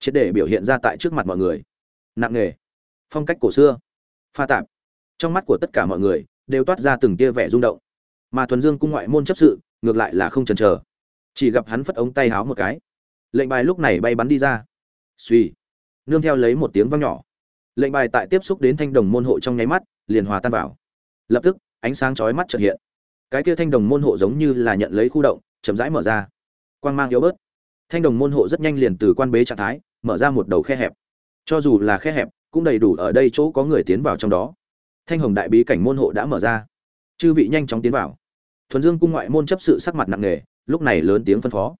triệt để biểu hiện ra tại trước mặt mọi người. Nặng nghề. Phong cách cổ xưa. Pha tạp. Trong mắt của tất cả mọi người, đều toát ra từng tia vẻ rung động. Mà thuần dương cung ngoại môn chấp sự, ngược lại là không chần chờ. Chỉ gặp hắn phất ống tay háo một cái. Lệnh bài lúc này bay bắn đi ra. Suy nương theo lấy một tiếng vang nhỏ. Lệnh bài tại tiếp xúc đến thanh đồng môn hộ trong nháy mắt, liền hòa tan vào. Lập tức, ánh sáng chói mắt chợt hiện. Cái kia thanh đồng môn hộ giống như là nhận lấy khu động, chậm rãi mở ra. Quang mang yếu bớt. Thanh đồng môn hộ rất nhanh liền từ quan bế trạng thái mở ra một đầu khe hẹp. Cho dù là khe hẹp, cũng đầy đủ ở đây chỗ có người tiến vào trong đó. Thanh hồng đại bí cảnh môn hộ đã mở ra. Chư vị nhanh chóng tiến vào. Thuần dương cung ngoại môn chấp sự sắc mặt nặng nề, lúc này lớn tiếng phân phó.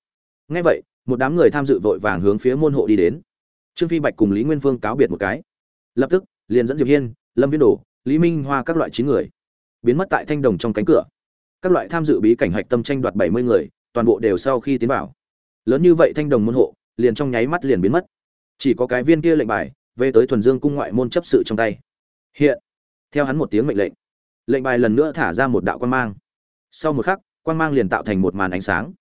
Ngay vậy, một đám người tham dự vội vàng hướng phía môn hộ đi đến. Trương phi bạch cùng lý nguyên phương cáo biệt một cái. Lập tức, liền dẫn diệp hiên, lâm viên đồ, lý minh hoa các loại chín người, biến mất tại thanh đồng trong cánh cửa. Các loại tham dự bí cảnh hạch tâm tranh đoạt bảy mươi người, toàn bộ đều sau khi tiến vào. Lớn như vậy thanh đồng môn hộ liền trong nháy mắt liền biến mất. Chỉ có cái viên kia lệnh bài, về tới thuần dương cung ngoại môn chấp sự trong tay. Hiện, theo hắn một tiếng mệnh lệnh lệnh bài lần nữa thả ra một đạo quan mang. Sau một khắc quan mang liền tạo thành một màn ánh sáng.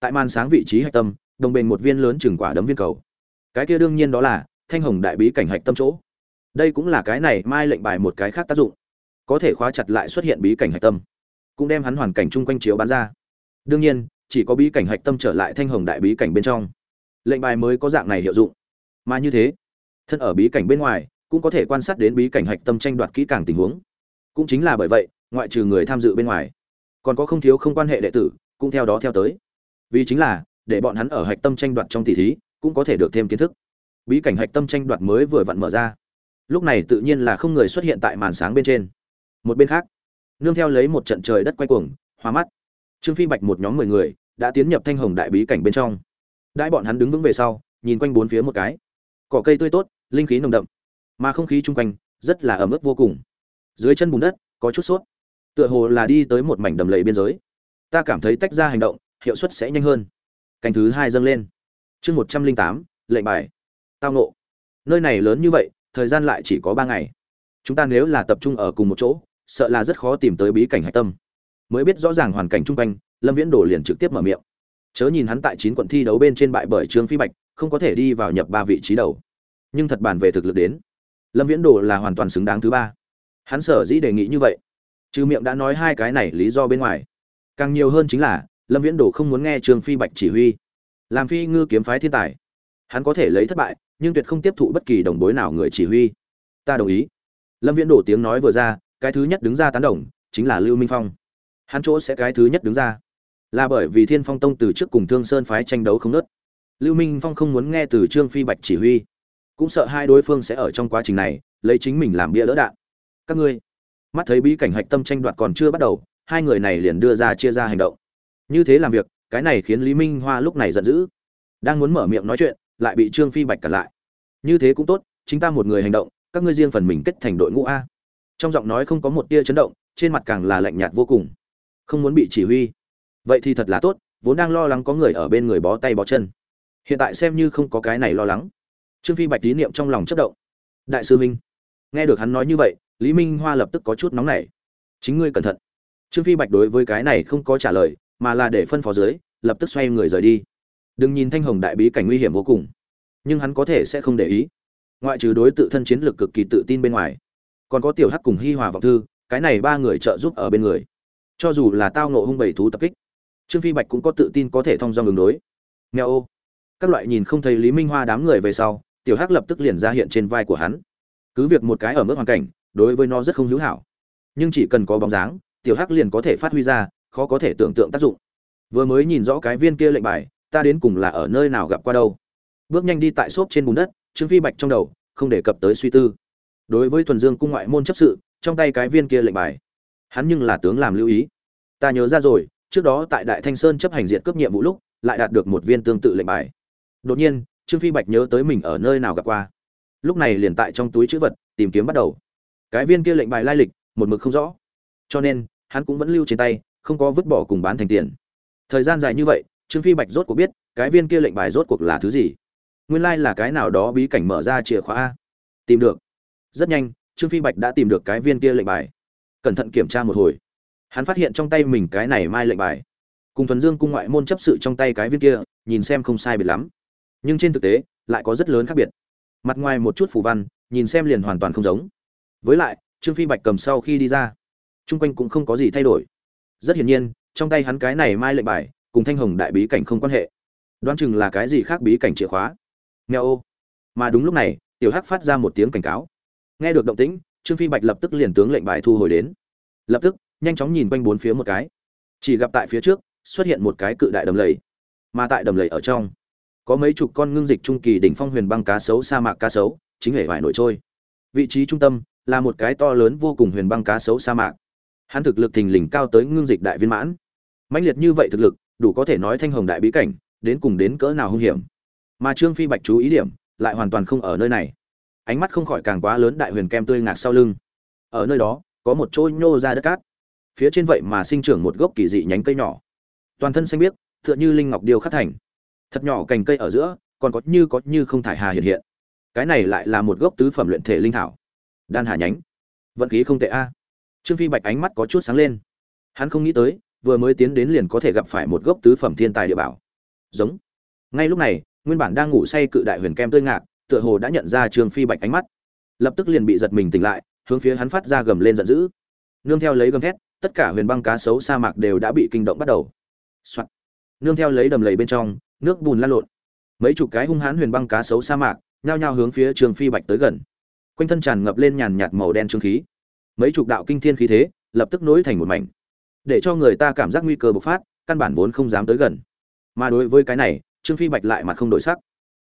Tại màn sáng vị trí hạch tâm, đồng bền một viên lớn chừng quả đấm viên cầu. Cái kia đương nhiên đó là thanh hồng đại bí cảnh hạch tâm chỗ. Đây cũng là cái này mai lệnh bài một cái khác tác dụng. Có thể khóa chặt lại xuất hiện bí cảnh hạch tâm, cũng đem hắn hoàn cảnh chung quanh chiếu bán ra. Đương nhiên, chỉ có bí cảnh hạch tâm trở lại thanh hồng đại bí cảnh bên trong lệnh bài mới có dạng này hiệu dụng. Mà như thế, thân ở bí cảnh bên ngoài, cũng có thể quan sát đến bí cảnh hạch tâm tranh đoạt kỹ càng tình huống. Cũng chính là bởi vậy, ngoại trừ người tham dự bên ngoài, còn có không thiếu không quan hệ đệ tử, cũng theo đó theo tới. Vì chính là, để bọn hắn ở hạch tâm tranh đoạt trong tỷ thí, cũng có thể được thêm kiến thức. Bí cảnh hạch tâm tranh đoạt mới vừa vặn mở ra. Lúc này tự nhiên là không người xuất hiện tại màn sáng bên trên. Một bên khác, nương theo lấy một trận trời đất quay cuồng hóa mắt. Trương phi bạch một nhóm mười người, đã tiến nhập thanh hồng đại bí cảnh bên trong đãi bọn hắn đứng vững về sau nhìn quanh bốn phía một cái. Cỏ cây tươi tốt linh khí nồng đậm mà không khí chung quanh rất là ẩm ướt vô cùng. Dưới chân bùn đất có chút suốt, tựa hồ là đi tới một mảnh đầm lầy biên giới. Ta cảm thấy tách ra hành động hiệu suất sẽ nhanh hơn. Canh thứ hai dâng lên. Chương một trăm linh tám lệnh bài. Tao nộ nơi này lớn như vậy thời gian lại chỉ có ba ngày. Chúng ta nếu là tập trung ở cùng một chỗ sợ là rất khó tìm tới bí cảnh hạch tâm. Mới biết rõ ràng hoàn cảnh chung quanh lâm viễn đổ liền trực tiếp mở miệng chớ nhìn hắn tại chín quận thi đấu bên trên bại bởi trương phi bạch, không có thể đi vào nhập ba vị trí đầu. Nhưng thật bàn về thực lực đến. Lâm viễn đồ là hoàn toàn xứng đáng thứ ba. Hắn sở dĩ đề nghị như vậy, trừ miệng đã nói hai cái này lý do bên ngoài. Càng nhiều hơn chính là, lâm viễn đồ không muốn nghe trương phi bạch chỉ huy. Làm phi ngư kiếm phái thiên tài. Hắn có thể lấy thất bại, nhưng tuyệt không tiếp thụ bất kỳ đồng bối nào người chỉ huy. Ta đồng ý. Lâm viễn Đồ tiếng nói vừa ra, cái thứ nhất đứng ra tán đồng, chính là lưu minh phong. Hắn chỗ sẽ cái thứ nhất đứng ra là bởi vì thiên phong tông từ trước cùng thương sơn phái tranh đấu không nớt lưu minh phong không muốn nghe từ trương phi bạch chỉ huy. Cũng sợ hai đối phương sẽ ở trong quá trình này, lấy chính mình làm bia đỡ đạn. Các ngươi, mắt thấy bí cảnh hạch tâm tranh đoạt còn chưa bắt đầu, hai người này liền đưa ra chia ra hành động. Như thế làm việc, cái này khiến lý minh hoa lúc này giận dữ. Đang muốn mở miệng nói chuyện, lại bị trương phi bạch cản lại. Như thế cũng tốt, chính ta một người hành động, các ngươi riêng phần mình kết thành đội ngũ a. Trong giọng nói không có một tia chấn động, trên mặt càng là lạnh nhạt vô cùng. Không muốn bị chỉ huy vậy thì thật là tốt, vốn đang lo lắng có người ở bên người bó tay bó chân. Hiện tại xem như không có cái này lo lắng. Trương phi bạch tín niệm trong lòng chất động. Đại sư minh, nghe được hắn nói như vậy, lý minh hoa lập tức có chút nóng nảy. Chính ngươi cẩn thận. Trương phi bạch đối với cái này không có trả lời, mà là để phân phó dưới, lập tức xoay người rời đi. Đừng nhìn thanh hồng đại bí cảnh nguy hiểm vô cùng, nhưng hắn có thể sẽ không để ý. Ngoại trừ đối tự thân chiến lược cực kỳ tự tin bên ngoài, còn có tiểu hắc cùng hi hòa vọng thư, cái này ba người trợ giúp ở bên người. Cho dù là tao nộ hung bảy thú tập kích trương phi bạch cũng có tự tin có thể thông do ngừng đối. Nghèo ô. Các loại nhìn không thấy lý minh hoa đám người về sau, tiểu hắc lập tức liền ra hiện trên vai của hắn. Cứ việc một cái ở mức hoàn cảnh, đối với nó rất không hữu hảo. Nhưng chỉ cần có bóng dáng, tiểu hắc liền có thể phát huy ra, khó có thể tưởng tượng tác dụng. Vừa mới nhìn rõ cái viên kia lệnh bài, ta đến cùng là ở nơi nào gặp qua đâu. Bước nhanh đi tại xốp trên bùn đất, trương phi bạch trong đầu, không đề cập tới suy tư. Đối với thuần dương cung ngoại môn chấp sự, trong tay cái viên kia lệnh bài, hắn nhưng là tướng làm lưu ý. Ta nhớ ra rồi trước đó tại đại thanh sơn chấp hành diện cướp nhiệm vụ lúc, lại đạt được một viên tương tự lệnh bài. Đột nhiên, trương phi bạch nhớ tới mình ở nơi nào gặp qua. Lúc này liền tại trong túi chữ vật, tìm kiếm bắt đầu. Cái viên kia lệnh bài lai lịch, một mực không rõ. Cho nên, hắn cũng vẫn lưu trên tay, không có vứt bỏ cùng bán thành tiền. Thời gian dài như vậy, trương phi bạch rốt cuộc biết, cái viên kia lệnh bài rốt cuộc là thứ gì. Nguyên lai là cái nào đó bí cảnh mở ra chìa khóa a. Tìm được. Rất nhanh, trương phi bạch đã tìm được cái viên kia lệnh bài. Cẩn thận kiểm tra một hồi hắn phát hiện trong tay mình cái này mai lệnh bài. Cùng thuần dương cung ngoại môn chấp sự trong tay cái viên kia, nhìn xem không sai biệt lắm. Nhưng trên thực tế, lại có rất lớn khác biệt. Mặt ngoài một chút phù văn, nhìn xem liền hoàn toàn không giống. Với lại, trương phi bạch cầm sau khi đi ra, chung quanh cũng không có gì thay đổi. Rất hiển nhiên, trong tay hắn cái này mai lệnh bài, cùng thanh hồng đại bí cảnh không quan hệ. Đoán chừng là cái gì khác bí cảnh chìa khóa. Nghe ô. Mà đúng lúc này, tiểu hắc phát ra một tiếng cảnh cáo. Nghe được động tĩnh, trương phi bạch lập tức liền tướng lệnh bài thu hồi đến. Lập tức nhanh chóng nhìn quanh bốn phía một cái. Chỉ gặp tại phía trước, xuất hiện một cái cự đại đầm lầy. Mà tại đầm lầy ở trong, có mấy chục con ngưng dịch trung kỳ đỉnh phong huyền băng cá sấu sa mạc cá sấu, chính hệ vải nổi trôi. Vị trí trung tâm là một cái to lớn vô cùng huyền băng cá sấu sa mạc. Hắn thực lực thình lình cao tới ngưng dịch đại viên mãn. Mãnh liệt như vậy thực lực, đủ có thể nói thanh hồng đại bí cảnh, đến cùng đến cỡ nào hung hiểm. Mà trương phi bạch chú ý điểm, lại hoàn toàn không ở nơi này. Ánh mắt không khỏi càng quá lớn đại huyền kem tươi ngạc sau lưng. Ở nơi đó, có một trôi nhô ra đất cát phía trên vậy mà sinh trưởng một gốc kỳ dị nhánh cây nhỏ. Toàn thân xanh biếc, tựa như linh ngọc điêu khắc thành. Thật nhỏ cành cây ở giữa, còn có như có như không thải hà hiện hiện. Cái này lại là một gốc tứ phẩm luyện thể linh thảo. Đan hà nhánh. Vận khí không tệ a. Trương phi bạch ánh mắt có chút sáng lên. Hắn không nghĩ tới, vừa mới tiến đến liền có thể gặp phải một gốc tứ phẩm thiên tài địa bảo. Giống. Ngay lúc này, nguyên bản đang ngủ say cự đại huyền kem tươi ngạc, tựa hồ đã nhận ra trương phi bạch ánh mắt. Lập tức liền bị giật mình tỉnh lại, hướng phía hắn phát ra gầm lên giận dữ. Nương theo lấy gầm thét tất cả huyền băng cá sấu sa mạc đều đã bị kinh động bắt đầu、Soạn. nương theo lấy đầm lầy bên trong, nước bùn lan lộn. Mấy chục cái hung hãn huyền băng cá sấu sa mạc nhao nhao hướng phía trường phi bạch tới gần. Quanh thân tràn ngập lên nhàn nhạt màu đen trương khí. Mấy chục đạo kinh thiên khí thế lập tức nối thành một mảnh, để cho người ta cảm giác nguy cơ bộc phát, căn bản vốn không dám tới gần. Mà đối với cái này, trương phi bạch lại mặt không đổi sắc.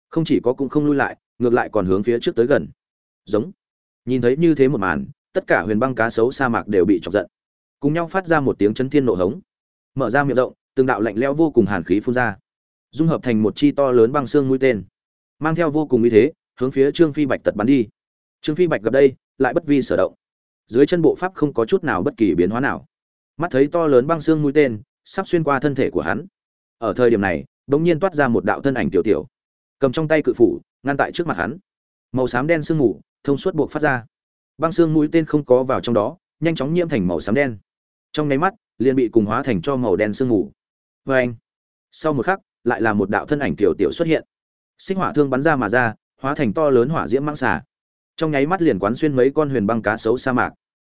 Không chỉ có cũng không lui lại, ngược lại còn hướng phía trước tới gần. Giống. Nhìn thấy như thế một màn, tất cả huyền băng cá sấu sa mạc đều bị chọc giận cùng nhau phát ra một tiếng chấn thiên nộ hống. Mở ra miệng rộng, từng đạo lạnh lẽo vô cùng hàn khí phun ra. Dung hợp thành một chi to lớn băng xương mũi tên. Mang theo vô cùng uy thế, hướng phía trương phi bạch tật bắn đi. Trương phi bạch gặp đây, lại bất vi sở động. Dưới chân bộ pháp không có chút nào bất kỳ biến hóa nào. Mắt thấy to lớn băng xương mũi tên, sắp xuyên qua thân thể của hắn. Ở thời điểm này, bỗng nhiên toát ra một đạo thân ảnh tiểu tiểu. Cầm trong tay cự phủ, ngăn tại trước mặt hắn. Màu xám đen sương mù, thông suốt buộc phát ra. Băng xương mũi tên không có vào trong đó, nhanh chóng nhiễm thành màu xám đen trong nháy mắt, liền bị cùng hóa thành cho màu đen sương mù. Vê anh, sau một khắc, lại là một đạo thân ảnh tiểu tiểu xuất hiện. Sinh hỏa thương bắn ra mà ra, hóa thành to lớn hỏa diễm mang xả trong nháy mắt liền quán xuyên mấy con huyền băng cá sấu sa mạc.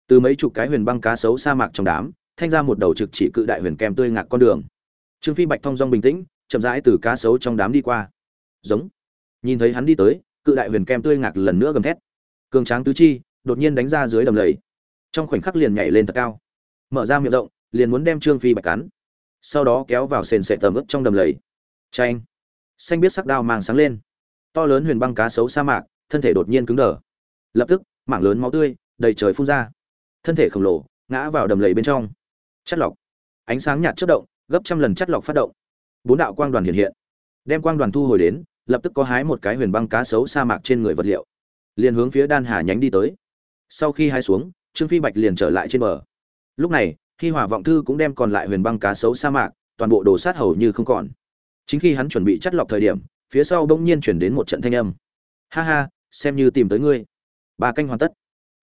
Từ mấy chục cái huyền băng cá sấu sa mạc trong đám, thanh ra một đầu trực chỉ cự đại huyền kem tươi ngạc con đường. Trương phi bạch thong dong bình tĩnh, chậm rãi từ cá sấu trong đám đi qua. Giống. Nhìn thấy hắn đi tới, cự đại huyền kem tươi ngạc lần nữa gầm thét. Cường tráng tứ chi, đột nhiên đánh ra dưới đầm lầy. Trong khoảnh khắc liền nhảy lên thật cao mở ra miệng rộng, liền muốn đem trương phi bạch cắn. Sau đó kéo vào sền sệ tầm ướp trong đầm lầy. Tranh xanh biết sắc đao mang sáng lên. To lớn huyền băng cá sấu sa mạc, thân thể đột nhiên cứng đờ. Lập tức, mảng lớn máu tươi, đầy trời phun ra. Thân thể khổng lồ, ngã vào đầm lầy bên trong. Chất lọc. Ánh sáng nhạt chất động, gấp trăm lần chất lọc phát động. Bốn đạo quang đoàn hiện hiện. Đem quang đoàn thu hồi đến, lập tức có hái một cái huyền băng cá sấu sa mạc trên người vật liệu. Liền hướng phía đan hà nhánh đi tới. Sau khi hái xuống, trương phi bạch liền trở lại trên bờ lúc này, khi hỏa vọng thư cũng đem còn lại huyền băng cá sấu sa mạc, toàn bộ đồ sát hầu như không còn. Chính khi hắn chuẩn bị chắt lọc thời điểm, phía sau bỗng nhiên chuyển đến một trận thanh âm. Ha ha, xem như tìm tới ngươi. Bà canh hoàn tất.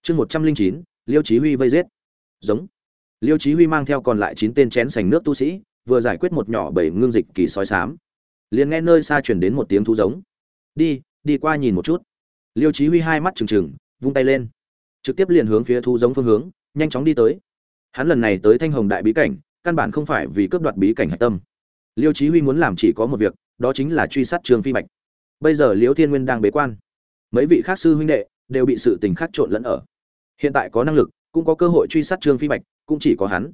Chương một trăm linh chín, liêu chí huy vây giết. Giống. Liêu chí huy mang theo còn lại chín tên chén sành nước tu sĩ, vừa giải quyết một nhỏ bảy ngưng dịch kỳ sói sám liền nghe nơi xa chuyển đến một tiếng thú giống. Đi đi qua nhìn một chút. Liêu chí huy hai mắt trừng trừng, vung tay lên. Trực tiếp liền hướng phía thú giống phương hướng, nhanh chóng đi tới hắn lần này tới thanh hồng đại bí cảnh, căn bản không phải vì cướp đoạt bí cảnh hạch tâm. Liêu chí huy muốn làm chỉ có một việc, đó chính là truy sát trương phi bạch. Bây giờ liễu thiên nguyên đang bế quan. Mấy vị khác sư huynh đệ đều bị sự tình khác trộn lẫn ở. Hiện tại có năng lực, cũng có cơ hội truy sát trương phi bạch, cũng chỉ có hắn.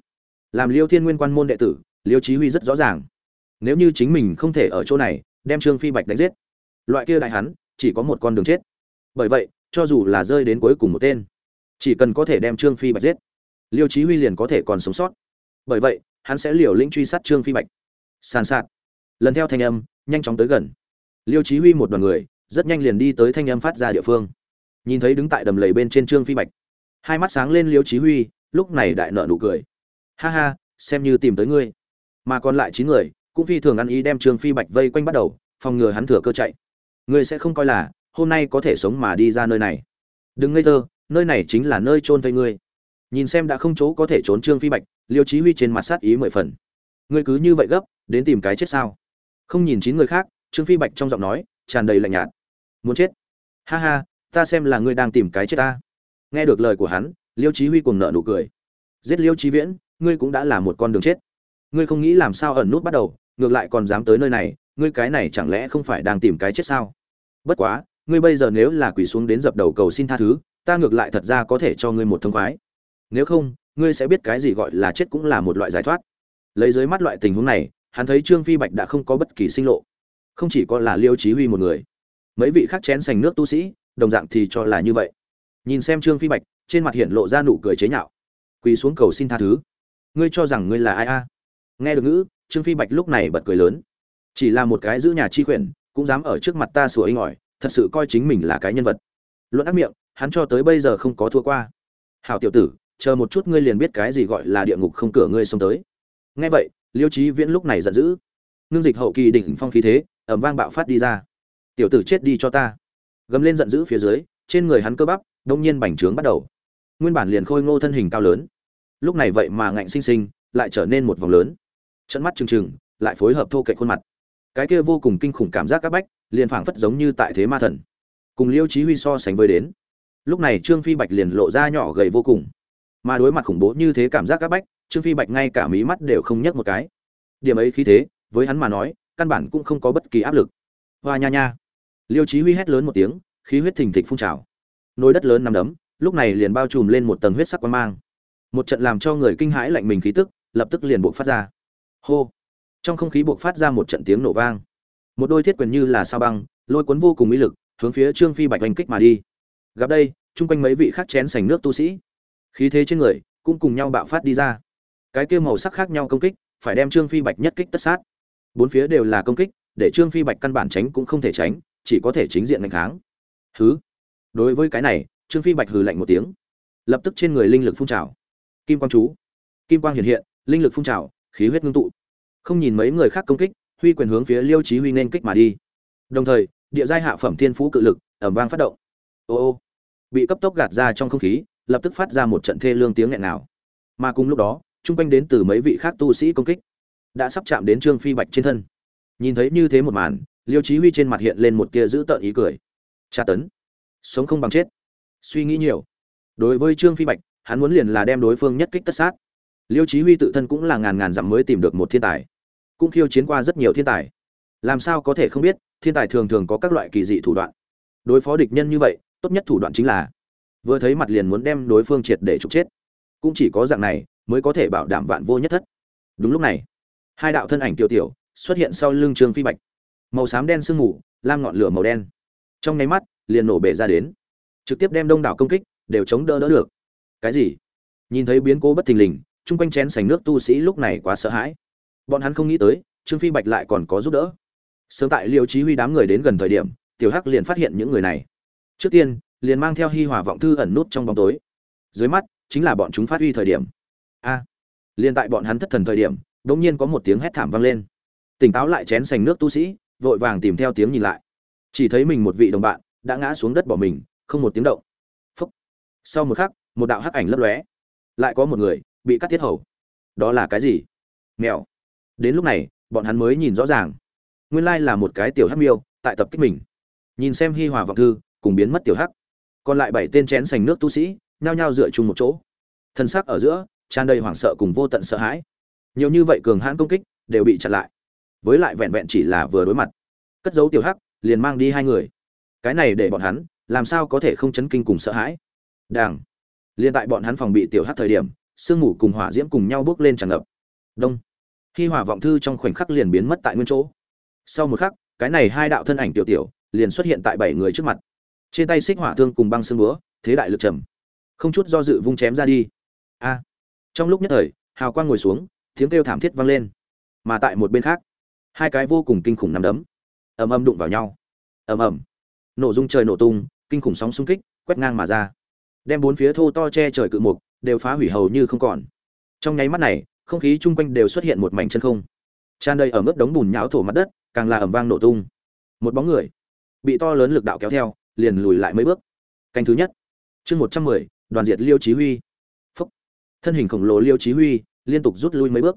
Làm liêu thiên nguyên quan môn đệ tử, liêu chí huy rất rõ ràng. Nếu như chính mình không thể ở chỗ này, đem trương phi bạch đánh giết. Loại kia đại hắn, chỉ có một con đường chết. Bởi vậy, cho dù là rơi đến cuối cùng một tên, chỉ cần có thể đem trương phi bạch giết liêu chí huy liền có thể còn sống sót. Bởi vậy, hắn sẽ liều lĩnh truy sát trương phi bạch. Sàn sạt. Lần theo thanh âm, nhanh chóng tới gần. Liêu chí huy một đoàn người, rất nhanh liền đi tới thanh âm phát ra địa phương. Nhìn thấy đứng tại đầm lầy bên trên trương phi bạch. Hai mắt sáng lên liêu chí huy, lúc này đại nợ nụ cười. Ha ha, xem như tìm tới ngươi. Mà còn lại chín người, cũng phi thường ăn ý đem trương phi bạch vây quanh bắt đầu, phòng ngừa hắn thừa cơ chạy. Ngươi sẽ không coi là, hôm nay có thể sống mà đi ra nơi này. Đừng ngây thơ, nơi này chính là nơi trôn thây ngươi nhìn xem đã không chỗ có thể trốn trương phi bạch, liêu chí huy trên mặt sát ý mười phần. Ngươi cứ như vậy gấp, đến tìm cái chết sao? Không nhìn chín người khác, trương phi bạch trong giọng nói, tràn đầy lạnh nhạt. Muốn chết? Ha ha, ta xem là ngươi đang tìm cái chết ta. Nghe được lời của hắn, liêu chí huy cuồng nợ nụ cười. Giết liêu chí viễn, ngươi cũng đã là một con đường chết. Ngươi không nghĩ làm sao ẩn nút bắt đầu, ngược lại còn dám tới nơi này, ngươi cái này chẳng lẽ không phải đang tìm cái chết sao? Bất quá, ngươi bây giờ nếu là quỳ xuống đến dập đầu cầu xin tha thứ, ta ngược lại thật ra có thể cho ngươi một thông khoái nếu không, ngươi sẽ biết cái gì gọi là chết cũng là một loại giải thoát. Lấy dưới mắt loại tình huống này, hắn thấy trương phi bạch đã không có bất kỳ sinh lộ. Không chỉ có là liêu chí huy một người. Mấy vị khác chén sành nước tu sĩ, đồng dạng thì cho là như vậy. Nhìn xem trương phi bạch, trên mặt hiện lộ ra nụ cười chế nhạo. Quỳ xuống cầu xin tha thứ. Ngươi cho rằng ngươi là ai a? Nghe được ngữ, trương phi bạch lúc này bật cười lớn. Chỉ là một cái giữ nhà chi quyển cũng dám ở trước mặt ta sủa inh ỏi, thật sự coi chính mình là cái nhân vật. Luận ác miệng, hắn cho tới bây giờ không có thua qua. Hảo tiểu tử chờ một chút ngươi liền biết cái gì gọi là địa ngục không cửa ngươi xông tới. Nghe vậy, liêu trí viễn lúc này giận dữ. Ngưng dịch hậu kỳ đỉnh phong khí thế ẩm vang bạo phát đi ra. Tiểu tử chết đi cho ta. Gầm lên giận dữ phía dưới, trên người hắn cơ bắp, đông nhiên bành trướng bắt đầu. Nguyên bản liền khôi ngô thân hình cao lớn. Lúc này vậy mà ngạnh sinh sinh, lại trở nên một vòng lớn. Trận mắt trừng trừng, lại phối hợp thô kệ khuôn mặt. Cái kia vô cùng kinh khủng cảm giác các bách, liền phảng phất giống như tại thế ma thần. Cùng liêu chí huy so sánh với đến. Lúc này trương phi bạch liền lộ ra nhỏ gầy vô cùng mà đối mặt khủng bố như thế cảm giác các bách, trương phi bạch ngay cả mí mắt đều không nhấc một cái. Điểm ấy khí thế, với hắn mà nói, căn bản cũng không có bất kỳ áp lực. Hoa nha nha. Liêu chí huy hét lớn một tiếng, khí huyết thình thịch phun trào. Nồi đất lớn nằm đấm, lúc này liền bao trùm lên một tầng huyết sắc quang mang. Một trận làm cho người kinh hãi lạnh mình khí tức, lập tức liền buộc phát ra. Hô. Trong không khí buộc phát ra một trận tiếng nổ vang. Một đôi thiết quyền như là sao băng, lôi cuốn vô cùng mỹ lực, hướng phía trương phi bạch oanh kích mà đi. Gặp đây, chung quanh mấy vị khác chén sành nước tu sĩ khí thế trên người cũng cùng nhau bạo phát đi ra. Cái kia màu sắc khác nhau công kích phải đem trương phi bạch nhất kích tất sát. Bốn phía đều là công kích, để trương phi bạch căn bản tránh cũng không thể tránh, chỉ có thể chính diện đánh kháng. Hứ? Đối với cái này, trương phi bạch hừ lạnh một tiếng. Lập tức trên người linh lực phun trào. Kim quang chú. Kim quang hiện hiện, linh lực phun trào, khí huyết ngưng tụ. Không nhìn mấy người khác công kích, huy quyền hướng phía liêu chí huy nên kích mà đi. Đồng thời, địa giai hạ phẩm thiên phú cự lực ẩm vang phát động. Ô ô. Bị cấp tốc gạt ra trong không khí lập tức phát ra một trận thê lương tiếng nghẹn nào mà cùng lúc đó trung quanh đến từ mấy vị khác tu sĩ công kích đã sắp chạm đến trương phi bạch trên thân. Nhìn thấy như thế một màn, liêu chí huy trên mặt hiện lên một tia dữ tợn ý cười. Tra tấn. Sống không bằng chết. Suy nghĩ nhiều. Đối với trương phi bạch, hắn muốn liền là đem đối phương nhất kích tất sát. Liêu chí huy tự thân cũng là ngàn ngàn dặm mới tìm được một thiên tài. Cũng khiêu chiến qua rất nhiều thiên tài. Làm sao có thể không biết, thiên tài thường thường có các loại kỳ dị thủ đoạn. Đối phó địch nhân như vậy, tốt nhất thủ đoạn chính là vừa thấy mặt liền muốn đem đối phương triệt để trục chết. Cũng chỉ có dạng này mới có thể bảo đảm vạn vô nhất thất. Đúng lúc này, hai đạo thân ảnh tiểu tiểu xuất hiện sau lưng trương phi bạch. Màu xám đen sương mù, lam ngọn lửa màu đen. Trong nháy mắt, liền nổ bể ra đến. Trực tiếp đem đông đảo công kích đều chống đỡ đỡ được. Cái gì? Nhìn thấy biến cố bất thình lình, chung quanh chén sành nước tu sĩ lúc này quá sợ hãi. Bọn hắn không nghĩ tới, trương phi bạch lại còn có giúp đỡ. Sớm tại liệu chí huy đám người đến gần thời điểm, tiểu hắc liền phát hiện những người này. Trước tiên liền mang theo hi hòa vọng thư ẩn nút trong bóng tối. Dưới mắt chính là bọn chúng phát huy thời điểm. A! À, liền tại bọn hắn thất thần thời điểm đột nhiên có một tiếng hét thảm vang lên. Tỉnh táo lại chén sành nước tu sĩ vội vàng tìm theo tiếng nhìn lại. Chỉ thấy mình một vị đồng bạn đã ngã xuống đất bỏ mình không một tiếng động. Phúc! Sau một khắc một đạo hắc ảnh lấp lóe. Lại có một người bị cắt tiết hầu. Đó là cái gì? Mèo. Đến lúc này bọn hắn mới nhìn rõ ràng. Nguyên lai là một cái tiểu hắc miêu tại tập kích mình. Nhìn xem hi hòa vọng thư cùng biến mất tiểu hắc còn lại bảy tên chén sành nước tu sĩ, nhao nhao dựa chung một chỗ. Thân xác ở giữa, tràn đầy hoảng sợ cùng vô tận sợ hãi. Nhiều như vậy cường hãn công kích, đều bị chặn lại. Với lại vẹn vẹn chỉ là vừa đối mặt. Cất giấu tiểu hắc, liền mang đi hai người. Cái này để bọn hắn, làm sao có thể không chấn kinh cùng sợ hãi? Đảng liền tại bọn hắn phòng bị tiểu hắc thời điểm, sương mù cùng hỏa diễm cùng nhau bước lên tràn ngập. Đông. Khi hỏa vọng thư trong khoảnh khắc liền biến mất tại nguyên chỗ. Sau một khắc, cái này hai đạo thân ảnh tiểu tiểu, liền xuất hiện tại bảy người trước mặt trên tay xích hỏa thương cùng băng xương búa, thế đại lực trầm. Không chút do dự vung chém ra đi. A. Trong lúc nhất thời, hào quang ngồi xuống, tiếng kêu thảm thiết vang lên. Mà tại một bên khác, hai cái vô cùng kinh khủng nằm đấm, ầm ầm đụng vào nhau. Ầm ầm. Nổ dung trời nổ tung, kinh khủng sóng xung kích, quét ngang mà ra. Đem bốn phía thô to che trời cự mục, đều phá hủy hầu như không còn. Trong nháy mắt này, không khí chung quanh đều xuất hiện một mảnh chân không. Tràn đầy ở mức đống bùn nhão thổ mặt đất, càng là ẩm vang nổ tung. Một bóng người, bị to lớn lực đạo kéo theo liền lùi lại mấy bước. Canh thứ nhất. Chương một trăm mười, đoàn diệt liêu chí huy. Phúc. Thân hình khổng lồ liêu chí huy liên tục rút lui mấy bước.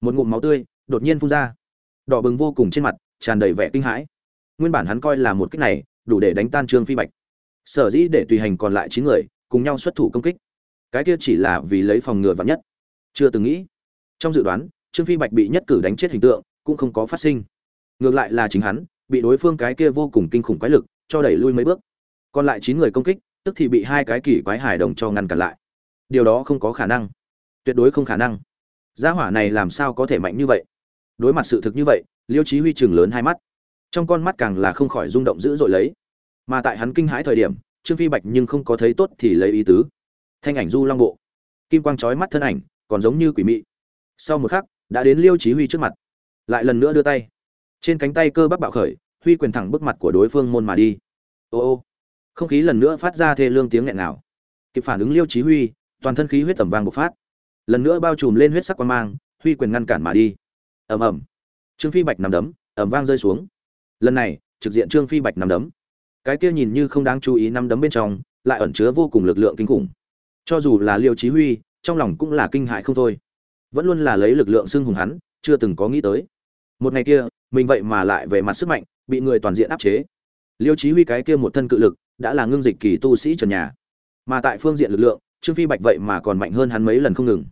Một ngụm máu tươi đột nhiên phun ra. Đỏ bừng vô cùng trên mặt, tràn đầy vẻ kinh hãi. Nguyên bản hắn coi là một cái này, đủ để đánh tan trương phi bạch. Sở dĩ để tùy hành còn lại chín người cùng nhau xuất thủ công kích. Cái kia chỉ là vì lấy phòng ngừa vắn nhất. Chưa từng nghĩ. Trong dự đoán, trương phi bạch bị nhất cử đánh chết hình tượng cũng không có phát sinh. Ngược lại là chính hắn, bị đối phương cái kia vô cùng kinh khủng quái lực cho đẩy lui mấy bước. Còn lại chín người công kích, tức thì bị hai cái kỳ quái hài đồng cho ngăn cản lại. Điều đó không có khả năng. Tuyệt đối không khả năng. Gia hỏa này làm sao có thể mạnh như vậy? Đối mặt sự thực như vậy, liêu chí huy chừng lớn hai mắt. Trong con mắt càng là không khỏi rung động dữ dội lấy. Mà tại hắn kinh hãi thời điểm, trương phi bạch nhưng không có thấy tốt thì lấy ý tứ. Thanh ảnh du long bộ. Kim quang chói mắt thân ảnh, còn giống như quỷ mị. Sau một khắc, đã đến liêu chí huy trước mặt. Lại lần nữa đưa tay. Trên cánh tay cơ bắp bạo khởi huy quyền thẳng bước mặt của đối phương môn mà đi. Ô ô. Không khí lần nữa phát ra thê lương tiếng nghẹn nào kịp phản ứng liêu chí huy, toàn thân khí huyết tầm vang bộc phát. Lần nữa bao trùm lên huyết sắc quan mang, huy quyền ngăn cản mà đi. Ầm ầm. Trương phi bạch nằm đấm, ầm vang rơi xuống. Lần này, trực diện trương phi bạch nằm đấm. Cái kia nhìn như không đáng chú ý nằm đấm bên trong, lại ẩn chứa vô cùng lực lượng kinh khủng. Cho dù là liêu chí huy, trong lòng cũng là kinh hại không thôi. Vẫn luôn là lấy lực lượng xưng hùng hắn, chưa từng có nghĩ tới. Một ngày kia, mình vậy mà lại về mặt sức mạnh bị người toàn diện áp chế. Liêu chí huy cái kia một thân cự lực, đã là ngưng dịch kỳ tu sĩ trần nhà. Mà tại phương diện lực lượng, trương phi bạch vậy mà còn mạnh hơn hắn mấy lần không ngừng.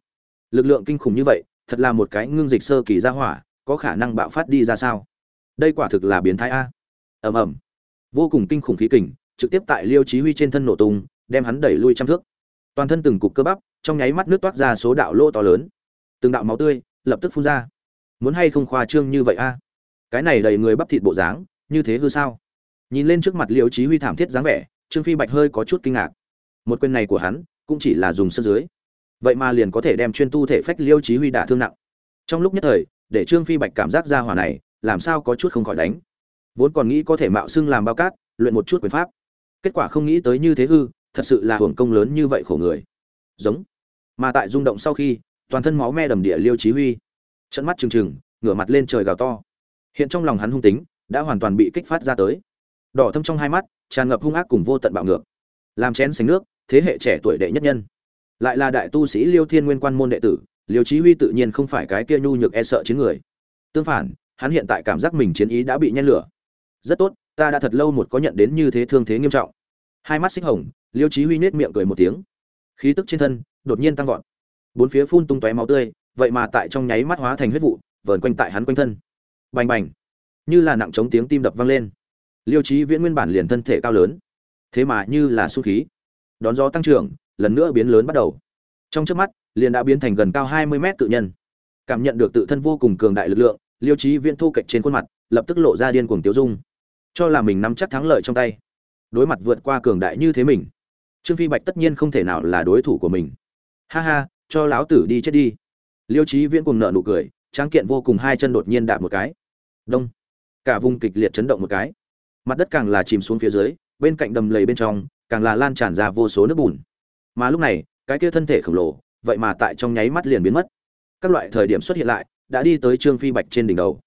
Lực lượng kinh khủng như vậy, thật là một cái ngưng dịch sơ kỳ ra hỏa, có khả năng bạo phát đi ra sao? Đây quả thực là biến thái a. Ầm ầm. Vô cùng kinh khủng khí kình, trực tiếp tại liêu chí huy trên thân nổ tung, đem hắn đẩy lui trăm thước. Toàn thân từng cục cơ bắp, trong nháy mắt nước toát ra số đạo lỗ to lớn. Từng đạo máu tươi, lập tức phun ra. Muốn hay không khoa trương như vậy a? Cái này đầy người bắp thịt bộ dáng, như thế hư sao? Nhìn lên trước mặt liêu chí huy thảm thiết dáng vẻ, trương phi bạch hơi có chút kinh ngạc. Một quyền này của hắn, cũng chỉ là dùng sân dưới. Vậy mà liền có thể đem chuyên tu thể phách liêu chí huy đả thương nặng. Trong lúc nhất thời, để trương phi bạch cảm giác ra hỏa này, làm sao có chút không khỏi đánh. Vốn còn nghĩ có thể mạo xưng làm bao cát, luyện một chút quyền pháp. Kết quả không nghĩ tới như thế hư, thật sự là hưởng công lớn như vậy khổ người. Giống. Mà tại rung động sau khi, toàn thân máu me đầm địa liêu chí huy. Trận mắt trừng trừng, ngửa mặt lên trời gào to hiện trong lòng hắn hung tính, đã hoàn toàn bị kích phát ra tới. Đỏ thâm trong hai mắt, tràn ngập hung ác cùng vô tận bạo ngược. Làm chén sánh nước, thế hệ trẻ tuổi đệ nhất nhân. Lại là đại tu sĩ liêu thiên nguyên quan môn đệ tử, liêu chí huy tự nhiên không phải cái kia nhu nhược e sợ chiến người. Tương phản, hắn hiện tại cảm giác mình chiến ý đã bị nhen lửa. Rất tốt, ta đã thật lâu một có nhận đến như thế thương thế nghiêm trọng. Hai mắt xích hồng, liêu chí huy nết miệng cười một tiếng. Khí tức trên thân, đột nhiên tăng vọt. Bốn phía phun tung tóe máu tươi, vậy mà tại trong nháy mắt hóa thành huyết vụ, vờn quanh tại hắn quanh thân bành bành. Như là nặng chống tiếng tim đập vang lên. Liêu chí viễn nguyên bản liền thân thể cao lớn, thế mà như là xu khí. Đón gió tăng trưởng, lần nữa biến lớn bắt đầu. Trong chớp mắt, liền đã biến thành gần cao 20 mét tự nhân. Cảm nhận được tự thân vô cùng cường đại lực lượng, liêu chí viễn thu cạnh trên khuôn mặt, lập tức lộ ra điên cuồng tiêu dung. Cho là mình nắm chắc thắng lợi trong tay. Đối mặt vượt qua cường đại như thế mình, trương phi bạch tất nhiên không thể nào là đối thủ của mình. Ha ha, cho lão tử đi chết đi. Liêu chí viễn cùng nợ nụ cười, tráng kiện vô cùng hai chân đột nhiên đạp một cái đông. Cả vùng kịch liệt chấn động một cái. Mặt đất càng là chìm xuống phía dưới, bên cạnh đầm lầy bên trong, càng là lan tràn ra vô số nước bùn. Mà lúc này, cái kia thân thể khổng lồ, vậy mà tại trong nháy mắt liền biến mất. Các loại thời điểm xuất hiện lại, đã đi tới trương phi bạch trên đỉnh đầu.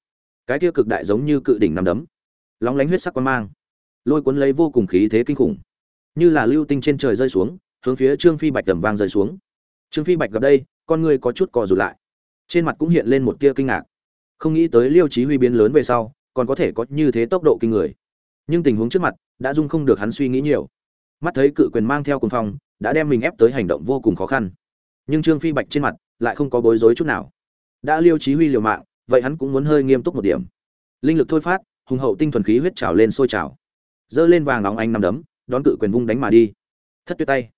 Cái kia cực đại giống như cự đỉnh nằm đấm. Lóng lánh huyết sắc quan mang. Lôi cuốn lấy vô cùng khí thế kinh khủng. Như là lưu tinh trên trời rơi xuống, hướng phía trương phi bạch tầm vang rơi xuống. Trương phi bạch gặp đây, con người có chút cò rụt lại. Trên mặt cũng hiện lên một tia kinh ngạc không nghĩ tới liêu chí huy biến lớn về sau, còn có thể có như thế tốc độ kinh người. Nhưng tình huống trước mặt, đã dung không được hắn suy nghĩ nhiều. Mắt thấy cự quyền mang theo cùng phong, đã đem mình ép tới hành động vô cùng khó khăn. Nhưng trương phi bạch trên mặt, lại không có bối rối chút nào. Đã liêu chí huy liều mạng, vậy hắn cũng muốn hơi nghiêm túc một điểm. Linh lực thôi phát, hùng hậu tinh thuần khí huyết trào lên sôi trào. Dơ lên vàng nóng anh nằm đấm, đón cự quyền vung đánh mà đi. Thất tuyệt tay.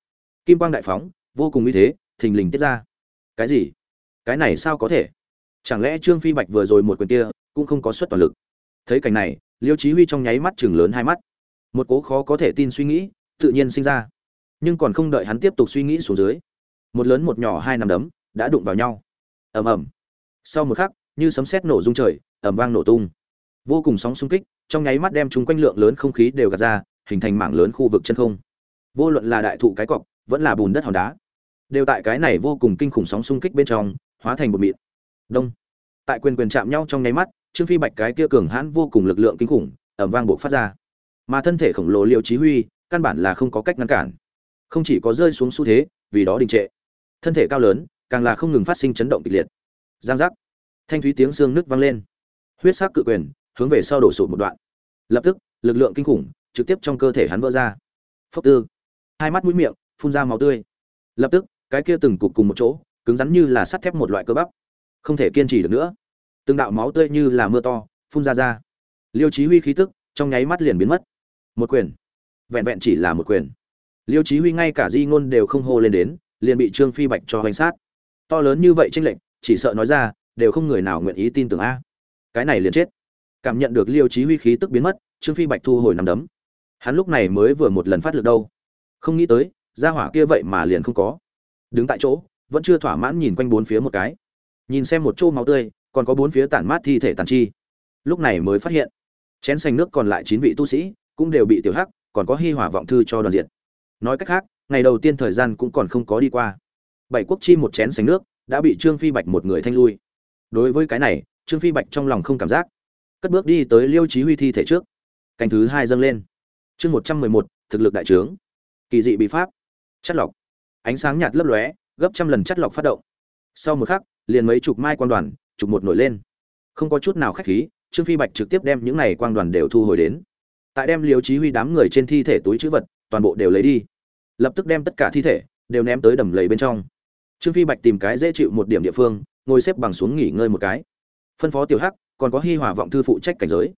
Kim quang đại phóng, vô cùng uy thế, thình lình tiết ra. Cái gì? Cái này sao có thể? Chẳng lẽ trương phi bạch vừa rồi một quyền kia cũng không có suất toàn lực? Thấy cảnh này, liêu chí huy trong nháy mắt chừng lớn hai mắt. Một cố khó có thể tin suy nghĩ tự nhiên sinh ra. Nhưng còn không đợi hắn tiếp tục suy nghĩ xuống dưới, một lớn một nhỏ hai nằm đấm đã đụng vào nhau. Ầm ầm. Sau một khắc, như sấm sét nổ rung trời, ầm vang nổ tung. Vô cùng sóng xung kích, trong nháy mắt đem chúng quanh lượng lớn không khí đều gạt ra, hình thành mảng lớn khu vực chân không. Vô luận là đại thụ cái cọc, vẫn là bùn đất hòn đá, đều tại cái này vô cùng kinh khủng sóng xung kích bên trong, hóa thành một mịn đông. Tại quyền quyền chạm nhau trong nháy mắt, trương phi bạch cái kia cường hãn vô cùng lực lượng kinh khủng ẩm vang bộ phát ra. Mà thân thể khổng lồ liêu chí huy, căn bản là không có cách ngăn cản. Không chỉ có rơi xuống xu thế, vì đó đình trệ. Thân thể cao lớn, càng là không ngừng phát sinh chấn động kịch liệt. Giang giác. Thanh thúy tiếng xương nứt vang lên. Huyết sắc cự quyền, hướng về sau đổ sụt một đoạn. Lập tức, lực lượng kinh khủng, trực tiếp trong cơ thể hắn vỡ ra. Phốc tư. Hai mắt mũi miệng, phun ra máu tươi. Lập tức, cái kia từng cục cùng một chỗ, cứng rắn như là sắt thép một loại cơ bắp không thể kiên trì được nữa. Từng đạo máu tươi như là mưa to, phun ra ra. Liêu chí huy khí tức, trong nháy mắt liền biến mất. Một quyền. Vẹn vẹn chỉ là một quyền. Liêu chí huy ngay cả di ngôn đều không hô lên đến, liền bị trương phi bạch cho hoành sát. To lớn như vậy tranh lệnh chỉ sợ nói ra, đều không người nào nguyện ý tin tưởng a. Cái này liền chết. Cảm nhận được liêu chí huy khí tức biến mất, trương phi bạch thu hồi nằm đấm. Hắn lúc này mới vừa một lần phát lực đâu. Không nghĩ tới, gia hỏa kia vậy mà liền không có. Đứng tại chỗ, vẫn chưa thỏa mãn nhìn quanh bốn phía một cái nhìn xem một chỗ máu tươi, còn có bốn phía tản mát thi thể tàn chi. Lúc này mới phát hiện, chén xanh nước còn lại chín vị tu sĩ cũng đều bị tiểu hắc, còn có hi hỏa vọng thư cho đoàn diện nói cách khác, ngày đầu tiên thời gian cũng còn không có đi qua. Bảy quốc chi một chén xanh nước đã bị trương phi bạch một người thanh lui. Đối với cái này, trương phi bạch trong lòng không cảm giác. Cất bước đi tới liêu chí huy thi thể trước. Canh thứ hai dâng lên. Chương một trăm mười một, thực lực đại trướng. Kỳ dị bị pháp. Chất lọc. Ánh sáng nhạt lấp lóe, gấp trăm lần chất lọc phát động. Sau một khắc liền mấy chục mai quang đoàn, chụp một nổi lên. Không có chút nào khách khí, trương phi bạch trực tiếp đem những này quang đoàn đều thu hồi đến. Tại đem liều chí huy đám người trên thi thể túi trữ vật, toàn bộ đều lấy đi. Lập tức đem tất cả thi thể đều ném tới đầm lầy bên trong. Trương phi bạch tìm cái dễ chịu một điểm địa phương, ngồi xếp bằng xuống nghỉ ngơi một cái. Phân phó tiểu hắc, còn có hi hòa vọng thư phụ trách cảnh giới.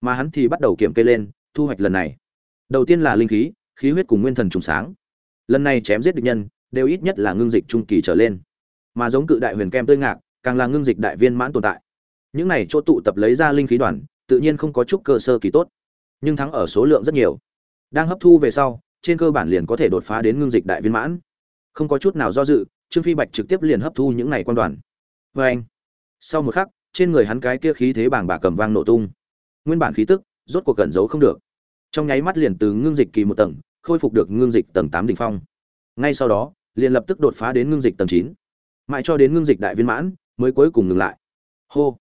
Mà hắn thì bắt đầu kiểm kê lên, thu hoạch lần này. Đầu tiên là linh khí khí huyết cùng nguyên thần trùng sáng. Lần này chém giết địch nhân, đều ít nhất là ngưng dịch trung kỳ trở lên mà giống cự đại huyền kem tươi ngạc, càng là ngưng dịch đại viên mãn tồn tại. Những này chỗ tụ tập lấy ra linh khí đoàn, tự nhiên không có chút cơ sơ kỳ tốt, nhưng thắng ở số lượng rất nhiều. Đang hấp thu về sau, trên cơ bản liền có thể đột phá đến ngưng dịch đại viên mãn. Không có chút nào do dự, trương phi bạch trực tiếp liền hấp thu những này quan đoàn. Vê anh, sau một khắc, trên người hắn cái kia khí thế bảng bạc cầm vang nổ tung. Nguyên bản khí tức, rốt cuộc cẩn giấu không được. Trong nháy mắt liền từ ngưng dịch kỳ một tầng, khôi phục được ngưng dịch tầng tám đỉnh phong. Ngay sau đó, liền lập tức đột phá đến ngưng dịch tầng chín mãi cho đến ngưng dịch đại viên mãn, mới cuối cùng ngừng lại. Hô.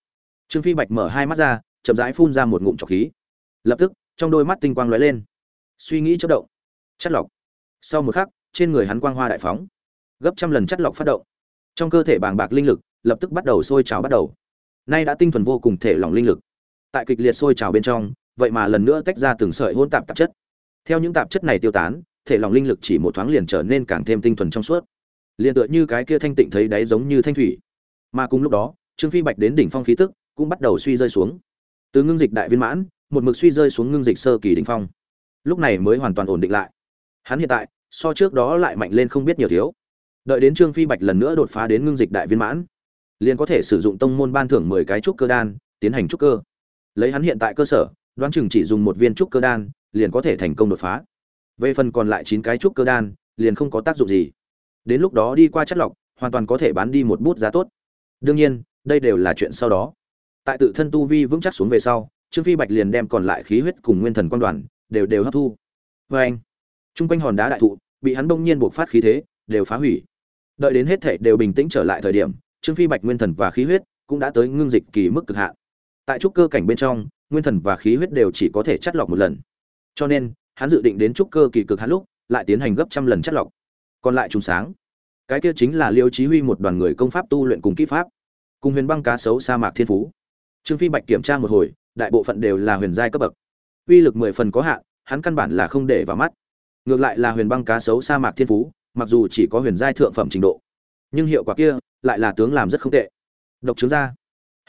Trương phi bạch mở hai mắt ra, chậm rãi phun ra một ngụm trọc khí. Lập tức, trong đôi mắt tinh quang lóe lên. Suy nghĩ chất động. Chất lọc. Sau một khắc, trên người hắn quang hoa đại phóng. Gấp trăm lần chất lọc phát động. Trong cơ thể bàng bạc linh lực, lập tức bắt đầu sôi trào bắt đầu. Nay đã tinh thuần vô cùng thể lỏng linh lực. Tại kịch liệt sôi trào bên trong, vậy mà lần nữa tách ra từng sợi hỗn tạp tạp chất. Theo những tạp chất này tiêu tán, thể lỏng linh lực chỉ một thoáng liền trở nên càng thêm tinh thuần trong suốt liền tựa như cái kia thanh tịnh thấy đáy giống như thanh thủy. Mà cùng lúc đó, trương phi bạch đến đỉnh phong khí tức cũng bắt đầu suy rơi xuống. Từ ngưng dịch đại viên mãn, một mực suy rơi xuống ngưng dịch sơ kỳ đỉnh phong. Lúc này mới hoàn toàn ổn định lại. Hắn hiện tại, so trước đó lại mạnh lên không biết nhiều thiếu. Đợi đến trương phi bạch lần nữa đột phá đến ngưng dịch đại viên mãn, liền có thể sử dụng tông môn ban thưởng mười cái trúc cơ đan, tiến hành trúc cơ. Lấy hắn hiện tại cơ sở, đoán chừng chỉ dùng một viên trúc cơ đan, liền có thể thành công đột phá. Về phần còn lại chín cái trúc cơ đan, liền không có tác dụng gì đến lúc đó đi qua chất lọc, hoàn toàn có thể bán đi một bút giá tốt. Đương nhiên, đây đều là chuyện sau đó. Tại tự thân tu vi vững chắc xuống về sau, trương phi bạch liền đem còn lại khí huyết cùng nguyên thần quan đoàn đều đều hấp thu. Vê anh t quanh hòn đá đại thụ, bị hắn bỗng nhiên buộc phát khí thế, đều phá hủy. Đợi đến hết thể đều bình tĩnh trở lại thời điểm, trương phi bạch nguyên thần và khí huyết cũng đã tới ngưng dịch kỳ mức cực hạn. Tại trúc cơ cảnh bên trong, nguyên thần và khí huyết đều chỉ có thể chắt lọc một lần. Cho nên, hắn dự định đến trúc cơ kỳ cực hạn lúc, lại tiến hành gấp trăm lần chắt lọc còn lại trùng sáng. Cái kia chính là liêu chí huy một đoàn người công pháp tu luyện cùng kỹ pháp, cùng huyền băng cá sấu sa mạc thiên phú. Trương phi bạch kiểm tra một hồi, đại bộ phận đều là huyền giai cấp bậc. Uy lực mười phần có hạn, hắn căn bản là không để vào mắt. Ngược lại là huyền băng cá sấu sa mạc thiên phú, mặc dù chỉ có huyền giai thượng phẩm trình độ, nhưng hiệu quả kia lại là tướng làm rất không tệ. Độc trướng ra.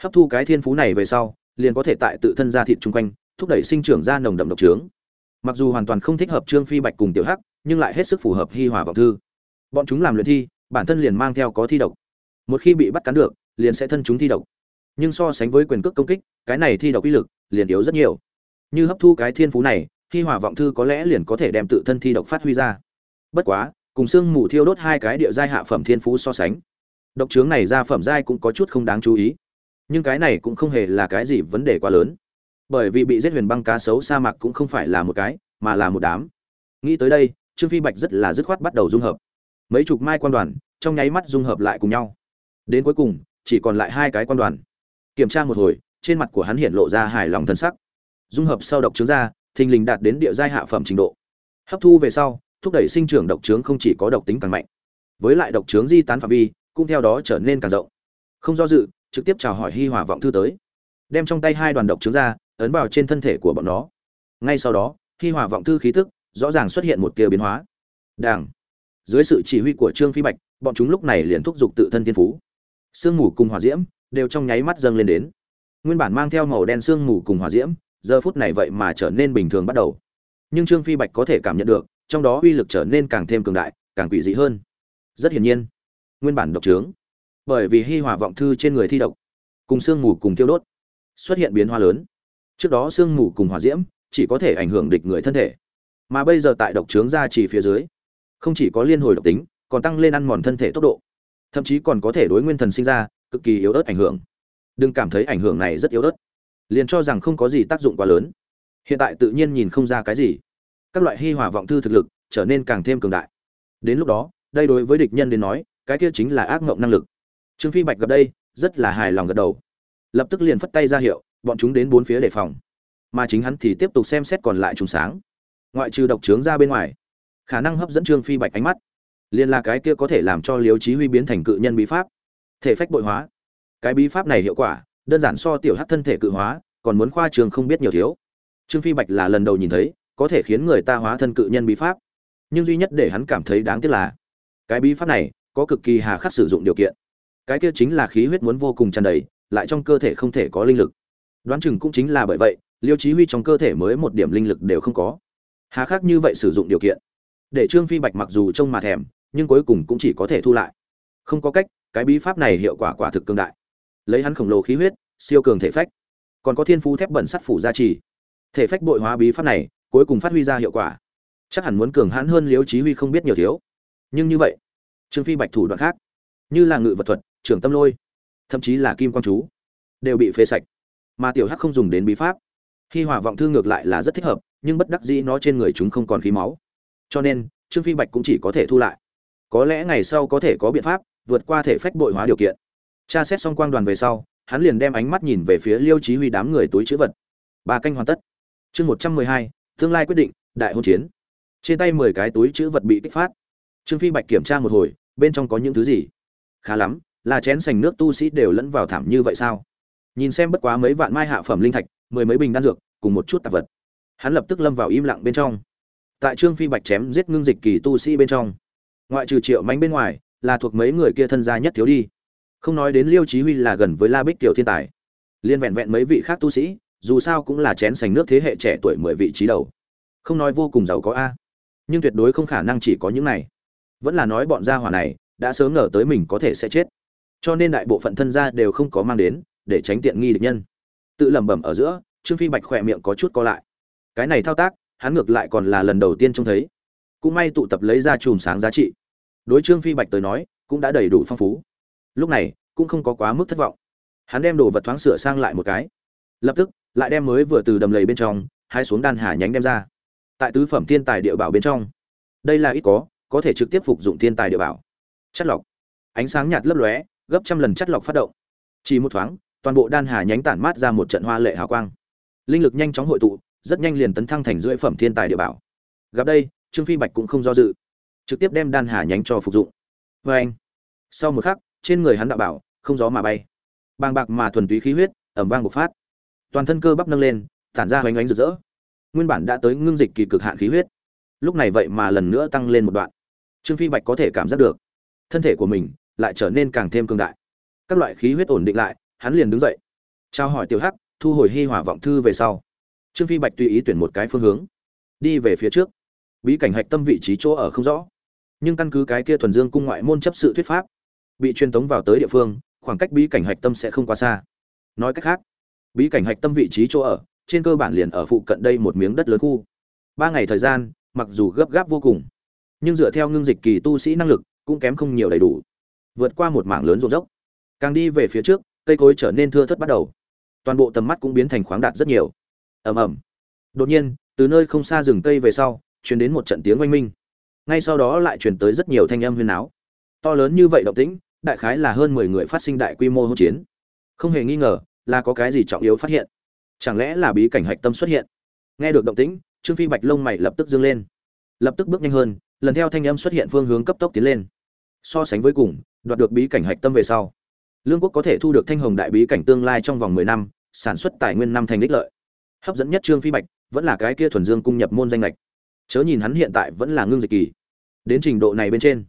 Hấp thu cái thiên phú này về sau, liền có thể tại tự thân ra thịt chung quanh, thúc đẩy sinh trưởng ra nồng đậm độc trướng mặc dù hoàn toàn không thích hợp trương phi bạch cùng tiểu hắc, nhưng lại hết sức phù hợp hi hòa vọng thư. Bọn chúng làm luyện thi, bản thân liền mang theo có thi độc. Một khi bị bắt cắn được, liền sẽ thân chúng thi độc. Nhưng so sánh với quyền cước công kích, cái này thi độc uy lực liền yếu rất nhiều. Như hấp thu cái thiên phú này, hi hòa vọng thư có lẽ liền có thể đem tự thân thi độc phát huy ra. Bất quá, cùng xương mù thiêu đốt hai cái địa giai hạ phẩm thiên phú so sánh, độc trướng này ra phẩm giai cũng có chút không đáng chú ý. Nhưng cái này cũng không hề là cái gì vấn đề quá lớn bởi vì bị giết huyền băng cá sấu sa mạc cũng không phải là một cái, mà là một đám. Nghĩ tới đây, trương phi bạch rất là dứt khoát bắt đầu dung hợp. Mấy chục mai quan đoàn, trong nháy mắt dung hợp lại cùng nhau. Đến cuối cùng, chỉ còn lại hai cái quan đoàn. Kiểm tra một hồi, trên mặt của hắn hiện lộ ra hài lòng thân sắc. Dung hợp sau độc trướng ra, thình lình đạt đến địa giai hạ phẩm trình độ. Hấp thu về sau, thúc đẩy sinh trưởng độc trướng không chỉ có độc tính càng mạnh, với lại độc trướng di tán phạm vi, cũng theo đó trở nên càng rộng. Không do dự, trực tiếp chào hỏi hi hòa vọng thư tới. Đem trong tay hai đoàn độc trướng ra ấn vào trên thân thể của bọn nó. Ngay sau đó, khi hòa vọng thư khí tức, rõ ràng xuất hiện một tia biến hóa. Đảng dưới sự chỉ huy của trương phi bạch, bọn chúng lúc này liền thúc giục tự thân thiên phú. Sương mù cùng hỏa diễm đều trong nháy mắt dâng lên đến. Nguyên bản mang theo màu đen sương mù cùng hỏa diễm, giờ phút này vậy mà trở nên bình thường bắt đầu. Nhưng trương phi bạch có thể cảm nhận được, trong đó uy lực trở nên càng thêm cường đại, càng quỷ dị hơn. Rất hiển nhiên, nguyên bản độc trướng, bởi vì hi hòa vọng thư trên người thi độc, cùng sương mù cùng tiêu đốt, xuất hiện biến hóa lớn trước đó sương mù cùng hỏa diễm chỉ có thể ảnh hưởng địch người thân thể. Mà bây giờ tại độc trướng ra chỉ phía dưới, không chỉ có liên hồi độc tính, còn tăng lên ăn mòn thân thể tốc độ. Thậm chí còn có thể đối nguyên thần sinh ra cực kỳ yếu ớt ảnh hưởng. Đừng cảm thấy ảnh hưởng này rất yếu ớt. Liền cho rằng không có gì tác dụng quá lớn. Hiện tại tự nhiên nhìn không ra cái gì. Các loại hy hòa vọng thư thực lực trở nên càng thêm cường đại. Đến lúc đó, đây đối với địch nhân đến nói, cái kia chính là ác mộng năng lực. Trương phi bạch gặp đây, rất là hài lòng gật đầu. Lập tức liền phất tay ra hiệu bọn chúng đến bốn phía đề phòng. Mà chính hắn thì tiếp tục xem xét còn lại trùng sáng. Ngoại trừ độc trướng ra bên ngoài, khả năng hấp dẫn trương phi bạch ánh mắt. Liên là cái kia có thể làm cho liếu chí huy biến thành cự nhân bí pháp. Thể phách bội hóa. Cái bí pháp này hiệu quả, đơn giản so tiểu hát thân thể cự hóa, còn muốn khoa trường không biết nhiều thiếu. Trương phi bạch là lần đầu nhìn thấy, có thể khiến người ta hóa thân cự nhân bí pháp. Nhưng duy nhất để hắn cảm thấy đáng tiếc là, cái bí pháp này có cực kỳ hà khắc sử dụng điều kiện. Cái kia chính là khí huyết muốn vô cùng tràn đầy, lại trong cơ thể không thể có linh lực đoán chừng cũng chính là bởi vậy, liêu chí huy trong cơ thể mới một điểm linh lực đều không có. Hà khắc như vậy sử dụng điều kiện, để trương phi bạch mặc dù trông mà thèm, nhưng cuối cùng cũng chỉ có thể thu lại. Không có cách, cái bí pháp này hiệu quả quả thực cương đại. Lấy hắn khổng lồ khí huyết, siêu cường thể phách, còn có thiên phú thép bẩn sắt phủ gia trì. Thể phách bội hóa bí pháp này, cuối cùng phát huy ra hiệu quả. Chắc hẳn muốn cường hãn hơn liếu chí huy không biết nhiều thiếu. Nhưng như vậy, trương phi bạch thủ đoạn khác. Như là ngự vật thuật, trưởng tâm lôi, thậm chí là kim quang chú, đều bị phế sạch mà tiểu hắc không dùng đến bí pháp. Khi hỏa vọng thư ngược lại là rất thích hợp, nhưng bất đắc dĩ nó trên người chúng không còn khí máu. Cho nên, trương phi bạch cũng chỉ có thể thu lại. Có lẽ ngày sau có thể có biện pháp, vượt qua thể phách bội hóa điều kiện. Tra xét xong quang đoàn về sau, hắn liền đem ánh mắt nhìn về phía liêu chí huy đám người túi chữ vật. Ba canh hoàn tất. Chương một trăm mười hai, tương lai quyết định, đại hôn chiến. Trên tay mười cái túi chữ vật bị kích phát. Trương phi bạch kiểm tra một hồi, bên trong có những thứ gì? Khá lắm, là chén sành nước tu sĩ đều lẫn vào thảm như vậy sao? Nhìn xem bất quá mấy vạn mai hạ phẩm linh thạch, mười mấy bình đan dược, cùng một chút tạp vật. Hắn lập tức lâm vào im lặng bên trong. Tại trương phi bạch chém giết ngưng dịch kỳ tu sĩ bên trong, ngoại trừ triệu mánh bên ngoài, là thuộc mấy người kia thân gia nhất thiếu đi. Không nói đến liêu chí huy là gần với la bích tiểu thiên tài. Liên vẹn vẹn mấy vị khác tu sĩ, dù sao cũng là chén sành nước thế hệ trẻ tuổi mười vị trí đầu. Không nói vô cùng giàu có a. Nhưng tuyệt đối không khả năng chỉ có những này. Vẫn là nói bọn gia hỏa này, đã sớm ngờ tới mình có thể sẽ chết. Cho nên đại bộ phận thân gia đều không có mang đến để tránh tiện nghi địch nhân. Tự lẩm bẩm ở giữa, trương phi bạch khỏe miệng có chút co lại. Cái này thao tác, hắn ngược lại còn là lần đầu tiên trông thấy. Cũng may tụ tập lấy ra chùm sáng giá trị. Đối trương phi bạch tới nói, cũng đã đầy đủ phong phú. Lúc này, cũng không có quá mức thất vọng. Hắn đem đồ vật thoáng sửa sang lại một cái. Lập tức, lại đem mới vừa từ đầm lầy bên trong, hai xuống đan hà nhánh đem ra. Tại tứ phẩm thiên tài địa bảo bên trong. Đây là ít có có thể trực tiếp phục dụng thiên tài địa bảo. Chất lọc. Ánh sáng nhạt lấp lóe, gấp trăm lần chất lọc phát động. Chỉ một thoáng toàn bộ đan hà nhánh tản mát ra một trận hoa lệ hào quang. Linh lực nhanh chóng hội tụ, rất nhanh liền tấn thăng thành rưỡi phẩm thiên tài địa bảo. Gặp đây, trương phi bạch cũng không do dự, trực tiếp đem đan hà nhánh cho phục dụng. Vê anh, sau một khắc, trên người hắn đạo bảo, không gió mà bay. Bàng bạc mà thuần túy khí huyết, ẩm vang bộc phát. Toàn thân cơ bắp nâng lên, tản ra hoành ánh rực rỡ. Nguyên bản đã tới ngưng dịch kỳ cực hạn khí huyết. Lúc này vậy mà lần nữa tăng lên một đoạn. Trương phi bạch có thể cảm giác được, thân thể của mình lại trở nên càng thêm cường đại. Các loại khí huyết ổn định lại hắn liền đứng dậy. Trao hỏi tiểu hắc, thu hồi hi hỏa vọng thư về sau. Trương phi bạch tùy ý tuyển một cái phương hướng. Đi về phía trước. Bí cảnh hạch tâm vị trí chỗ ở không rõ. Nhưng căn cứ cái kia thuần dương cung ngoại môn chấp sự thuyết pháp, bị truyền tống vào tới địa phương, khoảng cách bí cảnh hạch tâm sẽ không quá xa. Nói cách khác, bí cảnh hạch tâm vị trí chỗ ở, trên cơ bản liền ở phụ cận đây một miếng đất lớn khu. Ba ngày thời gian, mặc dù gấp gáp vô cùng, nhưng dựa theo ngưng dịch kỳ tu sĩ năng lực, cũng kém không nhiều đầy đủ. Vượt qua một mảng lớn rộn dốc. Càng đi về phía trước cây cối trở nên thưa thớt bắt đầu. Toàn bộ tầm mắt cũng biến thành khoáng đạt rất nhiều. Ầm ầm. Đột nhiên, từ nơi không xa rừng cây về sau, truyền đến một trận tiếng oanh minh. Ngay sau đó lại truyền tới rất nhiều thanh âm huyên áo to lớn như vậy động tĩnh, đại khái là hơn mười người phát sinh đại quy mô hỗn chiến. Không hề nghi ngờ là có cái gì trọng yếu phát hiện. Chẳng lẽ là bí cảnh hạch tâm xuất hiện? Nghe được động tĩnh, trương phi bạch lông mày lập tức dương lên. Lập tức bước nhanh hơn, lần theo thanh âm xuất hiện phương hướng cấp tốc tiến lên. So sánh với cùng, đoạt được bí cảnh hạch tâm về sau lương quốc có thể thu được thanh hồng đại bí cảnh tương lai trong vòng mười năm, sản xuất tài nguyên năm thành đích lợi. Hấp dẫn nhất trương phi bạch, vẫn là cái kia thuần dương cung nhập môn danh lệch chớ nhìn hắn hiện tại vẫn là ngưng dịch kỳ. Đến trình độ này bên trên,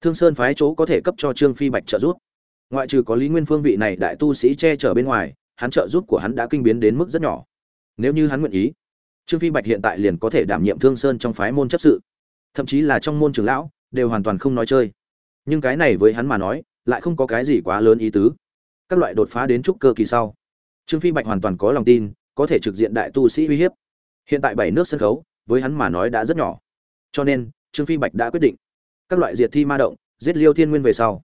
thương sơn phái chỗ có thể cấp cho trương phi bạch trợ giúp. Ngoại trừ có lý nguyên phương vị này đại tu sĩ che chở bên ngoài, hắn trợ giúp của hắn đã kinh biến đến mức rất nhỏ. Nếu như hắn nguyện ý, trương phi bạch hiện tại liền có thể đảm nhiệm thương sơn trong phái môn chấp sự. Thậm chí là trong môn trường lão, đều hoàn toàn không nói chơi. Nhưng cái này với hắn mà nói lại không có cái gì quá lớn ý tứ. Các loại đột phá đến trúc cơ kỳ sau, trương phi bạch hoàn toàn có lòng tin, có thể trực diện đại tu sĩ uy hiếp. Hiện tại bảy nước sân khấu, với hắn mà nói đã rất nhỏ. Cho nên, trương phi bạch đã quyết định, các loại diệt thi ma động, giết liêu thiên nguyên về sau,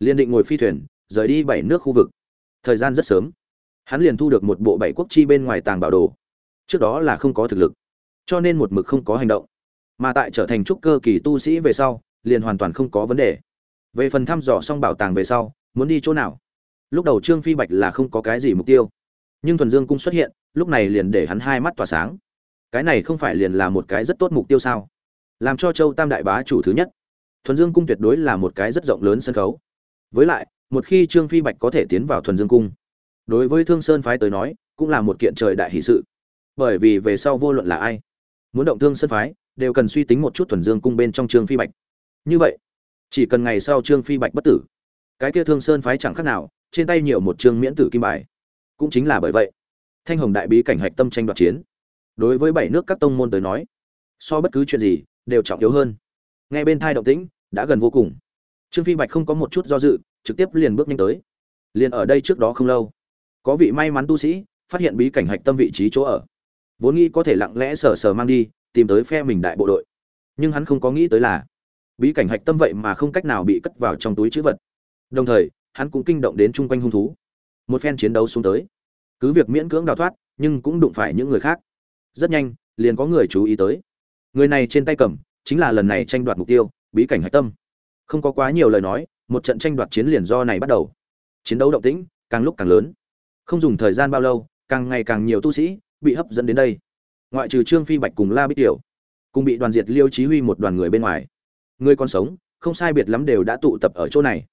liền định ngồi phi thuyền, rời đi bảy nước khu vực. Thời gian rất sớm. Hắn liền thu được một bộ bảy quốc chi bên ngoài tàng bảo đồ. Trước đó là không có thực lực, cho nên một mực không có hành động. Mà tại trở thành trúc cơ kỳ tu sĩ về sau, liền hoàn toàn không có vấn đề về phần thăm dò xong bảo tàng về sau, muốn đi chỗ nào? Lúc đầu trương phi bạch là không có cái gì mục tiêu. Nhưng thuần dương cung xuất hiện, lúc này liền để hắn hai mắt tỏa sáng. Cái này không phải liền là một cái rất tốt mục tiêu sao? Làm cho châu tam đại bá chủ thứ nhất. Thuần dương cung tuyệt đối là một cái rất rộng lớn sân khấu. Với lại, một khi trương phi bạch có thể tiến vào thuần dương cung, đối với thương sơn phái tới nói, cũng là một kiện trời đại hỷ sự. Bởi vì về sau vô luận là ai, muốn động thương sơn phái, đều cần suy tính một chút thuần dương cung bên trong trương phi bạch. Như vậy chỉ cần ngày sau trương phi bạch bất tử, cái kia thương sơn phái chẳng khác nào, trên tay nhiều một trương miễn tử kim bài. Cũng chính là bởi vậy, thanh hồng đại bí cảnh hạch tâm tranh đoạt chiến. Đối với bảy nước các tông môn tới nói, so bất cứ chuyện gì, đều trọng yếu hơn. Nghe bên thai động tĩnh, đã gần vô cùng. Trương phi bạch không có một chút do dự, trực tiếp liền bước nhanh tới. Liền ở đây trước đó không lâu, có vị may mắn tu sĩ, phát hiện bí cảnh hạch tâm vị trí chỗ ở. Vốn nghĩ có thể lặng lẽ sờ sờ mang đi, tìm tới phe mình đại bộ đội. Nhưng hắn không có nghĩ tới là bí cảnh hạch tâm vậy mà không cách nào bị cất vào trong túi chữ vật. Đồng thời, hắn cũng kinh động đến chung quanh hung thú. Một phen chiến đấu xuống tới. Cứ việc miễn cưỡng đào thoát, nhưng cũng đụng phải những người khác. Rất nhanh, liền có người chú ý tới. Người này trên tay cầm, chính là lần này tranh đoạt mục tiêu, bí cảnh hạch tâm. Không có quá nhiều lời nói, một trận tranh đoạt chiến liền do này bắt đầu. Chiến đấu động tĩnh, càng lúc càng lớn. Không dùng thời gian bao lâu, càng ngày càng nhiều tu sĩ bị hấp dẫn đến đây. Ngoại trừ trương phi bạch cùng la bích tiểu, cùng bị đoàn diệt liêu chí huy một đoàn người bên ngoài người còn sống, không sai biệt lắm đều đã tụ tập ở chỗ này.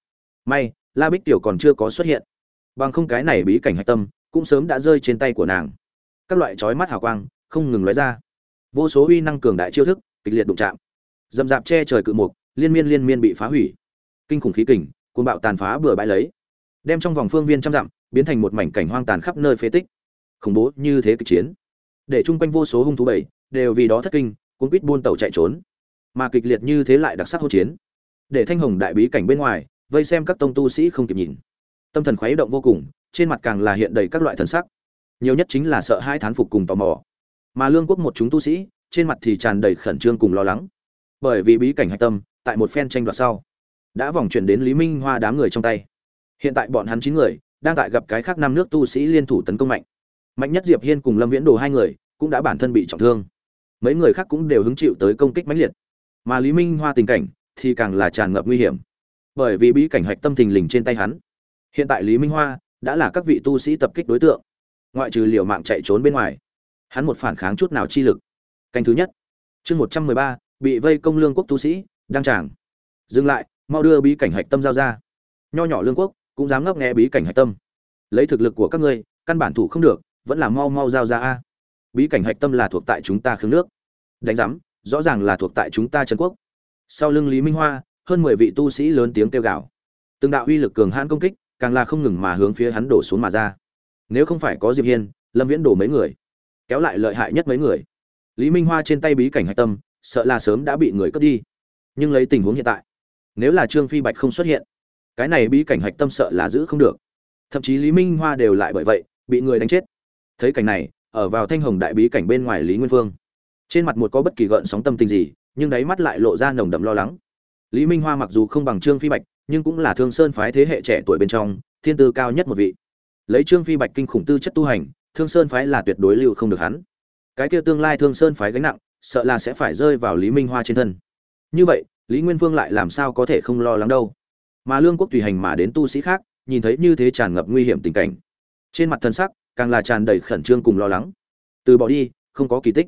May, la bích tiểu còn chưa có xuất hiện. Bằng không cái này bí cảnh hạch tâm, cũng sớm đã rơi trên tay của nàng. Các loại trói mắt hào quang, không ngừng lóe ra. Vô số uy năng cường đại chiêu thức, kịch liệt đụng chạm. Dầm dạp che trời cự mục, liên miên liên miên bị phá hủy. Kinh khủng khí kình, cuồng bạo tàn phá bừa bãi lấy. Đem trong vòng phương viên trăm dặm, biến thành một mảnh cảnh hoang tàn khắp nơi phế tích. Khủng bố như thế kịch chiến. Để chung quanh vô số hung thú bảy, đều vì đó thất kinh, cuốn quýt buôn tàu chạy trốn mà kịch liệt như thế lại đặc sắc hỗn chiến. Để thanh hồng đại bí cảnh bên ngoài, vây xem các tông tu sĩ không kịp nhìn. Tâm thần khuấy động vô cùng, trên mặt càng là hiện đầy các loại thần sắc. Nhiều nhất chính là sợ hai thán phục cùng tò mò. Mà lương quốc một chúng tu sĩ, trên mặt thì tràn đầy khẩn trương cùng lo lắng. Bởi vì bí cảnh hạch tâm, tại một phen tranh đoạt sau, đã vòng chuyển đến lý minh hoa đám người trong tay. Hiện tại bọn hắn chín người, đang tại gặp cái khác năm nước tu sĩ liên thủ tấn công mạnh. Mạnh nhất diệp hiên cùng lâm viễn đồ hai người, cũng đã bản thân bị trọng thương. Mấy người khác cũng đều hứng chịu tới công kích mãnh liệt mà lý minh hoa tình cảnh thì càng là tràn ngập nguy hiểm. Bởi vì bí cảnh hạch tâm thình lình trên tay hắn, hiện tại lý minh hoa đã là các vị tu sĩ tập kích đối tượng, ngoại trừ liều mạng chạy trốn bên ngoài, hắn một phản kháng chút nào chi lực. Canh thứ nhất, chương một trăm mười ba, bị vây công lương quốc tu sĩ, đăng tràng. Dừng lại, mau đưa bí cảnh hạch tâm giao ra. Nho nhỏ lương quốc cũng dám ngấp nghe bí cảnh hạch tâm. Lấy thực lực của các ngươi, căn bản thủ không được, vẫn là mau mau giao ra a. Bí cảnh hạch tâm là thuộc tại chúng ta khương nước. Đánh giám rõ ràng là thuộc tại chúng ta trần quốc. Sau lưng lý minh hoa, hơn mười vị tu sĩ lớn tiếng kêu gào. Từng đạo uy lực cường hãn công kích, càng là không ngừng mà hướng phía hắn đổ xuống mà ra. Nếu không phải có diệp hiên, lâm viễn đổ mấy người, kéo lại lợi hại nhất mấy người. Lý minh hoa trên tay bí cảnh hạch tâm, sợ là sớm đã bị người cướp đi. Nhưng lấy tình huống hiện tại, nếu là trương phi bạch không xuất hiện, cái này bí cảnh hạch tâm sợ là giữ không được. Thậm chí lý minh hoa đều lại bởi vậy bị người đánh chết. Thấy cảnh này, ở vào thanh hồng đại bí cảnh bên ngoài lý nguyên phương trên mặt một có bất kỳ gợn sóng tâm tình gì, nhưng đáy mắt lại lộ ra nồng đậm lo lắng. Lý minh hoa mặc dù không bằng trương phi bạch, nhưng cũng là thương sơn phái thế hệ trẻ tuổi bên trong, thiên tư cao nhất một vị. Lấy trương phi bạch kinh khủng tư chất tu hành, thương sơn phái là tuyệt đối lưu không được hắn. Cái kia tương lai thương sơn phái gánh nặng, sợ là sẽ phải rơi vào lý minh hoa trên thân. Như vậy, lý nguyên vương lại làm sao có thể không lo lắng đâu? Mà lương quốc tùy hành mà đến tu sĩ khác, nhìn thấy như thế tràn ngập nguy hiểm tình cảnh. Trên mặt thân sắc, càng là tràn đầy khẩn trương cùng lo lắng. Từ bỏ đi, không có kỳ tích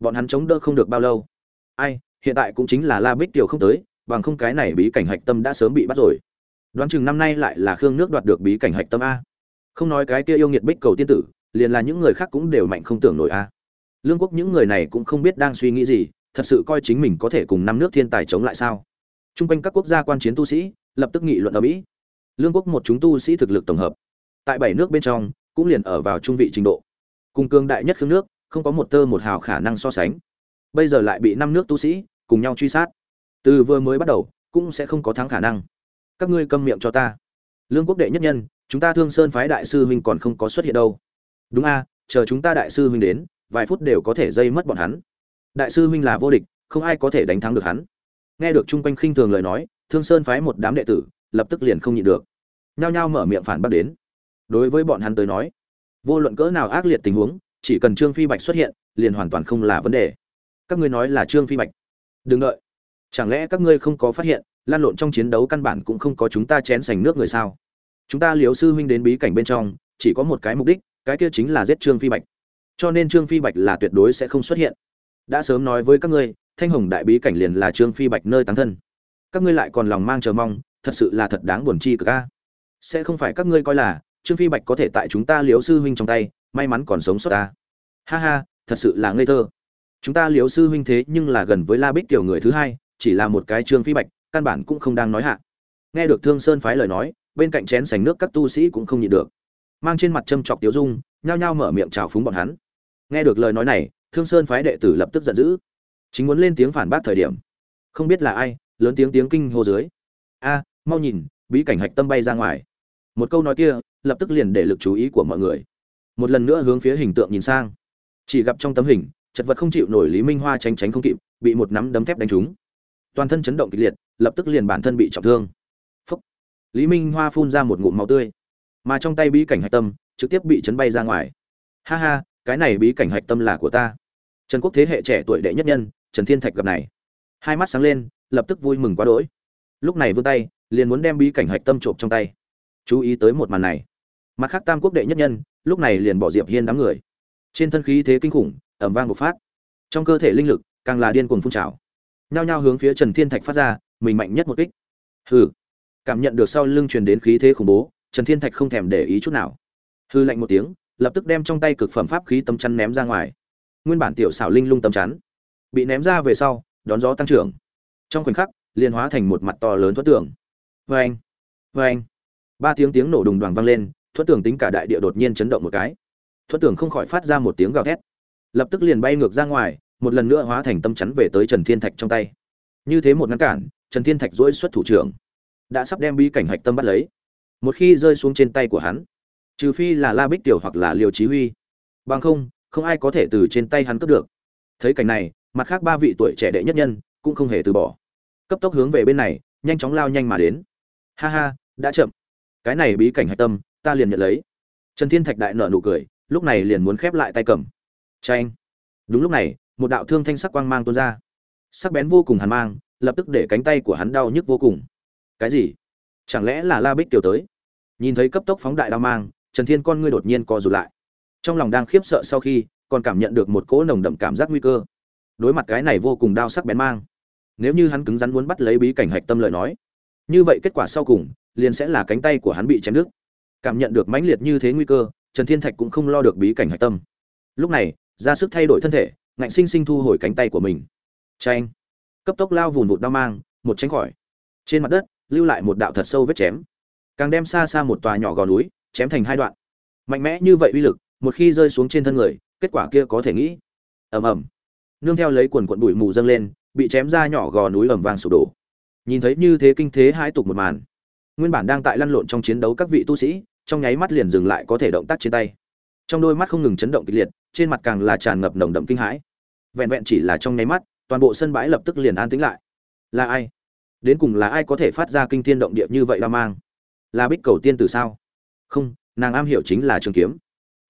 bọn hắn chống đỡ không được bao lâu. Ai, hiện tại cũng chính là la bích tiểu không tới, bằng không cái này bí cảnh hạch tâm đã sớm bị bắt rồi. Đoán chừng năm nay lại là khương nước đoạt được bí cảnh hạch tâm a. Không nói cái kia yêu nghiệt bích cầu tiên tử, liền là những người khác cũng đều mạnh không tưởng nổi a. Lương quốc những người này cũng không biết đang suy nghĩ gì, thật sự coi chính mình có thể cùng năm nước thiên tài chống lại sao? T r u n g quanh các quốc gia quan chiến tu sĩ, lập tức nghị luận ở mỹ. Lương quốc một chúng tu sĩ thực lực tổng hợp. Tại bảy nước bên trong, cũng liền ở vào trung vị trình độ. Cùng cương đại nhất khương nước không có một tơ một hào khả năng so sánh. Bây giờ lại bị năm nước tu sĩ cùng nhau truy sát. Từ vừa mới bắt đầu, cũng sẽ không có thắng khả năng. Các ngươi câm miệng cho ta. Lương quốc đệ nhất nhân, chúng ta thương sơn phái đại sư huynh còn không có xuất hiện đâu. Đúng a, chờ chúng ta đại sư huynh đến, vài phút đều có thể dây mất bọn hắn. Đại sư huynh là vô địch, không ai có thể đánh thắng được hắn. Nghe được chung quanh khinh thường lời nói, thương sơn phái một đám đệ tử, lập tức liền không nhịn được. Nhao nhao mở miệng phản bác đến. Đối với bọn hắn tới nói, vô luận cỡ nào ác liệt tình huống chỉ cần trương phi bạch xuất hiện, liền hoàn toàn không là vấn đề. Các ngươi nói là trương phi bạch. Đừng đợi. Chẳng lẽ các ngươi không có phát hiện, lan lộn trong chiến đấu căn bản cũng không có chúng ta chén sành nước người sao? Chúng ta liếu sư huynh đến bí cảnh bên trong, chỉ có một cái mục đích, cái kia chính là giết trương phi bạch. Cho nên trương phi bạch là tuyệt đối sẽ không xuất hiện. Đã sớm nói với các ngươi, thanh hồng đại bí cảnh liền là trương phi bạch nơi tán thân. Các ngươi lại còn lòng mang chờ mong, thật sự là thật đáng buồn chi cực ca sẽ không phải các ngươi coi là, trương phi bạch có thể tại chúng ta liếu sư huynh trong tay may mắn còn sống sót ta. Ha ha, thật sự là ngây thơ. Chúng ta liếu sư huynh thế nhưng là gần với la bích kiểu người thứ hai, chỉ là một cái trương phi bạch, căn bản cũng không đang nói hạ. Nghe được thương sơn phái lời nói, bên cạnh chén sành nước các tu sĩ cũng không nhịn được. Mang trên mặt châm chọc tiếu dung, nhao nhao mở miệng chào phúng bọn hắn. Nghe được lời nói này, thương sơn phái đệ tử lập tức giận dữ. Chính muốn lên tiếng phản bác thời điểm, không biết là ai, lớn tiếng tiếng kinh hô dưới. A, mau nhìn, bí cảnh hạch tâm bay ra ngoài. Một câu nói kia, lập tức liền để lực chú ý của mọi người một lần nữa hướng phía hình tượng nhìn sang. Chỉ gặp trong tấm hình, chật vật không chịu nổi lý minh hoa tránh tránh không kịp, bị một nắm đấm thép đánh trúng. Toàn thân chấn động kịch liệt, lập tức liền bản thân bị trọng thương. Phúc. lý minh hoa phun ra một ngụm máu tươi. Mà trong tay bí cảnh hạch tâm, trực tiếp bị chấn bay ra ngoài. Ha ha, cái này bí cảnh hạch tâm là của ta. Trần quốc thế hệ trẻ tuổi đệ nhất nhân, trần thiên thạch gặp này. Hai mắt sáng lên, lập tức vui mừng quá đỗi. Lúc này vươn tay, liền muốn đem bí cảnh hạch tâm trộm trong tay. Chú ý tới một màn này mặt khác tam quốc đệ nhất nhân, lúc này liền bỏ diệp hiên đám người. Trên thân khí thế kinh khủng ẩm vang một phát. Trong cơ thể linh lực, càng là điên cuồng phun trào. Nhao nhao hướng phía trần thiên thạch phát ra, mình mạnh nhất một kích. Hừ. Cảm nhận được sau lưng truyền đến khí thế khủng bố, trần thiên thạch không thèm để ý chút nào. Hư lạnh một tiếng, lập tức đem trong tay cực phẩm pháp khí tấm chắn ném ra ngoài. Nguyên bản tiểu xảo linh lung tấm chắn, bị ném ra về sau, đón gió tăng trưởng. Trong khoảnh khắc, liền hóa thành một mặt to lớn thoát tường. Vê anh vê anh ba tiếng tiếng nổ đùng đoàn vang lên thuận tường tính cả đại địa đột nhiên chấn động một cái. Thuận tường không khỏi phát ra một tiếng gào thét. Lập tức liền bay ngược ra ngoài, một lần nữa hóa thành tâm chắn về tới trần thiên thạch trong tay. Như thế một ngăn cản, trần thiên thạch dỗi xuất thủ trưởng đã sắp đem bi cảnh hạch tâm bắt lấy. Một khi rơi xuống trên tay của hắn, trừ phi là la bích tiểu hoặc là liều chí huy, bằng không không ai có thể từ trên tay hắn cướp được. Thấy cảnh này, mặt khác ba vị tuổi trẻ đệ nhất nhân cũng không hề từ bỏ. Cấp tốc hướng về bên này, nhanh chóng lao nhanh mà đến. Ha ha, đã chậm. Cái này bí cảnh hạch tâm ta liền nhận lấy. Trần thiên thạch đại nợ nụ cười, lúc này liền muốn khép lại tay cầm. Tranh đúng lúc này, một đạo thương thanh sắc quang mang tuôn ra. Sắc bén vô cùng hàn mang, lập tức để cánh tay của hắn đau nhức vô cùng. Cái gì? Chẳng lẽ là la bích tiểu tới? Nhìn thấy cấp tốc phóng đại đao mang, trần thiên con ngươi đột nhiên co rụt lại. Trong lòng đang khiếp sợ sau khi, còn cảm nhận được một cỗ nồng đậm cảm giác nguy cơ. Đối mặt cái này vô cùng đao sắc bén mang, nếu như hắn cứng rắn muốn bắt lấy bí cảnh hạch tâm lợi nói, như vậy kết quả sau cùng, liền sẽ là cánh tay của hắn bị chém đứt cảm nhận được mãnh liệt như thế nguy cơ, trần thiên thạch cũng không lo được bí cảnh hạch tâm. Lúc này, ra sức thay đổi thân thể, ngạnh sinh sinh thu hồi cánh tay của mình. Tranh cấp tốc lao vùn vụt đao mang, một tránh khỏi. Trên mặt đất, lưu lại một đạo thật sâu vết chém. Càng đem xa xa một tòa nhỏ gò núi, chém thành hai đoạn. Mạnh mẽ như vậy uy lực, một khi rơi xuống trên thân người, kết quả kia có thể nghĩ. Ầm ầm. Nương theo lấy quần quận bụi mù dâng lên, bị chém ra nhỏ gò núi ầm vang sụp đổ. Nhìn thấy như thế kinh thế hai tục một màn. Nguyên bản đang tại lăn lộn trong chiến đấu các vị tu sĩ trong nháy mắt liền dừng lại có thể động tác trên tay. Trong đôi mắt không ngừng chấn động kịch liệt, trên mặt càng là tràn ngập nồng đậm kinh hãi. Vẹn vẹn chỉ là trong nháy mắt, toàn bộ sân bãi lập tức liền an tĩnh lại. Là ai? Đến cùng là ai có thể phát ra kinh thiên động địa như vậy la mang? Là bích cầu tiên từ sao? Không, nàng am hiểu chính là trường kiếm.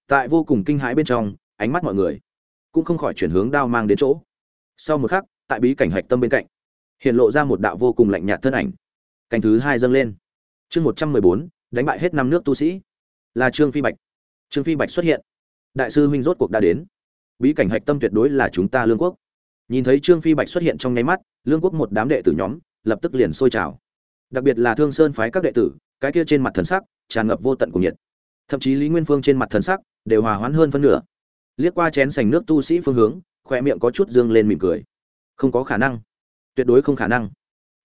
Tại vô cùng kinh hãi bên trong, ánh mắt mọi người cũng không khỏi chuyển hướng đao mang đến chỗ. Sau một khắc, tại bí cảnh hạch tâm bên cạnh, hiện lộ ra một đạo vô cùng lạnh nhạt thân ảnh. Cảnh thứ hai dâng lên. Chương một trăm mười bốn đánh bại hết năm nước tu sĩ. Là trương phi bạch. Trương phi bạch xuất hiện. Đại sư huynh rốt cuộc đã đến. Bí cảnh hạch tâm tuyệt đối là chúng ta lương quốc. Nhìn thấy trương phi bạch xuất hiện trong nháy mắt, lương quốc một đám đệ tử nhóm lập tức liền sôi trào. Đặc biệt là thương sơn phái các đệ tử, cái kia trên mặt thần sắc tràn ngập vô tận của nhiệt. Thậm chí lý nguyên phương trên mặt thần sắc đều hòa hoãn hơn phân nửa. Liếc qua chén sành nước tu sĩ phương hướng khoe miệng có chút dương lên mỉm cười. Không có khả năng. Tuyệt đối không khả năng.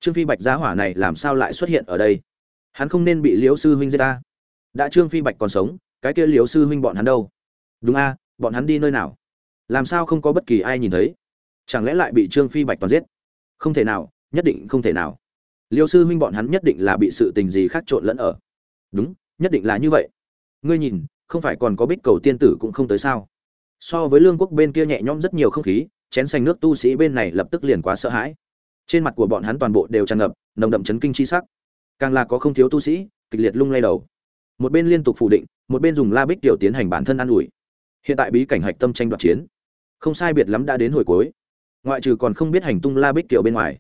Trương phi bạch giá hỏa này làm sao lại xuất hiện ở đây? Hắn không nên bị liễu sư huynh giết ta. Đã trương phi bạch còn sống, cái kia liễu sư huynh bọn hắn đâu? Đúng a, bọn hắn đi nơi nào? Làm sao không có bất kỳ ai nhìn thấy? Chẳng lẽ lại bị trương phi bạch toàn giết? Không thể nào, nhất định không thể nào. Liêu sư huynh bọn hắn nhất định là bị sự tình gì khác trộn lẫn ở. Đúng, nhất định là như vậy. Ngươi nhìn, không phải còn có bích cầu tiên tử cũng không tới sao? So với lương quốc bên kia nhẹ nhõm rất nhiều không khí, chén xanh nước tu sĩ bên này lập tức liền quá sợ hãi. Trên mặt của bọn hắn toàn bộ đều tràn ngập, nồng đậm chấn kinh chi sắc càng là có không thiếu tu sĩ, kịch liệt lung lay đầu. Một bên liên tục phủ định, một bên dùng la bích tiểu tiến hành bản thân an ủi. Hiện tại bí cảnh hạch tâm tranh đoạt chiến. Không sai biệt lắm đã đến hồi cuối. Ngoại trừ còn không biết hành tung la bích tiểu bên ngoài.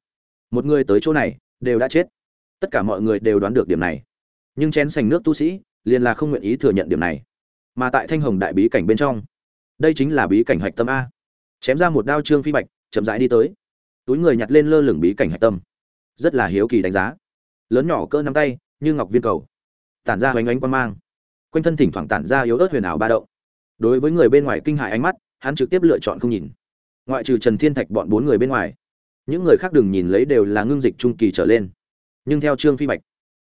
Một người tới chỗ này, đều đã chết. Tất cả mọi người đều đoán được điểm này. Nhưng chén sành nước tu sĩ, liền là không nguyện ý thừa nhận điểm này. Mà tại thanh hồng đại bí cảnh bên trong, đây chính là bí cảnh hạch tâm a. Chém ra một đao trương phi bạch, chậm rãi đi tới. Túi người nhặt lên lơ lửng bí cảnh hạch tâm. Rất là hiếu kỳ đánh giá lớn nhỏ cỡ nắm tay, như ngọc viên cầu. Tản ra hoành ánh quan mang. Quanh thân thỉnh thoảng tản ra yếu ớt huyền ảo ba động. Đối với người bên ngoài kinh hại ánh mắt, hắn trực tiếp lựa chọn không nhìn. Ngoại trừ trần thiên thạch bọn bốn người bên ngoài, những người khác đừng nhìn lấy đều là ngưng dịch trung kỳ trở lên. Nhưng theo trương phi bạch,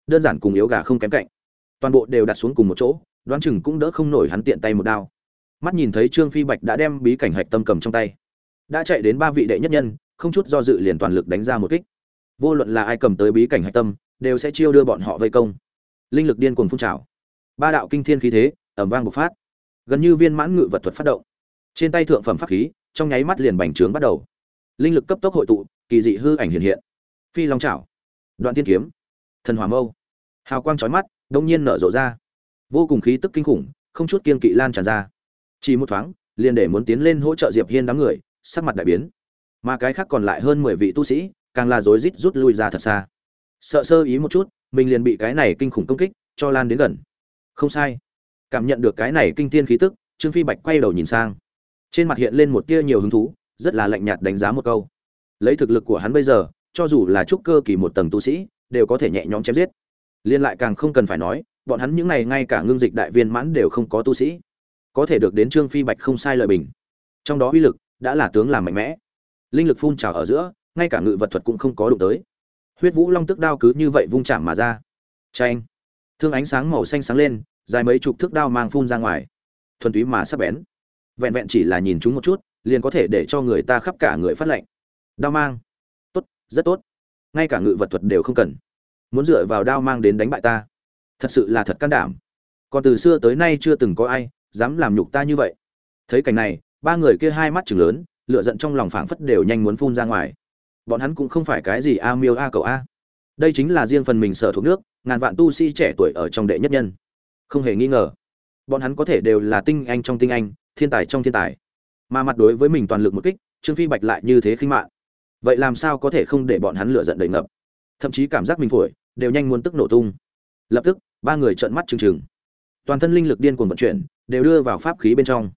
đơn giản cùng yếu gà không kém cạnh. Toàn bộ đều đặt xuống cùng một chỗ, đoán chừng cũng đỡ không nổi hắn tiện tay một đao. Mắt nhìn thấy trương phi bạch đã đem bí cảnh hạch tâm cầm trong tay. Đã chạy đến ba vị đệ nhất nhân, không chút do dự liền toàn lực đánh ra một kích. Vô luận là ai cầm tới bí cảnh hạch tâm đều sẽ chiêu đưa bọn họ vây công. Linh lực điên cuồng phun trào. Ba đạo kinh thiên khí thế ẩm vang bộc phát. Gần như viên mãn ngự vật thuật phát động. Trên tay thượng phẩm pháp khí, trong nháy mắt liền bành trướng bắt đầu. Linh lực cấp tốc hội tụ, kỳ dị hư ảnh hiện hiện. Phi long trảo đoạn tiên kiếm, thần hỏa mâu. Hào quang chói mắt, đông nhiên nở rộ ra. Vô cùng khí tức kinh khủng, không chút kiên kỵ lan tràn ra. Chỉ một thoáng, liền để muốn tiến lên hỗ trợ diệp hiên đám người, sắc mặt đại biến. Mà cái khác còn lại hơn mười vị tu sĩ, càng là rối rít rút lui ra thật xa sợ sơ ý một chút, mình liền bị cái này kinh khủng công kích, cho lan đến gần. Không sai. Cảm nhận được cái này kinh thiên khí tức, trương phi bạch quay đầu nhìn sang. Trên mặt hiện lên một tia nhiều hứng thú, rất là lạnh nhạt đánh giá một câu. Lấy thực lực của hắn bây giờ, cho dù là trúc cơ kỳ một tầng tu sĩ, đều có thể nhẹ nhõm chém giết. Liên lại càng không cần phải nói, bọn hắn những này ngay cả ngưng dịch đại viên mãn đều không có tu sĩ. Có thể được đến trương phi bạch không sai lời bình. Trong đó uy lực đã là tướng làm mạnh mẽ. Linh lực phun trào ở giữa, ngay cả ngự vật thuật cũng không có đụng tới huyết vũ long tức đao cứ như vậy vung chạm mà ra. Tranh thương ánh sáng màu xanh sáng lên, dài mấy chục thước đao mang phun ra ngoài. Thuần túy mà sắp bén. Vẹn vẹn chỉ là nhìn chúng một chút, liền có thể để cho người ta khắp cả người phát lệnh đao mang. Tốt, rất tốt. Ngay cả ngự vật thuật đều không cần. Muốn dựa vào đao mang đến đánh bại ta. Thật sự là thật can đảm. Còn từ xưa tới nay chưa từng có ai dám làm nhục ta như vậy. Thấy cảnh này, ba người kia hai mắt chừng lớn, lửa giận trong lòng phảng phất đều nhanh muốn phun ra ngoài bọn hắn cũng không phải cái gì a miêu a cầu a. Đây chính là riêng phần mình sở thuộc nước, ngàn vạn tu sĩ trẻ tuổi ở trong đệ nhất nhân. Không hề nghi ngờ, bọn hắn có thể đều là tinh anh trong tinh anh, thiên tài trong thiên tài. Mà mặt đối với mình toàn lực một kích, trương phi bạch lại như thế khinh mạng. Vậy làm sao có thể không để bọn hắn lựa giận đầy ngập? Thậm chí cảm giác mình phổi đều nhanh muốn tức nổ tung. Lập tức, ba người trợn mắt trừng trừng. Toàn thân linh lực điên cuồng vận chuyển, đều đưa vào pháp khí bên trong.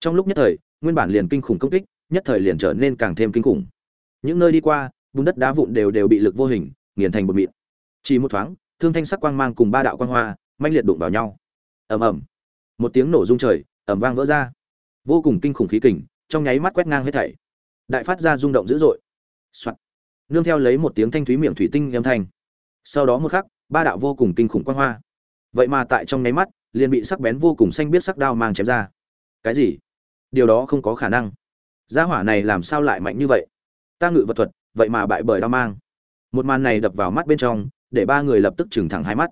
Trong lúc nhất thời, nguyên bản liền kinh khủng công kích, nhất thời liền trở nên càng thêm kinh khủng những nơi đi qua, bùn đất đá vụn đều đều bị lực vô hình, nghiền thành bột mịn. Chỉ một thoáng, thương thanh sắc quang mang cùng ba đạo quang hoa manh liệt đụng vào nhau. Ầm ầm. Một tiếng nổ rung trời, ầm vang vỡ ra. Vô cùng kinh khủng khí kình, trong nháy mắt quét ngang hết thảy. Đại phát ra rung động dữ dội. Soạn. nương theo lấy một tiếng thanh thúy miệng thủy tinh âm thanh. Sau đó một khắc, ba đạo vô cùng kinh khủng quang hoa. Vậy mà tại trong nháy mắt, liền bị sắc bén vô cùng xanh biết sắc đao mang chém ra. Cái gì? Điều đó không có khả năng. Gia hỏa này làm sao lại mạnh như vậy? Ta ngự vật thuật, vậy mà bại bởi đao mang. Một màn này đập vào mắt bên trong, để ba người lập tức trừng thẳng hai mắt.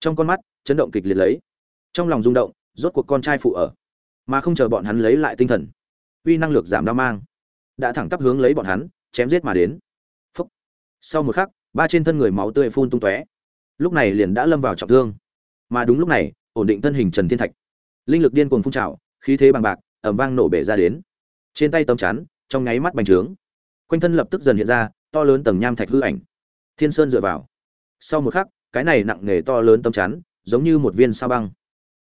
Trong con mắt, chấn động kịch liệt lấy. Trong lòng rung động, rốt cuộc con trai phụ ở. Mà không chờ bọn hắn lấy lại tinh thần, uy năng lực giảm đao mang. Đã thẳng tắp hướng lấy bọn hắn, chém giết mà đến. Phúc. sau một khắc, ba trên thân người máu tươi phun tung tóe. Lúc này liền đã lâm vào trọng thương. Mà đúng lúc này, ổn định thân hình trần thiên thạch. Linh lực điên cuồng phun trào, khí thế bằng bạc ẩm vang nổ bể ra đến. Trên tay tấm chắn, trong nháy mắt bành trướng quanh thân lập tức dần hiện ra to lớn tầng nham thạch hư ảnh. Thiên sơn dựa vào. Sau một khắc, cái này nặng nề to lớn tấm chắn, giống như một viên sao băng,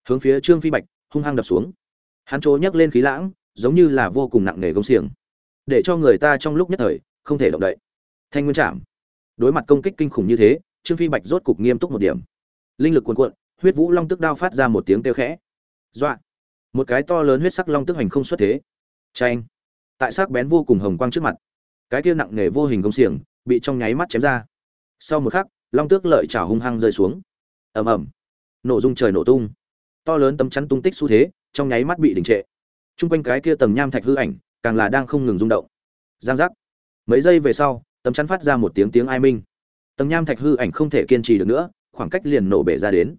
hướng phía trương phi bạch hung hăng đập xuống. Hắn trố nhấc lên khí lãng, giống như là vô cùng nặng nề gông xiềng, để cho người ta trong lúc nhất thời không thể động đậy. Thanh nguyên chạm đối mặt công kích kinh khủng như thế, trương phi bạch rốt cục nghiêm túc một điểm. Linh lực cuồn cuộn, huyết vũ long tức đao phát ra một tiếng kêu khẽ. Dọa. Một cái to lớn huyết sắc long tức hành không xuất thế. Tranh tại sắc bén vô cùng hồng quang trước mặt cái kia nặng nề vô hình công xiềng bị trong nháy mắt chém ra. Sau một khắc, long tước lợi chảo hung hăng rơi xuống. Ầm ầm. Nổ dung trời nổ tung. To lớn tấm chắn tung tích xu thế, trong nháy mắt bị đình trệ. Chung quanh cái kia tầng nham thạch hư ảnh, càng là đang không ngừng rung động. Giang giác. Mấy giây về sau, tấm chắn phát ra một tiếng tiếng ai minh. Tầng nham thạch hư ảnh không thể kiên trì được nữa, khoảng cách liền nổ bể ra đến.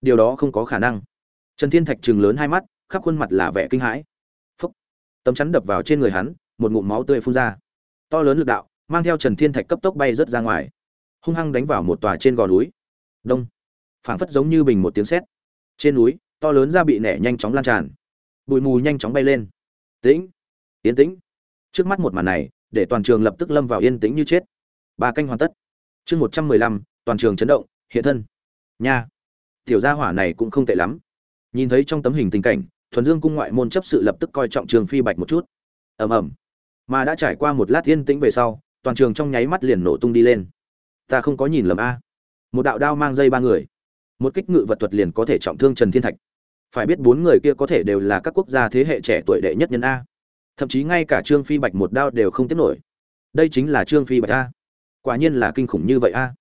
Điều đó không có khả năng. Trần thiên thạch chừng lớn hai mắt, khắp khuôn mặt là vẻ kinh hãi. Phúc. Tấm chắn đập vào trên người hắn, một ngụm máu tươi phun ra to lớn lực đạo, mang theo trần thiên thạch cấp tốc bay rớt ra ngoài. Hung hăng đánh vào một tòa trên gò núi. Đông. Phảng phất giống như bình một tiếng sét. Trên núi, to lớn ra bị nẻ nhanh chóng lan tràn. Bụi mù nhanh chóng bay lên. Tĩnh. Yên tĩnh. Trước mắt một màn này, để toàn trường lập tức lâm vào yên tĩnh như chết. Ba canh hoàn tất. Chương một trăm mười lăm, toàn trường chấn động, hiện thân. Nha. Tiểu gia hỏa này cũng không tệ lắm. Nhìn thấy trong tấm hình tình cảnh, thuần dương cung ngoại môn chấp sự lập tức coi trọng trường phi bạch một chút. Ầm ầm mà đã trải qua một lát yên tĩnh về sau, toàn trường trong nháy mắt liền nổ tung đi lên. Ta không có nhìn lầm a. Một đạo đao mang dây ba người. Một kích ngự vật thuật liền có thể trọng thương trần thiên thạch. Phải biết bốn người kia có thể đều là các quốc gia thế hệ trẻ tuổi đệ nhất nhân a. Thậm chí ngay cả trương phi bạch một đao đều không tiếp nổi. Đây chính là trương phi bạch a. Quả nhiên là kinh khủng như vậy a.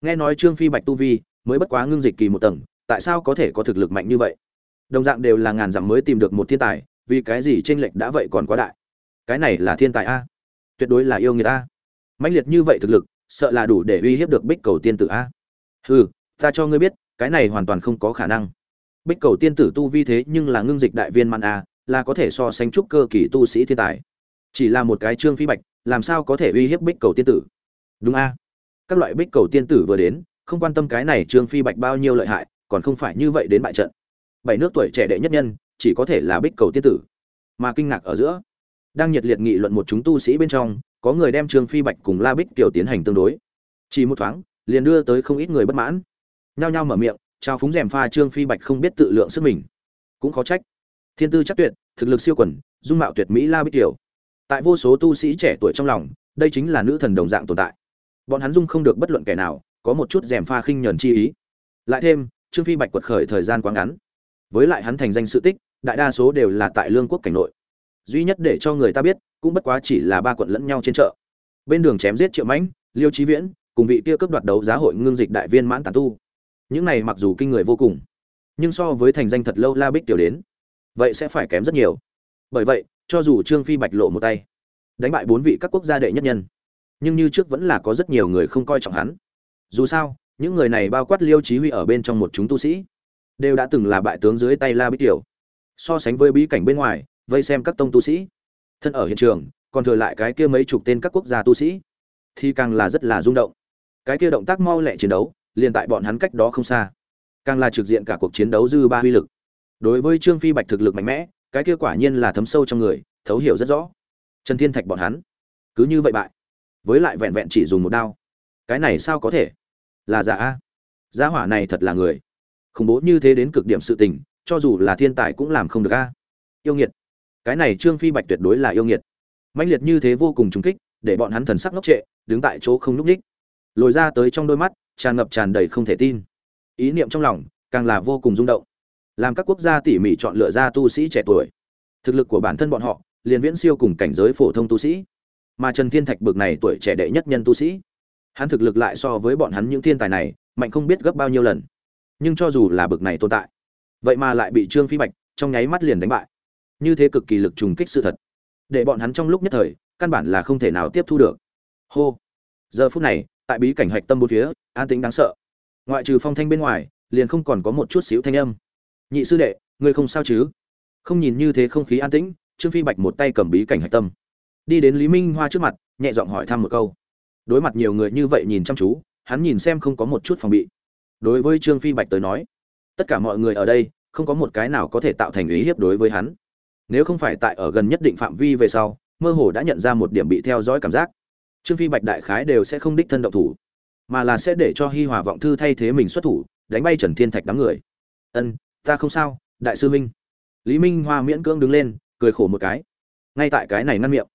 Nghe nói trương phi bạch tu vi mới bất quá ngưng dịch kỳ một tầng, tại sao có thể có thực lực mạnh như vậy? Đồng dạng đều là ngàn dặm mới tìm được một thiên tài, vì cái gì tranh lệch đã vậy còn quá đại? Cái này là thiên tài a. Tuyệt đối là yêu người ta. Mãnh liệt như vậy thực lực, sợ là đủ để uy hiếp được bích cầu tiên tử a. Hừ, ta cho ngươi biết, cái này hoàn toàn không có khả năng. Bích cầu tiên tử tu vi thế nhưng là ngưng dịch đại viên man a, là có thể so sánh trúc cơ kỳ tu sĩ thiên tài. Chỉ là một cái trương phi bạch, làm sao có thể uy hiếp bích cầu tiên tử? Đúng a. Các loại bích cầu tiên tử vừa đến, không quan tâm cái này trương phi bạch bao nhiêu lợi hại, còn không phải như vậy đến bại trận. Bảy nước tuổi trẻ đệ nhất nhân, chỉ có thể là bích cầu tiên tử. Mà kinh ngạc ở giữa đang nhiệt liệt nghị luận một chúng tu sĩ bên trong, có người đem trương phi bạch cùng la bích tiểu tiến hành tương đối. Chỉ một thoáng, liền đưa tới không ít người bất mãn. Nhao nhao mở miệng, trao phúng rèm pha trương phi bạch không biết tự lượng sức mình. Cũng khó trách. Thiên tư chắc tuyệt, thực lực siêu quần, dung mạo tuyệt mỹ la bích tiểu. Tại vô số tu sĩ trẻ tuổi trong lòng, đây chính là nữ thần đồng dạng tồn tại. Bọn hắn dung không được bất luận kẻ nào, có một chút rèm pha khinh nhẫn chi ý. Lại thêm, trương phi bạch quật khởi thời gian quá ngắn. Với lại hắn thành danh sự tích, đại đa số đều là tại lương quốc cảnh nội duy nhất để cho người ta biết, cũng bất quá chỉ là ba quận lẫn nhau trên chợ. Bên đường chém giết triệu mãnh, liêu trí viễn, cùng vị kia cướp đoạt đấu giá hội ngưng dịch đại viên mãn tàn tu. Những này mặc dù kinh người vô cùng, nhưng so với thành danh thật lâu la bích tiểu đến, vậy sẽ phải kém rất nhiều. Bởi vậy, cho dù trương phi bạch lộ một tay, đánh bại bốn vị các quốc gia đệ nhất nhân, nhưng như trước vẫn là có rất nhiều người không coi trọng hắn. Dù sao, những người này bao quát liêu trí huy ở bên trong một chúng tu sĩ, đều đã từng là bại tướng dưới tay la bích tiểu. So sánh với bí cảnh bên ngoài vây xem các tông tu sĩ. Thân ở hiện trường, còn thừa lại cái kia mấy chục tên các quốc gia tu sĩ. Thì càng là rất là rung động. Cái kia động tác mau lẹ chiến đấu, liền tại bọn hắn cách đó không xa. Càng là trực diện cả cuộc chiến đấu dư ba uy lực. Đối với trương phi bạch thực lực mạnh mẽ, cái kia quả nhiên là thấm sâu trong người, thấu hiểu rất rõ. Trần thiên thạch bọn hắn, cứ như vậy bại. Với lại vẹn vẹn chỉ dùng một đao. Cái này sao có thể? Là giả a. Giá hỏa này thật là người. Khủng bố như thế đến cực điểm sự tình, cho dù là thiên tài cũng làm không được a. Yêu nghiệt cái này trương phi bạch tuyệt đối là yêu nghiệt. Mãnh liệt như thế vô cùng trùng kích, để bọn hắn thần sắc ngốc trệ, đứng tại chỗ không núp ních lồi ra tới trong đôi mắt, tràn ngập tràn đầy không thể tin. Ý niệm trong lòng, càng là vô cùng rung động. Làm các quốc gia tỉ mỉ chọn lựa ra tu sĩ trẻ tuổi. Thực lực của bản thân bọn họ, liền viễn siêu cùng cảnh giới phổ thông tu sĩ. Mà trần thiên thạch bực này tuổi trẻ đệ nhất nhân tu sĩ. Hắn thực lực lại so với bọn hắn những thiên tài này, mạnh không biết gấp bao nhiêu lần. Nhưng cho dù là bực này tồn tại, vậy mà lại bị trương phi bạch trong nháy mắt liền đánh bại như thế cực kỳ lực trùng kích sự thật. Để bọn hắn trong lúc nhất thời, căn bản là không thể nào tiếp thu được. Hô. Giờ phút này, tại bí cảnh hạch tâm bốn phía, an tĩnh đáng sợ. Ngoại trừ phong thanh bên ngoài, liền không còn có một chút xíu thanh âm. Nhị sư đệ, ngươi không sao chứ? Không nhìn như thế không khí an tĩnh, trương phi bạch một tay cầm bí cảnh hạch tâm. Đi đến lý minh hoa trước mặt, nhẹ giọng hỏi thăm một câu. Đối mặt nhiều người như vậy nhìn chăm chú, hắn nhìn xem không có một chút phòng bị. Đối với trương phi bạch tới nói, tất cả mọi người ở đây, không có một cái nào có thể tạo thành ý hiếp đối với hắn nếu không phải tại ở gần nhất định phạm vi về sau, mơ hồ đã nhận ra một điểm bị theo dõi cảm giác. Trương phi bạch đại khái đều sẽ không đích thân động thủ, mà là sẽ để cho hi hòa vọng thư thay thế mình xuất thủ, đánh bay trần thiên thạch đám người. Ân, ta không sao, đại sư minh lý minh hoa miễn cưỡng đứng lên, cười khổ một cái. Ngay tại cái này ngăn miệng,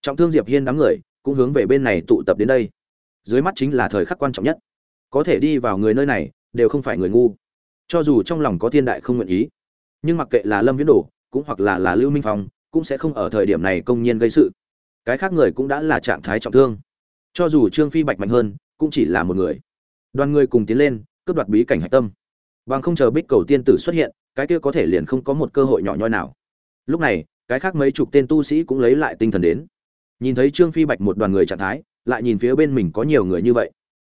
trọng thương diệp hiên đám người cũng hướng về bên này tụ tập đến đây. Dưới mắt chính là thời khắc quan trọng nhất. Có thể đi vào người nơi này, đều không phải người ngu. Cho dù trong lòng có thiên đại không nguyện ý, nhưng mặc kệ là lâm viễn đồ cũng hoặc là là lưu minh phong, cũng sẽ không ở thời điểm này công nhiên gây sự. Cái khác người cũng đã là trạng thái trọng thương. Cho dù trương phi bạch mạnh hơn, cũng chỉ là một người. Đoàn người cùng tiến lên, cướp đoạt bí cảnh hạch tâm. Bằng không chờ bích cầu tiên tử xuất hiện, cái kia có thể liền không có một cơ hội nhỏ nhoi nào. Lúc này, cái khác mấy chục tên tu sĩ cũng lấy lại tinh thần đến. Nhìn thấy trương phi bạch một đoàn người trạng thái, lại nhìn phía bên mình có nhiều người như vậy.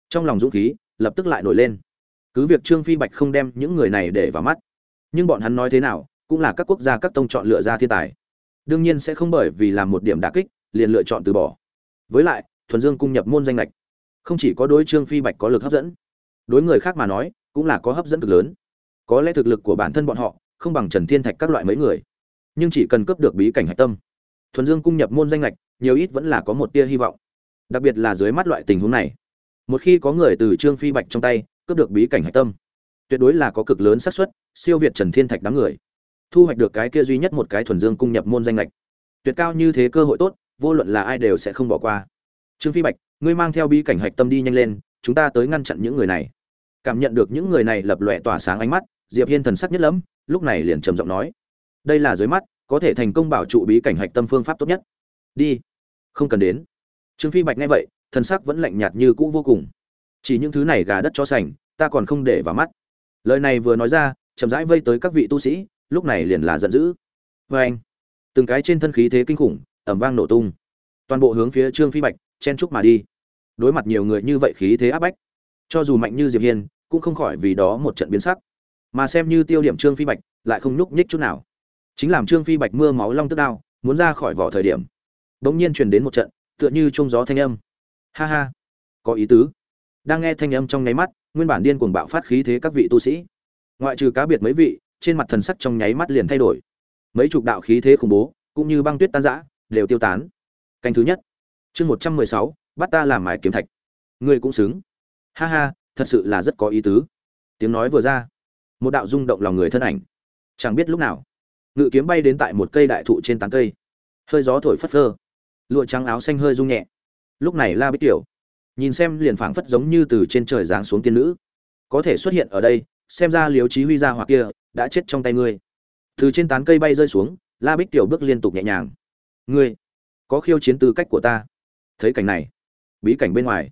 Trong lòng dũng khí, lập tức lại nổi lên. Cứ việc trương phi bạch không đem những người này để vào mắt, nhưng bọn hắn nói thế nào cũng là các quốc gia các tông chọn lựa ra thiên tài. Đương nhiên sẽ không bởi vì làm một điểm đả kích, liền lựa chọn từ bỏ. Với lại, thuần dương cung nhập môn danh lệch. Không chỉ có đối trương phi bạch có lực hấp dẫn, đối người khác mà nói, cũng là có hấp dẫn cực lớn. Có lẽ thực lực của bản thân bọn họ, không bằng trần thiên thạch các loại mấy người. Nhưng chỉ cần cướp được bí cảnh hạch tâm, thuần dương cung nhập môn danh lệch, nhiều ít vẫn là có một tia hy vọng. Đặc biệt là dưới mắt loại tình huống này. Một khi có người từ trương phi bạch trong tay, cướp được bí cảnh hạch tâm, tuyệt đối là có cực lớn xác suất, siêu việt trần thiên thạch đám người thu hoạch được cái kia duy nhất một cái thuần dương cung nhập môn danh lệch. Tuyệt cao như thế cơ hội tốt, vô luận là ai đều sẽ không bỏ qua. Trương phi bạch, ngươi mang theo bí cảnh hạch tâm đi nhanh lên, chúng ta tới ngăn chặn những người này. Cảm nhận được những người này lập lòe tỏa sáng ánh mắt, diệp hiên thần sắc nhất lắm lúc này liền trầm giọng nói. Đây là dưới mắt, có thể thành công bảo trụ bí cảnh hạch tâm phương pháp tốt nhất. Đi. Không cần đến. Trương phi bạch nghe vậy, thần sắc vẫn lạnh nhạt như cũ vô cùng. Chỉ những thứ này gà đất cho sành, ta còn không để vào mắt. Lời này vừa nói ra, chậm rãi vây tới các vị tu sĩ lúc này liền là giận dữ. Vê anh. Từng cái trên thân khí thế kinh khủng ẩm vang nổ tung. Toàn bộ hướng phía trương phi bạch, chen trúc mà đi. Đối mặt nhiều người như vậy khí thế áp bách, cho dù mạnh như diệp hiên, cũng không khỏi vì đó một trận biến sắc. Mà xem như tiêu điểm trương phi bạch, lại không nhúc nhích chút nào. Chính làm trương phi bạch mưa máu long tức đao muốn ra khỏi vỏ thời điểm, bỗng nhiên truyền đến một trận, tựa như trung gió thanh âm. Ha ha. Có ý tứ. Đang nghe thanh âm trong nháy mắt, nguyên bản điên cuồng bạo phát khí thế các vị tu sĩ. Ngoại trừ cá biệt mấy vị trên mặt thần sắc trong nháy mắt liền thay đổi. Mấy chục đạo khí thế khủng bố, cũng như băng tuyết tan rã, đều tiêu tán. Canh thứ nhất. Chương một trăm mười sáu, bắt ta làm mài kiếm thạch. Ngươi cũng xứng. Ha ha, thật sự là rất có ý tứ. Tiếng nói vừa ra, một đạo rung động lòng người thân ảnh. Chẳng biết lúc nào, ngự kiếm bay đến tại một cây đại thụ trên tán cây. Hơi gió thổi phất phơ, lụa trắng áo xanh hơi rung nhẹ. Lúc này la bích tiểu, nhìn xem liền phảng phất giống như từ trên trời giáng xuống tiên nữ. Có thể xuất hiện ở đây, xem ra liếu chí huy gia hoặc kia đã chết trong tay ngươi. Từ trên tán cây bay rơi xuống, la bích tiểu bước liên tục nhẹ nhàng. Ngươi, có khiêu chiến tư cách của ta. Thấy cảnh này, bí cảnh bên ngoài,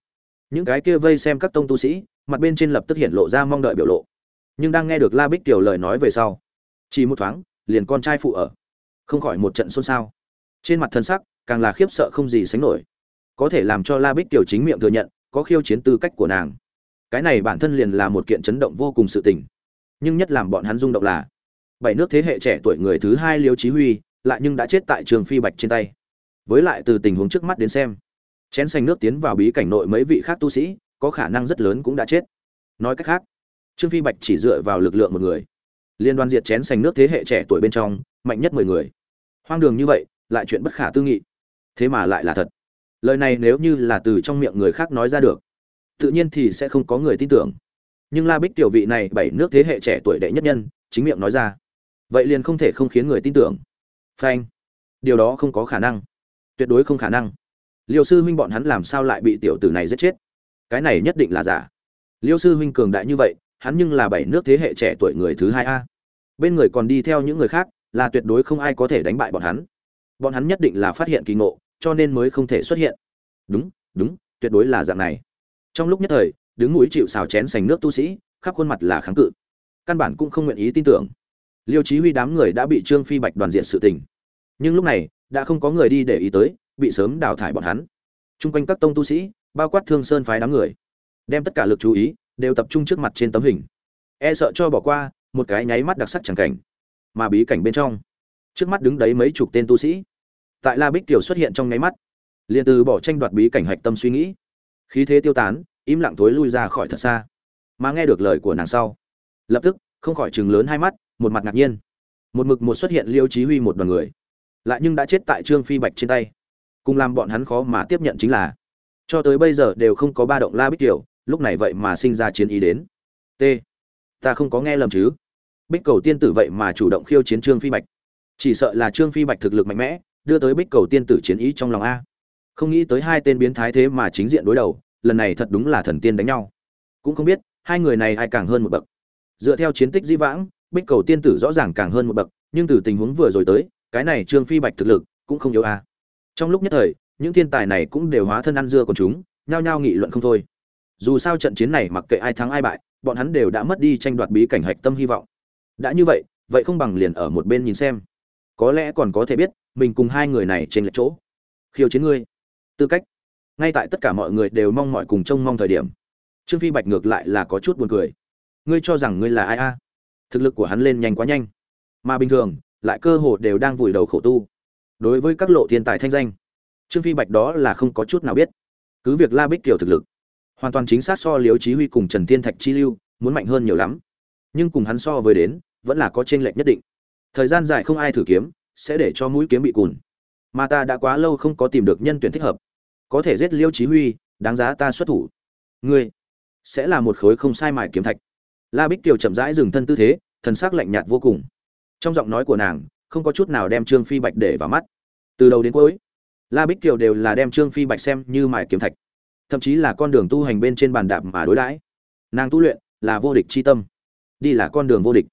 những cái kia vây xem các tông tu sĩ, mặt bên trên lập tức hiện lộ ra mong đợi biểu lộ. Nhưng đang nghe được la bích tiểu lời nói về sau, chỉ một thoáng, liền con trai phụ ở. Không khỏi một trận xôn xao. Trên mặt thân sắc, càng là khiếp sợ không gì sánh nổi. Có thể làm cho la bích tiểu chính miệng thừa nhận, có khiêu chiến tư cách của nàng. Cái này bản thân liền là một kiện chấn động vô cùng sự tình nhưng nhất làm bọn hắn rung động là, bảy nước thế hệ trẻ tuổi người thứ hai liêu chí huy lại nhưng đã chết tại trường phi bạch trên tay. Với lại từ tình huống trước mắt đến xem, chén xanh nước tiến vào bí cảnh nội mấy vị khác tu sĩ, có khả năng rất lớn cũng đã chết. Nói cách khác, trương phi bạch chỉ dựa vào lực lượng một người, liên đoàn diệt chén xanh nước thế hệ trẻ tuổi bên trong, mạnh nhất mười người. Hoang đường như vậy, lại chuyện bất khả tư nghị. Thế mà lại là thật. Lời này nếu như là từ trong miệng người khác nói ra được, tự nhiên thì sẽ không có người tin tưởng nhưng la bích tiểu vị này bảy nước thế hệ trẻ tuổi đệ nhất nhân, chính miệng nói ra. Vậy liền không thể không khiến người tin tưởng. Phanh. Điều đó không có khả năng. Tuyệt đối không khả năng. Liêu sư huynh bọn hắn làm sao lại bị tiểu tử này giết chết? Cái này nhất định là giả. Liêu sư huynh cường đại như vậy, hắn nhưng là bảy nước thế hệ trẻ tuổi người thứ hai a. Bên người còn đi theo những người khác, là tuyệt đối không ai có thể đánh bại bọn hắn. Bọn hắn nhất định là phát hiện kỳ ngộ, cho nên mới không thể xuất hiện. Đúng đúng, tuyệt đối là dạng này. Trong lúc nhất thời đứng núi chịu xào chén sành nước tu sĩ, khắp khuôn mặt là kháng cự. Căn bản cũng không nguyện ý tin tưởng. Liêu chí huy đám người đã bị trương phi bạch đoàn diện sự tình. Nhưng lúc này, đã không có người đi để ý tới, bị sớm đào thải bọn hắn. Chung quanh các tông tu sĩ, bao quát thương sơn phái đám người, đem tất cả lực chú ý, đều tập trung trước mặt trên tấm hình. E sợ cho bỏ qua, một cái nháy mắt đặc sắc chẳng cảnh. Mà bí cảnh bên trong, trước mắt đứng đấy mấy chục tên tu sĩ. Tại la bích tiểu xuất hiện trong nháy mắt, liền từ bỏ tranh đoạt bí cảnh hạch tâm suy nghĩ. Khí thế tiêu tán im lặng thối lui ra khỏi thật xa. Mà nghe được lời của nàng sau, lập tức, không khỏi chừng lớn hai mắt, một mặt ngạc nhiên. Một mực một xuất hiện liêu chí huy một đoàn người, lại nhưng đã chết tại trương phi bạch trên tay. Cùng làm bọn hắn khó mà tiếp nhận chính là, cho tới bây giờ đều không có ba động la bích tiểu lúc này vậy mà sinh ra chiến ý đến. T, ta không có nghe lầm chứ? Bích cầu tiên tử vậy mà chủ động khiêu chiến trương phi bạch. Chỉ sợ là trương phi bạch thực lực mạnh mẽ, đưa tới bích cầu tiên tử chiến ý trong lòng a. Không nghĩ tới hai tên biến thái thế mà chính diện đối đầu lần này thật đúng là thần tiên đánh nhau. Cũng không biết, hai người này ai càng hơn một bậc. Dựa theo chiến tích di vãng, bích cầu tiên tử rõ ràng càng hơn một bậc, nhưng từ tình huống vừa rồi tới, cái này trương phi bạch thực lực cũng không yếu a. Trong lúc nhất thời, những thiên tài này cũng đều hóa thân ăn dưa của chúng, nhao nhao nghị luận không thôi. Dù sao trận chiến này mặc kệ ai thắng ai bại, bọn hắn đều đã mất đi tranh đoạt bí cảnh hạch tâm hy vọng. Đã như vậy vậy không bằng liền ở một bên nhìn xem. Có lẽ còn có thể biết, mình cùng hai người này trên lệch chỗ. Khiêu chiến ngươi. Tư cách ngay tại tất cả mọi người đều mong mọi cùng trông mong thời điểm, trương phi bạch ngược lại là có chút buồn cười. Ngươi cho rằng ngươi là ai a? Thực lực của hắn lên nhanh quá nhanh. Mà bình thường, lại cơ hồ đều đang vùi đầu khổ tu. Đối với các lộ thiên tài thanh danh, trương phi bạch đó là không có chút nào biết. Cứ việc la bích kiều thực lực, hoàn toàn chính xác so liếu chí huy cùng trần thiên thạch chi lưu muốn mạnh hơn nhiều lắm. Nhưng cùng hắn so với đến, vẫn là có t r ê n lệch nhất định. Thời gian dài không ai thử kiếm, sẽ để cho mũi kiếm bị cùn. Mà ta đã quá lâu không có tìm được nhân tuyển thích hợp có thể giết liêu chí huy, đáng giá ta xuất thủ. Ngươi sẽ là một khối không sai mài kiếm thạch. La bích kiều chậm rãi dừng thân tư thế, thần sắc lạnh nhạt vô cùng. Trong giọng nói của nàng, không có chút nào đem trương phi bạch để vào mắt. Từ đầu đến cuối, la bích kiều đều là đem trương phi bạch xem như mài kiếm thạch. Thậm chí là con đường tu hành bên trên bàn đạp mà đối đãi. Nàng tu luyện là vô địch chi tâm. Đi là con đường vô địch.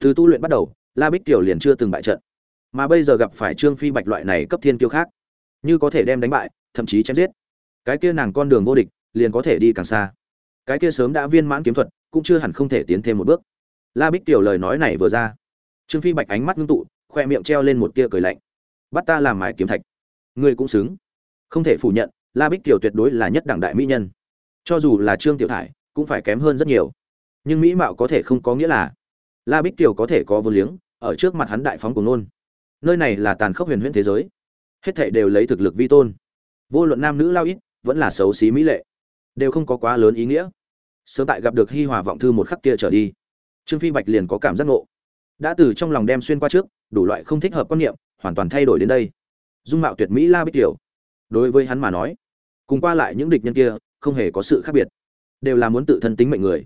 Từ tu luyện bắt đầu, la bích kiều liền chưa từng bại trận. Mà bây giờ gặp phải trương phi bạch loại này cấp thiên kiêu khác, như có thể đem đánh bại thậm chí chém giết. Cái kia nàng con đường vô địch, liền có thể đi càng xa. Cái kia sớm đã viên mãn kiếm thuật, cũng chưa hẳn không thể tiến thêm một bước. La bích Tiểu lời nói này vừa ra, trương phi bạch ánh mắt ngưng tụ, khoe miệng treo lên một tia cười lạnh. Bắt ta làm mài kiếm thạch. Ngươi cũng xứng. Không thể phủ nhận, la bích Tiểu tuyệt đối là nhất đẳng đại mỹ nhân. Cho dù là trương tiểu thải, cũng phải kém hơn rất nhiều. Nhưng mỹ mạo có thể không có nghĩa là la bích Tiểu có thể có vô liếng ở trước mặt hắn đại phóng của nôn nơi này là tàn khốc huyền huyễn thế giới. Hết thảy đều lấy thực lực vi tôn vô luận nam nữ lao ít, vẫn là xấu xí mỹ lệ, đều không có quá lớn ý nghĩa. Sớm tại gặp được hi hòa vọng thư một khắc kia trở đi, trương phi bạch liền có cảm giác ngộ. Đã từ trong lòng đem xuyên qua trước, đủ loại không thích hợp quan niệm, hoàn toàn thay đổi đến đây. Dung mạo tuyệt mỹ la bích tiểu. Đối với hắn mà nói, cùng qua lại những địch nhân kia, không hề có sự khác biệt. Đều là muốn tự thân tính mệnh người.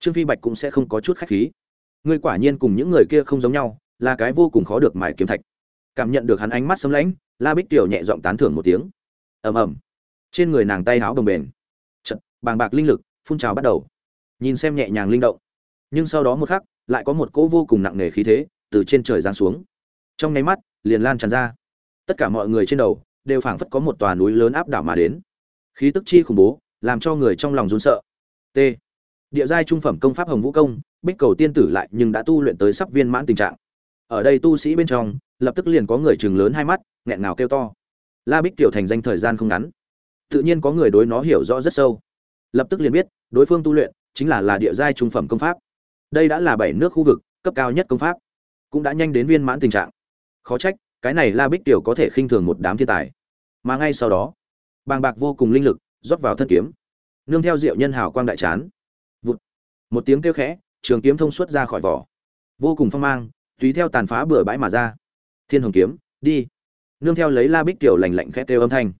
Trương phi bạch cũng sẽ không có chút khách khí. Ngươi quả nhiên cùng những người kia không giống nhau, là cái vô cùng khó được mài kiếm thạch. Cảm nhận được hắn ánh mắt sấm lãnh la bích tiểu nhẹ giọng tán thưởng một tiếng ầm ầm. Trên người nàng tay háo đồng bền trận bàng bạc linh lực, phun trào bắt đầu. Nhìn xem nhẹ nhàng linh động. Nhưng sau đó một khắc, lại có một cỗ vô cùng nặng nề khí thế từ trên trời giáng xuống. Trong nháy mắt, liền lan tràn ra. Tất cả mọi người trên đầu đều phảng phất có một tòa núi lớn áp đảo mà đến. Khí tức chi khủng bố, làm cho người trong lòng run sợ. T. Địa giai trung phẩm công pháp hồng vũ công, bích cầu tiên tử lại nhưng đã tu luyện tới sắp viên mãn tình trạng. Ở đây tu sĩ bên trong, lập tức liền có người chừng lớn hai mắt, nghẹn ngào kêu to la bích tiểu thành danh thời gian không ngắn. Tự nhiên có người đối nó hiểu rõ rất sâu. Lập tức liền biết, đối phương tu luyện chính là là địa giai trung phẩm công pháp. Đây đã là bảy nước khu vực, cấp cao nhất công pháp. Cũng đã nhanh đến viên mãn tình trạng. Khó trách, cái này la bích tiểu có thể khinh thường một đám thiên tài. Mà ngay sau đó, bàng bạc vô cùng linh lực, rót vào thân kiếm. Nương theo diệu nhân hào quang đại chán. Vụt. Một tiếng kêu khẽ, trường kiếm thông suốt ra khỏi vỏ. Vô cùng phong mang, tùy theo tàn phá bừa bãi mà ra. Thiên hồng kiếm, đi nương theo lấy la bích tiểu lành lạnh khẽ kêu âm thanh.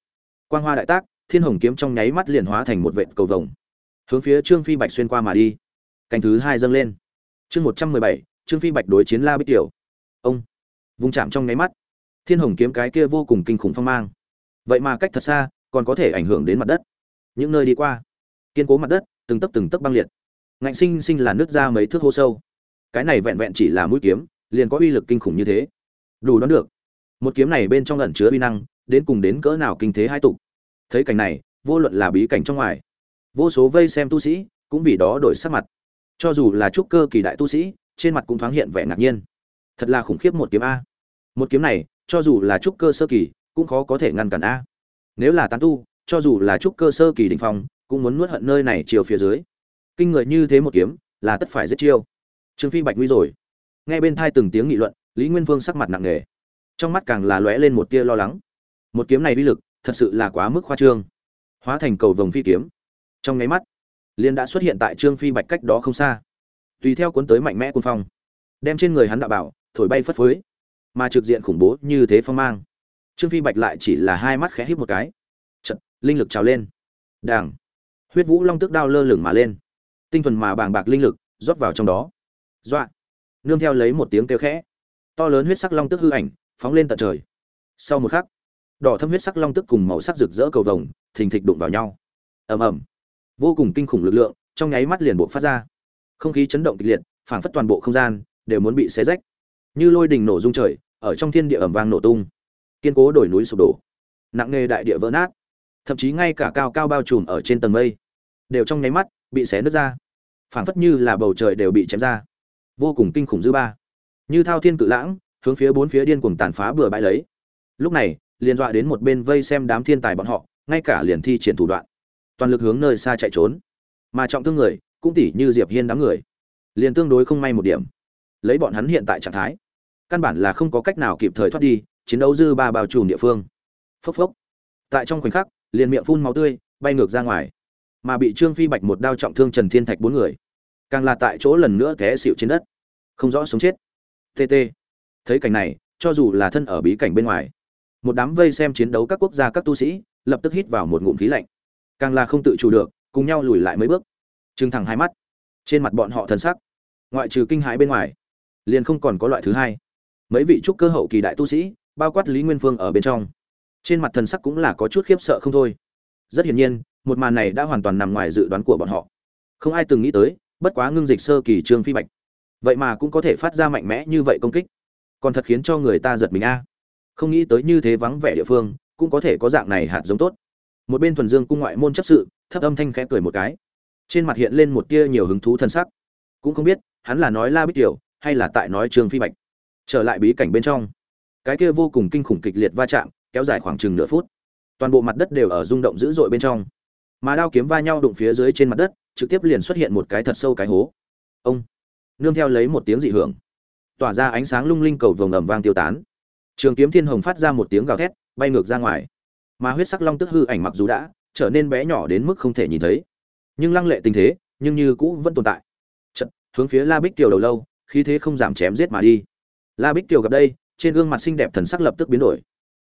Quang hoa đại tác, thiên hồng kiếm trong nháy mắt liền hóa thành một vệt cầu vồng, hướng phía trương phi bạch xuyên qua mà đi. Canh thứ hai dâng lên. Chương một trăm mười bảy, trương phi bạch đối chiến la bích tiểu ông, vùng chạm trong nháy mắt, thiên hồng kiếm cái kia vô cùng kinh khủng phong mang. Vậy mà cách thật xa, còn có thể ảnh hưởng đến mặt đất. Những nơi đi qua, kiên cố mặt đất, từng tấc từng tấc băng liệt. Ngạnh sinh sinh là nước ra mấy thước hô sâu. Cái này vẹn vẹn chỉ là mũi kiếm, liền có uy lực kinh khủng như thế. Đủ đoán được một kiếm này bên trong ẩn chứa uy năng, đến cùng đến cỡ nào kinh thế hai tục thấy cảnh này, vô luận là bí cảnh trong ngoài, vô số vây xem tu sĩ cũng vì đó đổi sắc mặt. Cho dù là trúc cơ kỳ đại tu sĩ, trên mặt cũng thoáng hiện vẻ ngạc nhiên. Thật là khủng khiếp một kiếm a. Một kiếm này, cho dù là trúc cơ sơ kỳ, cũng khó có thể ngăn cản a. Nếu là tán tu, cho dù là trúc cơ sơ kỳ đỉnh phong, cũng muốn nuốt hận nơi này chiều phía dưới. Kinh người như thế một kiếm, là tất phải giết chiêu. Trương phi bạch nguy rồi. Nghe bên thai từng tiếng nghị luận, lý nguyên vương sắc mặt nặng nề trong mắt càng là lóe lên một tia lo lắng. Một kiếm này uy lực, thật sự là quá mức khoa trương. Hóa thành cầu vồng phi kiếm. Trong nháy mắt liên đã xuất hiện tại trương phi bạch cách đó không xa. Tùy theo cuốn tới mạnh mẽ quân phong, đem trên người hắn đạo bảo, thổi bay phất phới. Mà trực diện khủng bố như thế phong mang. Trương phi bạch lại chỉ là hai mắt khẽ híp một cái. Trận linh lực trào lên. Đảng huyết vũ long tức đao lơ lửng mà lên. Tinh thuần mà bàng bạc linh lực rót vào trong đó. Dọa! Nương theo lấy một tiếng kêu khẽ. To lớn huyết sắc long tức hư ảnh phóng lên tận trời. Sau một khắc, đỏ thâm huyết sắc long tức cùng màu sắc rực rỡ cầu vồng, thình thịch đụng vào nhau. Ầm ầm. Vô cùng kinh khủng lực lượng trong nháy mắt liền bộ phát ra. Không khí chấn động kịch liệt, phảng phất toàn bộ không gian đều muốn bị xé rách. Như lôi đình nổ rung trời, ở trong thiên địa ẩm vang nổ tung. Kiên cố đổi núi sụp đổ. Nặng nề đại địa vỡ nát. Thậm chí ngay cả cao cao bao trùm ở trên tầng mây đều trong nháy mắt bị xé nứt ra. Phảng phất như là bầu trời đều bị chém ra. Vô cùng kinh khủng dư ba. Như thao thiên cự lãng hướng phía bốn phía điên cuồng tàn phá bừa bãi lấy. Lúc này, liền dọa đến một bên vây xem đám thiên tài bọn họ, ngay cả liền thi triển thủ đoạn. Toàn lực hướng nơi xa chạy trốn. Mà trọng thương người, cũng tỉ như diệp hiên đám người. Liền tương đối không may một điểm. Lấy bọn hắn hiện tại trạng thái, căn bản là không có cách nào kịp thời thoát đi, chiến đấu dư ba bao trùm địa phương. Phốc phốc. Tại trong khoảnh khắc, liền miệng phun máu tươi, bay ngược ra ngoài. Mà bị trương phi bạch một đao trọng thương trần thiên thạch bốn người, càng là tại chỗ lần nữa té xịu trên đất. Không rõ sống chết. Tt thấy cảnh này, cho dù là thân ở bí cảnh bên ngoài, một đám vây xem chiến đấu các quốc gia các tu sĩ lập tức hít vào một ngụm khí lạnh. Càng là không tự chủ được, cùng nhau lùi lại mấy bước. Chừng thẳng hai mắt. Trên mặt bọn họ thần sắc, ngoại trừ kinh hãi bên ngoài, liền không còn có loại thứ hai. Mấy vị trúc cơ hậu kỳ đại tu sĩ bao quát lý nguyên phương ở bên trong, trên mặt thần sắc cũng là có chút khiếp sợ không thôi. Rất hiển nhiên, một màn này đã hoàn toàn nằm ngoài dự đoán của bọn họ. Không ai từng nghĩ tới, bất quá ngưng dịch sơ kỳ trương phi bạch. Vậy mà cũng có thể phát ra mạnh mẽ như vậy công kích còn thật khiến cho người ta giật mình a. Không nghĩ tới như thế vắng vẻ địa phương, cũng có thể có dạng này hạt giống tốt. Một bên thuần dương cung ngoại môn chấp sự, thấp âm thanh khẽ cười một cái. Trên mặt hiện lên một tia nhiều hứng thú thân sắc. Cũng không biết, hắn là nói la bích tiểu, hay là tại nói trương phi bạch. Trở lại bí cảnh bên trong. Cái kia vô cùng kinh khủng kịch liệt va chạm, kéo dài khoảng chừng nửa phút. Toàn bộ mặt đất đều ở rung động dữ dội bên trong. Mà đao kiếm va nhau đụng phía dưới trên mặt đất, trực tiếp liền xuất hiện một cái thật sâu cái hố. Ông! Nương theo lấy một tiếng dị hưởng tỏa ra ánh sáng lung linh cầu vồng ầm vang tiêu tán. Trường kiếm thiên hồng phát ra một tiếng gào thét, bay ngược ra ngoài. Mà huyết sắc long tức hư ảnh mặc dù đã trở nên bé nhỏ đến mức không thể nhìn thấy, nhưng lăng lệ tình thế, nhưng như cũ vẫn tồn tại. Trận hướng phía la bích kiều đầu lâu, khí thế không giảm chém giết mà đi. La bích kiều gặp đây, trên gương mặt xinh đẹp thần sắc lập tức biến đổi.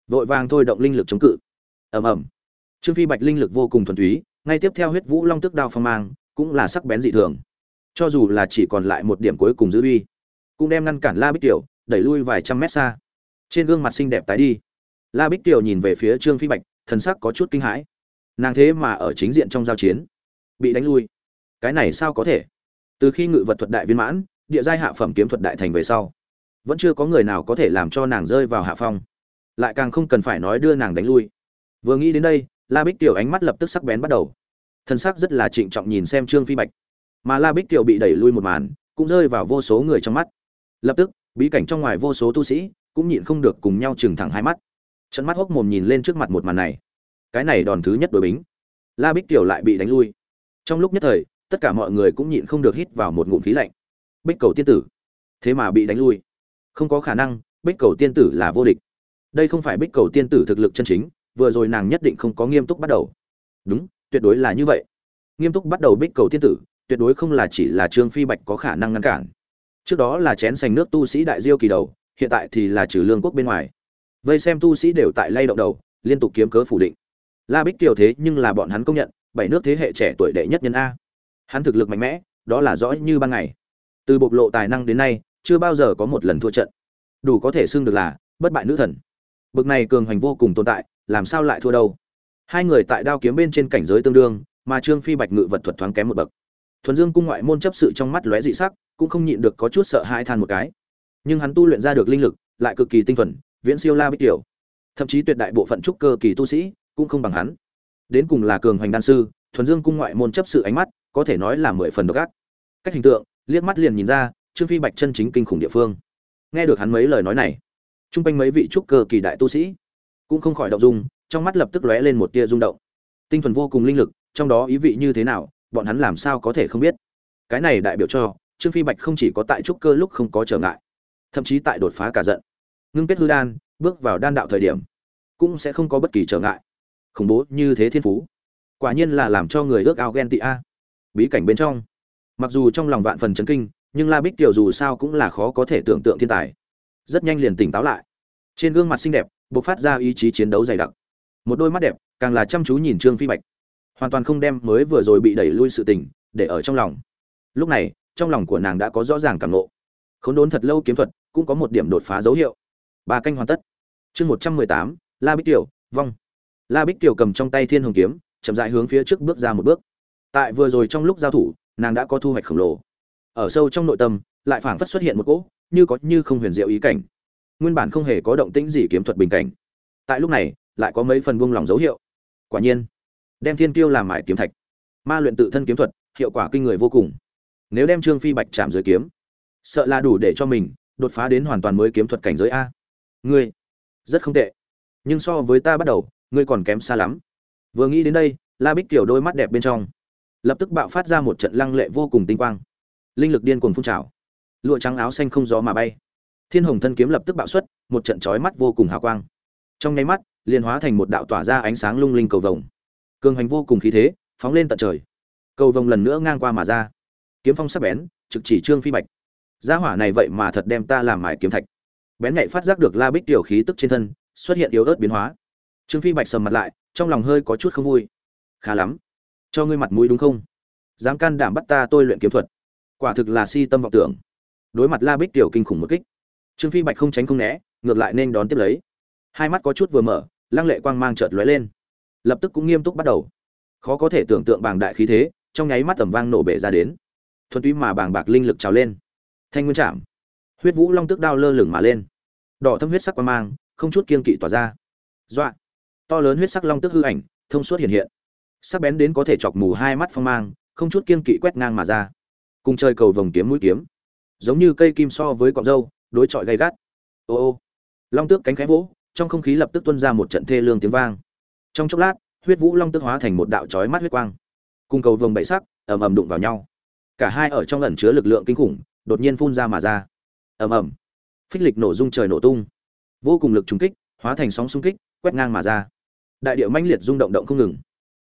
Vội vàng thôi động linh lực chống cự. Ầm ầm. Trương phi bạch linh lực vô cùng thuần túy, ngay tiếp theo huyết vũ long tức đao phong mang, cũng là sắc bén dị thường. Cho dù là chỉ còn lại một điểm cuối cùng giữ uy cũng đem ngăn cản la bích tiểu, đẩy lui vài trăm mét xa. Trên gương mặt xinh đẹp tái đi. La bích tiểu nhìn về phía trương phi bạch, thần sắc có chút kinh hãi. Nàng thế mà ở chính diện trong giao chiến, bị đánh lui. Cái này sao có thể? Từ khi ngự vật thuật đại viên mãn, địa giai hạ phẩm kiếm thuật đại thành về sau, vẫn chưa có người nào có thể làm cho nàng rơi vào hạ phong. Lại càng không cần phải nói đưa nàng đánh lui. Vừa nghĩ đến đây, la bích tiểu ánh mắt lập tức sắc bén bắt đầu. Thân sắc rất là trịnh trọng nhìn xem trương phi bạch. Mà la bích tiểu bị đẩy lui một màn, cũng rơi vào vô số người trong mắt lập tức, bí cảnh trong ngoài vô số tu sĩ cũng nhịn không được cùng nhau chừng thẳng hai mắt. Trận mắt hốc mồm nhìn lên trước mặt một màn này. Cái này đòn thứ nhất đối bính. La bích tiểu lại bị đánh lui. Trong lúc nhất thời, tất cả mọi người cũng nhịn không được hít vào một ngụm khí lạnh. Bích cầu tiên tử. Thế mà bị đánh lui. Không có khả năng, bích cầu tiên tử là vô địch. Đây không phải bích cầu tiên tử thực lực chân chính, vừa rồi nàng nhất định không có nghiêm túc bắt đầu. Đúng, tuyệt đối là như vậy. Nghiêm túc bắt đầu bích cầu tiên tử, tuyệt đối không là chỉ là trương phi bạch có khả năng ngăn cản trước đó là chén sành nước tu sĩ đại diêu kỳ đầu, hiện tại thì là trừ lương quốc bên ngoài. Vây xem tu sĩ đều tại lay động đầu, liên tục kiếm cớ phủ định. La bích kiều thế nhưng là bọn hắn công nhận, bảy nước thế hệ trẻ tuổi đệ nhất nhân a. Hắn thực lực mạnh mẽ, đó là rõ như ban ngày. Từ bộc lộ tài năng đến nay, chưa bao giờ có một lần thua trận. Đủ có thể xưng được là bất bại nữ thần. Bực này cường hành vô cùng tồn tại, làm sao lại thua đâu? Hai người tại đao kiếm bên trên cảnh giới tương đương, mà trương phi bạch ngự vật thuật thoáng kém một bậc thuần dương cung ngoại môn chấp sự trong mắt lóe dị sắc, cũng không nhịn được có chút sợ hãi than một cái. Nhưng hắn tu luyện ra được linh lực, lại cực kỳ tinh thuần, viễn siêu la bích tiểu. Thậm chí tuyệt đại bộ phận trúc cơ kỳ tu sĩ cũng không bằng hắn. Đến cùng là cường hoành đan sư, thuần dương cung ngoại môn chấp sự ánh mắt có thể nói là mười phần độc ác. Cách hình tượng, liếc mắt liền nhìn ra, trương phi bạch chân chính kinh khủng địa phương. Nghe được hắn mấy lời nói này, chung quanh mấy vị trúc cơ kỳ đại tu sĩ cũng không khỏi động dung, trong mắt lập tức lóe lên một tia rung động. Tinh thuần vô cùng linh lực, trong đó ý vị như thế nào bọn hắn làm sao có thể không biết? Cái này đại biểu cho, trương phi bạch không chỉ có tại trúc cơ lúc không có trở ngại, thậm chí tại đột phá cả giận. Ngưng kết hư đan, bước vào đan đạo thời điểm, cũng sẽ không có bất kỳ trở ngại. Khủng bố như thế thiên phú, quả nhiên là làm cho người ước ao ghen tị a. Bí cảnh bên trong, mặc dù trong lòng vạn phần chấn kinh, nhưng la bích tiểu dù sao cũng là khó có thể tưởng tượng thiên tài. Rất nhanh liền tỉnh táo lại. Trên gương mặt xinh đẹp, bộc phát ra ý chí chiến đấu dày đặc. Một đôi mắt đẹp, càng là chăm chú nhìn trương phi bạch hoàn toàn không đem mới vừa rồi bị đẩy lui sự tình để ở trong lòng. Lúc này, trong lòng của nàng đã có rõ ràng cảm nộ khốn đốn thật lâu kiếm thuật, cũng có một điểm đột phá dấu hiệu. Ba canh hoàn tất. Chương một trăm mười tám, la bích tiểu, vong. La bích tiểu cầm trong tay thiên hồng kiếm, chậm dại hướng phía trước bước ra một bước. Tại vừa rồi trong lúc giao thủ, nàng đã có thu hoạch khổng lồ. Ở sâu trong nội tâm, lại phảng phất xuất hiện một cỗ như có như không huyền diệu ý cảnh. Nguyên bản không hề có động tĩnh gì kiếm thuật bình cảnh. Tại lúc này, lại có mấy phần buông lỏng dấu hiệu. Quả nhiên đem thiên kiêu làm mải kiếm thạch. Ma luyện tự thân kiếm thuật, hiệu quả kinh người vô cùng. Nếu đem trương phi bạch chạm dưới kiếm, sợ là đủ để cho mình đột phá đến hoàn toàn mới kiếm thuật cảnh giới a. Ngươi, rất không tệ. Nhưng so với ta bắt đầu, ngươi còn kém xa lắm. Vừa nghĩ đến đây, la bích tiểu đôi mắt đẹp bên trong, lập tức bạo phát ra một trận lăng lệ vô cùng tinh quang. Linh lực điên cuồng phun trào. Lụa trắng áo xanh không gió mà bay. Thiên hồng thân kiếm lập tức bạo xuất, một trận chói mắt vô cùng hào quang. Trong nháy mắt, liền hóa thành một đạo tỏa ra ánh sáng lung linh cầu vồng cường hành vô cùng khí thế, phóng lên tận trời. Cầu vồng lần nữa ngang qua mà ra. Kiếm phong sắp bén, trực chỉ trương phi bạch. Gia hỏa này vậy mà thật đem ta làm mài kiếm thạch. Bén nhạy phát giác được la bích tiểu khí tức trên thân, xuất hiện yếu ớt biến hóa. Trương phi bạch sầm mặt lại, trong lòng hơi có chút không vui. Khá lắm. Cho ngươi mặt mũi đúng không? Dám can đảm bắt ta tôi luyện kiếm thuật. Quả thực là si tâm vọng tưởng. Đối mặt la bích tiểu kinh khủng một kích, trương phi bạch không tránh không né, ngược lại nên đón tiếp lấy. Hai mắt có chút vừa mở, lăng lệ quang mang chợt lóe lên lập tức cũng nghiêm túc bắt đầu. Khó có thể tưởng tượng bàng đại khí thế, trong nháy mắt tầm vang nổ bể ra đến. Thuần túy mà bàng bạc linh lực trào lên. Thanh nguyên chạm. Huyết vũ long tức đao lơ lửng mà lên. Đỏ thâm huyết sắc quang mang, không chút kiên kỵ tỏa ra. Dọa. To lớn huyết sắc long tức hư ảnh, thông suốt hiện hiện. Sắc bén đến có thể chọc mù hai mắt phong mang, không chút kiên kỵ quét ngang mà ra. Cùng chơi cầu vồng kiếm mũi kiếm. Giống như cây kim so với cọng dâu đối chọi gay gắt. Ô ô. Long tước cánh khẽ vỗ, trong không khí lập tức tuôn ra một trận thê lương tiếng vang trong chốc lát, huyết vũ long tức hóa thành một đạo chói mắt huyết quang. Cung cầu vồng bảy sắc, ầm ầm đụng vào nhau. Cả hai ở trong ẩn chứa lực lượng kinh khủng, đột nhiên phun ra mà ra. Ầm ầm. Phích lịch nổ rung trời nổ tung. Vô cùng lực trùng kích, hóa thành sóng xung kích, quét ngang mà ra. Đại địa mãnh liệt rung động động không ngừng.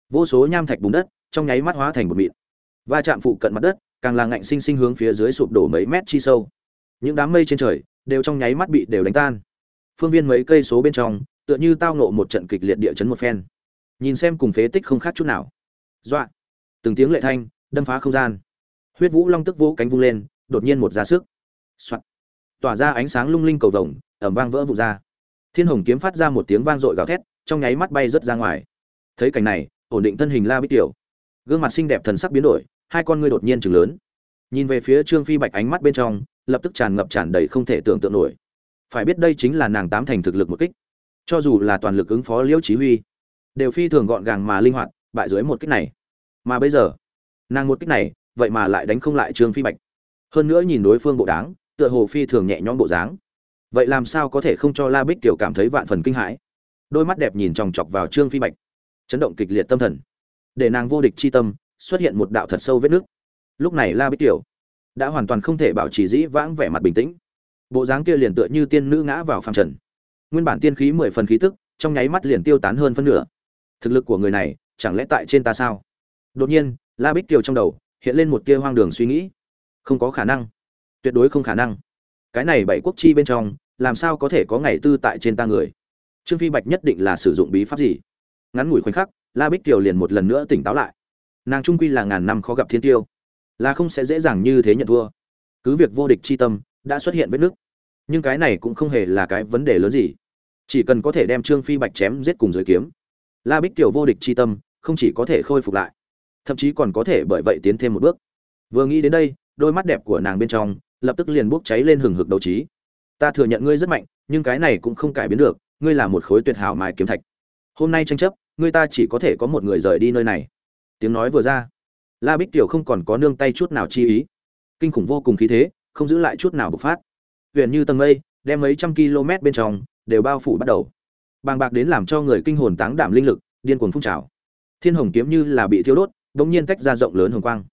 Vô số nham thạch bùn đất, trong nháy mắt hóa thành một mịn. Va chạm phụ cận mặt đất, càng là ngạnh sinh sinh hướng phía dưới sụp đổ mấy mét chi sâu. Những đám mây trên trời, đều trong nháy mắt bị đều đánh tan. Phương viên mấy cây số bên trong tựa như tao nộ một trận kịch liệt địa chấn một phen. Nhìn xem cùng phế tích không khác chút nào. Dọa. Từng tiếng lệ thanh, đâm phá không gian. Huyết vũ long tức vỗ cánh vung lên, đột nhiên một ra sức. Soạn. tỏa ra ánh sáng lung linh cầu vồng, ẩm vang vỡ vụt ra. Thiên hồng kiếm phát ra một tiếng vang dội gào thét, trong nháy mắt bay rớt ra ngoài. Thấy cảnh này, ổn định thân hình la bích tiểu. Gương mặt xinh đẹp thần sắc biến đổi, hai con ngươi đột nhiên chừng lớn. Nhìn về phía trương phi bạch ánh mắt bên trong, lập tức tràn ngập tràn đầy không thể tưởng tượng nổi. Phải biết đây chính là nàng tám thành thực lực một kích cho dù là toàn lực ứng phó liễu chí huy, đều phi thường gọn gàng mà linh hoạt, bại dưới một kích này. Mà bây giờ, nàng một kích này, vậy mà lại đánh không lại trương phi bạch. Hơn nữa nhìn đối phương bộ đáng, tựa hồ phi thường nhẹ nhõm bộ dáng. Vậy làm sao có thể không cho la bích tiểu cảm thấy vạn phần kinh hãi? Đôi mắt đẹp nhìn chòng chọc vào trương phi bạch, chấn động kịch liệt tâm thần. Để nàng vô địch chi tâm, xuất hiện một đạo thật sâu vết nước lúc này la bích tiểu đã hoàn toàn không thể bảo trì dĩ vãng vẻ mặt bình tĩnh. Bộ dáng kia liền tựa như tiên nữ ngã vào phàm trần nguyên bản tiên khí mười phần khí tức, trong nháy mắt liền tiêu tán hơn phân nửa. Thực lực của người này, chẳng lẽ tại trên ta sao? Đột nhiên, la bích kiều trong đầu, hiện lên một tia hoang đường suy nghĩ. Không có khả năng. Tuyệt đối không khả năng. Cái này bảy quốc chi bên trong, làm sao có thể có ngày tư tại trên ta người? Trương phi bạch nhất định là sử dụng bí pháp gì? Ngắn ngủi khoảnh khắc, la bích kiều liền một lần nữa tỉnh táo lại. Nàng trung quy là ngàn năm khó gặp thiên tiêu. Là không sẽ dễ dàng như thế nhận thua. Cứ việc vô địch chi tâm, đã xuất hiện vết nước nhưng cái này cũng không hề là cái vấn đề lớn gì. Chỉ cần có thể đem trương phi bạch chém giết cùng giới kiếm, la bích tiểu vô địch chi tâm, không chỉ có thể khôi phục lại, thậm chí còn có thể bởi vậy tiến thêm một bước. Vừa nghĩ đến đây, đôi mắt đẹp của nàng bên trong lập tức liền bốc cháy lên hừng hực đấu trí. Ta thừa nhận ngươi rất mạnh, nhưng cái này cũng không cải biến được, ngươi là một khối tuyệt hảo mài kiếm thạch. Hôm nay tranh chấp, ngươi ta chỉ có thể có một người rời đi nơi này. Tiếng nói vừa ra, la bích tiểu không còn có nương tay chút nào chi ý. Kinh khủng vô cùng khí thế, không giữ lại chút nào bộc phát huyền như tầng mây đem mấy trăm km bên trong đều bao phủ bắt đầu. Bàng bạc đến làm cho người kinh hồn táng đảm linh lực điên cuồng phun trào. Thiên hồng kiếm như là bị thiêu đốt bỗng nhiên tách ra rộng lớn hồng quang.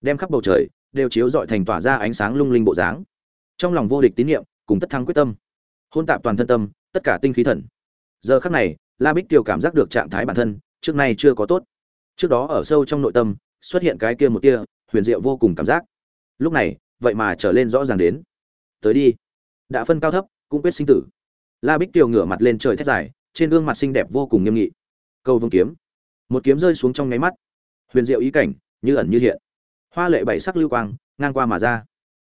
Đem khắp bầu trời đều chiếu rọi thành tỏa ra ánh sáng lung linh bộ dáng. Trong lòng vô địch tín nhiệm, cùng tất thắng quyết tâm. Hôn tạp toàn thân tâm tất cả tinh khí thần. Giờ khắc này la bích tiêu cảm giác được trạng thái bản thân trước nay chưa có tốt. Trước đó ở sâu trong nội tâm xuất hiện cái kia một tia huyền diệu vô cùng cảm giác. Lúc này vậy mà trở lên rõ ràng đến. Tới đi đã phân cao thấp, cũng quyết sinh tử. La bích Tiều ngửa mặt lên trời thét dài, trên gương mặt xinh đẹp vô cùng nghiêm nghị. Câu vương kiếm. Một kiếm rơi xuống trong nháy mắt. Huyền diệu ý cảnh, như ẩn như hiện. Hoa lệ bảy sắc lưu quang, ngang qua mà ra.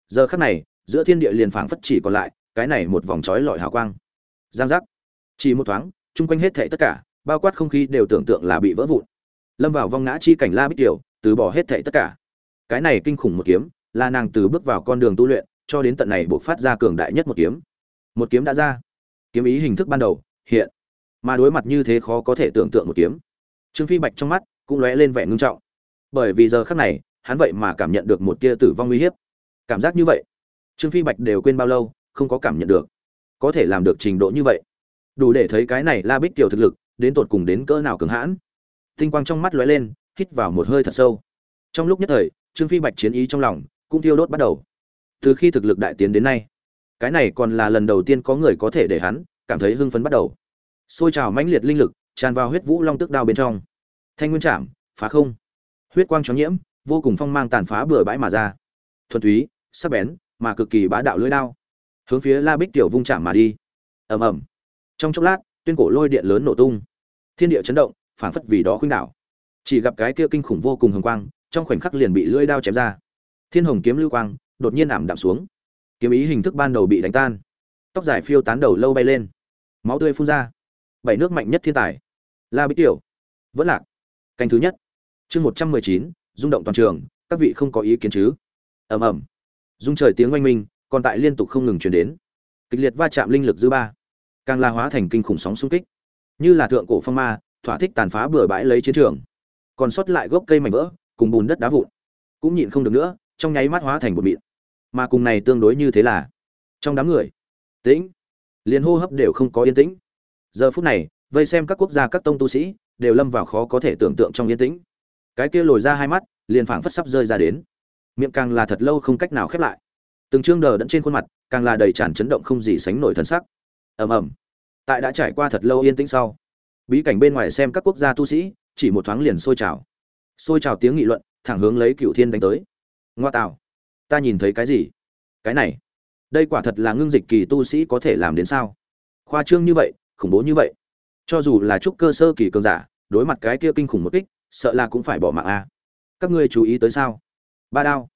Giờ khắc này, giữa thiên địa liền phảng phất chỉ còn lại, cái này một vòng trói lọi hào quang. Giang giác. Chỉ một thoáng, chung quanh hết thảy tất cả, bao quát không khí đều tưởng tượng là bị vỡ vụn. Lâm vào vong ngã chi cảnh la bích tiểu từ bỏ hết thảy tất cả. Cái này kinh khủng một kiếm, là nàng từ bước vào con đường tu luyện cho đến tận này buộc phát ra cường đại nhất một kiếm. Một kiếm đã ra. Kiếm ý hình thức ban đầu, hiện. Mà đối mặt như thế khó có thể tưởng tượng một kiếm. Trương phi bạch trong mắt cũng lóe lên vẻ ngưng trọng. Bởi vì giờ khắc này, hắn vậy mà cảm nhận được một tia tử vong uy hiếp. Cảm giác như vậy, trương phi bạch đều quên bao lâu, không có cảm nhận được. Có thể làm được trình độ như vậy. Đủ để thấy cái này la bích tiểu thực lực, đến tột cùng đến cỡ nào cường hãn. Tinh quang trong mắt lóe lên, hít vào một hơi thật sâu. Trong lúc nhất thời, trương phi bạch chiến ý trong lòng cũng thiêu đốt bắt đầu từ khi thực lực đại tiến đến nay, cái này còn là lần đầu tiên có người có thể để hắn cảm thấy hưng phấn bắt đầu. Xôi trào mãnh liệt linh lực tràn vào huyết vũ long tức đao bên trong. Thanh nguyên chạm, phá không. Huyết quang chó nhiễm, vô cùng phong mang tàn phá bừa bãi mà ra. Thuần túy, sắc bén, mà cực kỳ bá đạo lưỡi đao. Hướng phía la bích tiểu vung chạm mà đi. Ầm ầm. Trong chốc lát, tuyên cổ lôi điện lớn nổ tung. Thiên địa chấn động, phảng phất vì đó khuynh đảo. Chỉ gặp cái kia kinh khủng vô cùng hồng quang, trong khoảnh khắc liền bị lưỡi đao chém ra. Thiên hồng kiếm lưu quang đột nhiên ảm đạm xuống. Kiếm ý hình thức ban đầu bị đánh tan. Tóc dài phiêu tán đầu lâu bay lên. Máu tươi phun ra. Bảy nước mạnh nhất thiên tài. La bích tiểu, vẫn lạc canh thứ nhất. Chương một trăm mười chín, rung động toàn trường, các vị không có ý kiến chứ? Ầm ầm. Dung trời tiếng oanh minh, còn tại liên tục không ngừng chuyển đến. Kịch liệt va chạm linh lực dư ba. Càng la hóa thành kinh khủng sóng xung kích. Như là thượng cổ phong ma, thỏa thích tàn phá bừa bãi lấy chiến trường. Còn sót lại gốc cây mảnh vỡ, cùng bùn đất đá vụn. Cũng nhịn không được nữa, trong nháy mắt hóa thành bột mịn mà cùng này tương đối như thế là, trong đám người, tĩnh, liền hô hấp đều không có yên tĩnh. Giờ phút này, vây xem các quốc gia, các tông tu sĩ, đều lâm vào khó có thể tưởng tượng trong yên tĩnh. Cái kia lồi ra hai mắt, liền phảng phất sắp rơi ra đến. Miệng càng là thật lâu không cách nào khép lại. Từng chương đờ đẫn trên khuôn mặt, càng là đầy tràn chấn động không gì sánh nổi thân sắc. Ầm ầm. Tại đã trải qua thật lâu yên tĩnh sau, bí cảnh bên ngoài xem các quốc gia tu sĩ, chỉ một thoáng liền sôi trào. Sôi trào tiếng nghị luận, thẳng hướng lấy cựu thiên đánh tới. Ngoa tạo ta nhìn thấy cái gì? Cái này, đây quả thật là ngưng dịch kỳ tu sĩ có thể làm đến sao? Khoa trương như vậy, khủng bố như vậy. Cho dù là trúc cơ sơ kỳ cường giả, đối mặt cái kia kinh khủng một kích, sợ là cũng phải bỏ mạng a. Các ngươi chú ý tới sao? Ba đao.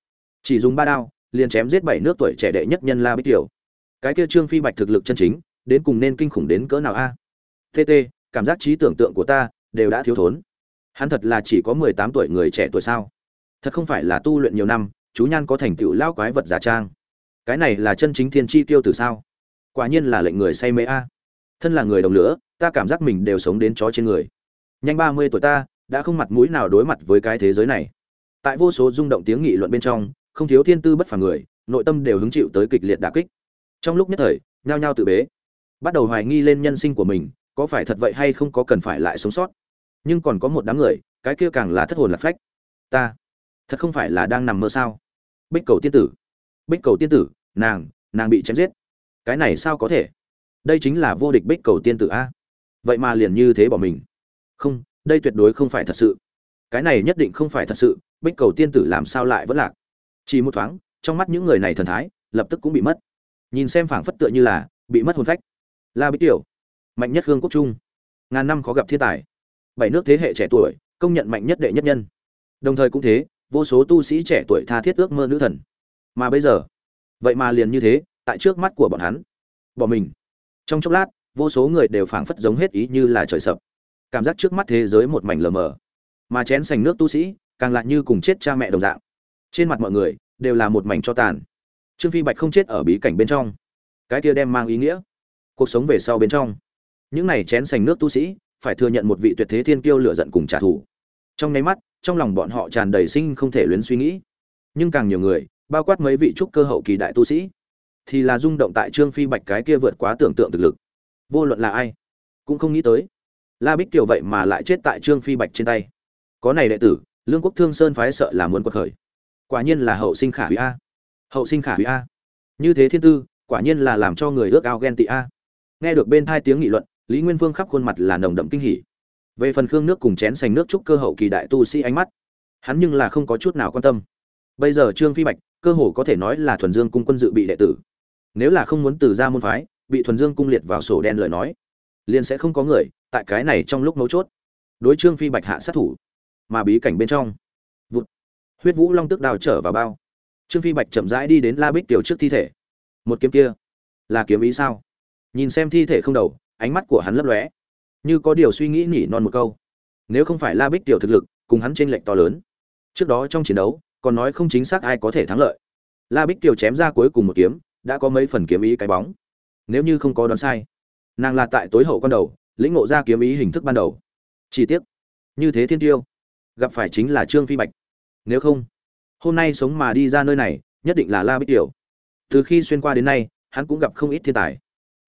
Chỉ dùng ba đao, liền chém giết bảy nước tuổi trẻ đệ nhất nhân la bích tiểu. Cái kia trương phi bạch thực lực chân chính, đến cùng nên kinh khủng đến cỡ nào a? Tt cảm giác trí tưởng tượng của ta đều đã thiếu thốn. Hắn thật là chỉ có mười tám tuổi người trẻ tuổi sao? Thật không phải là tu luyện nhiều năm chú nhan có thành tựu lao quái vật giả trang. Cái này là chân chính thiên chi tiêu từ sao? Quả nhiên là lệnh người say mê a. Thân là người đồng lửa, ta cảm giác mình đều sống đến chó trên người. Nhanh ba mươi tuổi ta, đã không mặt mũi nào đối mặt với cái thế giới này. Tại vô số rung động tiếng nghị luận bên trong, không thiếu thiên tư bất phàm người, nội tâm đều hứng chịu tới kịch liệt đả kích. Trong lúc nhất thời, nhao nhao tự bế. Bắt đầu hoài nghi lên nhân sinh của mình, có phải thật vậy hay không có cần phải lại sống sót. Nhưng còn có một đám người, cái kia càng là thất hồn lạc phách. Ta thật không phải là đang nằm mơ sao? Bích cầu tiên tử. Bích cầu tiên tử, nàng nàng bị chém giết. Cái này sao có thể? Đây chính là vô địch bích cầu tiên tử a. Vậy mà liền như thế bỏ mình. Không, đây tuyệt đối không phải thật sự. Cái này nhất định không phải thật sự, bích cầu tiên tử làm sao lại vẫn lạc? Chỉ một thoáng, trong mắt những người này thần thái, lập tức cũng bị mất. Nhìn xem phảng phất tựa như là, bị mất hồn phách. La bích tiểu, mạnh nhất hương quốc trung. Ngàn năm khó gặp thiên tài. Bảy nước thế hệ trẻ tuổi, công nhận mạnh nhất đệ nhất nhân. Đồng thời cũng thế vô số tu sĩ trẻ tuổi tha thiết ước mơ nữ thần. Mà bây giờ, vậy mà liền như thế, tại trước mắt của bọn hắn bỏ mình, trong chốc lát, vô số người đều phảng phất giống hết ý như là trời sập. Cảm giác trước mắt thế giới một mảnh lờ mờ, mà chén sành nước tu sĩ càng lại như cùng chết cha mẹ đồng dạng. Trên mặt mọi người đều là một mảnh cho tàn. Trương phi bạch không chết ở bí cảnh bên trong. Cái kia đem mang ý nghĩa, cuộc sống về sau bên trong. Những này chén sành nước tu sĩ phải thừa nhận một vị tuyệt thế thiên kiêu lựa giận cùng trả thù. Trong nháy mắt trong lòng bọn họ tràn đầy sinh không thể luyến suy nghĩ. Nhưng càng nhiều người, bao quát mấy vị trúc cơ hậu kỳ đại tu sĩ, thì là rung động tại trương phi bạch cái kia vượt quá tưởng tượng thực lực. Vô luận là ai, cũng không nghĩ tới. La bích kiều vậy mà lại chết tại trương phi bạch trên tay. Có này đệ tử, lương quốc thương sơn phái sợ là muốn quật khởi. Quả nhiên là hậu sinh khả hủy a. Hậu sinh khả hủy a. Như thế thiên tư, quả nhiên là làm cho người ước ao ghen tị a. Nghe được bên thai tiếng nghị luận, lý nguyên vương khắp khuôn mặt là nồng đậm kinh hỉ về phần khương nước cùng chén sành nước trúc cơ hậu kỳ đại tu sĩ ánh mắt, hắn nhưng là không có chút nào quan tâm. Bây giờ trương phi bạch, cơ hồ có thể nói là thuần dương cung quân dự bị đệ tử. Nếu là không muốn từ ra môn phái, bị thuần dương cung liệt vào sổ đen lời nói, liền sẽ không có người tại cái này trong lúc mấu chốt đối trương phi bạch hạ sát thủ. Mà bí cảnh bên trong, vụt, huyết vũ long tức đào trở vào bao. Trương phi bạch chậm rãi đi đến la bích tiểu trước thi thể. Một kiếm kia là kiếm ý sao? Nhìn xem thi thể không đầu, ánh mắt của hắn lấp lóe như có điều suy nghĩ nhỉ non một câu. Nếu không phải la bích tiểu thực lực, cùng hắn trên lệnh to lớn. Trước đó trong chiến đấu, còn nói không chính xác ai có thể thắng lợi. La bích tiểu chém ra cuối cùng một kiếm, đã có mấy phần kiếm ý cái bóng. Nếu như không có đoán sai, nàng là tại tối hậu con đầu, lĩnh ngộ ra kiếm ý hình thức ban đầu. Chi tiết như thế thiên tiêu, gặp phải chính là trương phi bạch. Nếu không, hôm nay sống mà đi ra nơi này, nhất định là la bích tiểu. Từ khi xuyên qua đến nay, hắn cũng gặp không ít thiên tài.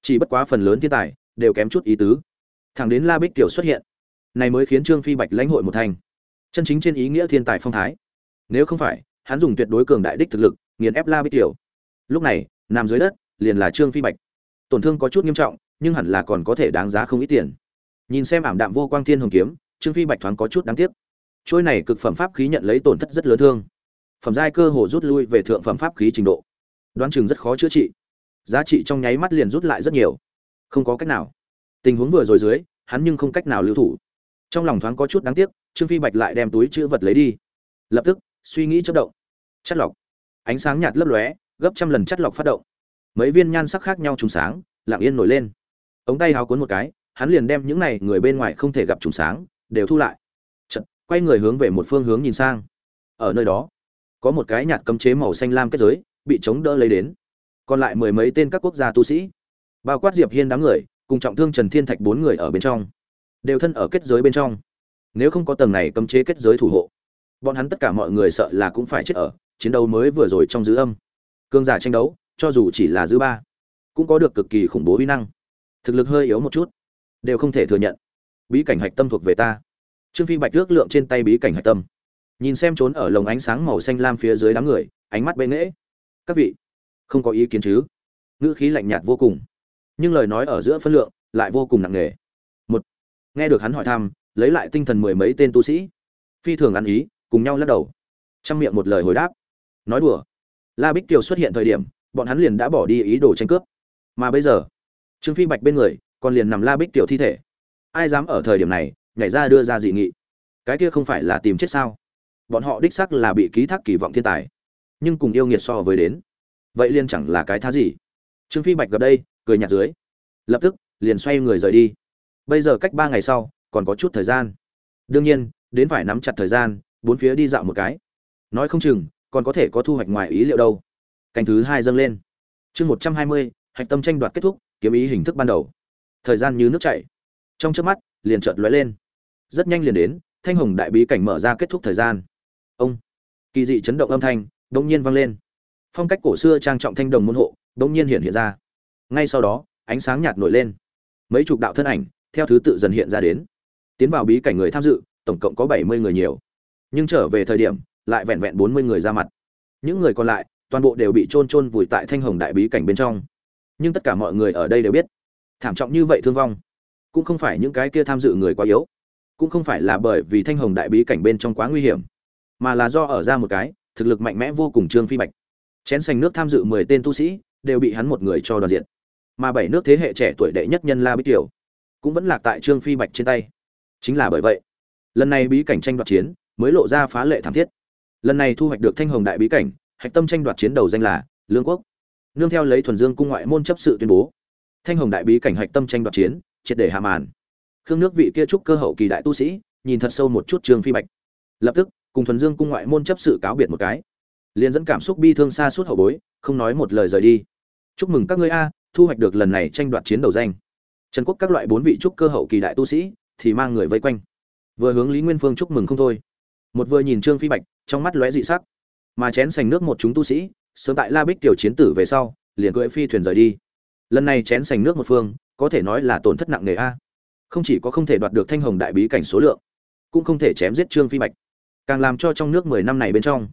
Chỉ bất quá phần lớn thiên tài, đều kém chút ý tứ thẳng đến la bích tiểu xuất hiện. Này mới khiến trương phi bạch lãnh hội một thành. Chân chính trên ý nghĩa thiên tài phong thái. Nếu không phải, hắn dùng tuyệt đối cường đại đích thực lực, nghiền ép la bích tiểu lúc này, nằm dưới đất, liền là trương phi bạch. Tổn thương có chút nghiêm trọng, nhưng hẳn là còn có thể đáng giá không ít tiền. Nhìn xem ảm đạm vô quang thiên hồng kiếm, trương phi bạch thoáng có chút đáng tiếc. Trôi này cực phẩm pháp khí nhận lấy tổn thất rất lớn thương. Phẩm giai cơ hồ rút lui về thượng phẩm pháp khí trình độ. Đoán chừng rất khó chữa trị. Giá trị trong nháy mắt liền rút lại rất nhiều. Không có cách nào tình huống vừa rồi dưới hắn nhưng không cách nào lưu thủ. Trong lòng thoáng có chút đáng tiếc trương phi bạch lại đem túi chữ vật lấy đi. Lập tức suy nghĩ chất động. Chất lọc. Ánh sáng nhạt lấp lóe gấp trăm lần chất lọc phát động. Mấy viên nhan sắc khác nhau trùng sáng lặng yên nổi lên. Ống tay háo cuốn một cái hắn liền đem những này người bên ngoài không thể gặp trùng sáng đều thu lại. Chật, quay người hướng về một phương hướng nhìn sang. Ở nơi đó có một cái nhạt cấm chế màu xanh lam kết giới bị chống đỡ lấy đến. Còn lại mười mấy tên các quốc gia tu sĩ. Bao quát diệp hiên đám người cùng trọng thương trần thiên thạch bốn người ở bên trong, đều thân ở kết giới bên trong. Nếu không có tầng này cấm chế kết giới thủ hộ, bọn hắn tất cả mọi người sợ là cũng phải chết ở chiến đấu mới vừa rồi trong dư âm. Cương giả tranh đấu, cho dù chỉ là dư ba, cũng có được cực kỳ khủng bố uy năng. Thực lực hơi yếu một chút, đều không thể thừa nhận. Bí cảnh hạch tâm thuộc về ta. Trương phi bạch ước lượng trên tay bí cảnh hạch tâm. Nhìn xem trốn ở lồng ánh sáng màu xanh lam phía dưới đám người, ánh mắt bên nghễ. Các vị, không có ý kiến chứ? Ngữ khí lạnh nhạt vô cùng nhưng lời nói ở giữa phân lượng lại vô cùng nặng nề. Một, nghe được hắn hỏi thăm, lấy lại tinh thần mười mấy tên tu sĩ. Phi thường ăn ý, cùng nhau lắc đầu. Trong miệng một lời hồi đáp. Nói đùa. La bích kiều xuất hiện thời điểm, bọn hắn liền đã bỏ đi ý đồ tranh cướp. Mà bây giờ, trương phi bạch bên người, còn liền nằm la bích kiều thi thể. Ai dám ở thời điểm này, nhảy ra đưa ra dị nghị. Cái kia không phải là tìm chết sao? Bọn họ đích sắc là bị ký thác kỳ vọng thiên tài, nhưng cùng yêu nghiệt so với đến. Vậy liên chẳng là cái thá gì. Trương phi bạch gặp đây cười nhạt dưới. Lập tức, liền xoay người rời đi. Bây giờ cách ba ngày sau, còn có chút thời gian. Đương nhiên, đến phải nắm chặt thời gian, bốn phía đi dạo một cái. Nói không chừng, còn có thể có thu hoạch ngoài ý liệu đâu. Canh thứ hai dâng lên. Chương một trăm hai mươi, hạch tâm tranh đoạt kết thúc, kiếm ý hình thức ban đầu. Thời gian như nước chảy. Trong trước mắt, liền chợt lóe lên. Rất nhanh liền đến, thanh hồng đại bí cảnh mở ra kết thúc thời gian. Ông. Kỳ dị chấn động âm thanh đ ỗ n g nhiên vang lên. Phong cách cổ xưa trang trọng thanh đồng môn hộ đ ỗ n g nhiên hiện hiện ra ngay sau đó, ánh sáng nhạt nổi lên. Mấy chục đạo thân ảnh, theo thứ tự dần hiện ra đến. Tiến vào bí cảnh người tham dự, tổng cộng có bảy mươi người nhiều. Nhưng trở về thời điểm, lại vẹn vẹn bốn mươi người ra mặt. Những người còn lại, toàn bộ đều bị chôn chôn vùi tại thanh hồng đại bí cảnh bên trong. Nhưng tất cả mọi người ở đây đều biết, thảm trọng như vậy thương vong, cũng không phải những cái kia tham dự người quá yếu. Cũng không phải là bởi vì thanh hồng đại bí cảnh bên trong quá nguy hiểm, mà là do ở ra một cái, thực lực mạnh mẽ vô cùng trương phi bạch. Chén sành nước tham dự mười tên tu sĩ, đều bị hắn một người cho đoàn diện mà bảy nước thế hệ trẻ tuổi đệ nhất nhân la bích tiểu cũng vẫn lạc tại trương phi bạch trên tay. Chính là bởi vậy, lần này bí cảnh tranh đoạt chiến mới lộ ra phá lệ thảm thiết. Lần này thu hoạch được thanh hồng đại bí cảnh, hạch tâm tranh đoạt chiến đầu danh là lương quốc. Nương theo lấy thuần dương cung ngoại môn chấp sự tuyên bố, thanh hồng đại bí cảnh hạch tâm tranh đoạt chiến triệt để hạ màn. Khương nước vị kia trúc cơ hậu kỳ đại tu sĩ nhìn thật sâu một chút trương phi bạch. Lập tức, cùng thuần dương cung ngoại môn chấp sự cáo biệt một cái. Liền dẫn cảm xúc bi thương xa suốt hậu bối, không nói một lời rời đi. Chúc mừng các ngươi a thu hoạch được lần này tranh đoạt chiến đầu danh. Trần quốc các loại bốn vị trúc cơ hậu kỳ đại tu sĩ thì mang người vây quanh. Vừa hướng lý nguyên phương chúc mừng không thôi. Một vừa nhìn trương phi bạch, trong mắt lóe dị sắc. Mà chén sành nước một chúng tu sĩ, sớm tại la bích tiểu chiến tử về sau, liền cưỡi phi thuyền rời đi. Lần này chén sành nước một phương, có thể nói là tổn thất nặng nề a. Không chỉ có không thể đoạt được thanh hồng đại bí cảnh số lượng, cũng không thể chém giết trương phi bạch. Càng làm cho trong nước mười năm này bên trong,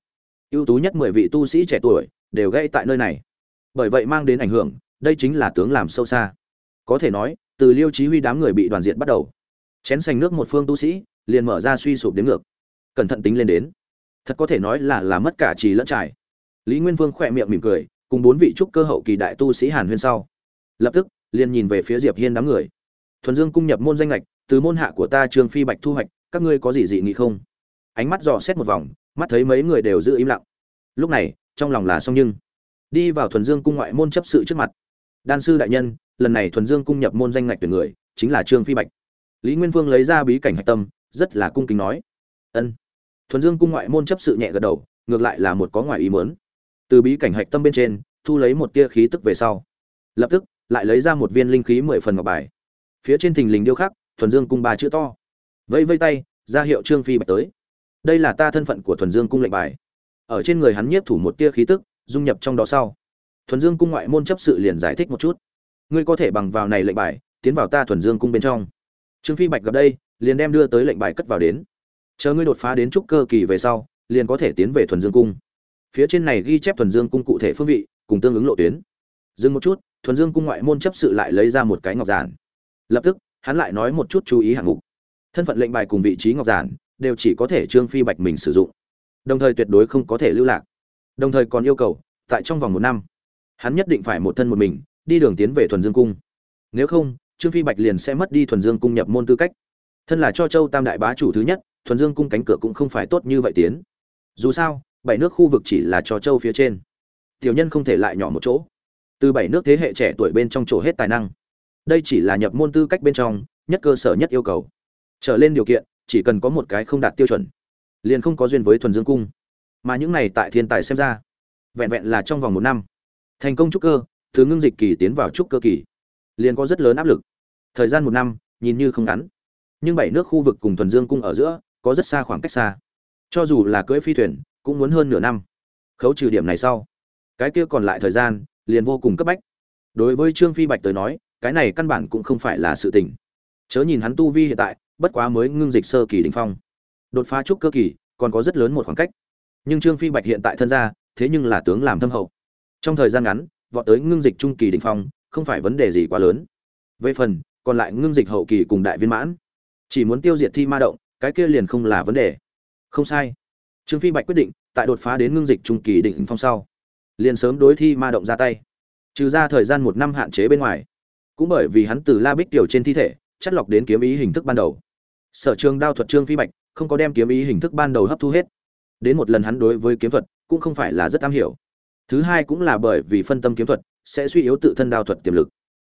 ưu tú nhất mười vị tu sĩ trẻ tuổi đều gây tại nơi này. Bởi vậy mang đến ảnh hưởng đây chính là tướng làm sâu xa. Có thể nói, từ liêu chí huy đám người bị đoàn diện bắt đầu, chén sành nước một phương tu sĩ liền mở ra suy sụp đến ngược, cẩn thận tính lên đến. Thật có thể nói là là mất cả trì lẫn trải. Lý nguyên vương khỏe miệng mỉm cười, cùng bốn vị trúc cơ hậu kỳ đại tu sĩ hàn huyên sau, lập tức liền nhìn về phía diệp hiên đám người. Thuần dương cung nhập môn danh lệch từ môn hạ của ta trương phi bạch thu hoạch, các ngươi có gì dị nghị không? Ánh mắt dò xét một vòng, mắt thấy mấy người đều giữ im lặng. Lúc này, trong lòng là xong nhưng. Đi vào thuần dương cung ngoại môn chấp sự trước mặt đan sư đại nhân, lần này thuần dương cung nhập môn danh ngạch tuyển người, chính là trương phi bạch. Lý nguyên vương lấy ra bí cảnh hạch tâm, rất là cung kính nói. Ân. Thuần dương cung ngoại môn chấp sự nhẹ gật đầu, ngược lại là một có ngoài ý mớn từ bí cảnh hạch tâm bên trên, thu lấy một tia khí tức về sau. Lập tức, lại lấy ra một viên linh khí mười phần ngọc bài. Phía trên thình lình điêu khắc, thuần dương cung ba chữ to. Vẫy vây tay, ra hiệu trương phi bạch tới. Đây là ta thân phận của thuần dương cung lệnh bài. Ở trên người hắn nhiếp thủ một tia khí tức, dung nhập trong đó sau thuần dương cung ngoại môn chấp sự liền giải thích một chút. Ngươi có thể bằng vào này lệnh bài, tiến vào ta thuần dương cung bên trong. Trương phi bạch gặp đây, liền đem đưa tới lệnh bài cất vào đến. Chờ ngươi đột phá đến trúc cơ kỳ về sau, liền có thể tiến về thuần dương cung. Phía trên này ghi chép thuần dương cung cụ thể phương vị, cùng tương ứng lộ tuyến. Dừng một chút, thuần dương cung ngoại môn chấp sự lại lấy ra một cái ngọc giản. Lập tức, hắn lại nói một chút chú ý hạng mục. Thân phận lệnh bài cùng vị trí ngọc giản, đều chỉ có thể trương phi bạch mình sử dụng. Đồng thời tuyệt đối không có thể lưu lạc. Đồng thời còn yêu cầu, tại trong vòng một năm hắn nhất định phải một thân một mình, đi đường tiến về thuần dương cung. Nếu không, trương phi bạch liền sẽ mất đi thuần dương cung nhập môn tư cách. Thân là cho châu tam đại bá chủ thứ nhất, thuần dương cung cánh cửa cũng không phải tốt như vậy tiến. Dù sao, bảy nước khu vực chỉ là cho châu phía trên. Tiểu nhân không thể lại nhỏ một chỗ. Từ bảy nước thế hệ trẻ tuổi bên trong chỗ hết tài năng. Đây chỉ là nhập môn tư cách bên trong, nhất cơ sở nhất yêu cầu. Trở lên điều kiện, chỉ cần có một cái không đạt tiêu chuẩn, liền không có duyên với thuần dương cung. Mà những này tại thiên tài xem ra, vẹn vẹn là trong vòng một năm thành công trúc cơ, thứ ngưng dịch kỳ tiến vào trúc cơ kỳ. Liền có rất lớn áp lực. Thời gian một năm, nhìn như không ngắn. Nhưng bảy nước khu vực cùng thuần dương cung ở giữa, có rất xa khoảng cách xa. Cho dù là cưỡi phi thuyền, cũng muốn hơn nửa năm. Khấu trừ điểm này sau. Cái kia còn lại thời gian, liền vô cùng cấp bách. Đối với trương phi bạch tới nói, cái này căn bản cũng không phải là sự tình. Chớ nhìn hắn tu vi hiện tại, bất quá mới ngưng dịch sơ kỳ đỉnh phong. Đột phá trúc cơ kỳ, còn có rất lớn một khoảng cách. Nhưng trương phi bạch hiện tại thân gia, thế nhưng là tướng làm thâm hậu trong thời gian ngắn, vọt tới ngưng dịch trung kỳ đỉnh phong, không phải vấn đề gì quá lớn. Về phần, còn lại ngưng dịch hậu kỳ cùng đại viên mãn. Chỉ muốn tiêu diệt thi ma động, cái kia liền không là vấn đề. Không sai. Trương phi bạch quyết định, tại đột phá đến ngưng dịch trung kỳ đỉnh phong sau, liền sớm đối thi ma động ra tay. Trừ ra thời gian một năm hạn chế bên ngoài. Cũng bởi vì hắn từ la bích tiểu trên thi thể, chất lọc đến kiếm ý hình thức ban đầu. Sở trường đao thuật trương phi bạch, không có đem kiếm ý hình thức ban đầu hấp thu hết. Đến một lần hắn đối với kiếm thuật, cũng không phải là rất am hiểu thứ hai cũng là bởi vì phân tâm kiếm thuật, sẽ suy yếu tự thân đao thuật tiềm lực.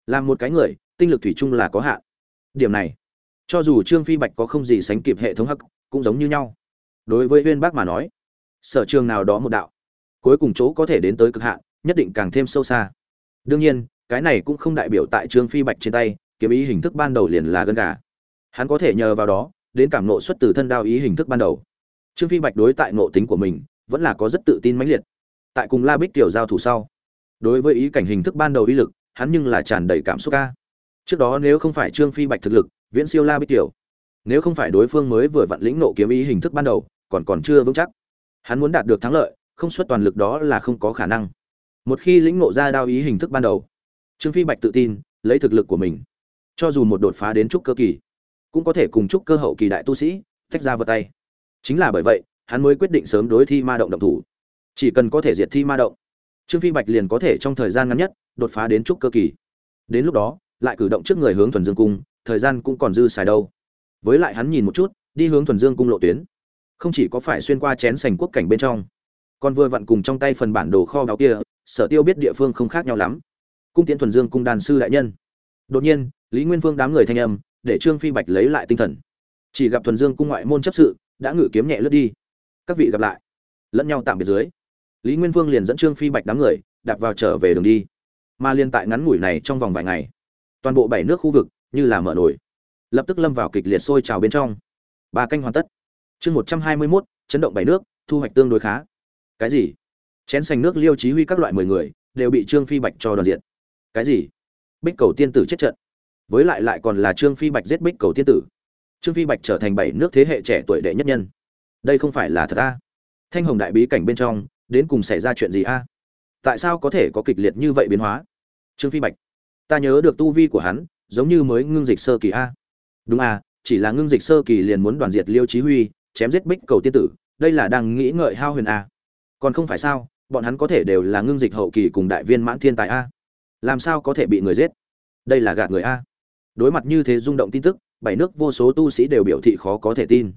Làm một cái người, tinh lực thủy chung là có hạn. Điểm này, cho dù trương phi bạch có không gì sánh kịp hệ thống hắc, cũng giống như nhau. Đối với huyên bác mà nói, sở trường nào đó một đạo, cuối cùng chỗ có thể đến tới cực hạn, nhất định càng thêm sâu xa. Đương nhiên, cái này cũng không đại biểu tại trương phi bạch trên tay, kiếm ý hình thức ban đầu liền là gân gà. Hắn có thể nhờ vào đó, đến cảm nộ xuất từ thân đao ý hình thức ban đầu. Trương phi bạch đối tại nộ tính của mình, vẫn là có rất tự tin mãnh liệt tại cùng la bích tiểu giao thủ sau. Đối với ý cảnh hình thức ban đầu ý lực, hắn nhưng là tràn đầy cảm xúc ca. Trước đó nếu không phải trương phi bạch thực lực, viễn siêu la bích tiểu. Nếu không phải đối phương mới vừa vặn lĩnh nộ kiếm ý hình thức ban đầu, còn còn chưa vững chắc. Hắn muốn đạt được thắng lợi, không xuất toàn lực đó là không có khả năng. Một khi lĩnh nộ ra đao ý hình thức ban đầu, trương phi bạch tự tin, lấy thực lực của mình. Cho dù một đột phá đến trúc cơ kỳ, cũng có thể cùng chúc cơ hậu kỳ đại tu sĩ tách ra vật tay. Chính là bởi vậy, hắn mới quyết định sớm đối thi ma động động thủ chỉ cần có thể diệt thi ma động, trương phi bạch liền có thể trong thời gian ngắn nhất đột phá đến trúc cơ kỳ. Đến lúc đó, lại cử động trước người hướng thuần dương cung, thời gian cũng còn dư xài đâu. Với lại hắn nhìn một chút, đi hướng thuần dương cung lộ tuyến, không chỉ có phải xuyên qua chén sành quốc cảnh bên trong, còn vừa vặn cùng trong tay phần bản đồ kho báu kia, sở tiêu biết địa phương không khác nhau lắm. Cung tiễn thuần dương cung đàn sư đại nhân. Đột nhiên, lý nguyên vương đám người thanh âm, để trương phi bạch lấy lại tinh thần. Chỉ gặp thuần dương cung ngoại môn chấp sự, đã ngự kiếm nhẹ lướt đi. Các vị gặp lại. Lẫn nhau tạm biệt dưới lý nguyên vương liền dẫn trương phi bạch đám người, đạp vào trở về đường đi. Mà liên tại ngắn ngủi này trong vòng vài ngày, toàn bộ bảy nước khu vực như là mở nổi. Lập tức lâm vào kịch liệt sôi trào bên trong. Ba canh hoàn tất. Chương một trăm hai mươi mốt, chấn động bảy nước, thu hoạch tương đối khá. Cái gì? Chén sành nước liêu chí huy các loại mười người, đều bị trương phi bạch cho đoàn diện. Cái gì? Bích cầu tiên tử chết trận. Với lại lại còn là trương phi bạch giết bích cầu tiên tử. Trương phi bạch trở thành bảy nước thế hệ trẻ tuổi đệ nhất nhân. Đây không phải là thật a thanh hồng đại bí cảnh bên trong đến cùng xảy ra chuyện gì a? Tại sao có thể có kịch liệt như vậy biến hóa? Trương phi bạch, ta nhớ được tu vi của hắn, giống như mới ngưng dịch sơ kỳ a. Đúng a chỉ là ngưng dịch sơ kỳ liền muốn đoàn diệt liêu chí huy, chém giết bích cầu tiên tử, đây là đang nghĩ ngợi hao huyền a. Còn không phải sao, bọn hắn có thể đều là ngưng dịch hậu kỳ cùng đại viên mãn thiên tài a. Làm sao có thể bị người giết? Đây là gạt người a. Đối mặt như thế rung động tin tức, bảy nước vô số tu sĩ đều biểu thị khó có thể tin.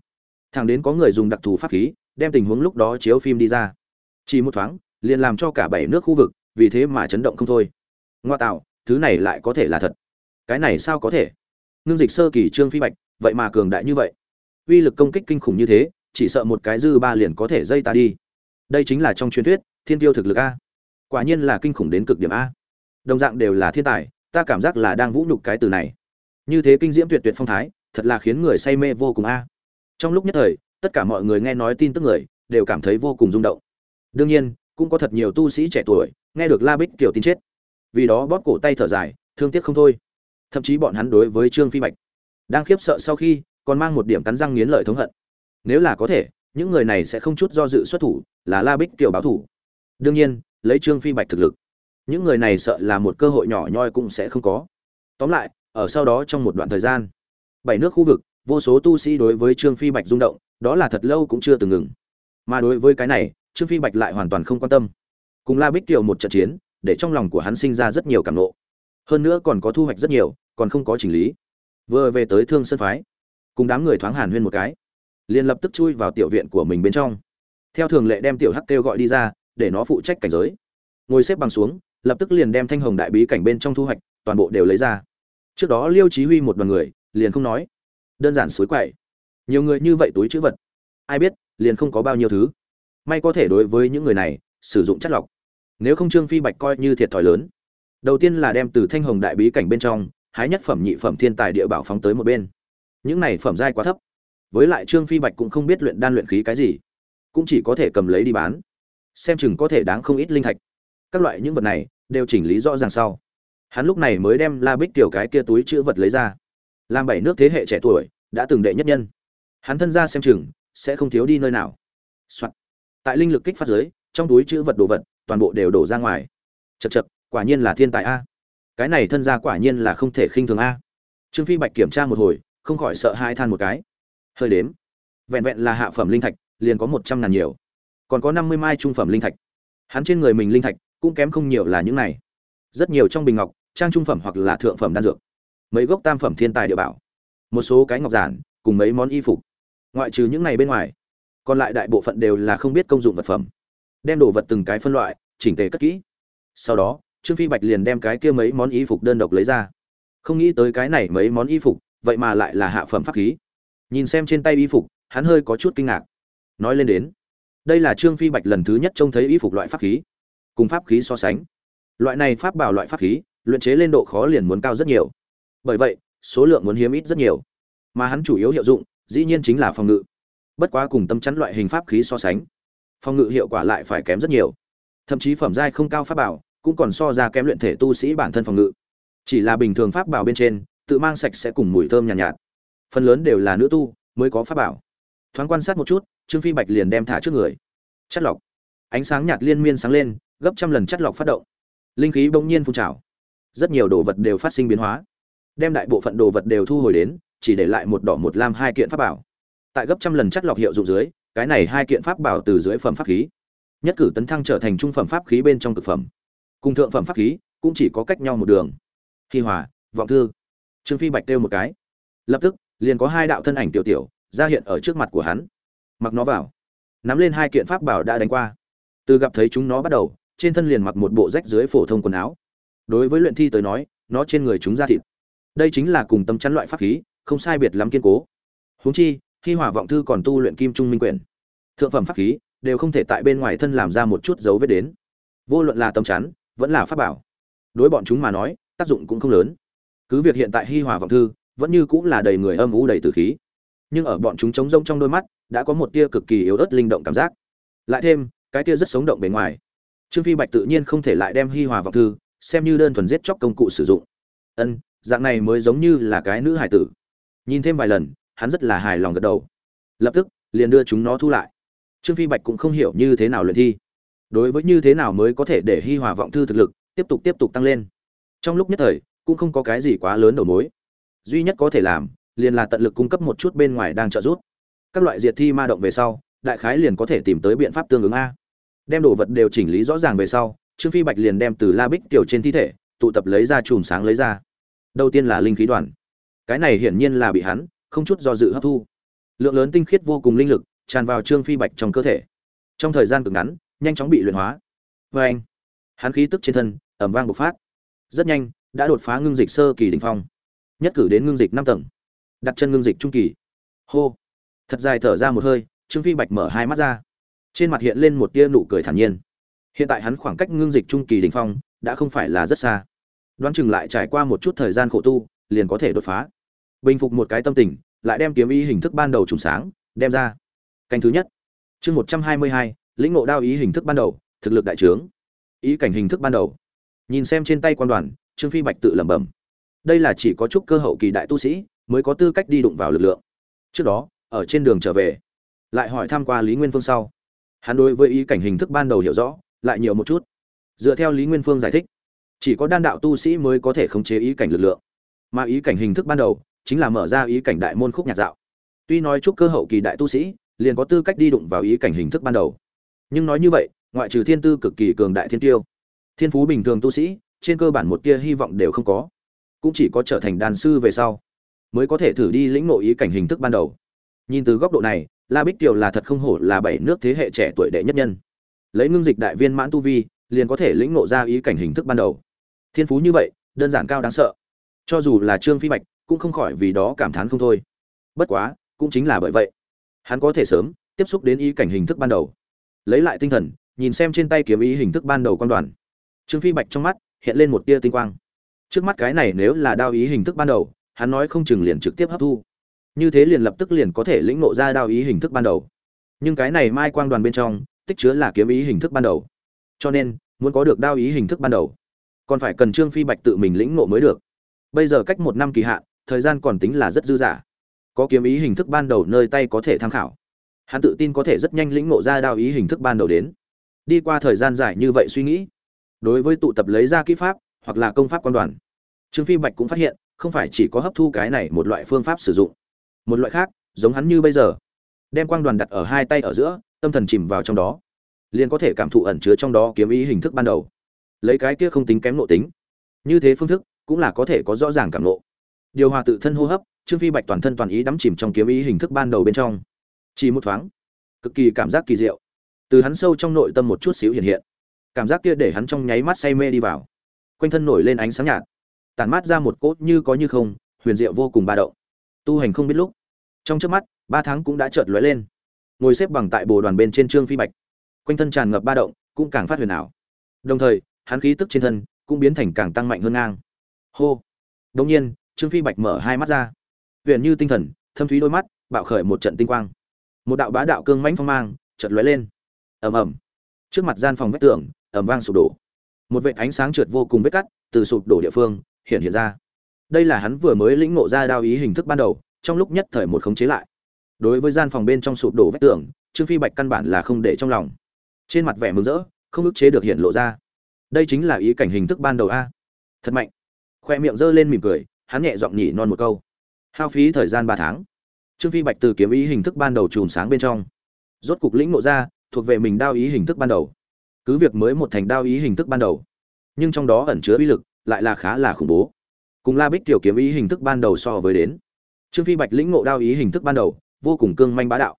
Thẳng đến có người dùng đặc thù pháp khí, đem tình huống lúc đó chiếu phim đi ra chỉ một thoáng, liền làm cho cả bảy nước khu vực vì thế mà chấn động không thôi. Ngoa tạo, thứ này lại có thể là thật. Cái này sao có thể? Ngưng dịch sơ kỳ trương phi bạch, vậy mà cường đại như vậy. Uy lực công kích kinh khủng như thế, chỉ sợ một cái dư ba liền có thể dây ta đi. Đây chính là trong truyền thuyết, thiên tiêu thực lực a. Quả nhiên là kinh khủng đến cực điểm a. Đồng dạng đều là thiên tài, ta cảm giác là đang vũ nhục cái từ này. Như thế kinh diễm tuyệt tuyệt phong thái, thật là khiến người say mê vô cùng a. Trong lúc nhất thời, tất cả mọi người nghe nói tin tức người, đều cảm thấy vô cùng rung động đương nhiên, cũng có thật nhiều tu sĩ trẻ tuổi, nghe được la bích kiểu tin chết. Vì đó bóp cổ tay thở dài, thương tiếc không thôi. Thậm chí bọn hắn đối với trương phi bạch đang khiếp sợ sau khi còn mang một điểm cắn răng nghiến lợi thống hận. Nếu là có thể, những người này sẽ không chút do dự xuất thủ, là la bích kiều báo thủ. Đương nhiên, lấy trương phi bạch thực lực, những người này sợ là một cơ hội nhỏ nhoi cũng sẽ không có. Tóm lại, ở sau đó trong một đoạn thời gian, bảy nước khu vực, vô số tu sĩ đối với trương phi bạch rung động, đó là thật lâu cũng chưa từng ngừng. Mà đối với cái này trương phi bạch lại hoàn toàn không quan tâm. Cùng la bích kiều một trận chiến, để trong lòng của hắn sinh ra rất nhiều cảm nộ. Hơn nữa còn có thu hoạch rất nhiều, còn không có chỉnh lý. Vừa về tới thương sân phái, cùng đám người thoáng hàn huyên một cái, liền lập tức chui vào tiểu viện của mình bên trong. Theo thường lệ đem tiểu hắc kêu gọi đi ra, để nó phụ trách cảnh giới. Ngồi xếp bằng xuống, lập tức liền đem thanh hồng đại bí cảnh bên trong thu hoạch, toàn bộ đều lấy ra. Trước đó liêu chí huy một đoàn người, liền không nói. Đơn giản suối quậy. Nhiều người như vậy túi chữ vật. Ai biết, liền không có bao nhiêu thứ may có thể đối với những người này, sử dụng chất lọc. Nếu không trương phi bạch coi như thiệt thòi lớn. Đầu tiên là đem từ thanh hồng đại bí cảnh bên trong, hái nhất phẩm nhị phẩm thiên tài địa bảo phóng tới một bên. Những này phẩm giai quá thấp. Với lại trương phi bạch cũng không biết luyện đan luyện khí cái gì. Cũng chỉ có thể cầm lấy đi bán. Xem chừng có thể đáng không ít linh thạch. Các loại những vật này, đều chỉnh lý rõ ràng sau. Hắn lúc này mới đem la bích tiểu cái kia túi chữ vật lấy ra. Làm bảy nước thế hệ trẻ tuổi, đã từng đệ nhất nhân. Hắn thân ra xem chừng, sẽ không thiếu đi nơi nào、Soạn tại linh lực kích phát giới, trong túi chữ vật đồ vật, toàn bộ đều đổ ra ngoài. Chật chật quả nhiên là thiên tài a. Cái này thân ra quả nhiên là không thể khinh thường a. Trương phi bạch kiểm tra một hồi, không khỏi sợ hai than một cái. Hơi đếm. Vẹn vẹn là hạ phẩm linh thạch, liền có một trăm ngàn nhiều. Còn có năm mươi mai trung phẩm linh thạch. Hắn trên người mình linh thạch, cũng kém không nhiều là những này. Rất nhiều trong bình ngọc, trang trung phẩm hoặc là thượng phẩm đan dược. Mấy gốc tam phẩm thiên tài địa bảo. Một số cái ngọc giản, cùng mấy món y phục. Ngoại trừ những này bên ngoài còn lại đại bộ phận đều là không biết công dụng vật phẩm. Đem đồ vật từng cái phân loại, chỉnh tề cất kỹ. Sau đó, trương phi bạch liền đem cái kia mấy món y phục đơn độc lấy ra. Không nghĩ tới cái này mấy món y phục, vậy mà lại là hạ phẩm pháp khí. Nhìn xem trên tay y phục, hắn hơi có chút kinh ngạc. Nói lên đến, đây là trương phi bạch lần thứ nhất trông thấy y phục loại pháp khí. Cùng pháp khí so sánh, loại này pháp bảo loại pháp khí, luyện chế lên độ khó liền muốn cao rất nhiều. Bởi vậy, số lượng muốn hiếm ít rất nhiều. Mà hắn chủ yếu hiệu dụng, dĩ nhiên chính là phòng ngự bất quá cùng tâm chắn loại hình pháp khí so sánh phòng ngự hiệu quả lại phải kém rất nhiều. Thậm chí phẩm giai không cao pháp bảo cũng còn so ra kém luyện thể tu sĩ bản thân phòng ngự. Chỉ là bình thường pháp bảo bên trên tự mang sạch sẽ cùng mùi thơm nhàn nhạt, nhạt. Phần lớn đều là nữ tu mới có pháp bảo. Thoáng quan sát một chút trương phi bạch liền đem thả trước người. Chất lọc. Ánh sáng nhạt liên miên sáng lên gấp trăm lần chất lọc phát động. Linh khí bỗng nhiên phun trào. Rất nhiều đồ vật đều phát sinh biến hóa. Đem đại bộ phận đồ vật đều thu hồi đến chỉ để lại một đỏ một lam hai kiện pháp bảo tại gấp trăm lần chất lọc hiệu dụng dưới, cái này hai kiện pháp bảo từ dưới phẩm pháp khí. Nhất cử tấn thăng trở thành trung phẩm pháp khí bên trong cực phẩm. Cùng thượng phẩm pháp khí cũng chỉ có cách nhau một đường. Hi hòa, vọng thư. Trương phi bạch kêu một cái. Lập tức, liền có hai đạo thân ảnh tiểu tiểu ra hiện ở trước mặt của hắn. Mặc nó vào. Nắm lên hai kiện pháp bảo đã đánh qua. Từ gặp thấy chúng nó bắt đầu, trên thân liền mặc một bộ rách dưới phổ thông quần áo. Đối với luyện thi tới nói, nó trên người chúng ra thịt. Đây chính là cùng tâm chắn loại pháp khí, không sai biệt lắm kiên cố. Huống chi khi Hòa vọng thư còn tu luyện kim trung minh quyền thượng phẩm pháp khí đều không thể tại bên ngoài thân làm ra một chút dấu vết đến. Vô luận là tâm chắn, vẫn là pháp bảo, đối bọn chúng mà nói, tác dụng cũng không lớn. Cứ việc hiện tại hi hòa vọng thư vẫn như cũng là đầy người âm u đầy tử khí, nhưng ở bọn chúng trống rông trong đôi mắt đã có một tia cực kỳ yếu ớt linh động cảm giác. Lại thêm, cái tia rất sống động bề ngoài. Trương phi bạch tự nhiên không thể lại đem hi hòa vọng thư xem như đơn thuần giết chóc công cụ sử dụng. Ân, dạng này mới giống như là cái nữ hải tử. Nhìn thêm vài lần hắn rất là hài lòng gật đầu. Lập tức, liền đưa chúng nó thu lại. Trương phi bạch cũng không hiểu như thế nào luyện thi. Đối với như thế nào mới có thể để hi hòa vọng thư thực lực tiếp tục tiếp tục tăng lên. Trong lúc nhất thời, cũng không có cái gì quá lớn đầu mối. Duy nhất có thể làm, liền là tận lực cung cấp một chút bên ngoài đang trợ giúp. Các loại diệt thi ma động về sau, đại khái liền có thể tìm tới biện pháp tương ứng a. Đem đồ vật đều chỉnh lý rõ ràng về sau, trương phi bạch liền đem từ la bích tiểu trên thi thể, tụ tập lấy ra chùm sáng lấy ra. Đầu tiên là linh khí đoàn. Cái này hiển nhiên là bị hắn không chút do dự hấp thu. Lượng lớn tinh khiết vô cùng linh lực tràn vào trương phi bạch trong cơ thể. Trong thời gian cực ngắn, nhanh chóng bị luyện hóa. Vê anh, hắn khí tức trên thân ẩm vang bộc phát. Rất nhanh, đã đột phá ngưng dịch sơ kỳ đỉnh phong. Nhất cử đến ngưng dịch năm tầng. Đặt chân ngưng dịch trung kỳ. Hô. Thật dài thở ra một hơi, trương phi bạch mở hai mắt ra. Trên mặt hiện lên một tia nụ cười thản nhiên. Hiện tại hắn khoảng cách ngưng dịch trung kỳ đỉnh phong đã không phải là rất xa. Đoán chừng lại trải qua một chút thời gian khổ tu, liền có thể đột phá bình phục một cái tâm tình, lại đem kiếm ý hình thức ban đầu trùng sáng, đem ra. Canh thứ nhất. Chương một trăm hai mươi hai, lĩnh ngộ đao ý hình thức ban đầu, thực lực đại trướng. Ý cảnh hình thức ban đầu. Nhìn xem trên tay quan đoàn, trương phi bạch tự lẩm bẩm. Đây là chỉ có chút cơ hậu kỳ đại tu sĩ mới có tư cách đi đụng vào lực lượng. Trước đó, ở trên đường trở về, lại hỏi tham q u a lý nguyên phương sau. Hắn đối với ý cảnh hình thức ban đầu hiểu rõ, lại nhiều một chút. Dựa theo lý nguyên phương giải thích, chỉ có đan đạo tu sĩ mới có thể khống chế ý cảnh lực lượng. Mà ý cảnh hình thức ban đầu chính là mở ra ý cảnh đại môn khúc nhạc dạo. Tuy nói chúc cơ hậu kỳ đại tu sĩ, liền có tư cách đi đụng vào ý cảnh hình thức ban đầu. Nhưng nói như vậy, ngoại trừ thiên tư cực kỳ cường đại thiên tiêu, thiên phú bình thường tu sĩ, trên cơ bản một tia hy vọng đều không có. Cũng chỉ có trở thành đàn sư về sau, mới có thể thử đi lĩnh nội ý cảnh hình thức ban đầu. Nhìn từ góc độ này, la bích kiều là thật không hổ là bảy nước thế hệ trẻ tuổi đệ nhất nhân. Lấy ngưng dịch đại viên mãn tu vi, liền có thể lĩnh ngộ ra ý cảnh hình thức ban đầu. Thiên phú như vậy, đơn giản cao đáng sợ. Cho dù là trương phi bạch cũng không khỏi vì đó cảm thán không thôi. Bất quá, cũng chính là bởi vậy, hắn có thể sớm tiếp xúc đến ý cảnh hình thức ban đầu. Lấy lại tinh thần, nhìn xem trên tay kiếm ý hình thức ban đầu quan đoàn. Trương phi bạch trong mắt hiện lên một tia tinh quang. Trước mắt cái này nếu là đao ý hình thức ban đầu, hắn nói không chừng liền trực tiếp hấp thu. Như thế liền lập tức liền có thể lĩnh ngộ ra đao ý hình thức ban đầu. Nhưng cái này mai quang đoàn bên trong, tích chứa là kiếm ý hình thức ban đầu. Cho nên, muốn có được đao ý hình thức ban đầu, còn phải cần trương phi bạch tự mình lĩnh ngộ mới được. Bây giờ cách một năm kỳ hạn thời gian còn tính là rất dư dả. Có kiếm ý hình thức ban đầu nơi tay có thể tham khảo. Hắn tự tin có thể rất nhanh lĩnh ngộ ra đao ý hình thức ban đầu đến. Đi qua thời gian dài như vậy suy nghĩ, đối với tụ tập lấy ra kỹ pháp, hoặc là công pháp quan đoàn, trương phi bạch cũng phát hiện, không phải chỉ có hấp thu cái này một loại phương pháp sử dụng. Một loại khác, giống hắn như bây giờ, đem quang đoàn đặt ở hai tay ở giữa, tâm thần chìm vào trong đó, liền có thể cảm thụ ẩn chứa trong đó kiếm ý hình thức ban đầu. Lấy cái kia không tính kém nội tính. Như thế phương thức, cũng là có thể có rõ ràng cảm nộ điều hòa tự thân hô hấp, trương phi bạch toàn thân toàn ý đắm chìm trong kiếm ý hình thức ban đầu bên trong. Chỉ một thoáng, cực kỳ cảm giác kỳ diệu. Từ hắn sâu trong nội tâm một chút xíu hiện hiện. Cảm giác kia để hắn trong nháy mắt say mê đi vào. Quanh thân nổi lên ánh sáng nhạt tàn mát ra một cốt như có như không, huyền diệu vô cùng ba động. Tu hành không biết lúc. Trong trước mắt, ba tháng cũng đã chợt lóe lên. Ngồi xếp bằng tại bồ đoàn bên trên trương phi bạch. Quanh thân tràn ngập ba động, cũng càng phát huyền ảo. Đồng thời, hắn khí tức trên thân cũng biến thành càng tăng mạnh hơn ngang. Hô. Đông nhiên trương phi bạch mở hai mắt ra. Huyền như tinh thần, thâm thúy đôi mắt, bạo khởi một trận tinh quang. Một đạo bá đạo cương mãnh phong mang chợt lóe lên. Ầm ầm. Trước mặt gian phòng vách tường, ầm vang sụp đổ. Một vệt ánh sáng trượt vô cùng vết cắt từ sụp đổ địa phương hiện hiện ra. Đây là hắn vừa mới lĩnh ngộ ra đao ý hình thức ban đầu, trong lúc nhất thời một khống chế lại. Đối với gian phòng bên trong sụp đổ vách tường, trương phi bạch căn bản là không để trong lòng. Trên mặt vẻ mừng rỡ, không ức chế được hiện lộ ra. Đây chính là ý cảnh hình thức ban đầu a. Thật mạnh. Khoe miệng giơ lên mỉm cười hắn nhẹ giọng nhỉ non một câu. Hao phí thời gian ba tháng. Trương phi bạch từ kiếm ý hình thức ban đầu chùm sáng bên trong. Rốt cục lĩnh ngộ ra, thuộc về mình đao ý hình thức ban đầu. Cứ việc mới một thành đao ý hình thức ban đầu, nhưng trong đó ẩn chứa uy lực lại là khá là khủng bố. Cùng la bích tiểu kiếm ý hình thức ban đầu so với đến, trương phi bạch lĩnh ngộ đao ý hình thức ban đầu, vô cùng cương manh bá đạo.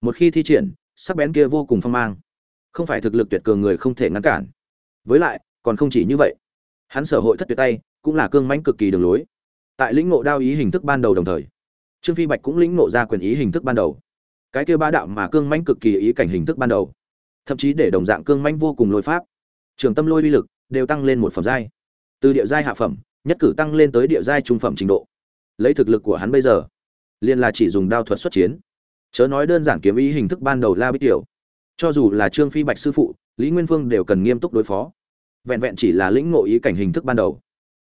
Một khi thi triển, sắc bén kia vô cùng phong mang, không phải thực lực tuyệt cường người không thể ngăn cản. Với lại, còn không chỉ như vậy, hắn sở hội thất tuyệt tay cũng là cương mãnh cực kỳ đường lối tại lĩnh ngộ đao ý hình thức ban đầu đồng thời, trương phi bạch cũng lĩnh ngộ ra quyền ý hình thức ban đầu. Cái kia ba đạo mà cương mãnh cực kỳ ý cảnh hình thức ban đầu, thậm chí để đồng dạng cương mãnh vô cùng lôi pháp, trường tâm lôi uy lực đều tăng lên một phẩm giai. Từ địa giai hạ phẩm, nhất cử tăng lên tới địa giai trung phẩm trình độ. Lấy thực lực của hắn bây giờ, liền là chỉ dùng đao thuật xuất chiến. Chớ nói đơn giản kiếm ý hình thức ban đầu la bích tiểu, cho dù là trương phi bạch sư phụ, lý nguyên phương đều cần nghiêm túc đối phó. Vẹn vẹn chỉ là lĩnh ngộ ý cảnh hình thức ban đầu,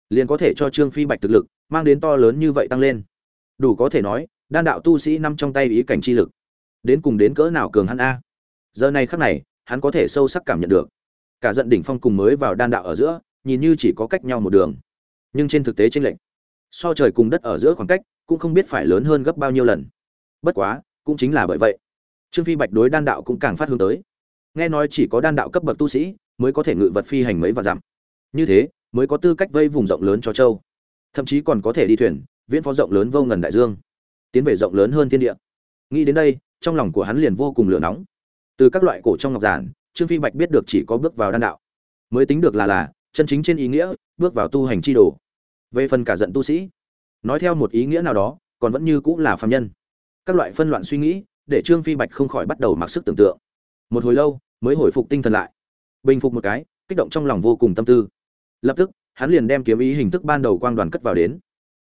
liền có thể cho trương phi bạch thực lực mang đến to lớn như vậy tăng lên. Đủ có thể nói, đan đạo tu sĩ nằm trong tay ý cảnh chi lực. Đến cùng đến cỡ nào cường hắn a? Giờ này khắc này, hắn có thể sâu sắc cảm nhận được. Cả giận đỉnh phong cùng mới vào đan đạo ở giữa, nhìn như chỉ có cách nhau một đường. Nhưng trên thực tế trên lệnh so trời cùng đất ở giữa khoảng cách, cũng không biết phải lớn hơn gấp bao nhiêu lần. Bất quá, cũng chính là bởi vậy. Trương phi bạch đối đan đạo cũng càng phát hướng tới. Nghe nói chỉ có đan đạo cấp bậc tu sĩ, mới có thể ngự vật phi hành mấy và dặm. Như thế, mới có tư cách vây vùng rộng lớn cho châu thậm chí còn có thể đi thuyền, viễn phó rộng lớn vô ngần đại dương, tiến về rộng lớn hơn thiên địa. Nghĩ đến đây, trong lòng của hắn liền vô cùng lửa nóng. Từ các loại cổ trong ngọc giản, trương phi bạch biết được chỉ có bước vào đan đạo. Mới tính được là là, chân chính trên ý nghĩa, bước vào tu hành chi đồ. Về phần cả giận tu sĩ, nói theo một ý nghĩa nào đó, còn vẫn như cũng là phàm nhân. Các loại phân loạn suy nghĩ, để trương phi bạch không khỏi bắt đầu mặc sức tưởng tượng. Một hồi lâu, mới hồi phục tinh thần lại. Bình phục một cái, kích động trong lòng vô cùng tâm tư. Lập tức hắn liền đem kiếm ý hình thức ban đầu quang đoàn cất vào đến.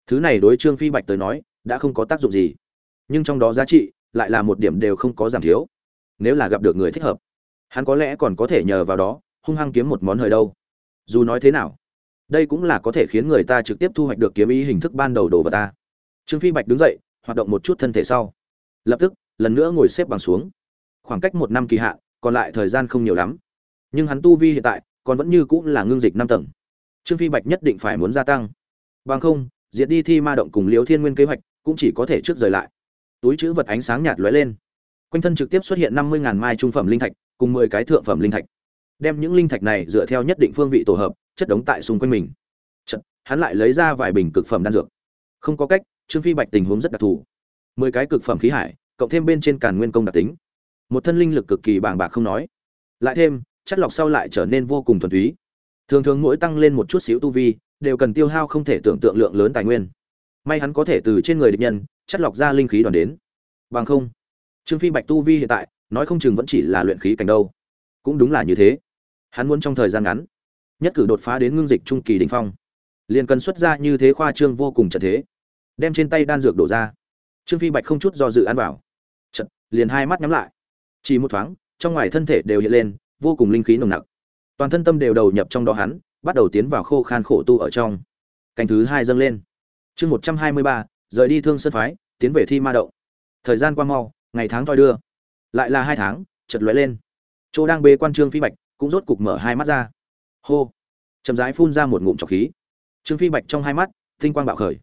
Thứ này đối trương phi bạch tới nói, đã không có tác dụng gì. Nhưng trong đó giá trị, lại là một điểm đều không có giảm thiếu. Nếu là gặp được người thích hợp, hắn có lẽ còn có thể nhờ vào đó, hung hăng kiếm một món hời đâu. Dù nói thế nào, đây cũng là có thể khiến người ta trực tiếp thu hoạch được kiếm ý hình thức ban đầu đồ vào ta. Trương phi bạch đứng dậy, hoạt động một chút thân thể sau. Lập tức, lần nữa ngồi xếp bằng xuống. Khoảng cách một năm kỳ hạn, còn lại thời gian không nhiều lắm. Nhưng hắn tu vi hiện tại, còn vẫn như cũng là ngưng dịch năm tầng trương phi bạch nhất định phải muốn gia tăng. Bằng không diệt đi thi ma động cùng liễu thiên nguyên kế hoạch cũng chỉ có thể trước rời lại. Túi chữ vật ánh sáng nhạt lóe lên. Quanh thân trực tiếp xuất hiện năm mươi ngàn mai trung phẩm linh thạch cùng mười cái thượng phẩm linh thạch. Đem những linh thạch này dựa theo nhất định phương vị tổ hợp chất đống tại xung quanh mình. Chật, hắn lại lấy ra vài bình cực phẩm đan dược. Không có cách trương phi bạch tình huống rất đặc thù. Mười cái cực phẩm khí hải cộng thêm bên trên càn nguyên công đặc tính. Một thân linh lực cực kỳ bàng bạc không nói. Lại thêm chất lọc sau lại trở nên vô cùng thuần túy thường thường mỗi tăng lên một chút xíu tu vi, đều cần tiêu hao không thể tưởng tượng lượng lớn tài nguyên. May hắn có thể từ trên người địch nhân, chất lọc ra linh khí đoàn đến. Bằng không, trương phi bạch tu vi hiện tại, nói không chừng vẫn chỉ là luyện khí cảnh đâu. Cũng đúng là như thế. Hắn muốn trong thời gian ngắn, nhất cử đột phá đến ngưng dịch trung kỳ đỉnh phong. Liền cần xuất ra như thế khoa trương vô cùng trận thế. Đem trên tay đan dược đổ ra. Trương phi bạch không chút do dự ăn vào. Trận liền hai mắt nhắm lại. Chỉ một thoáng, trong ngoài thân thể đều hiện lên, vô cùng linh khí nồng nặc toàn thân tâm đều đầu nhập trong đó hắn, bắt đầu tiến vào khô khan khổ tu ở trong. Canh thứ hai dâng lên. Chương một trăm hai mươi ba, rời đi thương sơn phái, tiến về thi ma động. Thời gian qua mau, ngày tháng thoi đưa. Lại là hai tháng chật lóe lên. Chỗ đang bê quan trương phi bạch cũng rốt cục mở hai mắt ra. Hô! Chậm rãi phun ra một ngụm trọc khí. Trương phi bạch trong hai mắt, tinh quang bạo khởi.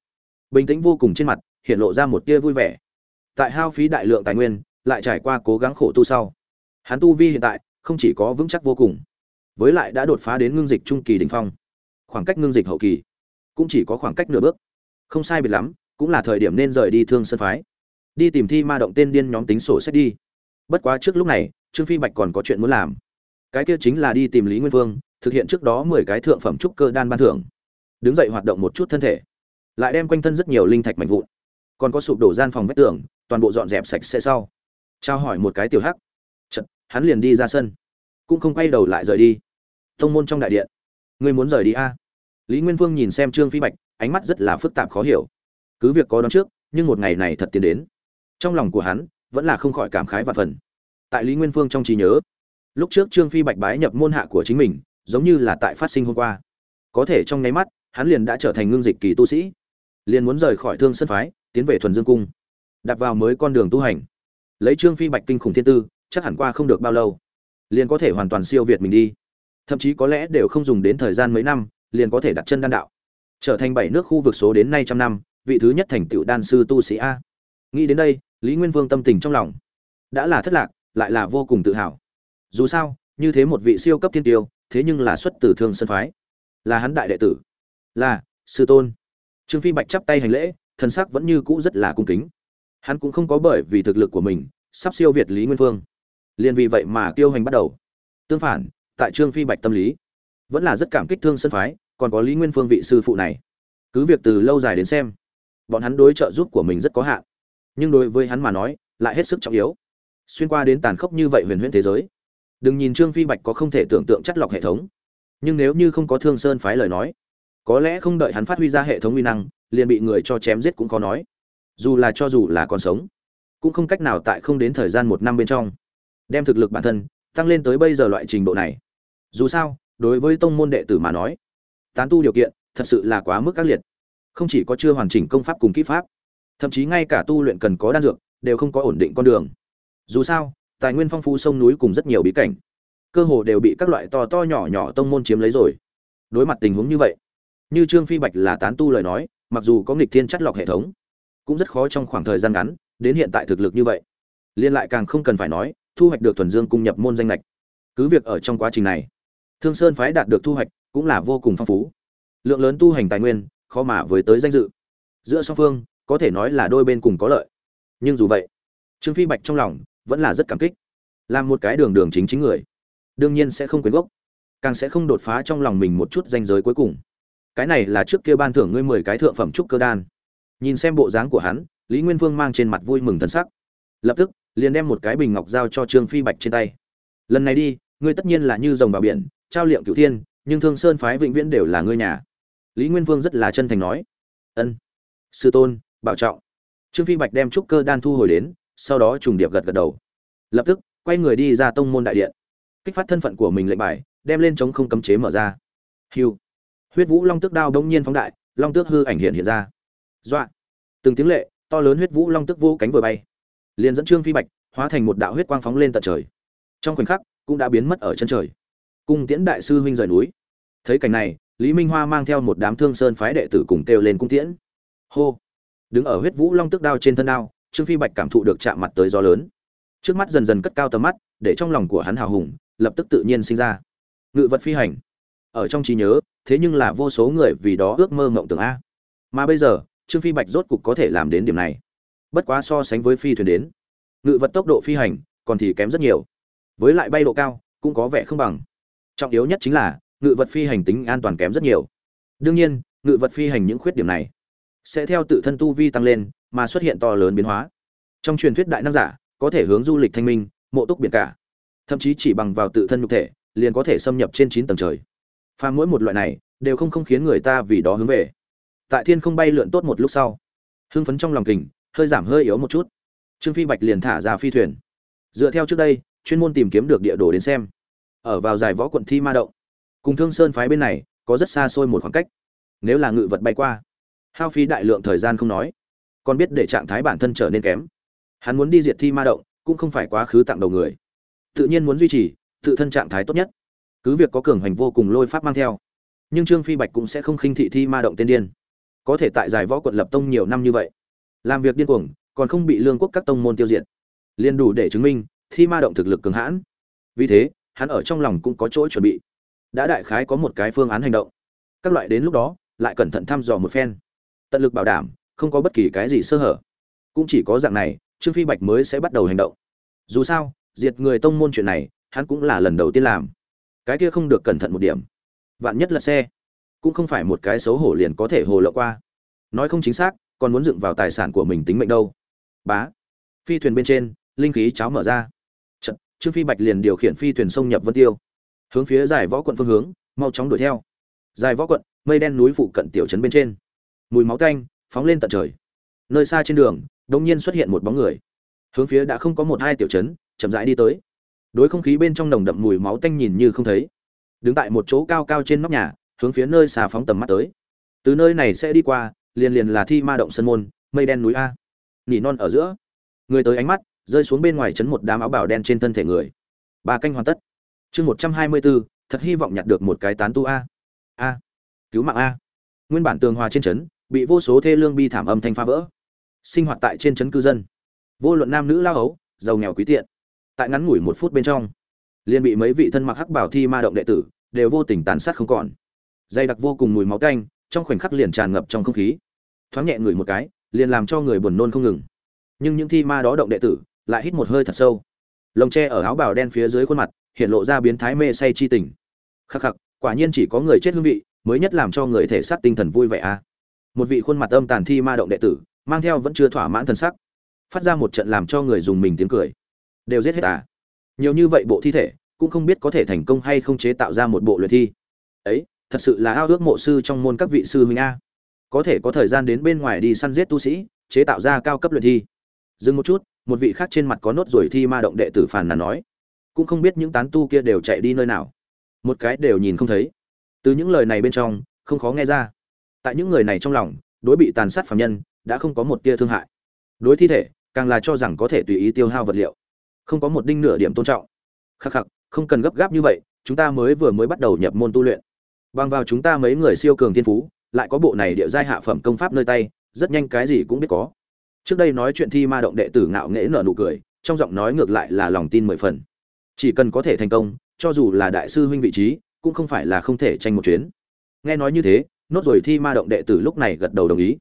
Bình tĩnh vô cùng trên mặt, hiện lộ ra một tia vui vẻ. Tại hao phí đại lượng tài nguyên, lại trải qua cố gắng khổ tu sau. Hắn tu vi hiện tại không chỉ có vững chắc vô cùng với lại đã đột phá đến ngưng dịch trung kỳ đỉnh phong. Khoảng cách ngưng dịch hậu kỳ cũng chỉ có khoảng cách nửa bước. Không sai biệt lắm, cũng là thời điểm nên rời đi thương sơn phái. Đi tìm thi ma động tên điên nhóm tính sổ sách đi. Bất quá trước lúc này, trương phi bạch còn có chuyện muốn làm. Cái kia chính là đi tìm lý nguyên vương, thực hiện trước đó mười cái thượng phẩm trúc cơ đan ban thưởng. Đứng dậy hoạt động một chút thân thể. Lại đem quanh thân rất nhiều linh thạch mạnh vụn. Còn có sụp đổ gian phòng vách tường, toàn bộ dọn dẹp sạch sẽ sau. Trao hỏi một cái tiểu hắc. Chợt, hắn liền đi ra sân. Cũng không quay đầu lại rời đi. Tông môn trong đại điện. Ngươi muốn rời đi a? Lý nguyên vương nhìn xem trương phi bạch, ánh mắt rất là phức tạp khó hiểu. Cứ việc có đón trước, nhưng một ngày này thật tiến đến. Trong lòng của hắn, vẫn là không khỏi cảm khái và phần. Tại lý nguyên phương trong trí nhớ, lúc trước trương phi bạch bái nhập môn hạ của chính mình, giống như là tại phát sinh hôm qua. Có thể trong nháy mắt, hắn liền đã trở thành ngưng dịch kỳ tu sĩ. Liền muốn rời khỏi thương sân phái, tiến về thuần dương cung. Đặt vào mới con đường tu hành. Lấy trương phi bạch kinh khủng thiên tư, chắc hẳn qua không được bao lâu, liền có thể hoàn toàn siêu việt mình đi thậm chí có lẽ đều không dùng đến thời gian mấy năm, liền có thể đặt chân đan đạo. Trở thành bảy nước khu vực số đến nay trăm năm, vị thứ nhất thành tựu đan sư tu sĩ a. Nghĩ đến đây, lý nguyên vương tâm tình trong lòng đã là thất lạc, lại là vô cùng tự hào. Dù sao, như thế một vị siêu cấp thiên tiêu, thế nhưng là xuất từ thương sân phái, là hắn đại đệ tử, là sư tôn. Trương phi bạch chắp tay hành lễ thân sắc vẫn như cũ rất là cung kính. Hắn cũng không có bởi vì thực lực của mình, sắp siêu việt lý nguyên vương. Liền vì vậy mà tiêu hành bắt đầu. Tương phản tại trương phi bạch tâm lý. Vẫn là rất cảm kích thương sân phái, còn có lý nguyên phương vị sư phụ này. Cứ việc từ lâu dài đến xem, bọn hắn đối trợ giúp của mình rất có hạn. Nhưng đối với hắn mà nói, lại hết sức trọng yếu. Xuyên qua đến tàn khốc như vậy huyền huyễn thế giới. Đừng nhìn trương phi bạch có không thể tưởng tượng chất lọc hệ thống. Nhưng nếu như không có thương sơn phái lời nói, có lẽ không đợi hắn phát huy ra hệ thống uy năng, liền bị người cho chém giết cũng khó nói. Dù là cho dù là còn sống, cũng không cách nào tại không đến thời gian một năm bên trong, đem thực lực bản thân tăng lên tới bây giờ loại trình độ này dù sao, đối với tông môn đệ tử mà nói, tán tu điều kiện thật sự là quá mức ác liệt. Không chỉ có chưa hoàn chỉnh công pháp cùng kỹ pháp, thậm chí ngay cả tu luyện cần có đan dược đều không có ổn định con đường. Dù sao, tài nguyên phong phú sông núi cùng rất nhiều bí cảnh, cơ hồ đều bị các loại to to nhỏ nhỏ tông môn chiếm lấy rồi. Đối mặt tình huống như vậy, như trương phi bạch là tán tu lời nói, mặc dù có nghịch thiên chất lọc hệ thống, cũng rất khó trong khoảng thời gian ngắn đến hiện tại thực lực như vậy. Liên lại càng không cần phải nói, thu hoạch được thuần dương cung nhập môn danh lệch cứ việc ở trong quá trình này thương sơn phái đạt được thu hoạch cũng là vô cùng phong phú. Lượng lớn tu hành tài nguyên, khó mà với tới danh dự. Giữa song phương, có thể nói là đôi bên cùng có lợi. Nhưng dù vậy, trương phi bạch trong lòng vẫn là rất cảm kích. Làm một cái đường đường chính chính người, đương nhiên sẽ không quyến gốc. Càng sẽ không đột phá trong lòng mình một chút danh giới cuối cùng. Cái này là trước kia ban thưởng ngươi mười cái thượng phẩm trúc cơ đan. Nhìn xem bộ dáng của hắn, lý nguyên vương mang trên mặt vui mừng thần sắc. Lập tức, liền đem một cái bình ngọc giao cho trương phi bạch trên tay. Lần này đi, ngươi tất nhiên là như rồng vào biển trao liệm cửu thiên, nhưng thương sơn phái vĩnh viễn đều là ngươi nhà. Lý nguyên vương rất là chân thành nói. Ân. Sư tôn, bảo trọng. Trương phi bạch đem trúc cơ đan thu hồi đến, sau đó trùng điệp gật gật đầu. Lập tức, quay người đi ra tông môn đại điện. Kích phát thân phận của mình lệnh bài, đem lên chống không cấm chế mở ra. Hiu huyết vũ long tước đao đông nhiên phóng đại, long tước hư ảnh hiện hiện ra. Dọa. Từng tiếng lệ, to lớn huyết vũ long tước vô cánh vừa bay. Liền dẫn trương phi bạch, hóa thành một đạo huyết quang phóng lên tận trời. Trong khoảnh khắc, cũng đã biến mất ở chân trời cung tiễn đại sư huynh rời núi. Thấy cảnh này, lý minh hoa mang theo một đám thương sơn phái đệ tử cùng kêu lên cung tiễn. Hô! Đứng ở huyết vũ long tức đao trên thân đao, trương phi bạch cảm thụ được chạm mặt tới gió lớn. Trước mắt dần dần cất cao tầm mắt, để trong lòng của hắn hào hùng, lập tức tự nhiên sinh ra. Ngự vật phi hành. Ở trong trí nhớ, thế nhưng là vô số người vì đó ước mơ mộng tưởng a. Mà bây giờ, trương phi bạch rốt cục có thể làm đến điểm này. Bất quá so sánh với phi thuyền đến, ngự vật tốc độ phi hành, còn thì kém rất nhiều. Với lại bay độ cao, cũng có vẻ không bằng trọng yếu nhất chính là, ngự vật phi hành tính an toàn kém rất nhiều. Đương nhiên, ngự vật phi hành những khuyết điểm này sẽ theo tự thân tu vi tăng lên mà xuất hiện to lớn biến hóa. Trong truyền thuyết đại năng giả có thể hướng du lịch thanh minh, mộ túc biển cả. Thậm chí chỉ bằng vào tự thân nhục thể, liền có thể xâm nhập trên chín tầng trời. Pha mỗi một loại này, đều không không khiến người ta vì đó hướng về. Tại thiên không bay lượn tốt một lúc sau, hưng phấn trong lòng kình, hơi giảm hơi yếu một chút. Trương phi bạch liền thả ra phi thuyền. Dựa theo trước đây, chuyên môn tìm kiếm được địa đồ đến xem ở vào giải võ quận thi ma động. Cùng thương sơn phái bên này, có rất xa xôi một khoảng cách. Nếu là ngự vật bay qua, hao phí đại lượng thời gian không nói, còn biết để trạng thái bản thân trở nên kém. Hắn muốn đi diệt thi ma động, cũng không phải quá khứ tặng đầu người. Tự nhiên muốn duy trì, tự thân trạng thái tốt nhất. Cứ việc có cường hành vô cùng lôi pháp mang theo, nhưng trương phi bạch cũng sẽ không khinh thị thi ma động tiên điên. Có thể tại giải võ quận lập tông nhiều năm như vậy, làm việc điên cuồng, còn không bị lương quốc các tông môn tiêu diệt, liền đủ để chứng minh thi ma động thực lực cường hãn. Vì thế hắn ở trong lòng cũng có chỗ chuẩn bị. Đã đại khái có một cái phương án hành động. Các loại đến lúc đó, lại cẩn thận thăm dò một phen. Tận lực bảo đảm, không có bất kỳ cái gì sơ hở. Cũng chỉ có dạng này, trương phi bạch mới sẽ bắt đầu hành động. Dù sao, diệt người tông môn chuyện này, hắn cũng là lần đầu tiên làm. Cái kia không được cẩn thận một điểm. Vạn nhất là xe, cũng không phải một cái xấu hổ liền có thể hồ lộ qua. Nói không chính xác, còn muốn dựng vào tài sản của mình tính mệnh đâu. Bá. Phi thuyền bên trên, linh khí cháo mở ra trương phi bạch liền điều khiển phi thuyền sông nhập vân tiêu. Hướng phía giải võ quận phương hướng, mau chóng đuổi theo. Giải võ quận, mây đen núi phụ cận tiểu trấn bên trên. Mùi máu tanh, phóng lên tận trời. Nơi xa trên đường đột nhiên xuất hiện một bóng người. Hướng phía đã không có một hai tiểu trấn, chậm rãi đi tới. Đối không khí bên trong nồng đậm mùi máu tanh nhìn như không thấy. Đứng tại một chỗ cao cao trên nóc nhà, hướng phía nơi xà phóng tầm mắt tới. Từ nơi này sẽ đi qua, liền liền là thi ma động sân môn, mây đen núi a. Nỉ non ở giữa. Người tới ánh mắt rơi xuống bên ngoài chấn một đám áo bào đen trên thân thể người. Ba canh hoàn tất. Chương một trăm hai mươi bốn, thật hy vọng nhặt được một cái tán tu a. A. Cứu mạng a. Nguyên bản tường hòa trên trấn bị vô số thê lương bi thảm âm thanh phá vỡ. Sinh hoạt tại trên trấn cư dân. Vô luận nam nữ lao ấu, giàu nghèo quý tiện. Tại ngắn ngủi một phút bên trong, liền bị mấy vị thân mặc hắc bảo thi ma động đệ tử đều vô tình tàn sát không còn. Dày đặc vô cùng mùi máu tanh, trong khoảnh khắc liền tràn ngập trong không khí. Thoáng nhẹ người một cái, liền làm cho người buồn nôn không ngừng. Nhưng những thi ma đó động đệ tử lại hít một hơi thật sâu. Lồng tre ở áo bào đen phía dưới khuôn mặt, hiện lộ ra biến thái mê say chi tình. Khắc khắc, quả nhiên chỉ có người chết hương vị, mới nhất làm cho người thể xác tinh thần vui vẻ a. À. một vị khuôn mặt âm tàn thi ma động đệ tử, mang theo vẫn chưa thỏa mãn thần sắc, phát ra một trận làm cho người dùng mình tiếng cười. Đều giết hết à? Nhiều như vậy bộ thi thể, cũng không biết có thể thành công hay không chế tạo ra một bộ luyện thi. Ấy, thật sự là ao ước mộ sư trong môn các vị sư huynh a. Có thể có thời gian đến bên ngoài đi săn giết tu sĩ, chế tạo ra cao cấp luyện thi. Dừng một chút một vị khác trên mặt có nốt ruồi thi ma động đệ tử phàn nàn nói, cũng không biết những tán tu kia đều chạy đi nơi nào. Một cái đều nhìn không thấy. Từ những lời này bên trong, không khó nghe ra. Tại những người này trong lòng, đối bị tàn sát phạm nhân, đã không có một tia thương hại. Đối thi thể, càng là cho rằng có thể tùy ý tiêu hao vật liệu. Không có một đinh nửa điểm tôn trọng. Khắc khắc, không cần gấp gáp như vậy, chúng ta mới vừa mới bắt đầu nhập môn tu luyện. Bằng vào chúng ta mấy người siêu cường thiên phú, lại có bộ này địa giai hạ phẩm công pháp nơi tay, rất nhanh cái gì cũng biết có trước đây nói chuyện thi ma động đệ tử ngạo nghễ nở nụ cười, trong giọng nói ngược lại là lòng tin mười phần. Chỉ cần có thể thành công, cho dù là đại sư huynh vị trí, cũng không phải là không thể tranh một chuyến. Nghe nói như thế, nốt rồi thi ma động đệ tử lúc này gật đầu đồng ý.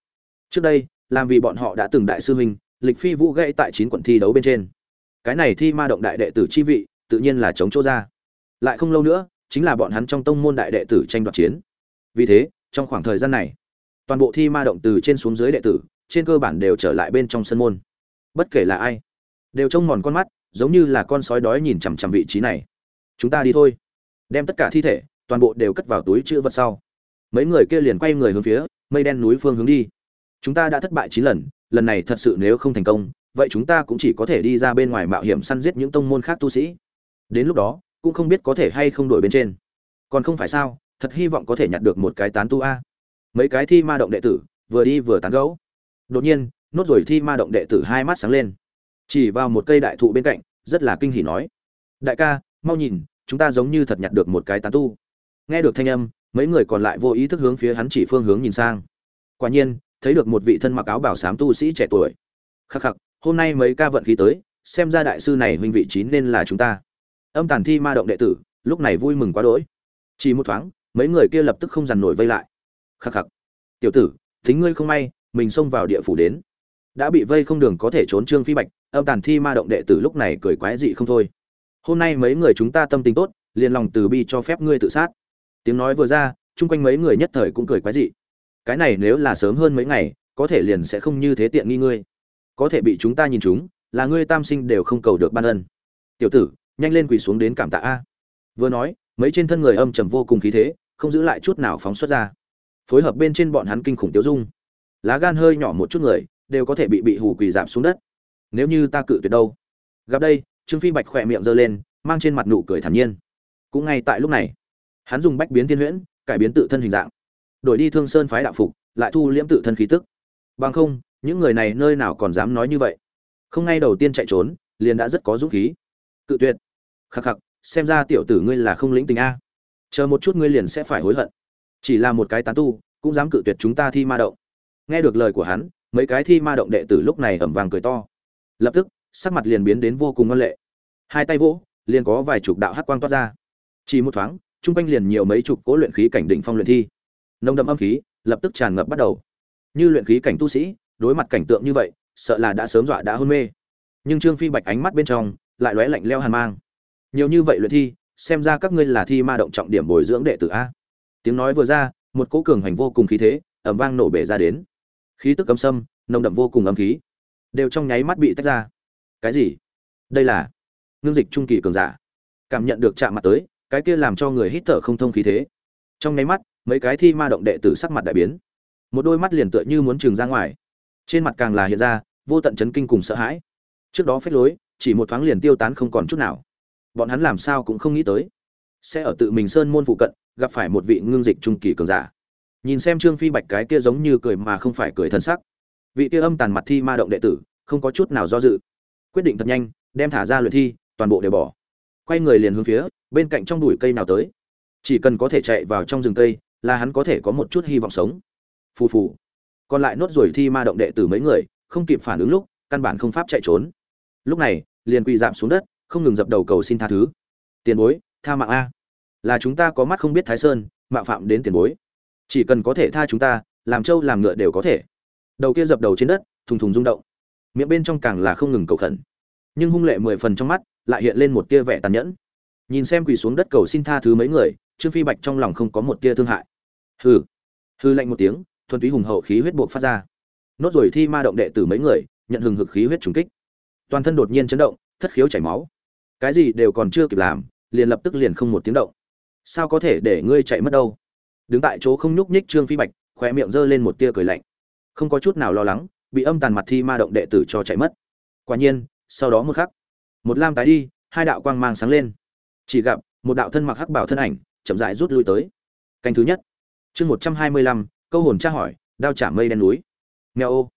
Trước đây, làm vì bọn họ đã từng đại sư huynh, lịch phi vũ gãy tại chín quận thi đấu bên trên. Cái này thi ma động đại đệ tử chi vị, tự nhiên là chống chỗ ra. Lại không lâu nữa, chính là bọn hắn trong tông môn đại đệ tử tranh đoạt chiến. Vì thế, trong khoảng thời gian này, toàn bộ thi ma động từ trên xuống dưới đệ tử trên cơ bản đều trở lại bên trong sân môn. Bất kể là ai, đều trông mòn con mắt, giống như là con sói đói nhìn chằm chằm vị trí này. Chúng ta đi thôi. Đem tất cả thi thể, toàn bộ đều cất vào túi chữ vật sau. Mấy người kia liền quay người hướng phía mây đen núi phương hướng đi. Chúng ta đã thất bại chín lần lần này thật sự nếu không thành công, vậy chúng ta cũng chỉ có thể đi ra bên ngoài mạo hiểm săn giết những tông môn khác tu sĩ. Đến lúc đó, cũng không biết có thể hay không đổi bên trên. Còn không phải sao, thật hy vọng có thể nhặt được một cái tán tu a. Mấy cái thi ma động đệ tử, vừa đi vừa tán gấu đột nhiên, nốt rồi thi ma động đệ tử hai mắt sáng lên. Chỉ vào một cây đại thụ bên cạnh, rất là kinh hỉ nói. Đại ca, mau nhìn, chúng ta giống như thật nhặt được một cái tán tu. Nghe được thanh âm, mấy người còn lại vô ý thức hướng phía hắn chỉ phương hướng nhìn sang. Quả nhiên, thấy được một vị thân mặc áo bảo sám tu sĩ trẻ tuổi. Khắc khắc, hôm nay mấy ca vận khí tới, xem ra đại sư này huynh vị chín nên là chúng ta. Âm tàn thi ma động đệ tử, lúc này vui mừng quá đỗi. Chỉ một thoáng, mấy người kia lập tức không dằn nổi vây lại. Khắc khắc, tiểu tử, thính ngươi không may mình xông vào địa phủ đến. Đã bị vây không đường có thể trốn trương phi bạch, âm tàn thi ma động đệ tử lúc này cười quái dị không thôi. Hôm nay mấy người chúng ta tâm tình tốt, liền lòng từ bi cho phép ngươi tự sát. Tiếng nói vừa ra, chung quanh mấy người nhất thời cũng cười quái dị. Cái này nếu là sớm hơn mấy ngày, có thể liền sẽ không như thế tiện nghi ngươi. Có thể bị chúng ta nhìn chúng, là ngươi tam sinh đều không cầu được ban ân. Tiểu tử, nhanh lên quỳ xuống đến cảm tạ a. Vừa nói, mấy trên thân người âm trầm vô cùng khí thế, không giữ lại chút nào phóng xuất ra. Phối hợp bên trên bọn hắn kinh khủng tiêu dung lá gan hơi nhỏ một chút người, đều có thể bị bị hù quỳ giảm xuống đất. Nếu như ta cự tuyệt đâu? Gặp đây, trương phi bạch khỏe miệng giơ lên, mang trên mặt nụ cười thản nhiên. Cũng ngay tại lúc này, hắn dùng bách biến thiên huyễn, cải biến tự thân hình dạng. Đổi đi thương sơn phái đạo phục, lại thu liễm tự thân khí tức. Bằng không, những người này nơi nào còn dám nói như vậy? Không ngay đầu tiên chạy trốn, liền đã rất có dũng khí. Cự tuyệt. Khắc khắc, xem ra tiểu tử ngươi là không lĩnh tình a. Chờ một chút ngươi liền sẽ phải hối hận. Chỉ là một cái tán tu, cũng dám cự tuyệt chúng ta thi ma động nghe được lời của hắn, mấy cái thi ma động đệ tử lúc này ẩm vàng cười to. Lập tức, sắc mặt liền biến đến vô cùng ngân lệ. Hai tay vỗ, liền có vài chục đạo hắc quang toát ra. Chỉ một thoáng, chung quanh liền nhiều mấy chục cố luyện khí cảnh đỉnh phong luyện thi. Nồng đậm âm khí lập tức tràn ngập bắt đầu. Như luyện khí cảnh tu sĩ, đối mặt cảnh tượng như vậy, sợ là đã sớm dọa đã hôn mê. Nhưng trương phi bạch ánh mắt bên trong lại lóe lạnh leo hàn mang. Nhiều như vậy luyện thi, xem ra các ngươi là thi ma động trọng điểm bồi dưỡng đệ tử a. Tiếng nói vừa ra, một cố cường hành vô cùng khí thế ẩm vang nổ bể ra đến khí tức cấm sâm, nồng đậm vô cùng âm khí, đều trong nháy mắt bị tách ra. Cái gì? Đây là ngưng dịch trung kỳ cường giả. Cảm nhận được chạm mặt tới, cái kia làm cho người hít thở không thông khí thế. Trong nháy mắt, mấy cái thi ma động đệ tử sắc mặt đại biến. Một đôi mắt liền tựa như muốn trừng ra ngoài. Trên mặt càng là hiện ra vô tận chấn kinh cùng sợ hãi. Trước đó phép lối, chỉ một thoáng liền tiêu tán không còn chút nào. Bọn hắn làm sao cũng không nghĩ tới, sẽ ở tự mình sơn môn phụ cận gặp phải một vị ngưng dịch trung kỳ cường giả nhìn xem trương phi bạch cái kia giống như cười mà không phải cười thân sắc. Vị kia âm tàn mặt thi ma động đệ tử, không có chút nào do dự. Quyết định thật nhanh, đem thả ra luyện thi, toàn bộ đều bỏ. Quay người liền hướng phía, bên cạnh trong bụi cây nào tới. Chỉ cần có thể chạy vào trong rừng cây, là hắn có thể có một chút hy vọng sống. Phù phù. Còn lại nốt ruồi thi ma động đệ tử mấy người, không kịp phản ứng lúc, căn bản không pháp chạy trốn. Lúc này, liền quỳ giảm xuống đất, không ngừng dập đầu cầu xin tha thứ. Tiền bối, tha mạng a. Là chúng ta có mắt không biết thái sơn, mạo phạm đến tiền bối chỉ cần có thể tha chúng ta, làm trâu làm ngựa đều có thể. Đầu kia dập đầu trên đất, thùng thùng rung động. Miệng bên trong càng là không ngừng cầu khẩn. Nhưng hung lệ mười phần trong mắt, lại hiện lên một tia vẻ tàn nhẫn. Nhìn xem quỳ xuống đất cầu xin tha thứ mấy người, trương phi bạch trong lòng không có một tia thương hại. Hừ. Hư lạnh một tiếng, thuần túy hùng hậu khí huyết buộc phát ra. Nốt rồi thi ma động đệ tử mấy người, nhận hừng hực khí huyết trùng kích. Toàn thân đột nhiên chấn động, thất khiếu chảy máu. Cái gì đều còn chưa kịp làm, liền lập tức liền không một tiếng động. Sao có thể để ngươi chạy mất đâu? Đứng tại chỗ không nhúc nhích trương phi bạch khoe miệng giơ lên một tia cười lạnh. Không có chút nào lo lắng, bị âm tàn mặt thi ma động đệ tử cho chạy mất. Quả nhiên, sau đó một khắc, một lam tái đi, hai đạo quang mang sáng lên. Chỉ gặp, một đạo thân mặc hắc bảo thân ảnh, chậm rãi rút lui tới. Canh thứ nhất. Chương một trăm hai mươi lăm, câu hồn tra hỏi, đao trả mây đen núi. Mèo ô.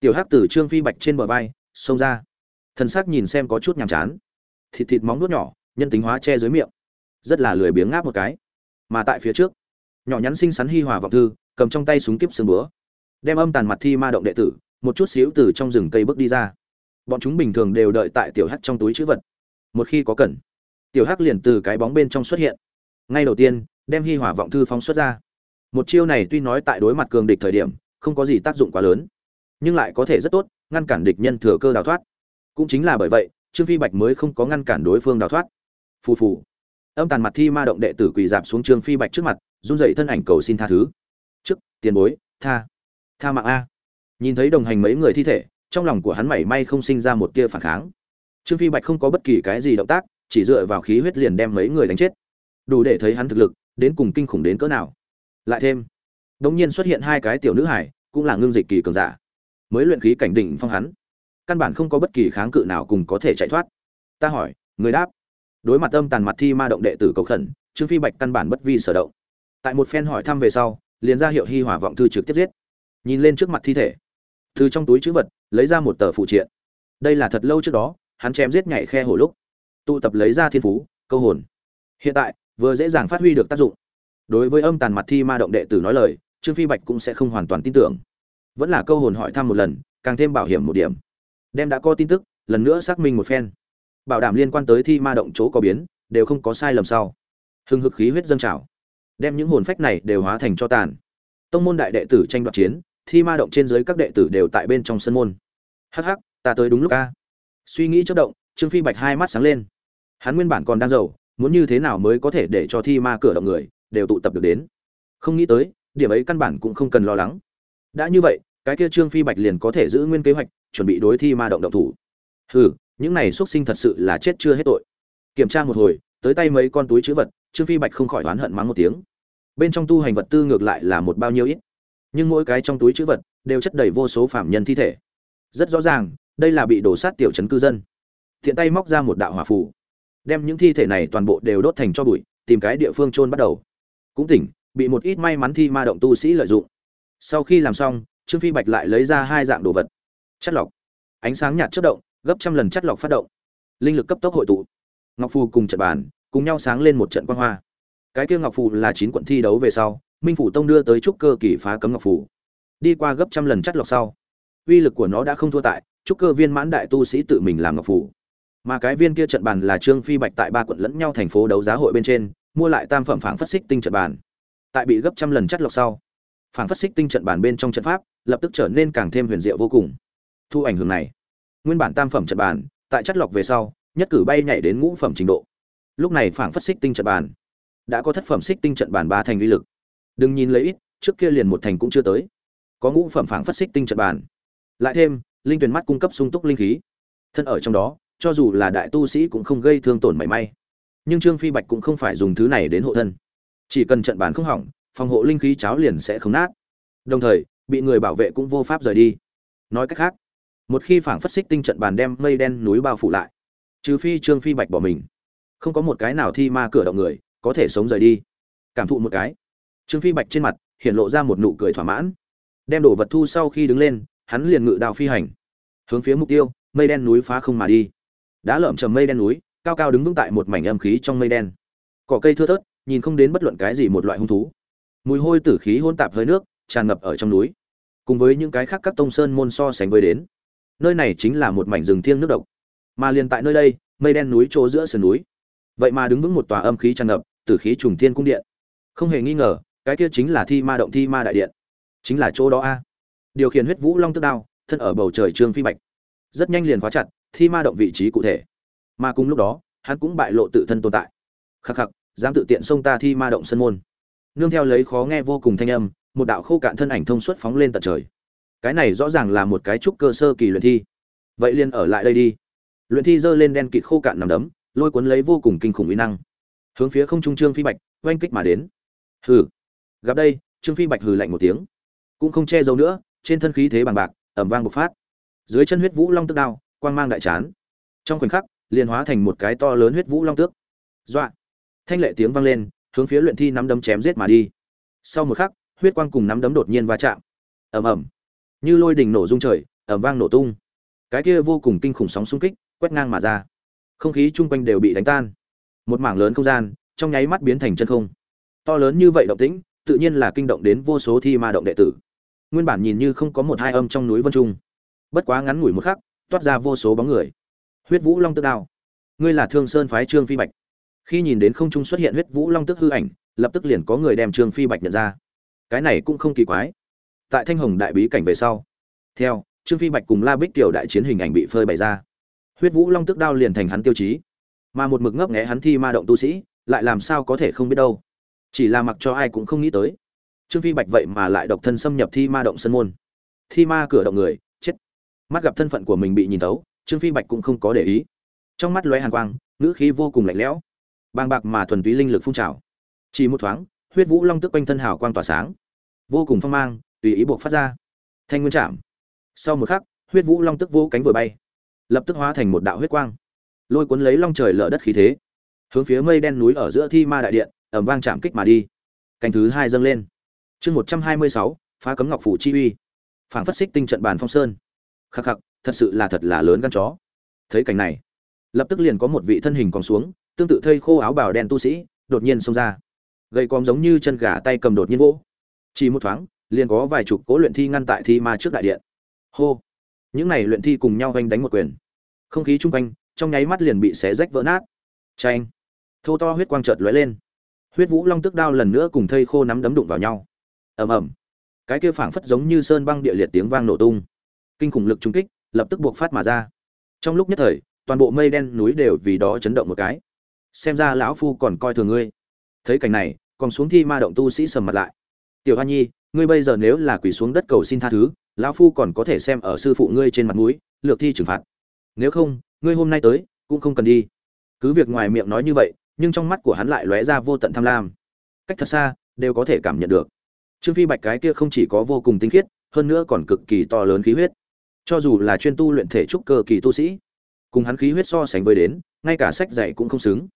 Tiểu hắc tử trương phi bạch trên bờ vai, xông ra. Thân xác nhìn xem có chút nhàm chán. Thịt thịt móng nuốt nhỏ, nhân tính hóa che dưới miệng. Rất là lười biếng ngáp một cái. Mà tại phía trước nhỏ nhắn xinh xắn hi hòa vọng thư, cầm trong tay súng kiếp sương búa. Đem âm tàn mặt thi ma động đệ tử, một chút xíu từ trong rừng cây bước đi ra. Bọn chúng bình thường đều đợi tại tiểu hắc trong túi chữ vật. Một khi có cần, tiểu hắc liền từ cái bóng bên trong xuất hiện. Ngay đầu tiên, đem hi hỏa vọng thư phóng xuất ra. Một chiêu này tuy nói tại đối mặt cường địch thời điểm, không có gì tác dụng quá lớn, nhưng lại có thể rất tốt, ngăn cản địch nhân thừa cơ đào thoát. Cũng chính là bởi vậy, trương phi bạch mới không có ngăn cản đối phương đào thoát. Phù phù âm tàn mặt thi ma động đệ tử quỳ dạp xuống trương phi bạch trước mặt, run dậy thân ảnh cầu xin tha thứ. Trước, tiền bối, tha tha mạng a. Nhìn thấy đồng hành mấy người thi thể, trong lòng của hắn mảy may không sinh ra một tia phản kháng. Trương phi bạch không có bất kỳ cái gì động tác, chỉ dựa vào khí huyết liền đem mấy người đánh chết. Đủ để thấy hắn thực lực, đến cùng kinh khủng đến cỡ nào. Lại thêm, đống nhiên xuất hiện hai cái tiểu nữ hải cũng là ngưng dịch kỳ cường giả. Mới luyện khí cảnh đỉnh phong hắn, căn bản không có bất kỳ kháng cự nào cùng có thể chạy thoát. Ta hỏi, người đáp đối mặt âm tàn mặt thi ma động đệ tử cầu khẩn, trương phi bạch căn bản bất vi sở động. Tại một phen hỏi thăm về sau, liền ra hiệu hi hỏa vọng thư trực tiếp giết. Nhìn lên trước mặt thi thể, từ trong túi chữ vật, lấy ra một tờ phụ triện. Đây là thật lâu trước đó, hắn chém giết nhảy khe hổ lúc. Tụ tập lấy ra thiên phú, câu hồn. Hiện tại, vừa dễ dàng phát huy được tác dụng. Đối với âm tàn mặt thi ma động đệ tử nói lời, trương phi bạch cũng sẽ không hoàn toàn tin tưởng. Vẫn là câu hồn hỏi thăm một lần, càng thêm bảo hiểm một điểm. Đem đã có tin tức, lần nữa xác minh một phen bảo đảm liên quan tới thi ma động chỗ có biến, đều không có sai lầm sau. Hưng hực khí huyết dâng trào, đem những hồn phách này đều hóa thành cho tàn. Tông môn đại đệ tử tranh đoạt chiến, thi ma động trên dưới các đệ tử đều tại bên trong sân môn. Hắc hắc, ta tới đúng lúc a. Suy nghĩ chất động, trương phi bạch hai mắt sáng lên. Hắn nguyên bản còn đang giàu, muốn như thế nào mới có thể để cho thi ma cửa động người, đều tụ tập được đến. Không nghĩ tới, điểm ấy căn bản cũng không cần lo lắng. Đã như vậy, cái kia trương phi bạch liền có thể giữ nguyên kế hoạch, chuẩn bị đối thi ma động động thủ. Hừ những này xuất sinh thật sự là chết chưa hết tội. Kiểm tra một hồi, tới tay mấy con túi chữ vật, trương phi bạch không khỏi oán hận mắng một tiếng. Bên trong tu hành vật tư ngược lại là một bao nhiêu ít. Nhưng mỗi cái trong túi chữ vật đều chất đầy vô số phạm nhân thi thể. Rất rõ ràng, đây là bị đổ sát tiểu trấn cư dân. Thiện tay móc ra một đạo hỏa phù, đem những thi thể này toàn bộ đều đốt thành cho bụi, tìm cái địa phương chôn bắt đầu. Cũng tỉnh, bị một ít may mắn thi ma động tu sĩ lợi dụng. Sau khi làm xong, trương phi bạch lại lấy ra hai dạng đồ vật. Chất lọc. Ánh sáng nhạt chất động gấp trăm lần chất lọc phát động. Linh lực cấp tốc hội tụ. Ngọc phù cùng trận bàn cùng nhau sáng lên một trận quang hoa. Cái kia ngọc phù là chín quận thi đấu về sau, minh phủ tông đưa tới trúc cơ kỳ phá cấm ngọc phù. Đi qua gấp trăm lần chất lọc sau, uy lực của nó đã không thua tại, trúc cơ viên mãn đại tu sĩ tự mình làm ngọc phù. Mà cái viên kia trận bàn là trương phi bạch tại ba quận lẫn nhau thành phố đấu giá hội bên trên, mua lại tam phẩm phảng phất xích tinh trận bàn. Tại bị gấp trăm lần chất lọc sau, phảng phất xích tinh trận bàn bên trong trận pháp lập tức trở nên càng thêm huyền diệu vô cùng. Thu ảnh hưởng này nguyên bản tam phẩm trận bàn, tại chất lọc về sau, nhất cử bay nhảy đến ngũ phẩm trình độ. Lúc này phảng phất xích tinh trận bàn. Đã có thất phẩm xích tinh trận bàn ba thành uy lực. Đừng nhìn lấy ít, trước kia liền một thành cũng chưa tới. Có ngũ phẩm phảng phất xích tinh trận bàn. Lại thêm, linh tuyển mắt cung cấp sung túc linh khí. Thân ở trong đó, cho dù là đại tu sĩ cũng không gây thương tổn mảy may. Nhưng trương phi bạch cũng không phải dùng thứ này đến hộ thân. Chỉ cần trận bàn không hỏng, phòng hộ linh khí cháo liền sẽ không nát. Đồng thời, bị người bảo vệ cũng vô pháp rời đi. Nói cách khác một khi phảng phất xích tinh trận bàn đem mây đen núi bao phủ lại. Trừ phi trương phi bạch bỏ mình. Không có một cái nào thi ma cửa động người có thể sống rời đi. Cảm thụ một cái. Trương phi bạch trên mặt hiện lộ ra một nụ cười thỏa mãn. Đem đồ vật thu sau khi đứng lên, hắn liền ngự đào phi hành. Hướng phía mục tiêu, mây đen núi phá không mà đi. Đã lợm trầm mây đen núi, cao cao đứng vững tại một mảnh âm khí trong mây đen. Cỏ cây thưa thớt, nhìn không đến bất luận cái gì một loại hung thú. Mùi hôi tử khí hôn tạp hơi nước, tràn ngập ở trong núi. Cùng với những cái khác các tông sơn môn so sánh với đến nơi này chính là một mảnh rừng thiêng nước độc. Mà liền tại nơi đây, mây đen núi chỗ giữa sườn núi. Vậy mà đứng vững một tòa âm khí tràn ngập từ khí trùng thiên cung điện. Không hề nghi ngờ, cái kia chính là thi ma động thi ma đại điện. Chính là chỗ đó a. Điều khiển huyết vũ long tức đao, thân ở bầu trời trương phi bạch. Rất nhanh liền khóa chặt, thi ma động vị trí cụ thể. Mà cùng lúc đó, hắn cũng bại lộ tự thân tồn tại. Khắc khắc, dám tự tiện xông ta thi ma động sân môn. Nương theo lấy khó nghe vô cùng thanh âm, một đạo khô cạn thân ảnh thông suốt phóng lên tận trời cái này rõ ràng là một cái trúc cơ sơ kỳ luyện thi. Vậy liền ở lại đây đi. Luyện thi giơ lên đen kịt khô cạn nằm đấm, lôi cuốn lấy vô cùng kinh khủng uy năng. Hướng phía không trung trương phi bạch, oanh kích mà đến. Hừ. Gặp đây, trương phi bạch hừ lạnh một tiếng. Cũng không che giấu nữa, trên thân khí thế bằng bạc ẩm vang bộc phát. Dưới chân huyết vũ long tức đao, quang mang đại chán. Trong khoảnh khắc, liền hóa thành một cái to lớn huyết vũ long tước. Dọa. Thanh lệ tiếng vang lên, hướng phía luyện thi nắm đấm chém giết mà đi. Sau một khắc, huyết quang cùng nắm đấm đột nhiên va chạm. Ầm ầm như lôi đình nổ rung trời, ầm vang nổ tung. Cái kia vô cùng kinh khủng sóng xung kích, quét ngang mà ra. Không khí chung quanh đều bị đánh tan. Một mảng lớn không gian, trong nháy mắt biến thành chân không. To lớn như vậy động tĩnh, tự nhiên là kinh động đến vô số thi ma động đệ tử. Nguyên bản nhìn như không có một hai âm trong núi vân trung. Bất quá ngắn ngủi một khắc, toát ra vô số bóng người. Huyết vũ long tức đao. Ngươi là thương sơn phái trương phi bạch. Khi nhìn đến không trung xuất hiện huyết vũ long tức hư ảnh, lập tức liền có người đem trương phi bạch nhận ra. Cái này cũng không kỳ quái tại thanh hồng đại bí cảnh về sau. Theo, trương phi bạch cùng la bích tiểu đại chiến hình ảnh bị phơi bày ra. Huyết vũ long tức đao liền thành hắn tiêu chí. Mà một mực ngấp nghé hắn thi ma động tu sĩ, lại làm sao có thể không biết đâu. Chỉ là mặc cho ai cũng không nghĩ tới. Trương phi bạch vậy mà lại độc thân xâm nhập thi ma động sân môn. Thi ma cửa động người, chết. Mắt gặp thân phận của mình bị nhìn tấu trương phi bạch cũng không có để ý. Trong mắt lóe hàn quang, ngữ khí vô cùng lạnh lẽo. Bàng bạc mà thuần túy linh lực phun trào. Chỉ một thoáng, huyết vũ long tức quanh thân hào quang tỏa sáng. Vô cùng phong mang tùy ý buộc phát ra. Thanh nguyên chạm. Sau một khắc, huyết vũ long tức vô cánh vừa bay. Lập tức hóa thành một đạo huyết quang. Lôi cuốn lấy long trời lở đất khí thế. Hướng phía mây đen núi ở giữa thi ma đại điện ẩm vang chạm kích mà đi. Canh thứ hai dâng lên. Chương một trăm hai mươi sáu, phá cấm ngọc phủ chi uy. Phảng phất xích tinh trận bàn phong sơn. Khắc khắc, thật sự là thật là lớn gan chó. Thấy cảnh này, lập tức liền có một vị thân hình còn xuống, tương tự thây khô áo bào đen tu sĩ, đột nhiên xông ra. Gầy còm giống như chân gà tay cầm đột nhiên vỗ. Chỉ một thoáng liền có vài chục cố luyện thi ngăn tại thi ma trước đại điện. Hô! Những này luyện thi cùng nhau vanh đánh một quyền. Không khí chung quanh, trong nháy mắt liền bị xé rách vỡ nát. Tranh thô to huyết quang chợt lóe lên. Huyết vũ long tức đao lần nữa cùng thây khô nắm đấm đụng vào nhau. Ầm ầm! Cái kia phảng phất giống như sơn băng địa liệt tiếng vang nổ tung. Kinh khủng lực trung kích lập tức buộc phát mà ra. Trong lúc nhất thời, toàn bộ mây đen núi đều vì đó chấn động một cái. Xem ra lão phu còn coi thường ngươi. Thấy cảnh này, còn xuống thi ma động tu sĩ sầm mặt lại. Tiểu hoa nhi ngươi bây giờ nếu là quỳ xuống đất cầu xin tha thứ, lão phu còn có thể xem ở sư phụ ngươi trên mặt mũi, lược thi trừng phạt. Nếu không, ngươi hôm nay tới, cũng không cần đi. Cứ việc ngoài miệng nói như vậy, nhưng trong mắt của hắn lại lóe ra vô tận tham lam. Cách thật xa, đều có thể cảm nhận được. Trương phi bạch cái kia không chỉ có vô cùng tinh khiết, hơn nữa còn cực kỳ to lớn khí huyết. Cho dù là chuyên tu luyện thể trúc cơ kỳ tu sĩ, cùng hắn khí huyết so sánh với đến, ngay cả sách dạy cũng không xứng.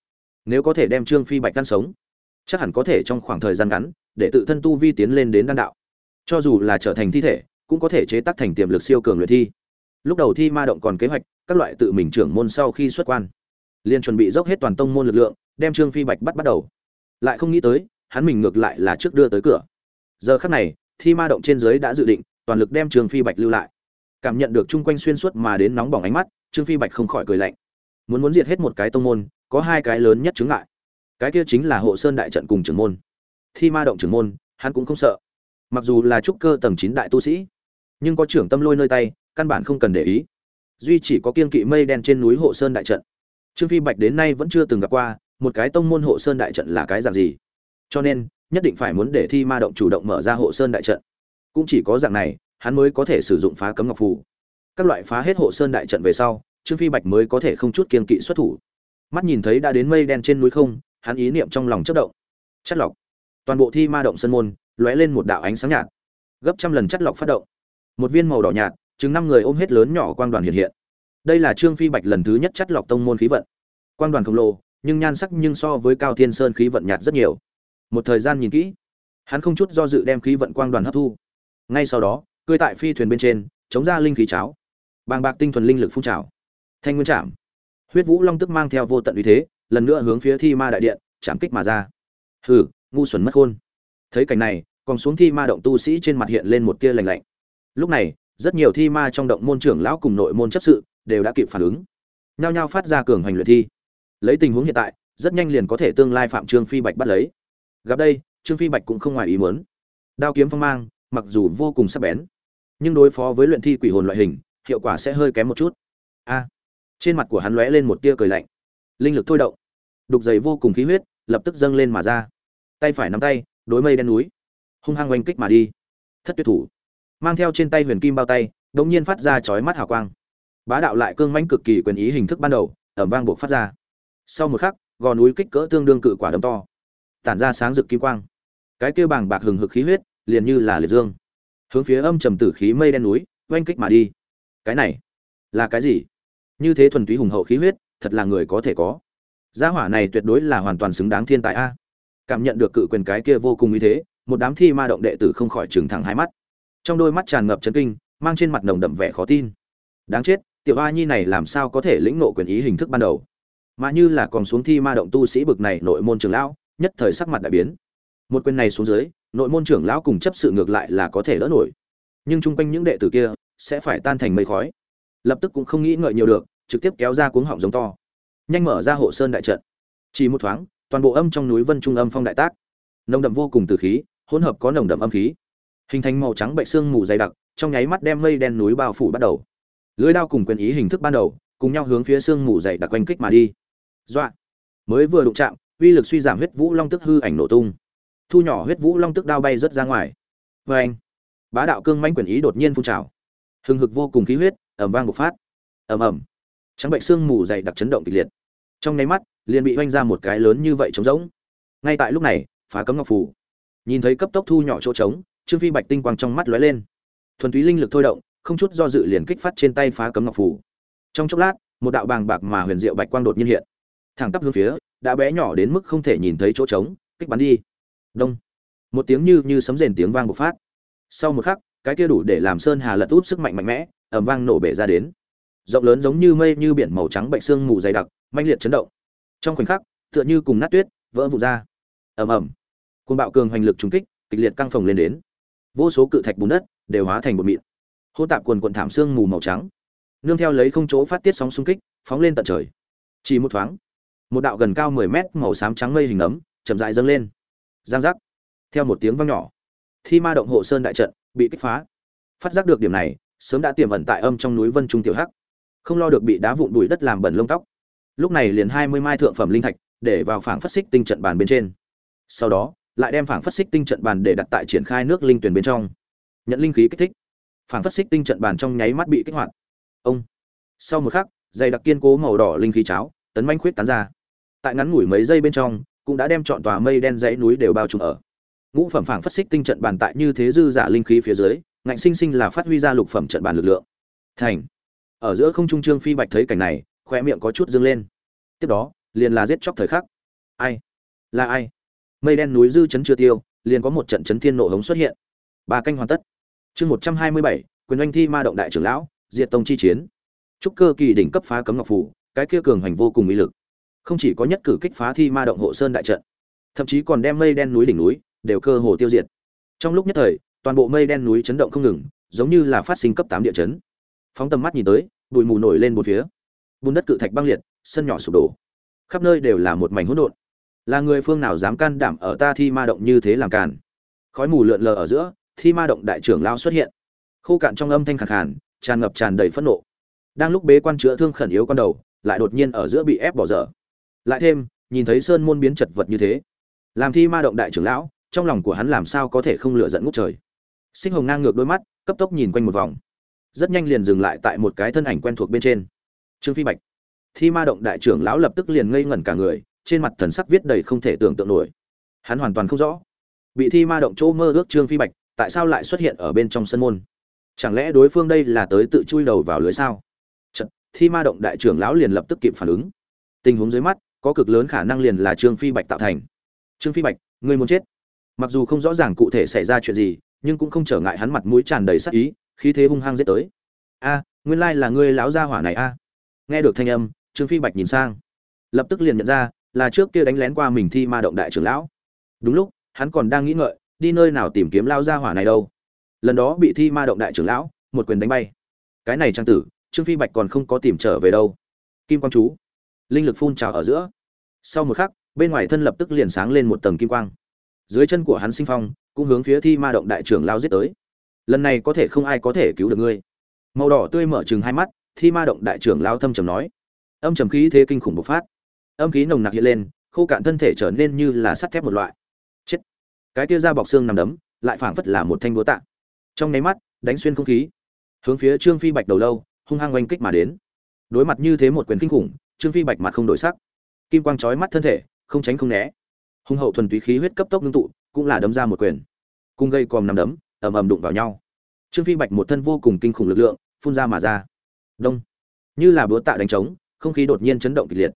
Nếu có thể đem trương phi bạch căn sống chắc hẳn có thể trong khoảng thời gian ngắn, để tự thân tu vi tiến lên đến đan đạo. Cho dù là trở thành thi thể, cũng có thể chế tác thành tiềm lực siêu cường luyện thi. Lúc đầu thi ma động còn kế hoạch, các loại tự mình trưởng môn sau khi xuất quan. Liền chuẩn bị dốc hết toàn tông môn lực lượng, đem trương phi bạch bắt bắt đầu. Lại không nghĩ tới, hắn mình ngược lại là trước đưa tới cửa. Giờ khắc này, thi ma động trên dưới đã dự định, toàn lực đem trương phi bạch lưu lại. Cảm nhận được chung quanh xuyên suốt mà đến nóng bỏng ánh mắt, trương phi bạch không khỏi cười lạnh. Muốn muốn diệt hết một cái tông môn, có hai cái lớn nhất chứng ngại cái kia chính là hộ sơn đại trận cùng trưởng môn. Thi ma động trưởng môn, hắn cũng không sợ. Mặc dù là trúc cơ tầng chín đại tu sĩ, nhưng có trưởng tâm lôi nơi tay, căn bản không cần để ý. Duy chỉ có kiên kỵ mây đen trên núi hộ sơn đại trận. Trương phi bạch đến nay vẫn chưa từng gặp qua, một cái tông môn hộ sơn đại trận là cái dạng gì. Cho nên, nhất định phải muốn để thi ma động chủ động mở ra hộ sơn đại trận. Cũng chỉ có dạng này, hắn mới có thể sử dụng phá cấm ngọc phù. Các loại phá hết hộ sơn đại trận về sau, trương phi bạch mới có thể không chút kiên kỵ xuất thủ. Mắt nhìn thấy đã đến mây đen trên núi không hắn ý niệm trong lòng chất động. Chất lọc. Toàn bộ thi ma động sân môn, lóe lên một đạo ánh sáng nhạt. Gấp trăm lần chất lọc phát động. Một viên màu đỏ nhạt, chừng năm người ôm hết lớn nhỏ quang đoàn hiện hiện. Đây là trương phi bạch lần thứ nhất chất lọc tông môn khí vận. Quang đoàn khổng lồ, nhưng nhan sắc nhưng so với cao thiên sơn khí vận nhạt rất nhiều. Một thời gian nhìn kỹ, hắn không chút do dự đem khí vận quang đoàn hấp thu. Ngay sau đó cười tại phi thuyền bên trên, chống ra linh khí cháo. Bàng bạc tinh thuần linh lực phun trào. Thanh nguyên chạm huyết vũ long tức mang theo vô tận uy thế lần nữa hướng phía thi ma đại điện, chạm kích mà ra. Hừ, ngu xuẩn mất khôn. Thấy cảnh này, còn xuống thi ma động tu sĩ trên mặt hiện lên một tia lành lạnh. Lúc này, rất nhiều thi ma trong động môn trưởng lão cùng nội môn chấp sự đều đã kịp phản ứng. Nhao nhao phát ra cường hành luyện thi. Lấy tình huống hiện tại, rất nhanh liền có thể tương lai phạm trương phi bạch bắt lấy. Gặp đây, trương phi bạch cũng không ngoài ý muốn. Đao kiếm phong mang, mặc dù vô cùng sắc bén, nhưng đối phó với luyện thi quỷ hồn loại hình, hiệu quả sẽ hơi kém một chút. A. Trên mặt của hắn lóe lên một tia cười lạnh. Linh lực thôi động đục dày vô cùng khí huyết, lập tức dâng lên mà ra. Tay phải nắm tay, đối mây đen núi. Hung hăng oanh kích mà đi. Thất tuyệt thủ. Mang theo trên tay huyền kim bao tay đống nhiên phát ra chói mắt hào quang. Bá đạo lại cương mãnh cực kỳ quyền ý hình thức ban đầu, ẩm vang buộc phát ra. Sau một khắc, gò núi kích cỡ tương đương cự quả đấm to. Tản ra sáng rực kim quang. Cái kia bàng bạc hừng hực khí huyết, liền như là liệt dương. Hướng phía âm trầm tử khí mây đen núi, oanh kích mà đi. Cái này là cái gì? Như thế thuần túy hùng hậu khí huyết, thật là người có thể có gia hỏa này tuyệt đối là hoàn toàn xứng đáng thiên tài a. Cảm nhận được cự quyền cái kia vô cùng uy thế, một đám thi ma động đệ tử không khỏi trừng thẳng hai mắt. Trong đôi mắt tràn ngập chấn kinh, mang trên mặt nồng đậm vẻ khó tin. Đáng chết, tiểu a nhi này làm sao có thể lĩnh nộ quyền ý hình thức ban đầu? Mà như là còn xuống thi ma động tu sĩ bực này nội môn trưởng lão, nhất thời sắc mặt đại biến. Một quyền này xuống dưới, nội môn trưởng lão cùng chấp sự ngược lại là có thể đỡ nổi. Nhưng chung quanh những đệ tử kia, sẽ phải tan thành mây khói. Lập tức cũng không nghĩ ngợi nhiều được, trực tiếp kéo ra cuống họng giống to nhanh mở ra hộ sơn đại trận. Chỉ một thoáng, toàn bộ âm trong núi vân trung âm phong đại tác. Nồng đậm vô cùng từ khí, hỗn hợp có nồng đậm âm khí. Hình thành màu trắng bệnh xương mù dày đặc, trong nháy mắt đem mây đen núi bao phủ bắt đầu. Lưới đao cùng quyền ý hình thức ban đầu, cùng nhau hướng phía xương mù dày đặc quanh kích mà đi. Dọa! Mới vừa đụng chạm, uy lực suy giảm huyết vũ long tức hư ảnh nổ tung. Thu nhỏ huyết vũ long tức đao bay rớt ra ngoài. Vê anh bá đạo cương manh quyền ý đột nhiên phun trào. Hừng hực vô cùng khí huyết ẩm vang bộc phát. Ẩm ẩm trắng bệnh xương mù dày đặc chấn động kịch liệt. Trong nháy mắt, liền bị oanh ra một cái lớn như vậy trống rỗng. Ngay tại lúc này, phá cấm ngọc phủ nhìn thấy cấp tốc thu nhỏ chỗ trống, trương phi bạch tinh quang trong mắt lóe lên. Thuần túy linh lực thôi động, không chút do dự liền kích phát trên tay phá cấm ngọc phủ trong chốc lát, một đạo bàng bạc mà huyền diệu bạch quang đột nhiên hiện. Thẳng tắp hướng phía, đã bé nhỏ đến mức không thể nhìn thấy chỗ trống, kích bắn đi. Đông. Một tiếng như như sấm rền tiếng vang bộc phát. Sau một khắc, cái kia đủ để làm sơn hà lật úp sức mạnh mạnh mẽ, ầm vang nổ bể ra đến rộng lớn giống như mây như biển màu trắng bệnh xương mù dày đặc manh liệt chấn động. Trong khoảnh khắc, tựa như cùng nát tuyết, vỡ vụn ra. Ầm ầm. Côn bạo cường hoành lực trúng kích, kịch liệt căng phồng lên đến. Vô số cự thạch bùn đất đều hóa thành bột mịn. Hô tạp quần quần thảm xương mù màu trắng. Nương theo lấy không chỗ phát tiết sóng xung kích, phóng lên tận trời. Chỉ một thoáng, một đạo gần cao 10 mét màu xám trắng mây hình ấm chậm rãi dâng lên. Giang giác. Theo một tiếng vang nhỏ, thi ma động hộ sơn đại trận bị kích phá. Phát giác được điểm này, sớm đã tiềm ẩn tại âm trong núi vân trung tiểu hắc không lo được bị đá vụn bụi đất làm bẩn lông tóc. Lúc này liền hai mươi mai thượng phẩm linh thạch để vào phảng phát xích tinh trận bàn bên trên. Sau đó, lại đem phảng phát xích tinh trận bàn để đặt tại triển khai nước linh tuyển bên trong. Nhận linh khí kích thích. Phảng phát xích tinh trận bàn trong nháy mắt bị kích hoạt. Ông. Sau một khắc, dày đặc kiên cố màu đỏ linh khí cháo, tấn manh khuyết tán ra. Tại ngắn ngủi mấy giây bên trong, cũng đã đem chọn tòa mây đen dãy núi đều bao trùm ở. Ngũ phẩm phảng phát xích tinh trận bàn tại như thế dư giả linh khí phía dưới, ngạnh sinh sinh là phát huy ra lục phẩm trận bàn lực lượng. Thành ở giữa không trung trương phi bạch thấy cảnh này khoe miệng có chút dâng lên. Tiếp đó, liền là giết chóc thời khắc. Ai? Là ai? Mây đen núi dư chấn chưa tiêu, liền có một trận chấn thiên nộ hống xuất hiện. Ba canh hoàn tất. Chương một trăm hai mươi bảy, quyền oanh thi ma động đại trưởng lão, diệt tông chi chiến. Trúc cơ kỳ đỉnh cấp phá cấm ngọc phủ, cái kia cường hành vô cùng uy lực. Không chỉ có nhất cử kích phá thi ma động hộ sơn đại trận, thậm chí còn đem mây đen núi đỉnh núi đều cơ hồ tiêu diệt. Trong lúc nhất thời, toàn bộ mây đen núi chấn động không ngừng, giống như là phát sinh cấp tám địa chấn phóng tầm mắt nhìn tới, bụi mù nổi lên một phía. Bùn đất cự thạch băng liệt, sân nhỏ sụp đổ. Khắp nơi đều là một mảnh hỗn độn. Là người phương nào dám can đảm ở ta thi ma động như thế làm càn? Khói mù lượn lờ ở giữa, thi ma động đại trưởng lao xuất hiện. Khô cạn trong âm thanh khàn khàn, tràn ngập tràn đầy phẫn nộ. Đang lúc bế quan chữa thương khẩn yếu con đầu, lại đột nhiên ở giữa bị ép bỏ dở. Lại thêm, nhìn thấy sơn môn biến chật vật như thế. Làm thi ma động đại trưởng lão, trong lòng của hắn làm sao có thể không lựa giận ngút trời? Sinh hồng ngang ngược đôi mắt, cấp tốc nhìn quanh một vòng rất nhanh liền dừng lại tại một cái thân ảnh quen thuộc bên trên. Trương phi bạch. Thi ma động đại trưởng lão lập tức liền ngây ngẩn cả người trên mặt thần sắc viết đầy không thể tưởng tượng nổi. Hắn hoàn toàn không rõ. Bị thi ma động chỗ mơ ước trương phi bạch tại sao lại xuất hiện ở bên trong sân môn? Chẳng lẽ đối phương đây là tới tự chui đầu vào lưới sao? Chật, thi ma động đại trưởng lão liền lập tức kịp phản ứng. Tình huống dưới mắt có cực lớn khả năng liền là trương phi bạch tạo thành. Trương phi bạch ngươi muốn chết. Mặc dù không rõ ràng cụ thể xảy ra chuyện gì nhưng cũng không trở ngại hắn mặt mũi tràn đầy sắc ý khí thế hung hăng giết tới. A, nguyên lai là ngươi láo gia hỏa này a. Nghe được thanh âm, trương phi bạch nhìn sang. Lập tức liền nhận ra là trước kia đánh lén qua mình thi ma động đại trưởng lão. Đúng lúc, hắn còn đang nghĩ ngợi, đi nơi nào tìm kiếm lao gia hỏa này đâu. Lần đó bị thi ma động đại trưởng lão một quyền đánh bay. Cái này trang tử, trương phi bạch còn không có tìm trở về đâu. Kim quang chú, linh lực phun trào ở giữa. Sau một khắc, bên ngoài thân lập tức liền sáng lên một tầng kim quang. Dưới chân của hắn sinh phong, cũng hướng phía thi ma động đại trưởng lao giết tới lần này có thể không ai có thể cứu được ngươi. Màu đỏ tươi mở chừng hai mắt, thi ma động đại trưởng lao thâm trầm nói. Âm trầm khí thế kinh khủng bộc phát. Âm khí nồng nặc hiện lên, khô cạn thân thể trở nên như là sắt thép một loại. Chết. Cái tia ra bọc xương nằm đấm, lại phảng phất là một thanh búa tạ. Trong nháy mắt, đánh xuyên không khí. Hướng phía trương phi bạch đầu lâu, hung hăng oanh kích mà đến. Đối mặt như thế một quyền kinh khủng, trương phi bạch mặt không đổi sắc. Kim quang trói mắt thân thể, không tránh không né. Hung hậu thuần túy khí huyết cấp tốc ngưng tụ, cũng là đấm ra một quyền. Cung gây còm nằm đấm ầm ầm đụng vào nhau. Trương phi bạch một thân vô cùng kinh khủng lực lượng, phun ra mà ra. Đông. Như là búa tạ đánh trống, không khí đột nhiên chấn động kịch liệt.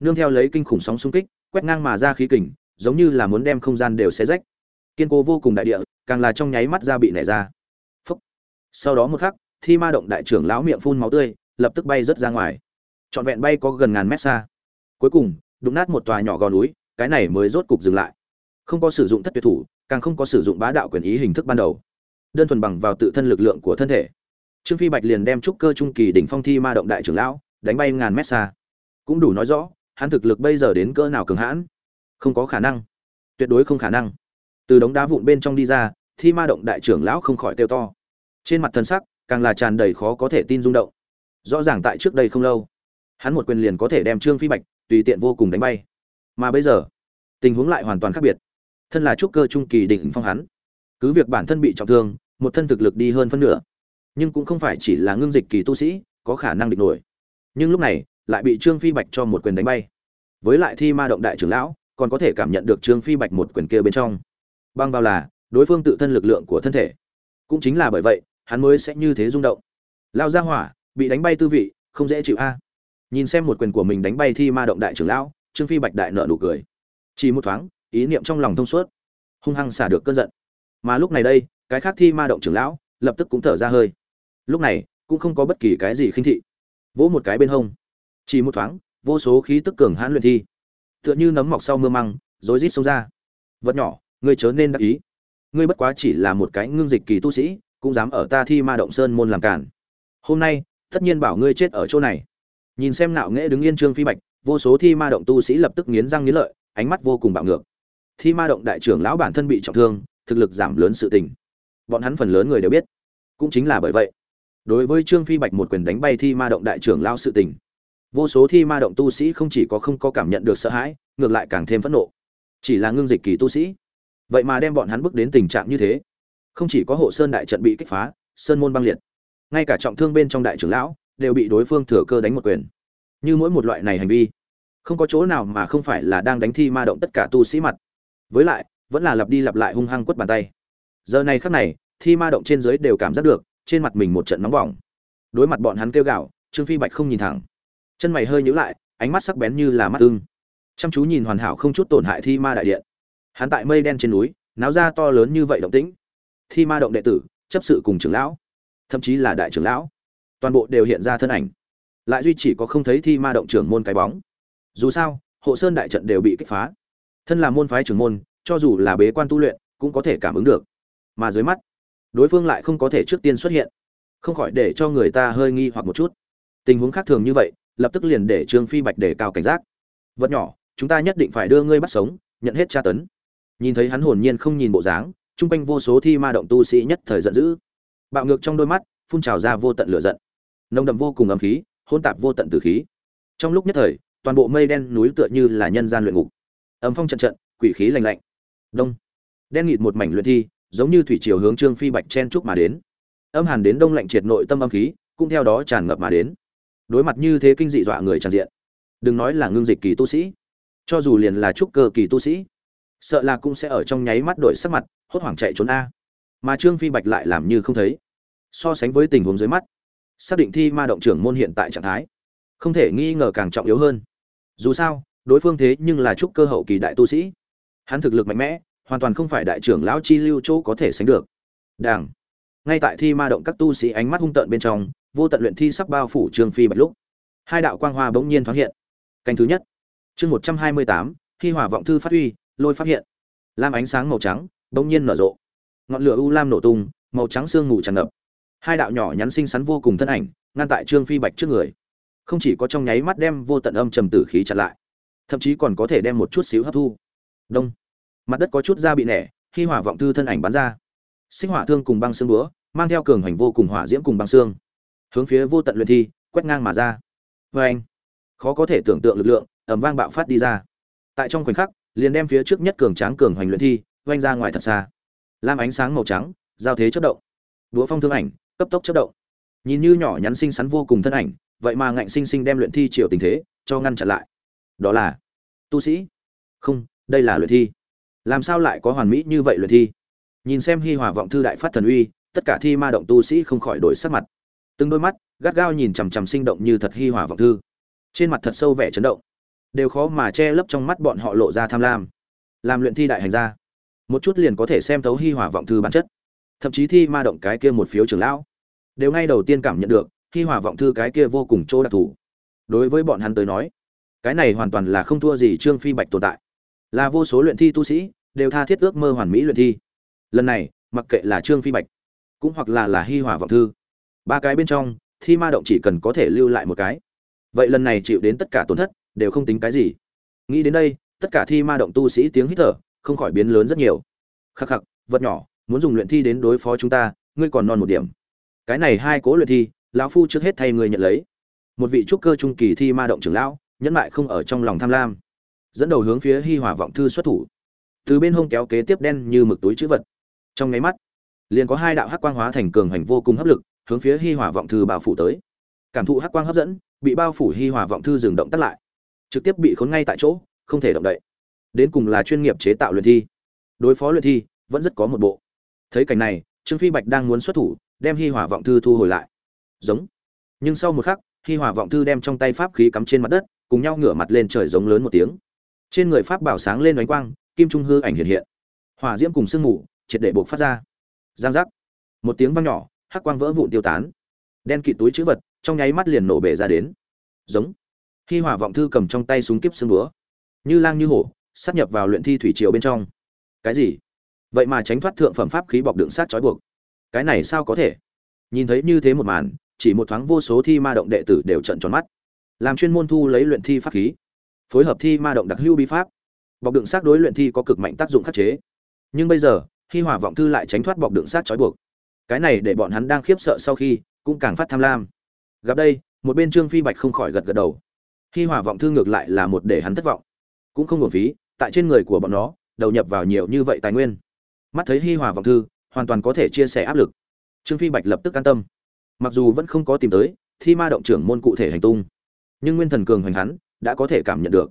Nương theo lấy kinh khủng sóng xung kích, quét ngang mà ra khí kình, giống như là muốn đem không gian đều xé rách. Kiên cố vô cùng đại địa, càng là trong nháy mắt ra bị nảy ra. Phúc. sau đó một khắc, thi ma động đại trưởng lão miệng phun máu tươi, lập tức bay rớt ra ngoài. Trọn vẹn bay có gần ngàn mét xa. Cuối cùng, đụng nát một tòa nhỏ gò núi, cái này mới rốt cục dừng lại. Không có sử dụng thất tuyệt thủ, càng không có sử dụng bá đạo quyền ý hình thức ban đầu đơn thuần bằng vào tự thân lực lượng của thân thể. Trương phi bạch liền đem trúc cơ trung kỳ đỉnh phong thi ma động đại trưởng lão, đánh bay ngàn mét xa. Cũng đủ nói rõ, hắn thực lực bây giờ đến cỡ nào cường hãn. Không có khả năng. Tuyệt đối không khả năng. Từ đống đá vụn bên trong đi ra, thi ma động đại trưởng lão không khỏi kêu to. Trên mặt thân sắc, càng là tràn đầy khó có thể tin rung động. Rõ ràng tại trước đây không lâu, hắn một quyền liền có thể đem trương phi bạch tùy tiện vô cùng đánh bay. Mà bây giờ, tình huống lại hoàn toàn khác biệt. Thân là trúc cơ trung kỳ đỉnh phong hắn, cứ việc bản thân bị trọng thương một thân thực lực đi hơn phân nửa. Nhưng cũng không phải chỉ là ngưng dịch kỳ tu sĩ có khả năng địch nổi. Nhưng lúc này, lại bị trương phi bạch cho một quyền đánh bay. Với lại thi ma động đại trưởng lão, còn có thể cảm nhận được trương phi bạch một quyền kia bên trong. Băng vào là, đối phương tự thân lực lượng của thân thể. Cũng chính là bởi vậy, hắn mới sẽ như thế rung động. Lao ra hỏa, bị đánh bay tư vị, không dễ chịu a. Nhìn xem một quyền của mình đánh bay thi ma động đại trưởng lão, trương phi bạch đại nợ nụ cười. Chỉ một thoáng, ý niệm trong lòng thông suốt. Hung hăng xả được cơn giận. Mà lúc này đây cái khác thi ma động trưởng lão lập tức cũng thở ra hơi. Lúc này, cũng không có bất kỳ cái gì khinh thị. Vỗ một cái bên hông. Chỉ một thoáng, vô số khí tức cường hãn luyện thi. Tựa như nấm mọc sau mưa măng, rối rít xông ra. Vật nhỏ, ngươi chớ nên đắc ý. Ngươi bất quá chỉ là một cái ngưng dịch kỳ tu sĩ, cũng dám ở ta thi ma động sơn môn làm cản hôm nay, tất nhiên bảo ngươi chết ở chỗ này. Nhìn xem nạo nghễ đứng yên trương phi bạch, vô số thi ma động tu sĩ lập tức nghiến răng nghiến lợi, ánh mắt vô cùng bạo ngược. Thi ma động đại trưởng lão bản thân bị trọng thương, thực lực giảm lớn sự tình bọn hắn phần lớn người đều biết. Cũng chính là bởi vậy, đối với trương phi bạch một quyền đánh bay thi ma động đại trưởng lao sự tình, vô số thi ma động tu sĩ không chỉ có không có cảm nhận được sợ hãi, ngược lại càng thêm phẫn nộ. Chỉ là ngưng dịch kỳ tu sĩ. Vậy mà đem bọn hắn bước đến tình trạng như thế. Không chỉ có hộ sơn đại trận bị kích phá, sơn môn băng liệt, ngay cả trọng thương bên trong đại trưởng lão đều bị đối phương thừa cơ đánh một quyền. Như mỗi một loại này hành vi, không có chỗ nào mà không phải là đang đánh thi ma động tất cả tu sĩ mặt. Với lại, vẫn là lặp đi lặp lại hung hăng quất bàn tay giờ này khắc này, thi ma động trên dưới đều cảm giác được, trên mặt mình một trận nóng bỏng. Đối mặt bọn hắn kêu gào, trương phi bạch không nhìn thẳng. Chân mày hơi nhíu lại, ánh mắt sắc bén như là mắt ưng. Chăm chú nhìn hoàn hảo không chút tổn hại thi ma đại điện. Hắn tại mây đen trên núi, náo ra to lớn như vậy động tĩnh. Thi ma động đệ tử, chấp sự cùng trưởng lão, thậm chí là đại trưởng lão, toàn bộ đều hiện ra thân ảnh. Lại duy chỉ có không thấy thi ma động trưởng môn cái bóng. Dù sao, hộ sơn đại trận đều bị kích phá. Thân là môn phái trưởng môn, cho dù là bế quan tu luyện, cũng có thể cảm ứng được mà dưới mắt, đối phương lại không có thể trước tiên xuất hiện, không khỏi để cho người ta hơi nghi hoặc một chút. Tình huống khác thường như vậy, lập tức liền để trương phi bạch để cao cảnh giác. Vật nhỏ, chúng ta nhất định phải đưa ngươi bắt sống, nhận hết tra tấn. Nhìn thấy hắn hồn nhiên không nhìn bộ dáng, chung quanh vô số thi ma động tu sĩ nhất thời giận dữ. Bạo ngược trong đôi mắt, phun trào ra vô tận lửa giận. Nồng đậm vô cùng âm khí hôn tạp vô tận từ khí. Trong lúc nhất thời, toàn bộ mây đen núi tựa như là nhân gian luyện ngục. Ấm phong trận trận, quỷ khí lành lạnh. Đông. Đen nghịt một mảnh luyện thi giống như thủy chiều hướng trương phi bạch chen trúc mà đến. Âm hàn đến đông lạnh triệt nội tâm âm khí, cũng theo đó tràn ngập mà đến. Đối mặt như thế kinh dị dọa người tràn diện, đừng nói là ngưng dịch kỳ tu sĩ, cho dù liền là trúc cơ kỳ tu sĩ, sợ là cũng sẽ ở trong nháy mắt đổi sắc mặt, hốt hoảng chạy trốn a. Mà trương phi bạch lại làm như không thấy. So sánh với tình huống dưới mắt, xác định thi ma động trưởng môn hiện tại trạng thái, không thể nghi ngờ càng trọng yếu hơn. Dù sao, đối phương thế nhưng là trúc cơ hậu kỳ đại tu sĩ. Hắn thực lực mạnh mẽ hoàn toàn không phải đại trưởng lão chi lưu chỗ có thể sánh được. Đảng ngay tại thi ma động các tu sĩ ánh mắt hung tợn bên trong, vô tận luyện thi sắp bao phủ trương phi bạch lúc, hai đạo quang hoa bỗng nhiên thoáng hiện. Canh thứ nhất. Chương một trăm hai mươi tám khi hỏa vọng thư phát huy, lôi phát hiện. Lam ánh sáng màu trắng bỗng nhiên nở rộ. Ngọn lửa u lam nổ tung, màu trắng sương mù tràn ngập. Hai đạo nhỏ nhắn xinh xắn vô cùng thân ảnh, ngăn tại trương phi bạch trước người. Không chỉ có trong nháy mắt đem vô tận âm trầm tử khí chặn lại, thậm chí còn có thể đem một chút xíu hấp thu. Đông mặt đất có chút da bị nẻ, khi hỏa vọng thư thân ảnh bắn ra. Sinh hỏa thương cùng băng xương búa, mang theo cường hành vô cùng hỏa diễm cùng băng xương. Hướng phía vô tận luyện thi, quét ngang mà ra. Vê anh, khó có thể tưởng tượng lực lượng ẩm vang bạo phát đi ra. Tại trong khoảnh khắc, liền đem phía trước nhất cường tráng cường hoành luyện thi oanh ra ngoài thật xa. Lam ánh sáng màu trắng, giao thế chất động. Đũa phong thương ảnh, cấp tốc chất động. Nhìn như nhỏ nhắn xinh xắn vô cùng thân ảnh, vậy mà ngạnh sinh sinh đem luyện thi triệu tình thế, cho ngăn chặn lại. Đó là, tu sĩ. Không, đây là luyện thi làm sao lại có hoàn mỹ như vậy luyện thi? Nhìn xem hi hòa vọng thư đại phát thần uy, tất cả thi ma động tu sĩ không khỏi đổi sắc mặt. Từng đôi mắt gắt gao nhìn chằm chằm sinh động như thật hi hòa vọng thư. Trên mặt thật sâu vẻ chấn động. Đều khó mà che lấp trong mắt bọn họ lộ ra tham lam. Làm luyện thi đại hành gia, một chút liền có thể xem thấu hi hòa vọng thư bản chất. Thậm chí thi ma động cái kia một phiếu trưởng lão, đều ngay đầu tiên cảm nhận được hi hòa vọng thư cái kia vô cùng chỗ đặc thù. Đối với bọn hắn tới nói, cái này hoàn toàn là không thua gì trương phi bạch tồn tại là vô số luyện thi tu sĩ, đều tha thiết ước mơ hoàn mỹ luyện thi. Lần này, mặc kệ là trương phi bạch, cũng hoặc là là hi hòa vọng thư, ba cái bên trong, thi ma động chỉ cần có thể lưu lại một cái. Vậy lần này chịu đến tất cả tổn thất, đều không tính cái gì. Nghĩ đến đây, tất cả thi ma động tu sĩ tiếng hít thở, không khỏi biến lớn rất nhiều. Khắc khắc, vật nhỏ, muốn dùng luyện thi đến đối phó chúng ta, ngươi còn non một điểm. Cái này hai cố luyện thi, lão phu trước hết thay người nhận lấy. Một vị trúc cơ trung kỳ thi ma động trưởng lão, nhẫn lại không ở trong lòng tham lam dẫn đầu hướng phía hi hòa vọng thư xuất thủ. Từ bên hông kéo kế tiếp đen như mực túi chữ vật. Trong nháy mắt, liền có hai đạo hắc quang hóa thành cường hành vô cùng hấp lực, hướng phía hi hòa vọng thư bao phủ tới. Cảm thụ hắc quang hấp dẫn, bị bao phủ hi hòa vọng thư dừng động tắt lại. Trực tiếp bị khốn ngay tại chỗ, không thể động đậy. Đến cùng là chuyên nghiệp chế tạo luyện thi. Đối phó luyện thi, vẫn rất có một bộ. Thấy cảnh này, trương phi bạch đang muốn xuất thủ, đem hi hỏa vọng thư thu hồi lại. Giống. Nhưng sau một khắc, hi hỏa vọng thư đem trong tay pháp khí cắm trên mặt đất, cùng nhau ngửa mặt lên trời giống lớn một tiếng trên người pháp bảo sáng lên ánh quang, kim trung hư ảnh hiện hiện. Hỏa diễm cùng sương mù, triệt để buộc phát ra. Giang giác. Một tiếng vang nhỏ, hắc quang vỡ vụn tiêu tán. Đen kịt túi chữ vật, trong nháy mắt liền nổ bể ra đến. Giống. Khi hỏa vọng thư cầm trong tay súng kíp xương búa, như lang như hổ sát nhập vào luyện thi thủy triều bên trong. Cái gì? Vậy mà tránh thoát thượng phẩm pháp khí bọc đựng sát trói buộc. Cái này sao có thể? Nhìn thấy như thế một màn, chỉ một thoáng vô số thi ma động đệ tử đều trận tròn mắt. Làm chuyên môn thu lấy luyện thi pháp khí phối hợp thi ma động đặc hữu bí pháp. Bọc đựng sát đối luyện thi có cực mạnh tác dụng khắc chế. Nhưng bây giờ, khi hỏa vọng thư lại tránh thoát bọc đựng sát trói buộc. Cái này để bọn hắn đang khiếp sợ sau khi, cũng càng phát tham lam. Gặp đây, một bên trương phi bạch không khỏi gật gật đầu. Khi hỏa vọng thư ngược lại là một để hắn thất vọng. Cũng không hưởng phí, tại trên người của bọn nó, đầu nhập vào nhiều như vậy tài nguyên. Mắt thấy hi hòa vọng thư, hoàn toàn có thể chia sẻ áp lực. Trương phi bạch lập tức an tâm. Mặc dù vẫn không có tìm tới, thi ma động trưởng môn cụ thể hành tung. Nhưng nguyên thần cường hoành hắn đã có thể cảm nhận được.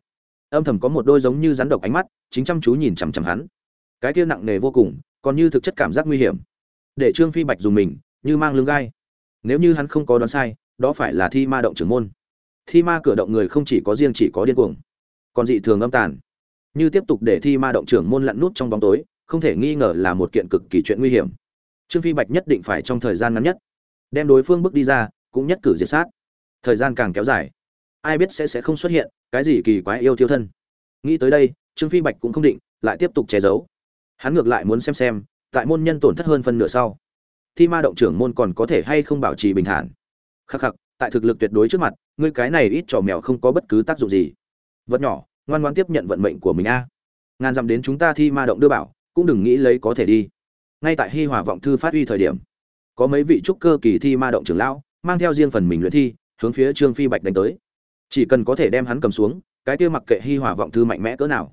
Âm thầm có một đôi giống như rắn độc ánh mắt, chính chăm chú nhìn chằm chằm hắn. Cái kia nặng nề vô cùng, còn như thực chất cảm giác nguy hiểm. Để trương phi bạch dùng mình, như mang lưng gai. Nếu như hắn không có đoán sai, đó phải là thi ma động trưởng môn. Thi ma cửa động người không chỉ có riêng chỉ có điên cuồng, còn dị thường âm tàn. Như tiếp tục để thi ma động trưởng môn lặn nút trong bóng tối, không thể nghi ngờ là một kiện cực kỳ chuyện nguy hiểm. Trương phi bạch nhất định phải trong thời gian ngắn nhất, đem đối phương bước đi ra, cũng nhất cử diệt sát. Thời gian càng kéo dài ai biết sẽ sẽ không xuất hiện, cái gì kỳ quái yêu thiêu thân. Nghĩ tới đây, trương phi bạch cũng không định, lại tiếp tục che giấu. Hắn ngược lại muốn xem xem, tại môn nhân tổn thất hơn phân nửa sau, thi ma động trưởng môn còn có thể hay không bảo trì bình thản. Khắc khắc, tại thực lực tuyệt đối trước mặt, ngươi cái này ít trò mèo không có bất cứ tác dụng gì. Vật nhỏ, ngoan ngoan tiếp nhận vận mệnh của mình a. Ngàn dặm đến chúng ta thi ma động đưa bảo, cũng đừng nghĩ lấy có thể đi. Ngay tại hi hòa vọng thư phát huy thời điểm, có mấy vị trúc cơ kỳ thi ma động trưởng lão, mang theo riêng phần mình luyện thi, hướng phía trương phi bạch đánh tới chỉ cần có thể đem hắn cầm xuống, cái kia mặc kệ hi hòa vọng thư mạnh mẽ cỡ nào,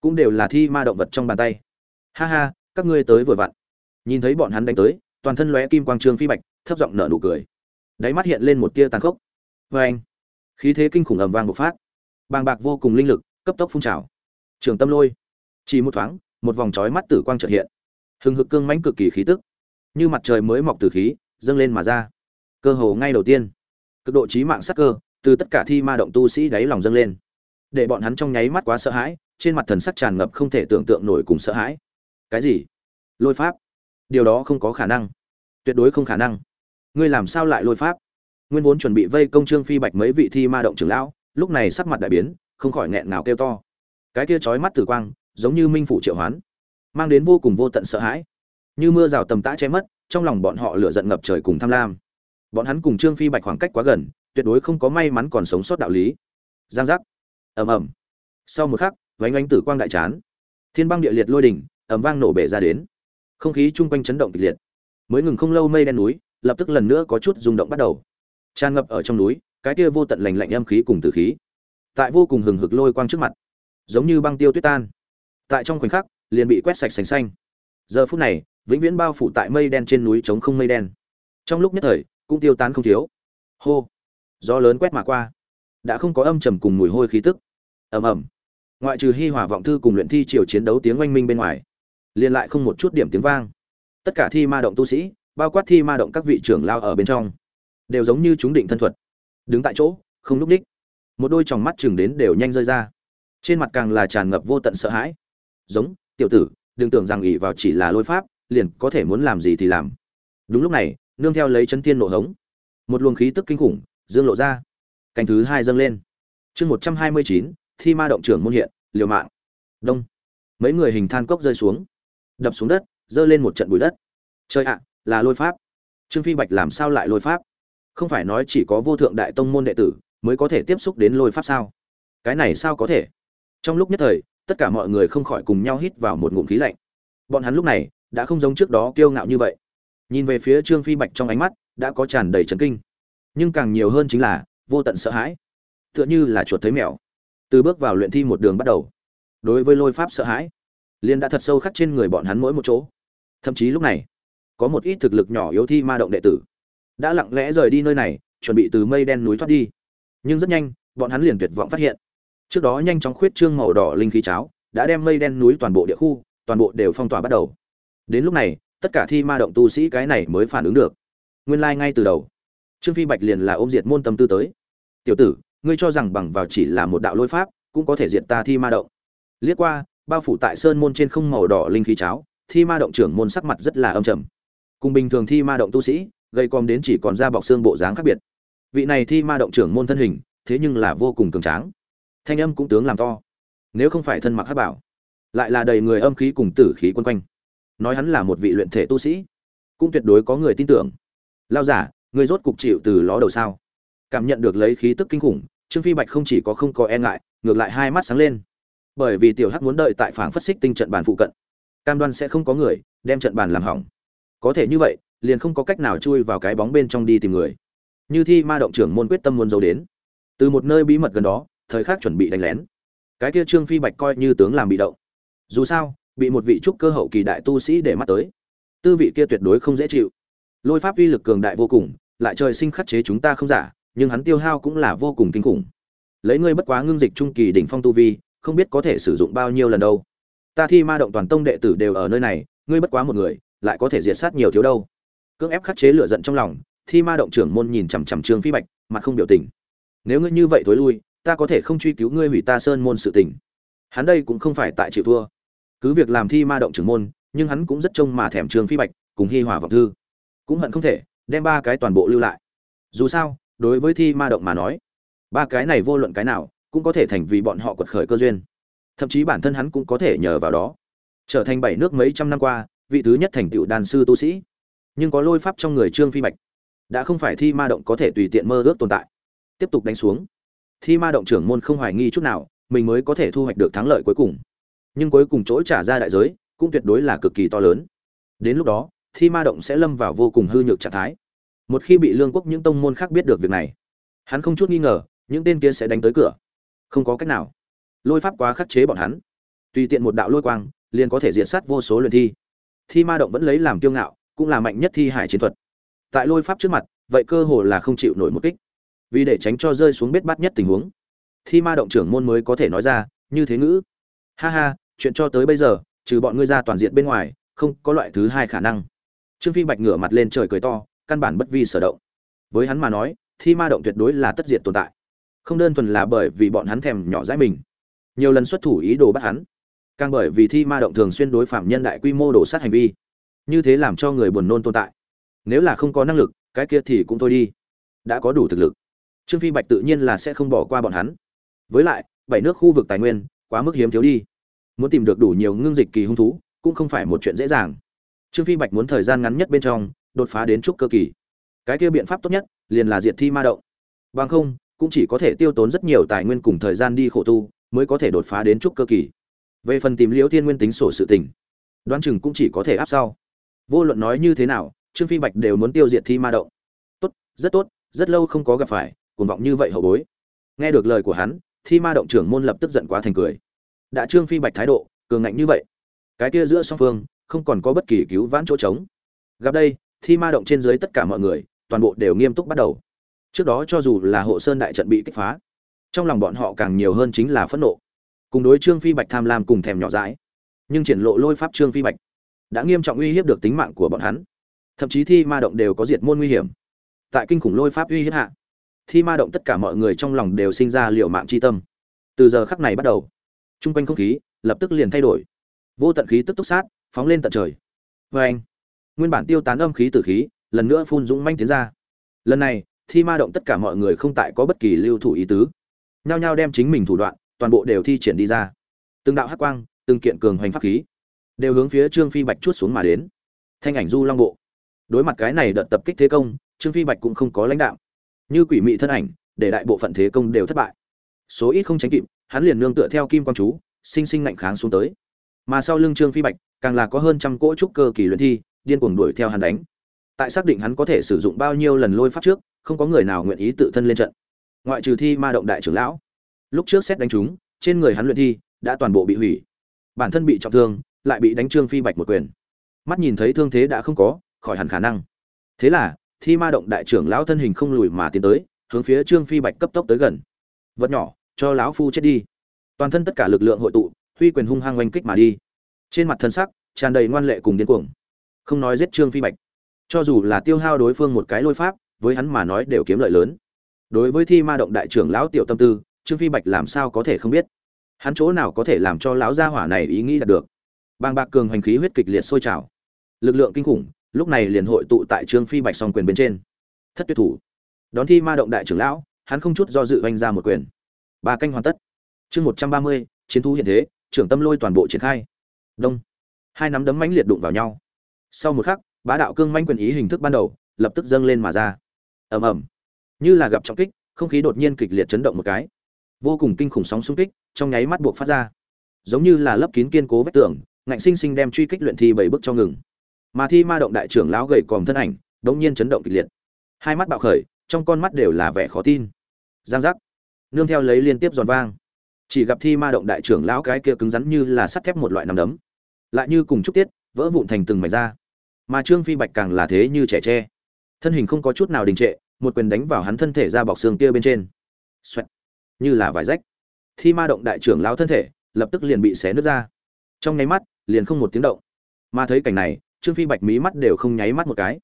cũng đều là thi ma động vật trong bàn tay. Ha ha, các ngươi tới vừa vặn. Nhìn thấy bọn hắn đánh tới, toàn thân lóe kim quang trương phi bạch, thấp giọng nở nụ cười. Đáy mắt hiện lên một tia tàn khốc. Vê anh, khí thế kinh khủng ầm vang bộc phát. Bàng bạc vô cùng linh lực, cấp tốc phun trào. Trường tâm lôi. Chỉ một thoáng, một vòng trói mắt tử quang chợt hiện. Hừng hực cương mãnh cực kỳ khí tức. Như mặt trời mới mọc từ khí, dâng lên mà ra. Cơ hồ ngay đầu tiên. Cực độ trí mạng sắc cơ từ tất cả thi ma động tu sĩ đáy lòng dâng lên. Để bọn hắn trong nháy mắt quá sợ hãi, trên mặt thần sắc tràn ngập không thể tưởng tượng nổi cùng sợ hãi. Cái gì? Lôi pháp? Điều đó không có khả năng. Tuyệt đối không khả năng. Ngươi làm sao lại lôi pháp? Nguyên vốn chuẩn bị vây công trương phi bạch mấy vị thi ma động trưởng lão, lúc này sắc mặt đại biến, không khỏi nghẹn nào kêu to. Cái kia chói mắt tử quang, giống như minh phủ triệu hoán, mang đến vô cùng vô tận sợ hãi. Như mưa rào tầm tã che mất, trong lòng bọn họ lửa giận ngập trời cùng tham lam. Bọn hắn cùng trương phi bạch khoảng cách quá gần tuyệt đối không có may mắn còn sống sót đạo lý. Giang giác. Ầm ầm. Sau một khắc, vánh ánh tử quang đại chán. Thiên băng địa liệt lôi đỉnh, ầm vang nổ bể ra đến. Không khí chung quanh chấn động kịch liệt. Mới ngừng không lâu mây đen núi, lập tức lần nữa có chút rung động bắt đầu. Tràn ngập ở trong núi, cái kia vô tận lành lạnh âm khí cùng tử khí. Tại vô cùng hừng hực lôi quang trước mặt, giống như băng tiêu tuyết tan. Tại trong khoảnh khắc, liền bị quét sạch sành xanh. Giờ phút này, vĩnh viễn bao phủ tại mây đen trên núi trống không mây đen. Trong lúc nhất thời, cũng tiêu tán không thiếu. Hô gió lớn quét mà qua. Đã không có âm trầm cùng mùi hôi khí tức. Ầm ầm. Ngoại trừ hi hòa vọng thư cùng luyện thi triều chiến đấu tiếng oanh minh bên ngoài, liền lại không một chút điểm tiếng vang. Tất cả thi ma động tu sĩ, bao quát thi ma động các vị trưởng lao ở bên trong, đều giống như chúng định thân thuật. Đứng tại chỗ, không núp đích. Một đôi tròng mắt chừng đến đều nhanh rơi ra. Trên mặt càng là tràn ngập vô tận sợ hãi. Giống, tiểu tử, đừng tưởng rằng ỷ vào chỉ là lôi pháp, liền có thể muốn làm gì thì làm. Đúng lúc này, nương theo lấy chân tiên nổ hống. Một luồng khí tức kinh khủng dương lộ ra. Cành thứ hai dâng lên. Chương một trăm hai mươi chín, thi ma động trưởng môn hiện, liều mạng. Đông. Mấy người hình than cốc rơi xuống. Đập xuống đất giơ lên một trận bụi đất. Chơi ạ, là lôi pháp. Trương phi bạch làm sao lại lôi pháp? Không phải nói chỉ có vô thượng đại tông môn đệ tử mới có thể tiếp xúc đến lôi pháp sao? Cái này sao có thể? Trong lúc nhất thời, tất cả mọi người không khỏi cùng nhau hít vào một ngụm khí lạnh. Bọn hắn lúc này, đã không giống trước đó kiêu ngạo như vậy. Nhìn về phía trương phi bạch trong ánh mắt, đã có tràn đầy trấn kinh nhưng càng nhiều hơn chính là vô tận sợ hãi. Tựa như là chuột thấy mèo. Từ bước vào luyện thi một đường bắt đầu. Đối với lôi pháp sợ hãi, liên đã thật sâu khắc trên người bọn hắn mỗi một chỗ. Thậm chí lúc này, có một ít thực lực nhỏ yếu thi ma động đệ tử đã lặng lẽ rời đi nơi này, chuẩn bị từ mây đen núi thoát đi. Nhưng rất nhanh, bọn hắn liền tuyệt vọng phát hiện. Trước đó nhanh chóng khuyết trương màu đỏ linh khí cháo đã đem mây đen núi toàn bộ địa khu, toàn bộ đều phong tỏa bắt đầu. Đến lúc này, tất cả thi ma động tu sĩ cái này mới phản ứng được. Nguyên lai ngay từ đầu trương phi bạch liền là ôm diệt môn tâm tư tới. Tiểu tử, ngươi cho rằng bằng vào chỉ là một đạo lôi pháp cũng có thể diệt ta thi ma động? Liếc qua, bao phủ tại sơn môn trên không màu đỏ linh khí cháo, thi ma động trưởng môn sắc mặt rất là âm trầm. Cùng bình thường thi ma động tu sĩ, gây com đến chỉ còn da bọc xương bộ dáng khác biệt. Vị này thi ma động trưởng môn thân hình, thế nhưng là vô cùng cường tráng. Thanh âm cũng tướng làm to. Nếu không phải thân mặc hát bảo, lại là đầy người âm khí cùng tử khí quân quanh. Nói hắn là một vị luyện thể tu sĩ, cũng tuyệt đối có người tin tưởng. Lao giả người rốt cục chịu từ ló đầu sao? Cảm nhận được lấy khí tức kinh khủng, trương phi bạch không chỉ có không có e ngại, ngược lại hai mắt sáng lên. Bởi vì tiểu hắc muốn đợi tại phảng phất xích tinh trận bàn phụ cận. Cam đoan sẽ không có người đem trận bàn làm hỏng. Có thể như vậy, liền không có cách nào chui vào cái bóng bên trong đi tìm người. Như thi ma động trưởng môn quyết tâm muốn giấu đến. Từ một nơi bí mật gần đó, thời khắc chuẩn bị đánh lén. Cái kia trương phi bạch coi như tướng làm bị động. Dù sao, bị một vị trúc cơ hậu kỳ đại tu sĩ để mắt tới, tư vị kia tuyệt đối không dễ chịu. Lôi pháp uy lực cường đại vô cùng lại trời sinh khắc chế chúng ta không giả, nhưng hắn tiêu hao cũng là vô cùng kinh khủng. Lấy ngươi bất quá ngưng dịch trung kỳ đỉnh phong tu vi, không biết có thể sử dụng bao nhiêu lần đâu. Ta thi ma động toàn tông đệ tử đều ở nơi này, ngươi bất quá một người, lại có thể diệt sát nhiều thiếu đâu. Cưỡng ép khắc chế lửa giận trong lòng, thi ma động trưởng môn nhìn chằm chằm trương phi bạch, mặt không biểu tình. Nếu ngươi như vậy thối lui, ta có thể không truy cứu ngươi hủy ta sơn môn sự tình. Hắn đây cũng không phải tại chịu thua. Cứ việc làm thi ma động trưởng môn, nhưng hắn cũng rất trông mà thèm trương phi bạch, cùng hi hòa vọng thư. Cũng hận không thể đem ba cái toàn bộ lưu lại. Dù sao, đối với thi ma động mà nói, ba cái này vô luận cái nào cũng có thể thành vì bọn họ quật khởi cơ duyên. Thậm chí bản thân hắn cũng có thể nhờ vào đó. Trở thành bảy nước mấy trăm năm qua, vị thứ nhất thành tựu đàn sư tu sĩ. Nhưng có lôi pháp trong người trương phi bạch, đã không phải thi ma động có thể tùy tiện mơ ước tồn tại. Tiếp tục đánh xuống, thi ma động trưởng môn không hoài nghi chút nào, mình mới có thể thu hoạch được thắng lợi cuối cùng. Nhưng cuối cùng chỗ trả ra đại giới cũng tuyệt đối là cực kỳ to lớn. Đến lúc đó thi ma động sẽ lâm vào vô cùng hư nhược trạng thái. Một khi bị lương quốc những tông môn khác biết được việc này, hắn không chút nghi ngờ, những tên kia sẽ đánh tới cửa. Không có cách nào. Lôi pháp quá khắc chế bọn hắn. Tùy tiện một đạo lôi quang, liền có thể diệt sát vô số luyện thi. Thi ma động vẫn lấy làm kiêu ngạo, cũng là mạnh nhất thi hải chiến thuật. Tại lôi pháp trước mặt, vậy cơ hồ là không chịu nổi một kích. Vì để tránh cho rơi xuống bết bát nhất tình huống, thi ma động trưởng môn mới có thể nói ra, như thế ngữ. Ha ha, chuyện cho tới bây giờ, trừ bọn ngươi ra toàn diện bên ngoài, không có loại thứ hai khả năng trương phi bạch ngửa mặt lên trời cười to, căn bản bất vi sở động. Với hắn mà nói, thi ma động tuyệt đối là tất diệt tồn tại. Không đơn thuần là bởi vì bọn hắn thèm nhỏ dãi mình. Nhiều lần xuất thủ ý đồ bắt hắn, càng bởi vì thi ma động thường xuyên đối phạm nhân đại quy mô đổ sát hành vi. Như thế làm cho người buồn nôn tồn tại. Nếu là không có năng lực, cái kia thì cũng thôi đi. Đã có đủ thực lực. Trương phi bạch tự nhiên là sẽ không bỏ qua bọn hắn. Với lại, bảy nước khu vực tài nguyên, quá mức hiếm thiếu đi. Muốn tìm được đủ nhiều ngưng dịch kỳ hung thú, cũng không phải một chuyện dễ dàng trương phi bạch muốn thời gian ngắn nhất bên trong đột phá đến trúc cơ kỳ. Cái kia biện pháp tốt nhất liền là diệt thi ma động. Bằng không, cũng chỉ có thể tiêu tốn rất nhiều tài nguyên cùng thời gian đi khổ tu mới có thể đột phá đến trúc cơ kỳ. Về phần tìm liễu thiên nguyên tính sổ sự tình, đoán chừng cũng chỉ có thể áp sau. Vô luận nói như thế nào, trương phi bạch đều muốn tiêu diệt thi ma động. Tốt, rất tốt, rất lâu không có gặp phải, cuồng vọng như vậy hậu bối. Nghe được lời của hắn, thi ma động trưởng môn lập tức giận quá thành cười. Đã trương phi bạch thái độ cường ngạnh như vậy, cái kia giữa song phương không còn có bất kỳ cứu vãn chỗ trống. Gặp đây, thi ma động trên dưới tất cả mọi người, toàn bộ đều nghiêm túc bắt đầu. Trước đó cho dù là hộ sơn đại trận bị kích phá, trong lòng bọn họ càng nhiều hơn chính là phẫn nộ. Cùng đối trương phi bạch tham lam cùng thèm nhỏ dãi, nhưng triển lộ lôi pháp trương phi bạch đã nghiêm trọng uy hiếp được tính mạng của bọn hắn. Thậm chí thi ma động đều có diệt môn nguy hiểm. Tại kinh khủng lôi pháp uy hiếp hạ, thi ma động tất cả mọi người trong lòng đều sinh ra liệu mạng chi tâm. Từ giờ khắc này bắt đầu t r u n g quanh không khí lập tức liền thay đổi. Vô tận khí tức túc sát phóng lên tận trời. Vê anh, nguyên bản tiêu tán âm khí từ khí, lần nữa phun dũng manh tiến ra. Lần này, thi ma động tất cả mọi người không tại có bất kỳ lưu thủ ý tứ. Nhao nhao đem chính mình thủ đoạn, toàn bộ đều thi triển đi ra. Từng đạo hắc quang, từng kiện cường hoành pháp khí, đều hướng phía trương phi bạch chút xuống mà đến. Thanh ảnh du long bộ. Đối mặt cái này đợt tập kích thế công, trương phi bạch cũng không có lãnh đạo. Như quỷ mị thân ảnh, để đại bộ phận thế công đều thất bại. Số ít không tránh kịp, hắn liền nương tựa theo kim quang chú, sinh sinh ngạnh kháng xuống tới mà sau lưng trương phi bạch, càng là có hơn trăm cỗ trúc cơ kỳ luyện thi, điên cuồng đuổi theo hắn đánh. Tại xác định hắn có thể sử dụng bao nhiêu lần lôi pháp trước, không có người nào nguyện ý tự thân lên trận. Ngoại trừ thi ma động đại trưởng lão. Lúc trước xét đánh chúng, trên người hắn luyện thi đã toàn bộ bị hủy. Bản thân bị trọng thương, lại bị đánh trương phi bạch một quyền. Mắt nhìn thấy thương thế đã không có, khỏi hẳn khả năng. Thế là, thi ma động đại trưởng lão thân hình không lùi mà tiến tới, hướng phía trương phi bạch cấp tốc tới gần. Vật nhỏ, cho lão phu chết đi. Toàn thân tất cả lực lượng hội tụ huy quyền hung hăng oanh kích mà đi. Trên mặt thân sắc, tràn đầy ngoan lệ cùng điên cuồng. Không nói giết trương phi bạch. Cho dù là tiêu hao đối phương một cái lôi pháp, với hắn mà nói đều kiếm lợi lớn. Đối với thi ma động đại trưởng lão tiểu tâm tư, trương phi bạch làm sao có thể không biết? Hắn chỗ nào có thể làm cho lão gia hỏa này ý nghĩ đạt được? Bàng bạc cường hành khí huyết kịch liệt sôi trào. Lực lượng kinh khủng, lúc này liền hội tụ tại trương phi bạch song quyền bên trên. Thất tuyệt thủ. Đón thi ma động đại trưởng lão, hắn không chút do dự oanh ra một quyền. Ba canh hoàn tất. Chương một trăm ba mươi, chiến thu hiện thế trưởng tâm lôi toàn bộ triển khai. Đông. Hai nắm đấm mãnh liệt đụng vào nhau. Sau một khắc, bá đạo cương manh quyền ý hình thức ban đầu, lập tức dâng lên mà ra. Ầm ầm. Như là gặp trọng kích, không khí đột nhiên kịch liệt chấn động một cái. Vô cùng kinh khủng sóng xung kích, trong nháy mắt buộc phát ra. Giống như là lấp kín kiên cố vách tường, ngạnh sinh sinh đem truy kích luyện thi bảy bước cho ngừng. Mà thi ma động đại trưởng lão gầy còm thân ảnh đống nhiên chấn động kịch liệt. Hai mắt bạo khởi, trong con mắt đều là vẻ khó tin. Giang giác. Nương theo lấy liên tiếp giòn vang chỉ gặp thi ma động đại trưởng lão cái kia cứng rắn như là sắt thép một loại nằm đấm. Lại như cùng trúc tiết, vỡ vụn thành từng mảnh ra. Mà trương phi bạch càng là thế như trẻ tre. Thân hình không có chút nào đình trệ, một quyền đánh vào hắn thân thể ra bọc xương kia bên trên. Xoẹt. như là vải rách. Thi ma động đại trưởng lão thân thể, lập tức liền bị xé nứt ra. Trong nháy mắt, liền không một tiếng động. Mà thấy cảnh này, trương phi bạch mí mắt đều không nháy mắt một cái.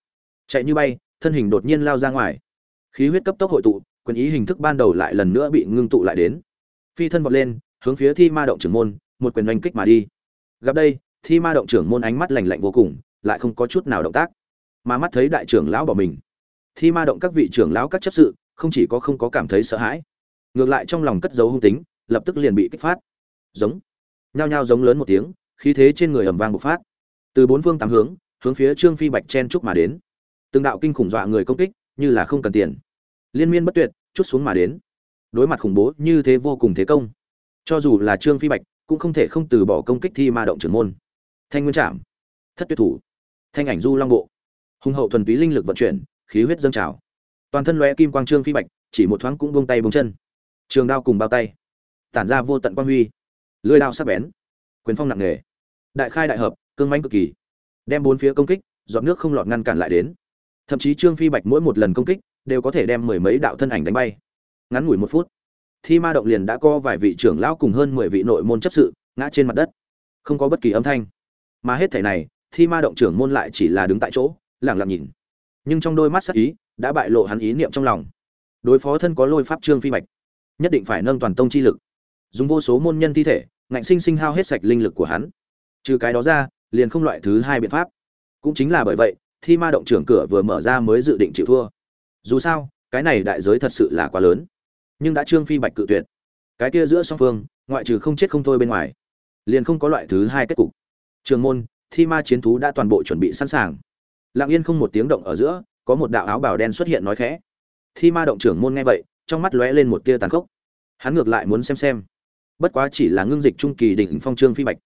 Chạy như bay, thân hình đột nhiên lao ra ngoài. Khí huyết cấp tốc hội tụ, quyền ý hình thức ban đầu lại lần nữa bị ngưng tụ lại đến phi thân vọt lên, hướng phía thi ma động trưởng môn, một quyền oanh kích mà đi. Gặp đây, thi ma động trưởng môn ánh mắt lạnh lạnh vô cùng, lại không có chút nào động tác, mà mắt thấy đại trưởng lão bỏ mình. Thi ma động các vị trưởng lão các chấp sự, không chỉ có không có cảm thấy sợ hãi, ngược lại trong lòng cất dấu hung tính, lập tức liền bị kích phát. Giống, nhao nhao giống lớn một tiếng, khí thế trên người ầm vang bộc phát. Từ bốn phương tám hướng hướng phía trương phi bạch chen trúc mà đến. Từng đạo kinh khủng dọa người công kích, như là không cần tiền. Liên miên bất tuyệt, chút xuống mà đến đối mặt khủng bố như thế vô cùng thế công. Cho dù là trương phi bạch, cũng không thể không từ bỏ công kích thi ma động trưởng môn. Thanh nguyên trạm thất tuyệt thủ, thanh ảnh du long bộ. Hùng hậu thuần túy linh lực vận chuyển, khí huyết dâng trào. Toàn thân lóe kim quang trương phi bạch, chỉ một thoáng cũng buông tay buông chân. Trường đao cùng bao tay, tản ra vô tận quang huy. Lưỡi đao sắc bén, quyền phong nặng nề. Đại khai đại hợp, cương mãnh cực kỳ. Đem bốn phía công kích, giọt nước không lọt ngăn cản lại đến. Thậm chí trương phi bạch mỗi một lần công kích, đều có thể đem mười mấy đạo thân ảnh đánh bay ngắn ngủi một phút. Thi ma động liền đã có vài vị trưởng lão cùng hơn mười vị nội môn chấp sự ngã trên mặt đất. Không có bất kỳ âm thanh. Mà hết thể này, thi ma động trưởng môn lại chỉ là đứng tại chỗ lẳng lặng nhìn. Nhưng trong đôi mắt sắc ý đã bại lộ hắn ý niệm trong lòng. Đối phó thân có lôi pháp trương phi bạch nhất định phải nâng toàn tông chi lực. Dùng vô số môn nhân thi thể, ngạnh sinh sinh hao hết sạch linh lực của hắn. Trừ cái đó ra, liền không loại thứ hai biện pháp. Cũng chính là bởi vậy, thi ma động trưởng cửa vừa mở ra mới dự định chịu thua. Dù sao, cái này đại giới thật sự là quá lớn nhưng đã trương phi bạch cự tuyệt. Cái kia giữa song phương, ngoại trừ không chết không thôi bên ngoài, liền không có loại thứ hai kết cục. Trường môn, thi ma chiến thú đã toàn bộ chuẩn bị sẵn sàng. Lặng yên không một tiếng động ở giữa, có một đạo áo bào đen xuất hiện nói khẽ. Thi ma động trưởng môn nghe vậy, trong mắt lóe lên một tia tàn khốc. Hắn ngược lại muốn xem xem. Bất quá chỉ là ngưng dịch trung kỳ đỉnh phong trương phi bạch.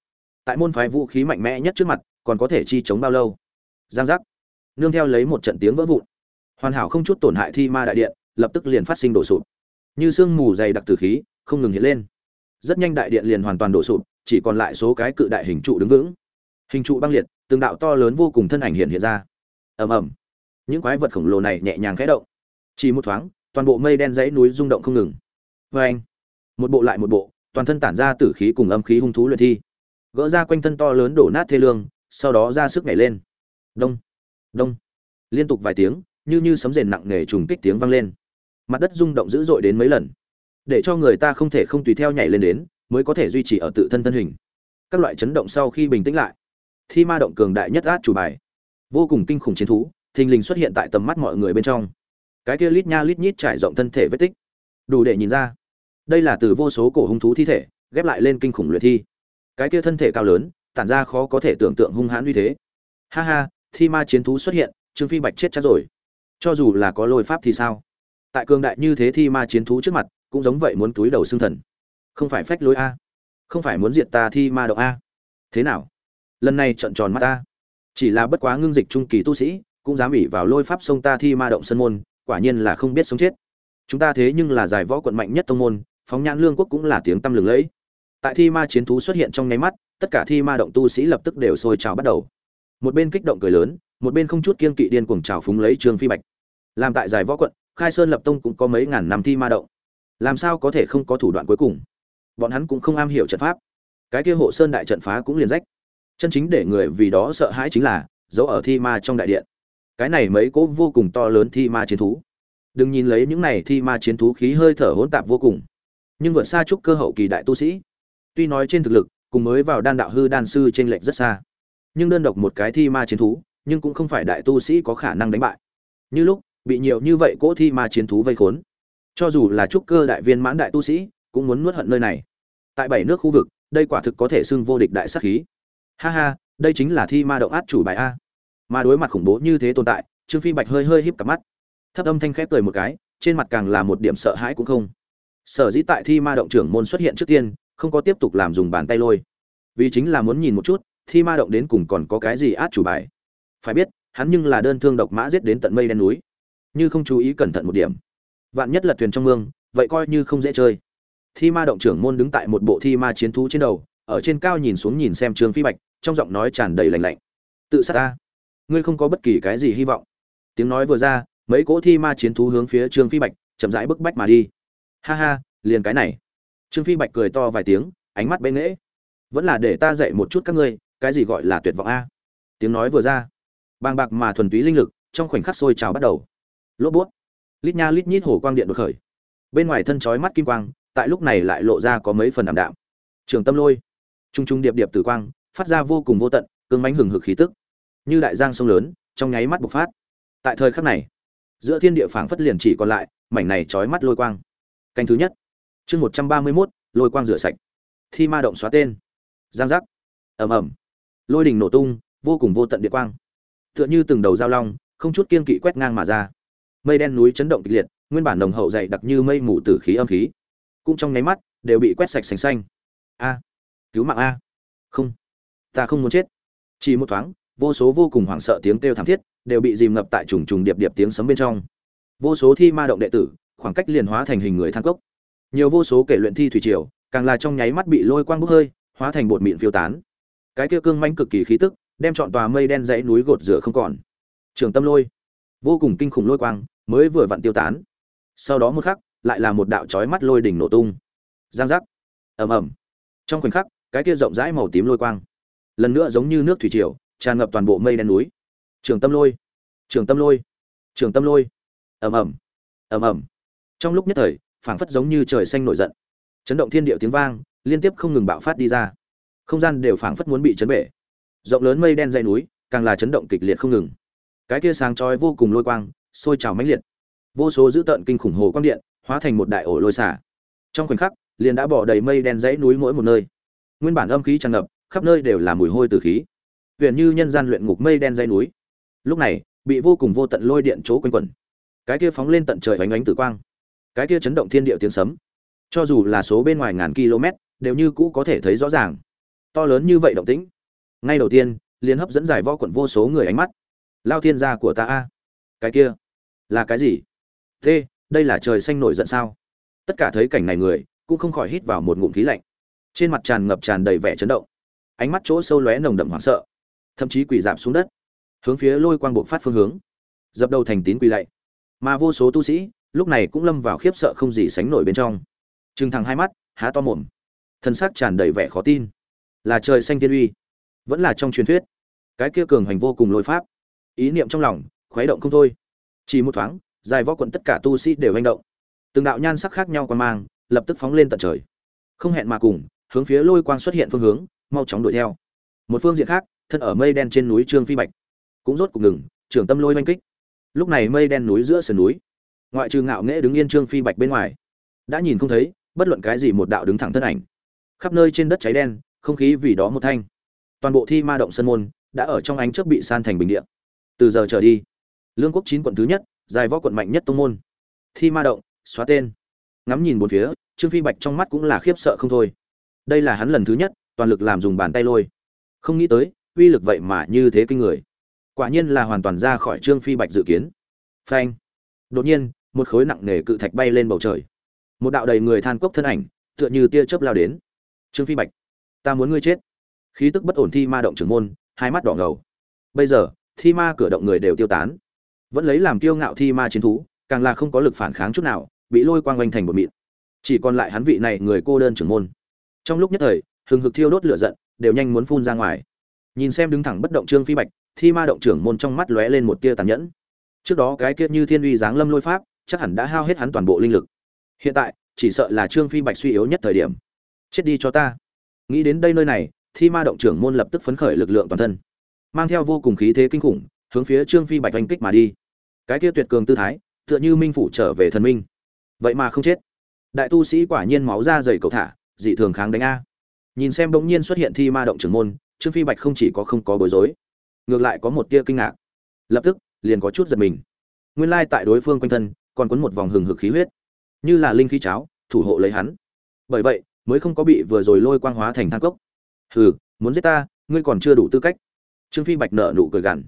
Tại môn phái vũ khí mạnh mẽ nhất trước mặt, còn có thể chi chống bao lâu? Giang giác. Nương theo lấy một trận tiếng vỡ vụn. Hoàn hảo không chút tổn hại thi ma đại điện, lập tức liền phát sinh đổ sụp như sương mù dày đặc từ khí, không ngừng hiện lên. Rất nhanh đại điện liền hoàn toàn đổ sụp, chỉ còn lại số cái cự đại hình trụ đứng vững. Hình trụ băng liệt, từng đạo to lớn vô cùng thân ảnh hiện hiện ra. Ầm ầm. Những quái vật khổng lồ này nhẹ nhàng khẽ động. Chỉ một thoáng, toàn bộ mây đen dãy núi rung động không ngừng. Vê anh, một bộ lại một bộ, toàn thân tản ra tử khí cùng âm khí hung thú luyện thi. Gỡ ra quanh thân to lớn đổ nát thê lương, sau đó ra sức nhảy lên. Đông đông. Liên tục vài tiếng, như như sấm rền nặng nề trùng kích tiếng vang lên mặt đất rung động dữ dội đến mấy lần. Để cho người ta không thể không tùy theo nhảy lên đến, mới có thể duy trì ở tự thân thân hình. Các loại chấn động sau khi bình tĩnh lại, thi ma động cường đại nhất át chủ bài. Vô cùng kinh khủng chiến thú, thình lình xuất hiện tại tầm mắt mọi người bên trong. Cái kia lít nha lít nhít trải rộng thân thể vết tích, đủ để nhìn ra, đây là từ vô số cổ hung thú thi thể, ghép lại lên kinh khủng luyện thi. Cái kia thân thể cao lớn, tản ra khó có thể tưởng tượng hung hãn như thế. Ha ha, thi ma chiến thú xuất hiện, trương phi bạch chết chắc rồi. Cho dù là có lôi pháp thì sao? Tại cường đại như thế thi ma chiến thú trước mặt, cũng giống vậy muốn túi đầu xương thần. Không phải phách lối a. Không phải muốn diệt ta thi ma động a. Thế nào? Lần này trận tròn mắt ta chỉ là bất quá ngưng dịch trung kỳ tu sĩ, cũng dám ủy vào lôi pháp sông ta thi ma động sân môn, quả nhiên là không biết sống chết. Chúng ta thế nhưng là giải võ quận mạnh nhất tông môn, phóng nhãn lương quốc cũng là tiếng tăm lừng lẫy. Tại thi ma chiến thú xuất hiện trong nháy mắt, tất cả thi ma động tu sĩ lập tức đều sôi trào bắt đầu. Một bên kích động cười lớn, một bên không chút kiên kỵ điên cuồng trào phúng lấy trương phi bạch. Làm tại giải võ quận khai sơn lập tông cũng có mấy ngàn năm thi ma động. Làm sao có thể không có thủ đoạn cuối cùng? Bọn hắn cũng không am hiểu trận pháp. Cái kia hộ sơn đại trận phá cũng liền rách. Chân chính để người vì đó sợ hãi chính là giấu ở thi ma trong đại điện. Cái này mấy cỗ vô cùng to lớn thi ma chiến thú. Đừng nhìn lấy những này thi ma chiến thú khí hơi thở hỗn tạp vô cùng, nhưng vượt xa chúc cơ hậu kỳ đại tu sĩ. Tuy nói trên thực lực cùng mới vào đan đạo hư đan sư trên lệnh rất xa, nhưng đơn độc một cái thi ma chiến thú, nhưng cũng không phải đại tu sĩ có khả năng đánh bại. Như lúc bị nhiều như vậy cỗ thi ma chiến thú vây khốn. Cho dù là trúc cơ đại viên mãn đại tu sĩ, cũng muốn nuốt hận nơi này. Tại bảy nước khu vực, đây quả thực có thể xưng vô địch đại sát khí. Ha ha, đây chính là thi ma động át chủ bài a. Mà đối mặt khủng bố như thế tồn tại, trương phi bạch hơi hơi híp cặp mắt. Thấp âm thanh khép cười một cái, trên mặt càng là một điểm sợ hãi cũng không. Sở dĩ tại thi ma động trưởng môn xuất hiện trước tiên, không có tiếp tục làm dùng bàn tay lôi. Vì chính là muốn nhìn một chút, thi ma động đến cùng còn có cái gì át chủ bài. Phải biết, hắn nhưng là đơn thương độc mã giết đến tận mây đen núi như không chú ý cẩn thận một điểm. Vạn nhất là thuyền trong mương, vậy coi như không dễ chơi. Thi ma động trưởng môn đứng tại một bộ thi ma chiến thú trên đầu, ở trên cao nhìn xuống nhìn xem trương phi bạch, trong giọng nói tràn đầy lạnh lạnh. Tự sát ta. Ngươi không có bất kỳ cái gì hy vọng. Tiếng nói vừa ra, mấy cỗ thi ma chiến thú hướng phía trương phi bạch, chậm rãi bức bách mà đi. Ha ha, liền cái này. Trương phi bạch cười to vài tiếng, ánh mắt bén nghễ. Vẫn là để ta dạy một chút các ngươi, cái gì gọi là tuyệt vọng a? Tiếng nói vừa ra, bàng bạc mà thuần túy linh lực trong khoảnh khắc sôi trào bắt đầu lốp bút. Lít nha lít nhít hồ quang điện đột khởi. Bên ngoài thân chói mắt kim quang, tại lúc này lại lộ ra có mấy phần ảm đạm. Trường tâm lôi. Trung trung điệp điệp tử quang, phát ra vô cùng vô tận, cương mánh hừng hực khí tức. Như đại giang sông lớn, trong nháy mắt bộc phát. Tại thời khắc này, giữa thiên địa phảng phất liền chỉ còn lại, mảnh này chói mắt lôi quang. Canh thứ nhất. Chương một trăm ba mươi mốt, lôi quang rửa sạch. Thi ma động xóa tên. Giang giác. Ầm ầm. Lôi đình nổ tung, vô cùng vô tận địa quang. Tựa như từng đầu dao long, không chút kiên kỵ quét ngang mà ra mây đen núi chấn động kịch liệt, nguyên bản nồng hậu dày đặc như mây mù tử khí âm khí, cũng trong nháy mắt đều bị quét sạch sành xanh. A, cứu mạng a. Không, ta không muốn chết. Chỉ một thoáng, vô số vô cùng hoảng sợ tiếng kêu thảm thiết đều bị dìm ngập tại trùng trùng điệp điệp tiếng sấm bên trong. Vô số thi ma động đệ tử, khoảng cách liền hóa thành hình người than cốc. Nhiều vô số kể luyện thi thủy triều, càng là trong nháy mắt bị lôi quang bốc hơi, hóa thành bột mịn phiêu tán. Cái kia cương manh cực kỳ khí tức, đem chọn tòa mây đen dãy núi gột rửa không còn. Trường tâm lôi, vô cùng kinh khủng lôi quang mới vừa vặn tiêu tán. Sau đó một khắc, lại là một đạo chói mắt lôi đỉnh nổ tung. Giang giác. Ầm ầm. Trong khoảnh khắc, cái kia rộng rãi màu tím lôi quang, lần nữa giống như nước thủy triều, tràn ngập toàn bộ mây đen núi. Trường tâm lôi. Trường tâm lôi. Trường tâm lôi. Ầm ầm. Ầm ầm. Trong lúc nhất thời, phảng phất giống như trời xanh nổi giận. Chấn động thiên địa tiếng vang, liên tiếp không ngừng bạo phát đi ra. Không gian đều phảng phất muốn bị chấn bể. Rộng lớn mây đen dây núi, càng là chấn động kịch liệt không ngừng. Cái kia sáng chói vô cùng lôi quang sôi trào mãnh liệt. Vô số dữ tợn kinh khủng hồ quang điện hóa thành một đại ổ lôi xả. Trong khoảnh khắc, liền đã bỏ đầy mây đen dãy núi mỗi một nơi. Nguyên bản âm khí tràn ngập, khắp nơi đều là mùi hôi từ khí. Huyền như nhân gian luyện ngục mây đen dãy núi. Lúc này, bị vô cùng vô tận lôi điện chỗ quanh quẩn. Cái kia phóng lên tận trời ánh ánh tử quang. Cái kia chấn động thiên địa tiếng sấm. Cho dù là số bên ngoài ngàn km, đều như cũ có thể thấy rõ ràng. To lớn như vậy động tĩnh. Ngay đầu tiên, liền hấp dẫn giải võ quận vô số người ánh mắt. Lao thiên gia của ta a. Cái kia là cái gì? Thế đây là trời xanh nổi giận sao? Tất cả thấy cảnh này người, cũng không khỏi hít vào một ngụm khí lạnh. Trên mặt tràn ngập tràn đầy vẻ chấn động. Ánh mắt chỗ sâu lóe nồng đậm hoảng sợ. Thậm chí quỳ dạp xuống đất. Hướng phía lôi quang buộc phát phương hướng. Dập đầu thành tín quỳ lạy. Mà vô số tu sĩ, lúc này cũng lâm vào khiếp sợ không gì sánh nổi bên trong. Trừng thẳng hai mắt, há to mồm. Thân xác tràn đầy vẻ khó tin. Là trời xanh tiên uy. Vẫn là trong truyền thuyết. Cái kia cường hành vô cùng lôi pháp. Ý niệm trong lòng, khuấy động không thôi chỉ một thoáng, dài võ quận tất cả tu sĩ đều hành động. Từng đạo nhan sắc khác nhau quan mang lập tức phóng lên tận trời. Không hẹn mà cùng, hướng phía lôi quang xuất hiện phương hướng, mau chóng đuổi theo. Một phương diện khác, thân ở mây đen trên núi trương phi bạch cũng rốt cục ngừng, trưởng tâm lôi oanh kích. Lúc này mây đen núi giữa sườn núi, ngoại trừ ngạo nghễ đứng yên trương phi bạch bên ngoài, đã nhìn không thấy bất luận cái gì một đạo đứng thẳng thân ảnh. Khắp nơi trên đất cháy đen, không khí vì đó một thanh. Toàn bộ thi ma động sân môn đã ở trong ánh trước bị san thành bình địa. Từ giờ trở đi lương quốc chín quận thứ nhất dài võ quận mạnh nhất tông môn. Thi ma động, xóa tên. Ngắm nhìn bốn phía, trương phi bạch trong mắt cũng là khiếp sợ không thôi. Đây là hắn lần thứ nhất, toàn lực làm dùng bàn tay lôi. Không nghĩ tới, uy lực vậy mà như thế kinh người. Quả nhiên là hoàn toàn ra khỏi trương phi bạch dự kiến. Phanh. Đột nhiên, một khối nặng nề cự thạch bay lên bầu trời. Một đạo đầy người than cốc thân ảnh, tựa như tia chớp lao đến. Trương phi bạch, ta muốn ngươi chết. Khí tức bất ổn thi ma động trưởng môn, hai mắt đỏ ngầu. Bây giờ, thi ma cửa động người đều tiêu tán vẫn lấy làm kiêu ngạo thi ma chiến thú, càng là không có lực phản kháng chút nào, bị lôi quang quanh thành một mịn. Chỉ còn lại hắn vị này người cô đơn trưởng môn. Trong lúc nhất thời, hừng hực thiêu đốt lửa giận, đều nhanh muốn phun ra ngoài. Nhìn xem đứng thẳng bất động trương phi bạch, thi ma động trưởng môn trong mắt lóe lên một tia tàn nhẫn. Trước đó cái kia như thiên uy giáng lâm lôi pháp, chắc hẳn đã hao hết hắn toàn bộ linh lực. Hiện tại, chỉ sợ là trương phi bạch suy yếu nhất thời điểm. Chết đi cho ta. Nghĩ đến đây nơi này, thi ma động trưởng môn lập tức phấn khởi lực lượng toàn thân, mang theo vô cùng khí thế kinh khủng, hướng phía trương phi bạch oanh kích mà đi cái kia tuyệt cường tư thái, tựa như minh phủ trở về thần minh. Vậy mà không chết. Đại tu sĩ quả nhiên máu ra dày cầu thả, dị thường kháng đánh a. Nhìn xem bỗng nhiên xuất hiện thi ma động trưởng môn, trương phi bạch không chỉ có không có bối rối, ngược lại có một tia kinh ngạc. Lập tức, liền có chút giật mình. Nguyên lai tại đối phương quanh thân, còn quấn một vòng hừng hực khí huyết. Như là linh khí cháo, thủ hộ lấy hắn. Bởi vậy, mới không có bị vừa rồi lôi quang hóa thành thang cốc. Hừ, muốn giết ta, ngươi còn chưa đủ tư cách. Trương phi bạch nợ nụ cười gằn.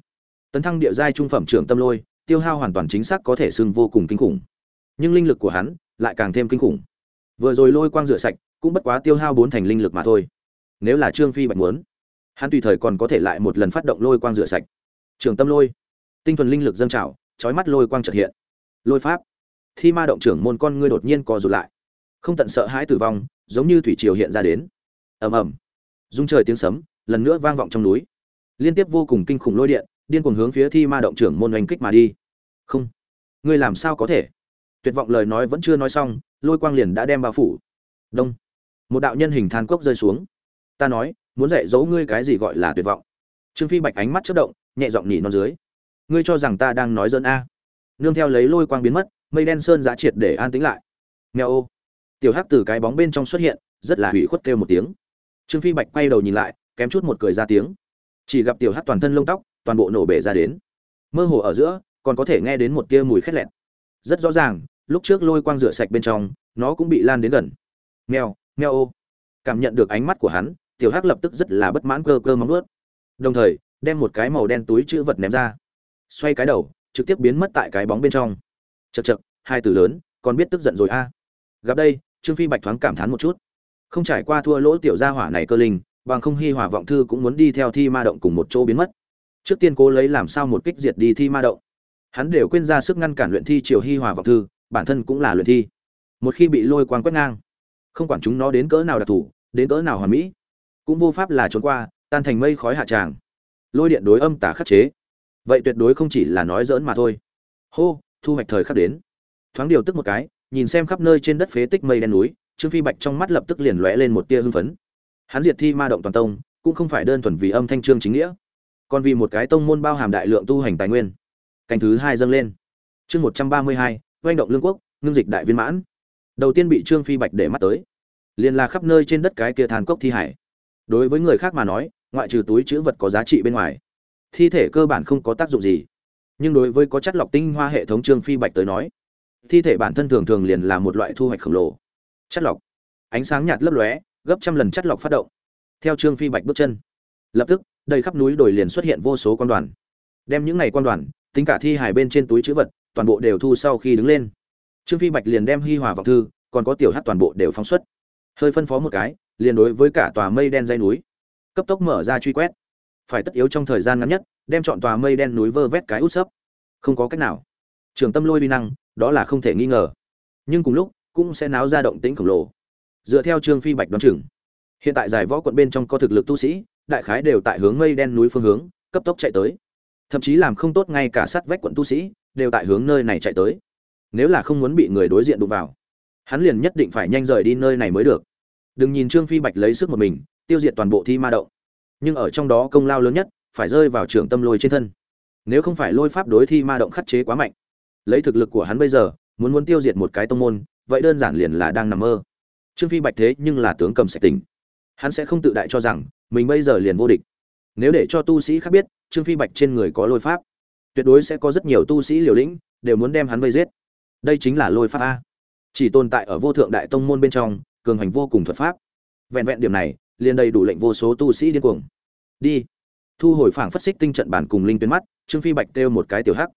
Tấn thăng địa giai trung phẩm trưởng tâm lôi tiêu hao hoàn toàn chính xác có thể xưng vô cùng kinh khủng. Nhưng linh lực của hắn lại càng thêm kinh khủng. Vừa rồi lôi quang rửa sạch cũng bất quá tiêu hao bốn thành linh lực mà thôi. Nếu là trương phi bạch muốn, hắn tùy thời còn có thể lại một lần phát động lôi quang rửa sạch. Trường tâm lôi, tinh thuần linh lực dâng trào trói mắt lôi quang trật hiện. Lôi pháp, thi ma động trưởng môn con ngươi đột nhiên co rụt lại. Không tận sợ hãi tử vong, giống như thủy triều hiện ra đến. Ầm ầm. Dung trời tiếng sấm lần nữa vang vọng trong núi. Liên tiếp vô cùng kinh khủng lôi điện điên cuồng hướng phía thi ma động trưởng môn oanh kích mà đi. Không. Ngươi làm sao có thể? Tuyệt vọng lời nói vẫn chưa nói xong, lôi quang liền đã đem bao phủ. Đông. Một đạo nhân hình than cốc rơi xuống. Ta nói, muốn dạy dỗ ngươi cái gì gọi là tuyệt vọng. Trương phi bạch ánh mắt chất động, nhẹ giọng nhỉ non dưới. Ngươi cho rằng ta đang nói dân a? Nương theo lấy lôi quang biến mất, mây đen sơn giã triệt để an tĩnh lại. Nghèo ô. Tiểu hắc từ cái bóng bên trong xuất hiện, rất là hủy khuất kêu một tiếng. Trương phi bạch quay đầu nhìn lại, kém chút một cười ra tiếng. Chỉ gặp tiểu hắc toàn thân lông tóc toàn bộ nổ bể ra đến. Mơ hồ ở giữa, còn có thể nghe đến một tia mùi khét lẹn rất rõ ràng, lúc trước lôi quang rửa sạch bên trong, nó cũng bị lan đến gần. Mèo mèo ô. Cảm nhận được ánh mắt của hắn, tiểu hắc lập tức rất là bất mãn cơ cơ móng ướt đồng thời, đem một cái màu đen túi chữ vật ném ra. Xoay cái đầu, trực tiếp biến mất tại cái bóng bên trong. Chật chật hai từ lớn, còn biết tức giận rồi a. Gặp đây, trương phi bạch thoáng cảm thán một chút. Không trải qua thua lỗ tiểu gia hỏa này cơ linh, bằng không hy hỏa vọng thư cũng muốn đi theo thi ma động cùng một chỗ biến mất trước tiên cố lấy làm sao một kích diệt đi thi ma động. Hắn đều quên ra sức ngăn cản luyện thi triều hi hòa vọng thư, bản thân cũng là luyện thi. Một khi bị lôi quang quét ngang, không quản chúng nó đến cỡ nào đặc thù, đến cỡ nào hoàn mỹ, cũng vô pháp là trốn qua, tan thành mây khói hạ tràng. Lôi điện đối âm tả khắc chế. Vậy tuyệt đối không chỉ là nói dỡn mà thôi. Hô, thu hoạch thời khắc đến. Thoáng điều tức một cái, nhìn xem khắp nơi trên đất phế tích mây đen núi, trương phi bạch trong mắt lập tức liền lóe lên một tia hưng phấn. Hắn diệt thi ma động toàn tông, cũng không phải đơn thuần vì âm thanh trương chính nghĩa còn vì một cái tông môn bao hàm đại lượng tu hành tài nguyên. Canh thứ hai dâng lên. Chương một trăm ba mươi hai oanh động lương quốc, ngưng dịch đại viên mãn. Đầu tiên bị trương phi bạch để mắt tới. Liền là khắp nơi trên đất cái kia than cốc thi hải. Đối với người khác mà nói, ngoại trừ túi chữ vật có giá trị bên ngoài, thi thể cơ bản không có tác dụng gì. Nhưng đối với có chất lọc tinh hoa hệ thống trương phi bạch tới nói, thi thể bản thân thường thường liền là một loại thu hoạch khổng lồ. Chất lọc. Ánh sáng nhạt lấp lóe, gấp trăm lần chất lọc phát động. Theo trương phi bạch bước chân. Lập tức đầy khắp núi đồi liền xuất hiện vô số quan đoàn. Đem những ngày quan đoàn, tính cả thi hài bên trên túi chữ vật, toàn bộ đều thu sau khi đứng lên. Trương phi bạch liền đem hi hòa vọng thư, còn có tiểu hát toàn bộ đều phóng xuất. Hơi phân phó một cái, liền đối với cả tòa mây đen dây núi. Cấp tốc mở ra truy quét. Phải tất yếu trong thời gian ngắn nhất, đem chọn tòa mây đen núi vơ vét cái út sấp. Không có cách nào. Trường tâm lôi vi năng, đó là không thể nghi ngờ. Nhưng cùng lúc, cũng sẽ náo ra động tĩnh khổng lồ. Dựa theo trương phi bạch đoán chừng, hiện tại giải võ quận bên trong có thực lực tu sĩ đại khái đều tại hướng mây đen núi phương hướng, cấp tốc chạy tới. Thậm chí làm không tốt ngay cả sát vách quận tu sĩ, đều tại hướng nơi này chạy tới. Nếu là không muốn bị người đối diện đụng vào, hắn liền nhất định phải nhanh rời đi nơi này mới được. Đừng nhìn trương phi bạch lấy sức một mình, tiêu diệt toàn bộ thi ma động. Nhưng ở trong đó công lao lớn nhất, phải rơi vào trường tâm lôi trên thân. Nếu không phải lôi pháp đối thi ma động khắc chế quá mạnh, lấy thực lực của hắn bây giờ, muốn muốn tiêu diệt một cái tông môn, vậy đơn giản liền là đang nằm mơ. Trương phi bạch thế nhưng là tướng cầm sạch tình hắn sẽ không tự đại cho rằng mình bây giờ liền vô địch. Nếu để cho tu sĩ khác biết, trương phi bạch trên người có lôi pháp, tuyệt đối sẽ có rất nhiều tu sĩ liều lĩnh, đều muốn đem hắn vây giết. Đây chính là lôi pháp a. Chỉ tồn tại ở vô thượng đại tông môn bên trong, cường hành vô cùng thuật pháp. Vẹn vẹn điểm này, liền đầy đủ lệnh vô số tu sĩ điên cuồng. Đi. Thu hồi phảng phất xích tinh trận bản cùng linh tuyến mắt, trương phi bạch kêu một cái tiểu hắc.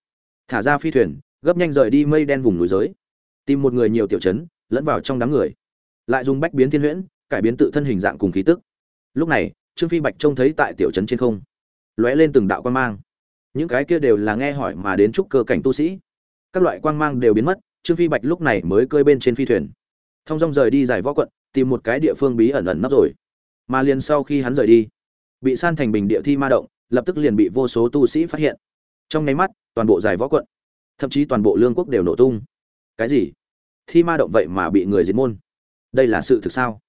Thả ra phi thuyền, gấp nhanh rời đi mây đen vùng núi giới. Tìm một người nhiều tiểu chấn, lẫn vào trong đám người. Lại dùng bách biến thiên huyễn, cải biến tự thân hình dạng cùng khí tức. Lúc này trương phi bạch trông thấy tại tiểu trấn trên không, lóe lên từng đạo quan mang. Những cái kia đều là nghe hỏi mà đến chúc cơ cảnh tu sĩ. Các loại quang mang đều biến mất, trương phi bạch lúc này mới cơi bên trên phi thuyền. Thông dong rời đi giải võ quận, tìm một cái địa phương bí ẩn ẩn nấp rồi. Mà liền sau khi hắn rời đi, bị san thành bình địa thi ma động, lập tức liền bị vô số tu sĩ phát hiện. Trong nháy mắt, toàn bộ giải võ quận, thậm chí toàn bộ lương quốc đều nổ tung. Cái gì? Thi ma động vậy mà bị người diệt môn? Đây là sự thực sao?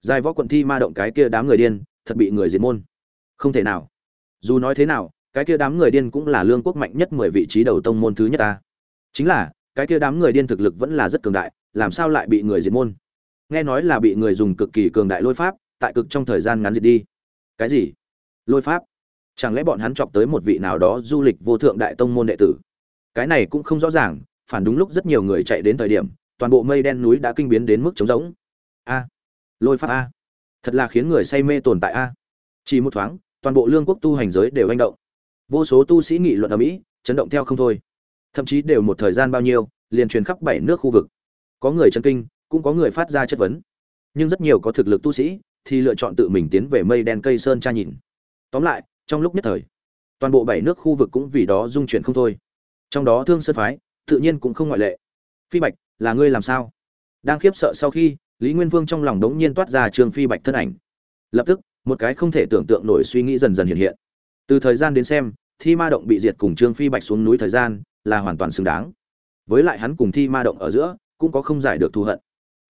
Giải võ quận thi ma động cái kia đám người điên thật bị người diệt môn. Không thể nào. Dù nói thế nào, cái kia đám người điên cũng là lương quốc mạnh nhất mười vị trí đầu tông môn thứ nhất ta. Chính là, cái kia đám người điên thực lực vẫn là rất cường đại, làm sao lại bị người diệt môn? Nghe nói là bị người dùng cực kỳ cường đại lôi pháp, tại cực trong thời gian ngắn diệt đi. Cái gì? Lôi pháp? Chẳng lẽ bọn hắn chọc tới một vị nào đó du lịch vô thượng đại tông môn đệ tử? Cái này cũng không rõ ràng, phản đúng lúc rất nhiều người chạy đến thời điểm, toàn bộ mây đen núi đã kinh biến đến mức trống rỗng. A. Lôi pháp a thật là khiến người say mê tồn tại a. Chỉ một thoáng, toàn bộ lương quốc tu hành giới đều hành động. Vô số tu sĩ nghị luận ở mỹ, chấn động theo không thôi. Thậm chí đều một thời gian bao nhiêu, liền truyền khắp bảy nước khu vực. Có người chân kinh, cũng có người phát ra chất vấn. Nhưng rất nhiều có thực lực tu sĩ thì lựa chọn tự mình tiến về mây đen cây sơn tra nhìn. Tóm lại, trong lúc nhất thời, toàn bộ bảy nước khu vực cũng vì đó dung chuyển không thôi. Trong đó thương sơn phái, tự nhiên cũng không ngoại lệ. Phi bạch, là ngươi làm sao? Đang khiếp sợ sau khi lý nguyên vương trong lòng đống nhiên toát ra trương phi bạch thân ảnh. Lập tức, một cái không thể tưởng tượng nổi suy nghĩ dần dần hiện hiện. Từ thời gian đến xem, thi ma động bị diệt cùng trương phi bạch xuống núi thời gian là hoàn toàn xứng đáng. Với lại hắn cùng thi ma động ở giữa cũng có không giải được thù hận.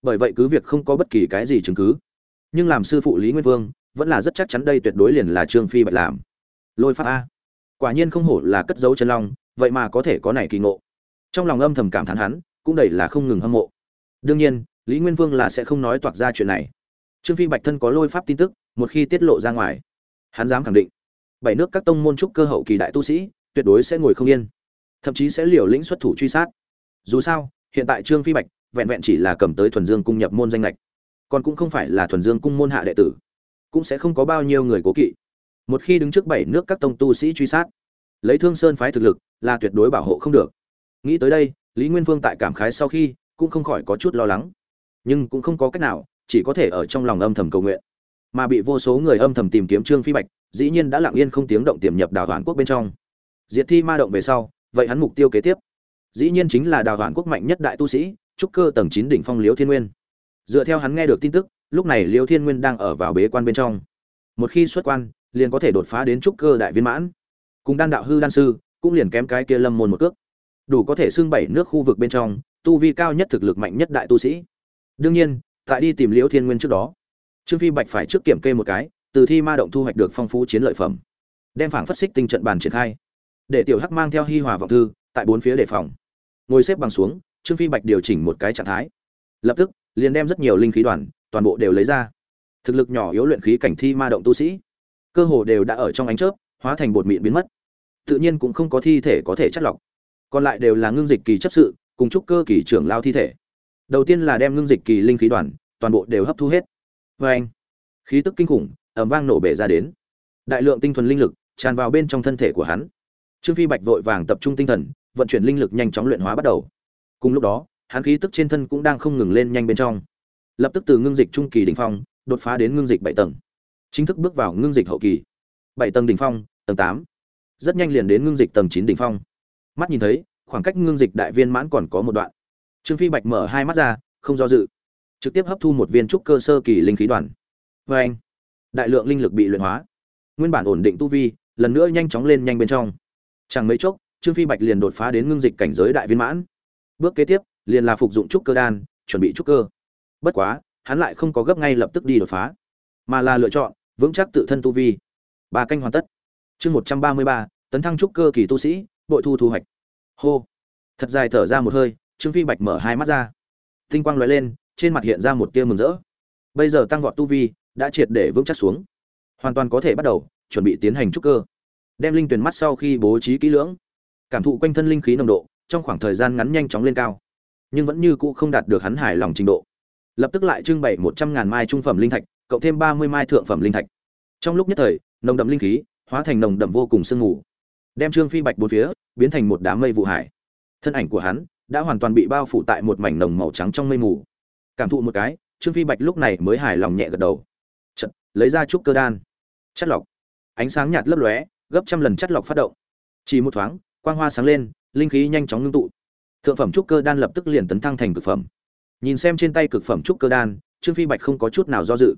Bởi vậy cứ việc không có bất kỳ cái gì chứng cứ, nhưng làm sư phụ lý nguyên vương vẫn là rất chắc chắn đây tuyệt đối liền là trương phi bạch làm. Lôi pháp a. Quả nhiên không hổ là cất dấu chân long, vậy mà có thể có này kỳ ngộ. Trong lòng âm thầm cảm thán hắn, cũng đầy là không ngừng hâm mộ. Đương nhiên lý nguyên vương là sẽ không nói toạc ra chuyện này. Trương phi bạch thân có lôi pháp tin tức, một khi tiết lộ ra ngoài, hắn dám khẳng định, bảy nước các tông môn trúc cơ hậu kỳ đại tu sĩ, tuyệt đối sẽ ngồi không yên, thậm chí sẽ liều lĩnh xuất thủ truy sát. Dù sao, hiện tại trương phi bạch vẹn vẹn chỉ là cầm tới thuần dương cung nhập môn danh lệch còn cũng không phải là thuần dương cung môn hạ đệ tử, cũng sẽ không có bao nhiêu người cố kỵ. Một khi đứng trước bảy nước các tông tu sĩ truy sát, lấy thương sơn phái thực lực là tuyệt đối bảo hộ không được. Nghĩ tới đây, lý nguyên vương tại cảm khái sau khi cũng không khỏi có chút lo lắng nhưng cũng không có cách nào, chỉ có thể ở trong lòng âm thầm cầu nguyện. Mà bị vô số người âm thầm tìm kiếm trương phi bạch, dĩ nhiên đã lặng yên không tiếng động tiềm nhập đào hoàn quốc bên trong. Diệt thi ma động về sau, vậy hắn mục tiêu kế tiếp, dĩ nhiên chính là đào hoàn quốc mạnh nhất đại tu sĩ, trúc cơ tầng chín đỉnh phong liễu thiên nguyên. Dựa theo hắn nghe được tin tức, lúc này liễu thiên nguyên đang ở vào bế quan bên trong. Một khi xuất quan, liền có thể đột phá đến trúc cơ đại viên mãn. Cùng đan đạo hư đan sư, cũng liền kém cái kia lâm môn một cước. Đủ có thể xưng bảy nước khu vực bên trong, tu vi cao nhất thực lực mạnh nhất đại tu sĩ đương nhiên, tại đi tìm liễu thiên nguyên trước đó, trương phi bạch phải trước kiểm kê một cái, từ thi ma động thu hoạch được phong phú chiến lợi phẩm, đem phảng phất xích tinh trận bàn triển khai, để tiểu hắc mang theo hi hòa vọng thư tại bốn phía đề phòng. Ngồi xếp bằng xuống, trương phi bạch điều chỉnh một cái trạng thái. Lập tức, liền đem rất nhiều linh khí đoàn, toàn bộ đều lấy ra. Thực lực nhỏ yếu luyện khí cảnh thi ma động tu sĩ, cơ hồ đều đã ở trong ánh chớp, hóa thành bột mịn biến mất. Tự nhiên cũng không có thi thể có thể chất lọc. Còn lại đều là ngưng dịch kỳ chấp sự, cùng chúc cơ kỳ trưởng lao thi thể đầu tiên là đem ngưng dịch kỳ linh khí đoàn, toàn bộ đều hấp thu hết. Vê anh, khí tức kinh khủng ẩm vang nổ bể ra đến. Đại lượng tinh thuần linh lực tràn vào bên trong thân thể của hắn. Trương phi bạch vội vàng tập trung tinh thần, vận chuyển linh lực nhanh chóng luyện hóa bắt đầu. Cùng lúc đó, hắn khí tức trên thân cũng đang không ngừng lên nhanh bên trong. Lập tức từ ngưng dịch trung kỳ đỉnh phong, đột phá đến ngưng dịch bảy tầng. Chính thức bước vào ngưng dịch hậu kỳ. Bảy tầng đỉnh phong, tầng tám. Rất nhanh liền đến ngưng dịch tầng chín đỉnh phong. Mắt nhìn thấy, khoảng cách ngưng dịch đại viên mãn còn có một đoạn trương phi bạch mở hai mắt ra, không do dự. Trực tiếp hấp thu một viên trúc cơ sơ kỳ linh khí đoàn. Vê anh, đại lượng linh lực bị luyện hóa. Nguyên bản ổn định tu vi, lần nữa nhanh chóng lên nhanh bên trong. Chẳng mấy chốc, trương phi bạch liền đột phá đến ngưng dịch cảnh giới đại viên mãn. Bước kế tiếp, liền là phục dụng trúc cơ đan, chuẩn bị trúc cơ. Bất quá, hắn lại không có gấp ngay lập tức đi đột phá, mà là lựa chọn vững chắc tự thân tu vi. Ba canh hoàn tất. Chương một trăm ba mươi ba, tấn thăng trúc cơ kỳ tu sĩ, bội thu thu hoạch. Hô. Thật dài thở ra một hơi trương phi bạch mở hai mắt ra. Tinh quang lóe lên, trên mặt hiện ra một tia mừng rỡ. Bây giờ tăng vọt tu vi, đã triệt để vững chắc xuống. Hoàn toàn có thể bắt đầu, chuẩn bị tiến hành trúc cơ. Đem linh tuyển mắt sau khi bố trí kỹ lưỡng. Cảm thụ quanh thân linh khí nồng độ, trong khoảng thời gian ngắn nhanh chóng lên cao. Nhưng vẫn như cũ không đạt được hắn hài lòng trình độ. Lập tức lại trưng bày một trăm ngàn mai trung phẩm linh thạch, cộng thêm ba mươi mai thượng phẩm linh thạch. Trong lúc nhất thời, nồng đậm linh khí hóa thành nồng đậm vô cùng sương mù. Đem trương phi bạch bốn phía, biến thành một đám mây vụ hải. Thân ảnh của hắn đã hoàn toàn bị bao phủ tại một mảnh nồng màu trắng trong mây mù. Cảm thụ một cái trương phi bạch lúc này mới hài lòng nhẹ gật đầu. Chật, lấy ra trúc cơ đan. Chất lọc. Ánh sáng nhạt lấp lóe gấp trăm lần chất lọc phát động. Chỉ một thoáng quang hoa sáng lên linh khí nhanh chóng ngưng tụ. Thượng phẩm trúc cơ đan lập tức liền tấn thăng thành cực phẩm. Nhìn xem trên tay cực phẩm trúc cơ đan trương phi bạch không có chút nào do dự.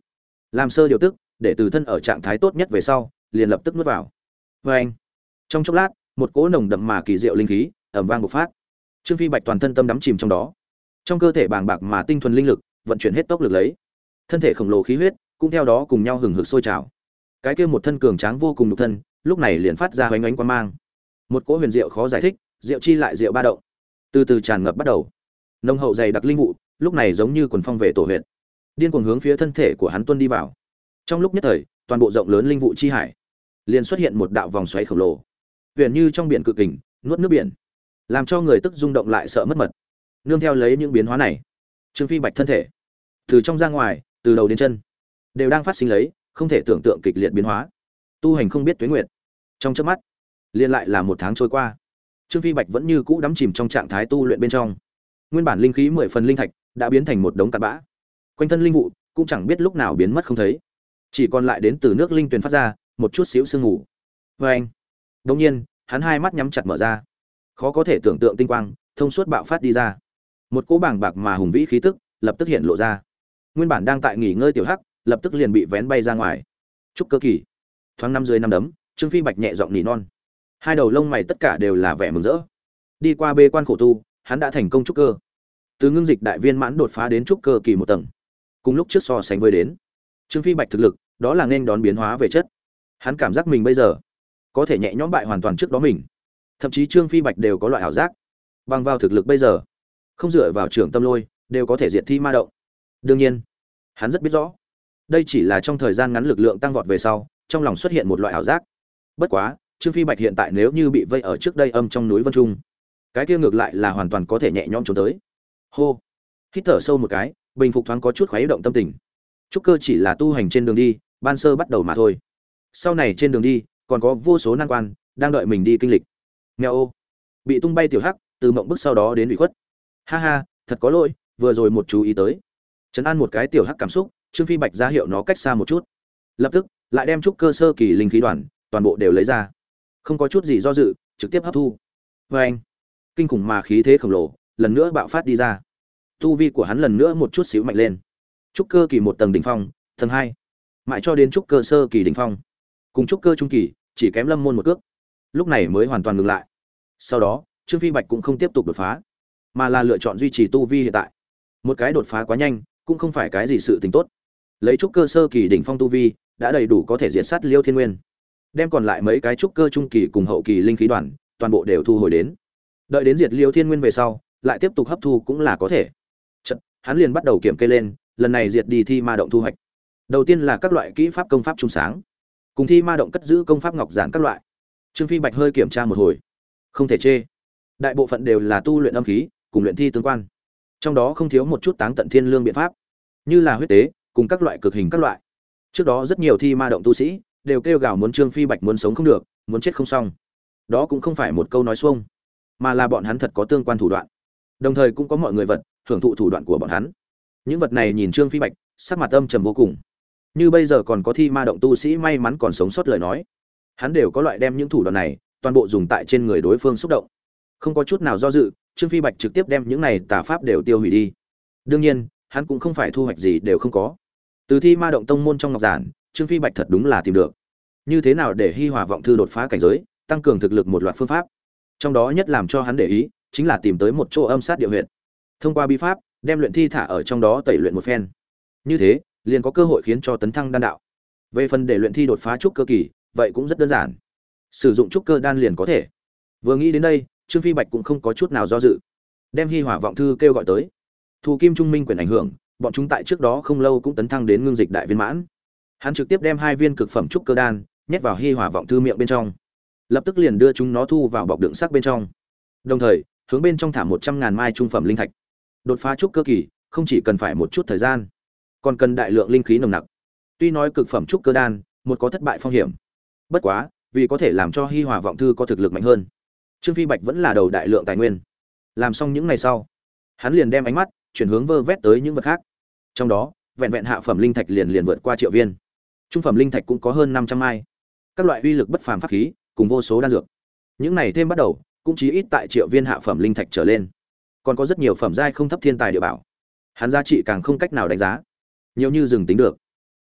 Làm sơ điều tức để từ thân ở trạng thái tốt nhất về sau liền lập tức nuốt vào. Vê anh trong chốc lát một cỗ nồng đậm mà kỳ diệu linh khí ẩm vang bộc phát trương phi bạch toàn thân tâm đắm chìm trong đó. Trong cơ thể bàng bạc mà tinh thuần linh lực, vận chuyển hết tốc lực lấy. Thân thể khổng lồ khí huyết, cũng theo đó cùng nhau hừng hực sôi trào. Cái kia một thân cường tráng vô cùng nhục thân, lúc này liền phát ra hoành ánh quan mang. Một cỗ huyền diệu khó giải thích, diệu chi lại diệu ba động. Từ từ tràn ngập bắt đầu. Nông hậu dày đặc linh vụ, lúc này giống như quần phong về tổ huyện điên cuồng hướng phía thân thể của hắn tuân đi vào. Trong lúc nhất thời, toàn bộ rộng lớn linh vụ chi hải, liền xuất hiện một đạo vòng xoáy khổng lồ. Huyền như trong biển cự kình, nuốt nước biển làm cho người tức rung động lại sợ mất mật. Nương theo lấy những biến hóa này, trương phi bạch thân thể, từ trong ra ngoài, từ đầu đến chân, đều đang phát sinh lấy không thể tưởng tượng kịch liệt biến hóa. Tu hành không biết tuế nguyệt. Trong chớp mắt liên lại là một tháng trôi qua. Trương phi bạch vẫn như cũ đắm chìm trong trạng thái tu luyện bên trong. Nguyên bản linh khí mười phần linh thạch đã biến thành một đống cặn bã. Quanh thân linh vụ cũng chẳng biết lúc nào biến mất không thấy. Chỉ còn lại đến từ nước linh tuyền phát ra, một chút xíu sương ngủ vê anh đông nhiên, hắn hai mắt nhắm chặt mở ra khó có thể tưởng tượng tinh quang, thông suốt bạo phát đi ra. Một cỗ bảng bạc mà hùng vĩ khí tức lập tức hiện lộ ra. Nguyên bản đang tại nghỉ ngơi tiểu hắc lập tức liền bị vén bay ra ngoài. Chúc cơ kỳ. Thoáng năm dưới năm đấm, trương phi bạch nhẹ giọng nỉ non. Hai đầu lông mày tất cả đều là vẻ mừng rỡ. Đi qua bê quan khổ tu, hắn đã thành công trúc cơ. Từ ngưng dịch đại viên mãn đột phá đến trúc cơ kỳ một tầng. Cùng lúc trước so sánh với đến, trương phi bạch thực lực, đó là nên đón biến hóa về chất. Hắn cảm giác mình bây giờ có thể nhẹ nhõm bại hoàn toàn trước đó mình thậm chí trương phi bạch đều có loại ảo giác. Bằng vào thực lực bây giờ, không dựa vào trường tâm lôi, đều có thể diệt thi ma động. Đương nhiên, hắn rất biết rõ, đây chỉ là trong thời gian ngắn lực lượng tăng vọt về sau, trong lòng xuất hiện một loại ảo giác. Bất quá, trương phi bạch hiện tại nếu như bị vây ở trước đây âm trong núi vân trung, cái kia ngược lại là hoàn toàn có thể nhẹ nhõm trốn tới. Hô! Hít thở sâu một cái, bình phục thoáng có chút khuấy động tâm tình. Trúc cơ chỉ là tu hành trên đường đi, ban sơ bắt đầu mà thôi. Sau này trên đường đi, còn có vô số nan quan, đang đợi mình đi kinh lịch nghèo ô. Bị tung bay tiểu hắc, từ mộng bức sau đó đến bị khuất. Ha ha, thật có lỗi, vừa rồi một chú ý tới. Trấn an một cái tiểu hắc cảm xúc, trương phi bạch ra hiệu nó cách xa một chút. Lập tức, lại đem chút cơ sơ kỳ linh khí đoàn, toàn bộ đều lấy ra. Không có chút gì do dự, trực tiếp hấp thu. Vê anh, kinh khủng mà khí thế khổng lồ, lần nữa bạo phát đi ra. Tu vi của hắn lần nữa một chút xíu mạnh lên. Trúc cơ kỳ một tầng đỉnh phong, tầng hai. Mãi cho đến trúc cơ sơ kỳ đỉnh phong. Cùng trúc cơ trung kỳ, chỉ kém lâm môn một cước lúc này mới hoàn toàn ngừng lại. Sau đó trương phi bạch cũng không tiếp tục đột phá mà là lựa chọn duy trì tu vi hiện tại. Một cái đột phá quá nhanh cũng không phải cái gì sự tình tốt. Lấy trúc cơ sơ kỳ đỉnh phong tu vi đã đầy đủ có thể diệt sát liêu thiên nguyên. Đem còn lại mấy cái trúc cơ trung kỳ cùng hậu kỳ linh khí đoàn toàn bộ đều thu hồi đến. Đợi đến diệt liêu thiên nguyên về sau lại tiếp tục hấp thu cũng là có thể. Chật, hắn liền bắt đầu kiểm kê lên lần này diệt đi thi ma động thu hoạch. Đầu tiên là các loại kỹ pháp công pháp trung sáng. Cùng thi ma động cất giữ công pháp ngọc giản các loại trương phi bạch hơi kiểm tra một hồi. Không thể chê. Đại bộ phận đều là tu luyện âm khí, cùng luyện thi tương quan. Trong đó không thiếu một chút táng tận thiên lương biện pháp, như là huyết tế, cùng các loại cực hình các loại. Trước đó rất nhiều thi ma động tu sĩ đều kêu gào muốn trương phi bạch muốn sống không được, muốn chết không xong. Đó cũng không phải một câu nói xuông, mà là bọn hắn thật có tương quan thủ đoạn. Đồng thời cũng có mọi người vật hưởng thụ thủ đoạn của bọn hắn. Những vật này nhìn trương phi bạch, sắc mặt âm trầm vô cùng. Như bây giờ còn có thi ma động tu sĩ may mắn còn sống sót lời nói hắn đều có loại đem những thủ đoạn này toàn bộ dùng tại trên người đối phương xúc động. Không có chút nào do dự, trương phi bạch trực tiếp đem những này tà pháp đều tiêu hủy đi. Đương nhiên, hắn cũng không phải thu hoạch gì đều không có. Từ thi ma động tông môn trong ngọc giản, trương phi bạch thật đúng là tìm được. Như thế nào để hi hòa vọng thư đột phá cảnh giới, tăng cường thực lực một loạt phương pháp. Trong đó nhất làm cho hắn để ý, chính là tìm tới một chỗ âm sát địa huyện. Thông qua bi pháp, đem luyện thi thả ở trong đó tẩy luyện một phen. Như thế, liền có cơ hội khiến cho tấn thăng đan đạo. Về phần để luyện thi đột phá trúc cơ kỳ vậy cũng rất đơn giản. Sử dụng trúc cơ đan liền có thể. Vừa nghĩ đến đây, trương phi bạch cũng không có chút nào do dự. Đem hi hỏa vọng thư kêu gọi tới. Thù kim trung minh quyền ảnh hưởng, bọn chúng tại trước đó không lâu cũng tấn thăng đến ngưng dịch đại viên mãn. Hắn trực tiếp đem hai viên cực phẩm trúc cơ đan nhét vào hi hỏa vọng thư miệng bên trong. Lập tức liền đưa chúng nó thu vào bọc đựng sắc bên trong. Đồng thời, hướng bên trong thả một trăm ngàn mai trung phẩm linh thạch. Đột phá trúc cơ kỳ, không chỉ cần phải một chút thời gian, còn cần đại lượng linh khí nồng nặc. Tuy nói cực phẩm trúc cơ đan, một có thất bại phong hiểm bất quá, vì có thể làm cho hi hòa vọng thư có thực lực mạnh hơn, trương phi bạch vẫn là đầu đại lượng tài nguyên. Làm xong những ngày sau, hắn liền đem ánh mắt chuyển hướng vơ vét tới những vật khác. Trong đó, vẹn vẹn hạ phẩm linh thạch liền liền vượt qua triệu viên. Trung phẩm linh thạch cũng có hơn năm trăm mai. Các loại uy lực bất phàm pháp khí, cùng vô số đan dược. Những này thêm bắt đầu, cũng chỉ ít tại triệu viên hạ phẩm linh thạch trở lên. Còn có rất nhiều phẩm giai không thấp thiên tài địa bảo. Hắn giá trị càng không cách nào đánh giá. Nhiều như dừng tính được.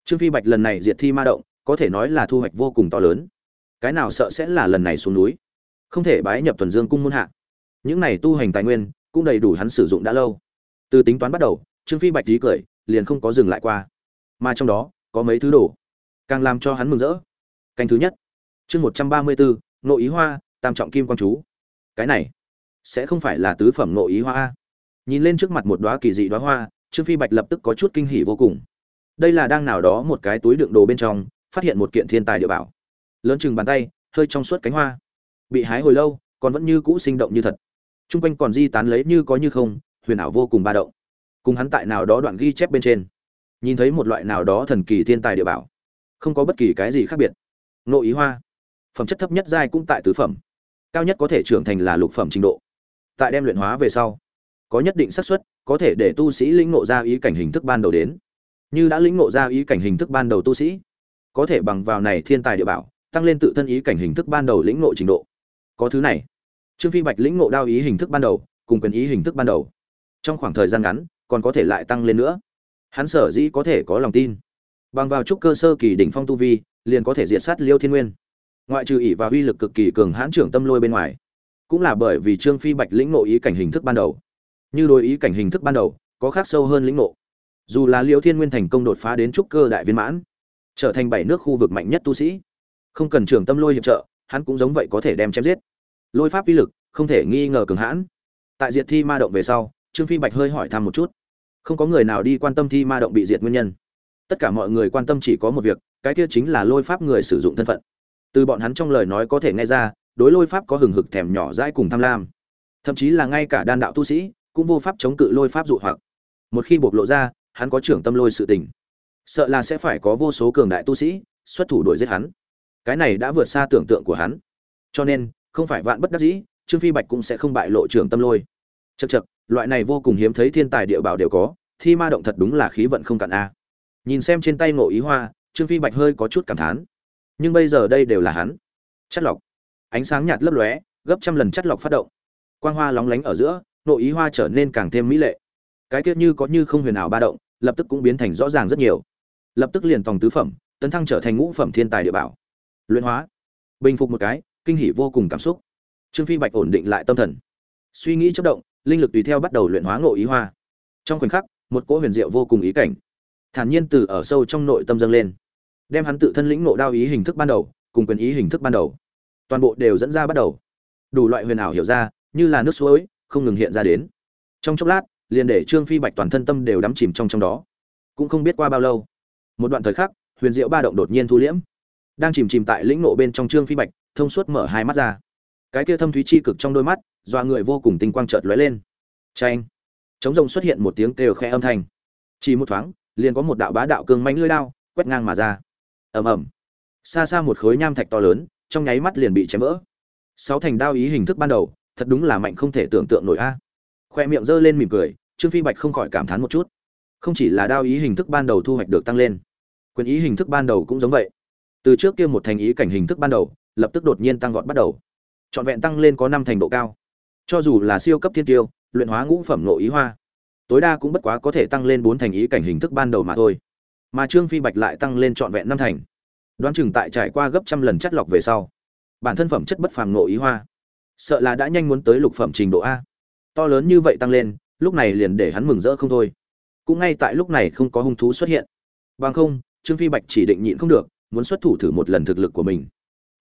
Trương phi bạch lần này diệt thi ma động có thể nói là thu hoạch vô cùng to lớn. Cái nào sợ sẽ là lần này xuống núi? Không thể bái nhập thuần dương cung môn hạ. Những này tu hành tài nguyên cũng đầy đủ hắn sử dụng đã lâu. Từ tính toán bắt đầu, trương phi bạch tí cười, liền không có dừng lại qua. Mà trong đó, có mấy thứ đồ càng làm cho hắn mừng rỡ. Canh thứ nhất, chương một trăm ba mươi bốn nội ý hoa, tam trọng kim quang chú. Cái này sẽ không phải là tứ phẩm nội ý hoa nhìn lên trước mặt một đoá kỳ dị đoá hoa, trương phi bạch lập tức có chút kinh hỉ vô cùng. Đây là đang nào đó một cái túi đựng đồ bên trong phát hiện một kiện thiên tài địa bảo. Lớn chừng bàn tay, hơi trong suốt cánh hoa. Bị hái hồi lâu, còn vẫn như cũ sinh động như thật. T r u n g quanh còn di tán lấy như có như không, huyền ảo vô cùng ba động. Cùng hắn tại nào đó đoạn ghi chép bên trên, nhìn thấy một loại nào đó thần kỳ thiên tài địa bảo. Không có bất kỳ cái gì khác biệt. Nộ ý hoa. Phẩm chất thấp nhất giai cũng tại tứ phẩm. Cao nhất có thể trưởng thành là lục phẩm trình độ. Tại đem luyện hóa về sau, có nhất định xác suất, có thể để tu sĩ lĩnh ngộ ra ý cảnh hình thức ban đầu đến. Như đã lĩnh ngộ ra ý cảnh hình thức ban đầu tu sĩ có thể bằng vào này thiên tài địa bảo, tăng lên tự thân ý cảnh hình thức ban đầu lĩnh ngộ trình độ. Có thứ này, trương phi bạch lĩnh ngộ đao ý hình thức ban đầu, cùng quyền ý hình thức ban đầu. Trong khoảng thời gian ngắn, còn có thể lại tăng lên nữa. Hắn sở dĩ có thể có lòng tin. Bằng vào trúc cơ sơ kỳ đỉnh phong tu vi, liền có thể diệt sát liêu thiên nguyên. Ngoại trừ ỷ và uy lực cực kỳ cường hãn trưởng tâm lôi bên ngoài, cũng là bởi vì trương phi bạch lĩnh ngộ ý cảnh hình thức ban đầu. Như đối ý cảnh hình thức ban đầu, có khác sâu hơn lĩnh ngộ. Dù là liêu thiên nguyên thành công đột phá đến trúc cơ đại viên mãn trở thành bảy nước khu vực mạnh nhất tu sĩ. Không cần trưởng tâm lôi hiệp trợ, hắn cũng giống vậy có thể đem chém giết. Lôi pháp uy lực, không thể nghi ngờ cường hãn. Tại diệt thi ma động về sau, trương phi bạch hơi hỏi thăm một chút. Không có người nào đi quan tâm thi ma động bị diệt nguyên nhân. Tất cả mọi người quan tâm chỉ có một việc, cái kia chính là lôi pháp người sử dụng thân phận. Từ bọn hắn trong lời nói có thể nghe ra, đối lôi pháp có hừng hực thèm nhỏ dãi cùng tham lam. Thậm chí là ngay cả đan đạo tu sĩ, cũng vô pháp chống cự lôi pháp dụ hoặc. Một khi bộc lộ ra, hắn có trưởng tâm lôi sự tình sợ là sẽ phải có vô số cường đại tu sĩ xuất thủ đuổi giết hắn. Cái này đã vượt xa tưởng tượng của hắn. Cho nên, không phải vạn bất đắc dĩ, trương phi bạch cũng sẽ không bại lộ trường tâm lôi. Chật chật loại này vô cùng hiếm thấy thiên tài địa bảo đều có, thi ma động thật đúng là khí vận không cạn a. Nhìn xem trên tay ngộ ý hoa, trương phi bạch hơi có chút cảm thán. Nhưng bây giờ đây đều là hắn. Chất lọc. Ánh sáng nhạt lấp lóe, gấp trăm lần chất lọc phát động. Quang hoa lóng lánh ở giữa nội ý hoa trở nên càng thêm mỹ lệ. Cái tiết như có như không huyền ảo ba động, lập tức cũng biến thành rõ ràng rất nhiều lập tức liền tòng tứ phẩm, tấn thăng trở thành ngũ phẩm thiên tài địa bảo. Luyện hóa. Bình phục một cái, kinh hỉ vô cùng cảm xúc. Trương phi bạch ổn định lại tâm thần. Suy nghĩ chất động, linh lực tùy theo bắt đầu luyện hóa ngộ ý hoa. Trong khoảnh khắc, một cỗ huyền diệu vô cùng ý cảnh, thản nhiên từ ở sâu trong nội tâm dâng lên, đem hắn tự thân lĩnh ngộ đao ý hình thức ban đầu, cùng quyền ý hình thức ban đầu, toàn bộ đều dẫn ra bắt đầu. Đủ loại huyền ảo hiểu ra, như là nước suối, không ngừng hiện ra đến. Trong chốc lát, liền để trương phi bạch toàn thân tâm đều đắm chìm trong trong đó. Cũng không biết qua bao lâu một đoạn thời khắc, huyền diệu ba động đột nhiên thu liễm. Đang chìm chìm tại lĩnh nộ bên trong trương phi bạch, thông suốt mở hai mắt ra. Cái kia thâm thúy chi cực trong đôi mắt doa người vô cùng tinh quang chợt lóe lên. Tranh chống rồng xuất hiện một tiếng kêu khẽ âm thanh. Chỉ một thoáng, liền có một đạo bá đạo cương mánh lưỡi đao, quét ngang mà ra. Ầm ầm. Xa xa một khối nham thạch to lớn, trong nháy mắt liền bị chém vỡ. Sáu thành đao ý hình thức ban đầu, thật đúng là mạnh không thể tưởng tượng nổi a. Khoe miệng giơ lên mỉm cười, trương phi bạch không khỏi cảm thán một chút không chỉ là đao ý hình thức ban đầu thu hoạch được tăng lên, quyền ý hình thức ban đầu cũng giống vậy. Từ trước kia một thành ý cảnh hình thức ban đầu, lập tức đột nhiên tăng vọt bắt đầu. Trọn vẹn tăng lên có năm thành độ cao. Cho dù là siêu cấp thiên tiêu, luyện hóa ngũ phẩm nội ý hoa, tối đa cũng bất quá có thể tăng lên bốn thành ý cảnh hình thức ban đầu mà thôi. Mà trương phi bạch lại tăng lên trọn vẹn năm thành. Đoán chừng tại trải qua gấp trăm lần chất lọc về sau, bản thân phẩm chất bất phàm nội ý hoa, sợ là đã nhanh muốn tới lục phẩm trình độ a. To lớn như vậy tăng lên, lúc này liền để hắn mừng rỡ không thôi cũng ngay tại lúc này không có hung thú xuất hiện. Bằng không, trương phi bạch chỉ định nhịn không được, muốn xuất thủ thử một lần thực lực của mình.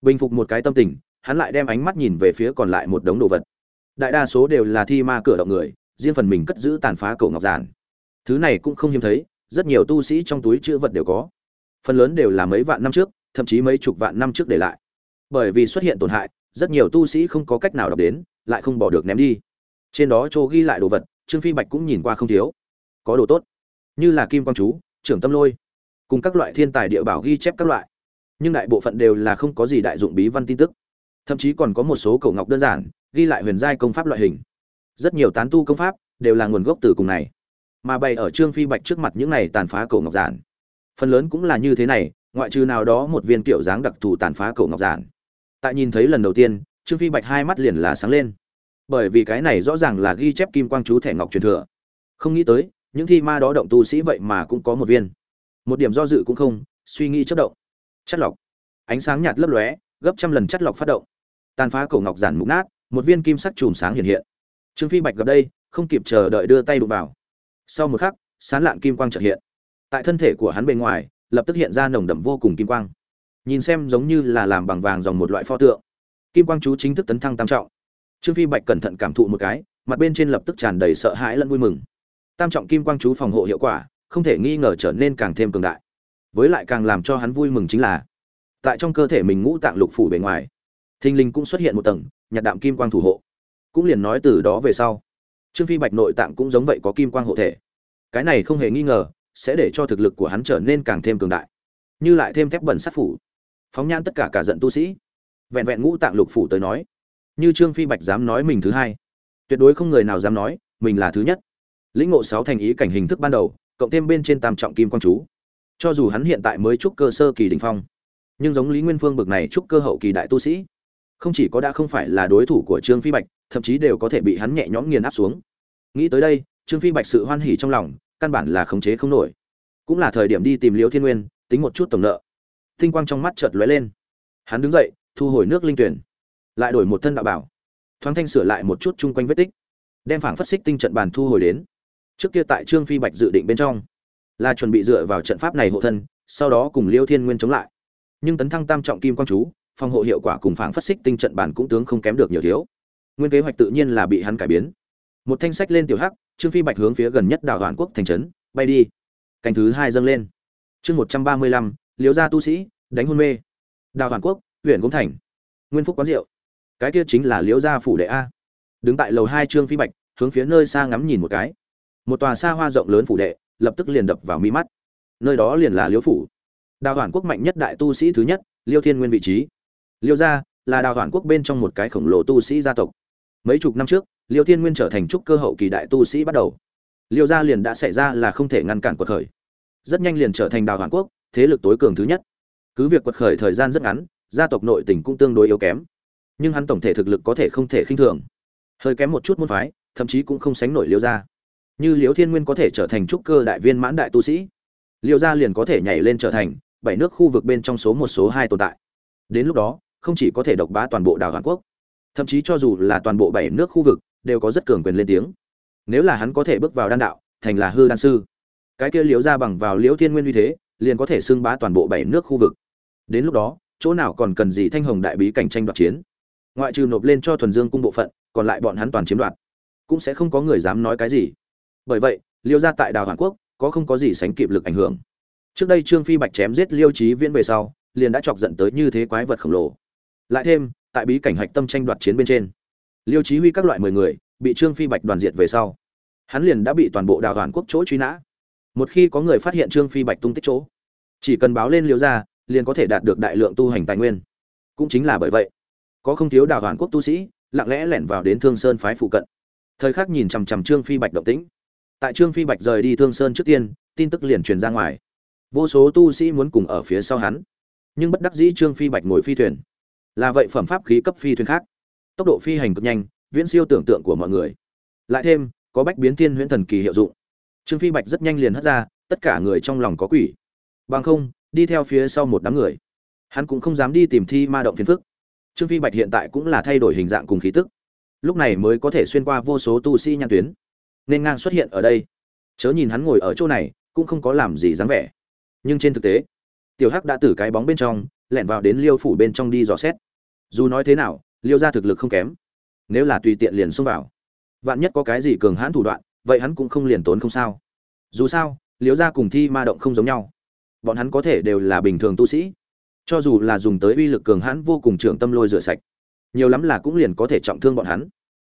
Bình phục một cái tâm tình, hắn lại đem ánh mắt nhìn về phía còn lại một đống đồ vật. Đại đa số đều là thi ma cửa động người, riêng phần mình cất giữ tàn phá cổ ngọc giản. Thứ này cũng không hiếm thấy, rất nhiều tu sĩ trong túi chữ vật đều có. Phần lớn đều là mấy vạn năm trước, thậm chí mấy chục vạn năm trước để lại. Bởi vì xuất hiện tổn hại, rất nhiều tu sĩ không có cách nào đọc đến, lại không bỏ được ném đi. Trên đó chỗ ghi lại đồ vật, trương phi bạch cũng nhìn qua không thiếu có đồ tốt. Như là kim quang chú, trưởng tâm lôi, cùng các loại thiên tài địa bảo ghi chép các loại. Nhưng đại bộ phận đều là không có gì đại dụng bí văn tin tức. Thậm chí còn có một số cổ ngọc đơn giản, ghi lại huyền giai công pháp loại hình. Rất nhiều tán tu công pháp đều là nguồn gốc từ cùng này. Mà bày ở trương phi bạch trước mặt những này tàn phá cổ ngọc giản. Phần lớn cũng là như thế này, ngoại trừ nào đó một viên kiểu dáng đặc thù tàn phá cổ ngọc giản. Tại nhìn thấy lần đầu tiên, trương phi bạch hai mắt liền là sáng lên. Bởi vì cái này rõ ràng là ghi chép kim quang chú thẻ ngọc truyền thừa. Không nghĩ tới những thi ma đó động tu sĩ vậy mà cũng có một viên. Một điểm do dự cũng không, suy nghĩ chất động. Chất lọc. Ánh sáng nhạt lấp lóe, gấp trăm lần chất lọc phát động. Tàn phá cổ ngọc giản mục nát, một viên kim sắc chùm sáng hiện hiện. Trương phi bạch gặp đây, không kịp chờ đợi đưa tay đụng vào. Sau một khắc, sán lạn kim quang trợ hiện. Tại thân thể của hắn bên ngoài, lập tức hiện ra nồng đậm vô cùng kim quang. Nhìn xem giống như là làm bằng vàng dòng một loại pho tượng. Kim quang chú chính thức tấn thăng tam trọng. Trương phi bạch cẩn thận cảm thụ một cái, mặt bên trên lập tức tràn đầy sợ hãi lẫn vui mừng tam trọng kim quang chú phòng hộ hiệu quả, không thể nghi ngờ trở nên càng thêm cường đại. Với lại càng làm cho hắn vui mừng chính là, tại trong cơ thể mình ngũ tạng lục phủ bề ngoài, thình linh cũng xuất hiện một tầng nhạt đạm kim quang thủ hộ. Cũng liền nói từ đó về sau, trương phi bạch nội tạng cũng giống vậy có kim quang hộ thể. Cái này không hề nghi ngờ, sẽ để cho thực lực của hắn trở nên càng thêm cường đại. Như lại thêm thép bẩn sát phủ. Phóng nhan tất cả cả giận tu sĩ. Vẹn vẹn ngũ tạng lục phủ tới nói. Như trương phi bạch dám nói mình thứ hai, tuyệt đối không người nào dám nói, mình là thứ nhất lĩnh ngộ sáu thành ý cảnh hình thức ban đầu, cộng thêm bên trên tam trọng kim quang chú. Cho dù hắn hiện tại mới trúc cơ sơ kỳ đỉnh phong, nhưng giống lý nguyên phương bực này trúc cơ hậu kỳ đại tu sĩ, không chỉ có đã không phải là đối thủ của trương phi bạch, thậm chí đều có thể bị hắn nhẹ nhõm nghiền áp xuống. Nghĩ tới đây, trương phi bạch sự hoan hỉ trong lòng, căn bản là khống chế không nổi. Cũng là thời điểm đi tìm liễu thiên nguyên, tính một chút tổng nợ. Tinh quang trong mắt chợt lóe lên. Hắn đứng dậy, thu hồi nước linh tuyển, lại đổi một thân đạo bảo. Thoáng thanh sửa lại một chút chung quanh vết tích, đem phảng phất xích tinh trận bàn thu hồi đến trước kia tại trương phi bạch dự định bên trong, là chuẩn bị dựa vào trận pháp này hộ thân, sau đó cùng liêu thiên nguyên chống lại. Nhưng tấn thăng tam trọng kim quang chú, phòng hộ hiệu quả cùng phảng phát xích tinh trận bản cũng tướng không kém được nhiều thiếu. Nguyên kế hoạch tự nhiên là bị hắn cải biến. Một thanh sách lên tiểu hắc, trương phi bạch hướng phía gần nhất đảo hoàn quốc thành trấn, bay đi. Canh thứ hai dâng lên. Chương một trăm ba mươi lăm liếu gia tu sĩ, đánh hôn mê. Đào hoàn quốc, huyện cống thành. Nguyên phúc quán rượu. Cái kia chính là liếu gia phủ đệ a. Đứng tại lầu hai trương phi bạch, hướng phía nơi xa ngắm nhìn một cái một tòa xa hoa rộng lớn phủ đệ, lập tức liền đập vào mi mắt. Nơi đó liền là liễu phủ. Đào hoàn quốc mạnh nhất đại tu sĩ thứ nhất, liêu thiên nguyên vị trí. Liêu gia là đào hoàn quốc bên trong một cái khổng lồ tu sĩ gia tộc. Mấy chục năm trước, liêu thiên nguyên trở thành trúc cơ hậu kỳ đại tu sĩ bắt đầu. Liêu gia liền đã xảy ra là không thể ngăn cản cuộc khởi. Rất nhanh liền trở thành đào hoàn quốc thế lực tối cường thứ nhất. Cứ việc quật khởi thời gian rất ngắn, gia tộc nội tình cũng tương đối yếu kém, nhưng hắn tổng thể thực lực có thể không thể khinh thường. Hơi kém một chút môn phái, thậm chí cũng không sánh nổi liêu gia như liễu thiên nguyên có thể trở thành trúc cơ đại viên mãn đại tu sĩ liệu gia liền có thể nhảy lên trở thành bảy nước khu vực bên trong số một số hai tồn tại. Đến lúc đó, không chỉ có thể độc bá toàn bộ đảo hàn quốc, thậm chí cho dù là toàn bộ bảy nước khu vực, đều có rất cường quyền lên tiếng. Nếu là hắn có thể bước vào đan đạo, thành là hư đan sư, cái kia liễu Gia bằng vào liễu thiên nguyên uy thế, liền có thể xưng bá toàn bộ bảy nước khu vực. Đến lúc đó, chỗ nào còn cần gì thanh hồng đại bí cảnh tranh đoạt chiến? Ngoại trừ nộp lên cho thuần dương cung bộ phận, còn lại bọn hắn toàn chiếm đoạt. Cũng sẽ không có người dám nói cái gì bởi vậy, liêu gia tại đào hàn quốc, có không có gì sánh kịp lực ảnh hưởng. Trước đây trương phi bạch chém giết liêu trí viễn về sau, liền đã chọc giận tới như thế quái vật khổng lồ. Lại thêm, tại bí cảnh hạch tâm tranh đoạt chiến bên trên, liêu chí huy các loại mười người bị trương phi bạch đoàn diệt về sau, hắn liền đã bị toàn bộ đào hàn quốc chỗ truy nã. Một khi có người phát hiện trương phi bạch tung tích chỗ, chỉ cần báo lên liêu gia, liền có thể đạt được đại lượng tu hành tài nguyên. Cũng chính là bởi vậy, có không thiếu đào hàn quốc tu sĩ lặng lẽ lẻn vào đến thương sơn phái phụ cận. Thời khắc nhìn chằm chằm trương phi bạch động tĩnh tại trương phi bạch rời đi thương sơn trước tiên, tin tức liền truyền ra ngoài. Vô số tu sĩ muốn cùng ở phía sau hắn. Nhưng bất đắc dĩ trương phi bạch ngồi phi thuyền. Là vậy phẩm pháp khí cấp phi thuyền khác. Tốc độ phi hành cực nhanh, viễn siêu tưởng tượng của mọi người. Lại thêm, có bách biến thiên huyễn thần kỳ hiệu dụng. Trương phi bạch rất nhanh liền hất ra, tất cả người trong lòng có quỷ. Bằng không, đi theo phía sau một đám người, hắn cũng không dám đi tìm thi ma động phiền phức. Trương phi bạch hiện tại cũng là thay đổi hình dạng cùng khí tức. Lúc này mới có thể xuyên qua vô số tu sĩ nhãn tuyến nên ngang xuất hiện ở đây. Chớ nhìn hắn ngồi ở chỗ này, cũng không có làm gì dáng vẻ. Nhưng trên thực tế, tiểu hắc đã từ cái bóng bên trong, lẻn vào đến liêu phủ bên trong đi dò xét. Dù nói thế nào, liêu ra thực lực không kém. Nếu là tùy tiện liền xông vào. Vạn nhất có cái gì cường hãn thủ đoạn, vậy hắn cũng không liền tốn không sao. Dù sao, liêu ra cùng thi ma động không giống nhau. Bọn hắn có thể đều là bình thường tu sĩ. Cho dù là dùng tới uy lực cường hãn vô cùng trưởng tâm lôi rửa sạch, nhiều lắm là cũng liền có thể trọng thương bọn hắn.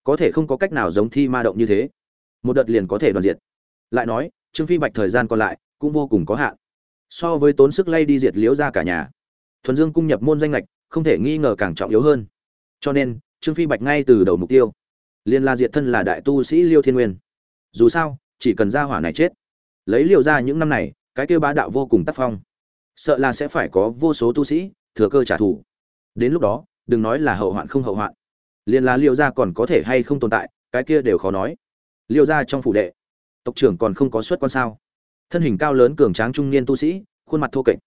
Có thể không có cách nào giống thi ma động như thế một đợt liền có thể đoàn diệt. Lại nói, trương phi bạch thời gian còn lại cũng vô cùng có hạn. So với tốn sức lay đi diệt liễu ra cả nhà, thuần dương cung nhập môn danh lệch không thể nghi ngờ càng trọng yếu hơn. Cho nên, trương phi bạch ngay từ đầu mục tiêu liên la diệt thân là đại tu sĩ liêu thiên nguyên. Dù sao, chỉ cần ra hỏa này chết, lấy liêu ra những năm này, cái kêu bá đạo vô cùng tác phong. Sợ là sẽ phải có vô số tu sĩ thừa cơ trả thù. Đến lúc đó, đừng nói là hậu hoạn không hậu hoạn. Liền là liêu gia còn có thể hay không tồn tại, cái kia đều khó nói liêu gia trong phủ đệ. Tộc trưởng còn không có xuất quan sao? Thân hình cao lớn cường tráng trung niên tu sĩ, khuôn mặt thô kệch.